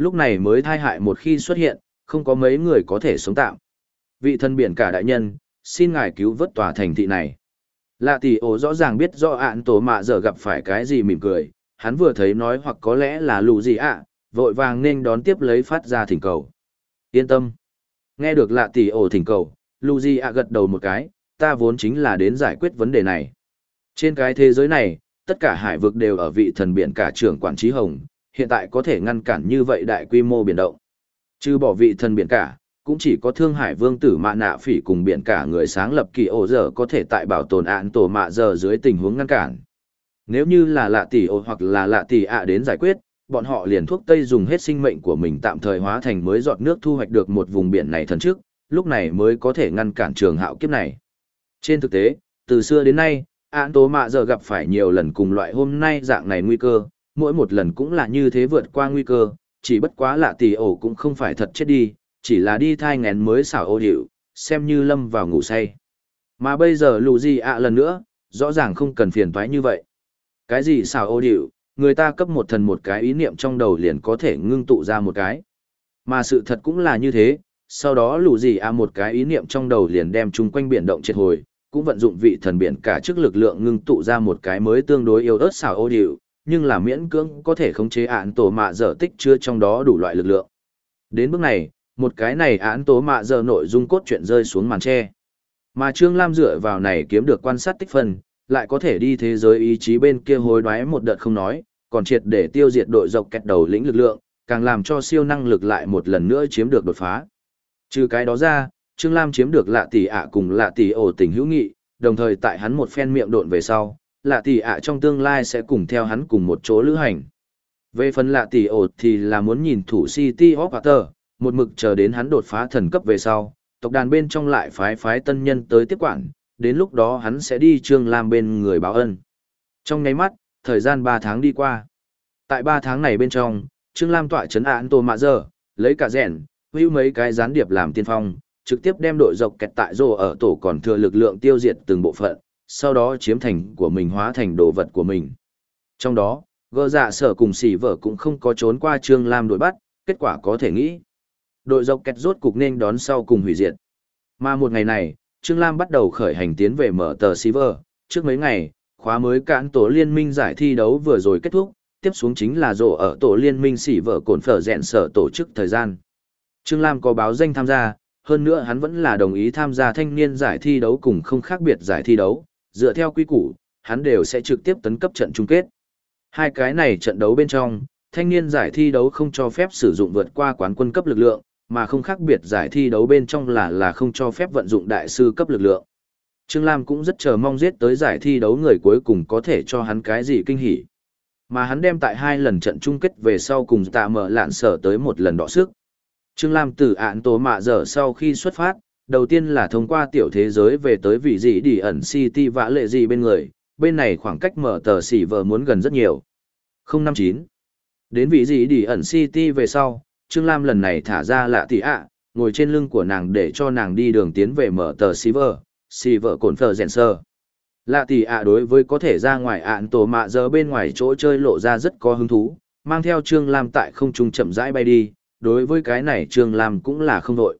Lúc này mới thai hại một khi xuất hiện, không có mấy người có thể sống tạm. Vị thân biển cả đại nhân, xin ngài cứu vớt tòa thành thị này. Lạ tỷ ổ rõ ràng biết do ạn tổ mạ giờ gặp phải cái gì mỉm cười, hắn vừa thấy nói hoặc có lẽ là lù gì ạ, vội vàng nên đón tiếp lấy phát ra thỉnh cầu. Yên tâm. Nghe được lạ tỷ ổ thỉnh cầu, lù gì ạ gật đầu một cái, ta vốn chính là đến giải quyết vấn đề này. Trên cái thế giới này, tất cả hải vực đều ở vị thần biển cả trưởng quản trí hồng, hiện tại có thể ngăn cản như vậy đại quy mô biển động. Trừ bỏ vị thần biển cả, cũng chỉ có Thương Hải Vương tử Mạ Nạ Phỉ cùng biển cả người sáng lập kỳ ổ giờ có thể tại bảo tồn án tổ mạ giờ dưới tình huống ngăn cản. Nếu như là lạ tỷ ổ hoặc là lạ tỷ ạ đến giải quyết, bọn họ liền thuốc tây dùng hết sinh mệnh của mình tạm thời hóa thành mới giọt nước thu hoạch được một vùng biển này thần trước, lúc này mới có thể ngăn cản trường hạo kiếp này. Trên thực tế, từ xưa đến nay, án tố mạ giờ gặp phải nhiều lần cùng loại hôm nay dạng này nguy cơ, mỗi một lần cũng là như thế vượt qua nguy cơ, chỉ bất quá lạ tỷ ổ cũng không phải thật chết đi, chỉ là đi thai ngén mới xảo ô hiệu, xem như lâm vào ngủ say. Mà bây giờ lù gì ạ lần nữa, rõ ràng không cần phiền toái như vậy. Cái gì xảo ô hiệu, người ta cấp một thần một cái ý niệm trong đầu liền có thể ngưng tụ ra một cái. Mà sự thật cũng là như thế, sau đó lù gì ạ một cái ý niệm trong đầu liền đem chung quanh biển động triệt hồi, cũng vận dụng vị thần biển cả trước lực lượng ngưng tụ ra một cái mới tương đối yếu ớt xảo ô điệu, nhưng là miễn cưỡng có thể khống chế án tổ mạ dở tích chứa trong đó đủ loại lực lượng. Đến bước này, một cái này án tố mạ dở nội dung cốt truyện rơi xuống màn tre. Mà Trương Lam dựa vào này kiếm được quan sát tích phân, lại có thể đi thế giới ý chí bên kia hối đoái một đợt không nói, còn triệt để tiêu diệt đội dọc kẹt đầu lĩnh lực lượng, càng làm cho siêu năng lực lại một lần nữa chiếm được đột phá. Trừ cái đó ra, Trương Lam chiếm được lạ tỷ ạ cùng lạ tỷ ổ tình hữu nghị, đồng thời tại hắn một phen miệng độn về sau, lạ tỷ ạ trong tương lai sẽ cùng theo hắn cùng một chỗ lữ hành. Về phần lạ tỷ ổ thì là muốn nhìn thủ City of Water, một mực chờ đến hắn đột phá thần cấp về sau, tộc đàn bên trong lại phái phái tân nhân tới tiếp quản, đến lúc đó hắn sẽ đi Trương Lam bên người báo ân. Trong nháy mắt, thời gian 3 tháng đi qua. Tại 3 tháng này bên trong, Trương Lam tọa chấn án Tô Mạ Giờ, lấy cả rèn, hữu mấy cái gián điệp làm tiên phong, trực tiếp đem đội dọc kẹt tại rồ ở tổ còn thừa lực lượng tiêu diệt từng bộ phận, sau đó chiếm thành của mình hóa thành đồ vật của mình. Trong đó, gơ dạ sở cùng xỉ vợ cũng không có trốn qua Trương Lam đội bắt, kết quả có thể nghĩ. Đội dọc kẹt rốt cục nên đón sau cùng hủy diệt. Mà một ngày này, Trương Lam bắt đầu khởi hành tiến về mở tờ Silver. Trước mấy ngày, khóa mới cản tổ liên minh giải thi đấu vừa rồi kết thúc, tiếp xuống chính là rộ ở tổ liên minh xỉ vợ cồn phở dẹn sở tổ chức thời gian. Trương Lam có báo danh tham gia, hơn nữa hắn vẫn là đồng ý tham gia thanh niên giải thi đấu cùng không khác biệt giải thi đấu, dựa theo quy củ, hắn đều sẽ trực tiếp tấn cấp trận chung kết. Hai cái này trận đấu bên trong, thanh niên giải thi đấu không cho phép sử dụng vượt qua quán quân cấp lực lượng, mà không khác biệt giải thi đấu bên trong là là không cho phép vận dụng đại sư cấp lực lượng. Trương Lam cũng rất chờ mong giết tới giải thi đấu người cuối cùng có thể cho hắn cái gì kinh hỉ. Mà hắn đem tại hai lần trận chung kết về sau cùng tạ mở lạn sở tới một lần đọ sức. Trương Lam từ án tố mạ giờ sau khi xuất phát, đầu tiên là thông qua tiểu thế giới về tới vị gì đi ẩn city vã lệ gì bên người, bên này khoảng cách mở tờ xỉ vợ muốn gần rất nhiều. 059 Đến vị gì đi ẩn city về sau, Trương Lam lần này thả ra lạ tỷ ạ, ngồi trên lưng của nàng để cho nàng đi đường tiến về mở tờ xỉ vợ, xỉ vợ cồn phở rèn sơ. Lạ tỷ ạ đối với có thể ra ngoài ạn tổ mạ giờ bên ngoài chỗ chơi lộ ra rất có hứng thú, mang theo Trương Lam tại không trung chậm rãi bay đi, đối với cái này Trương Lam cũng là không đội.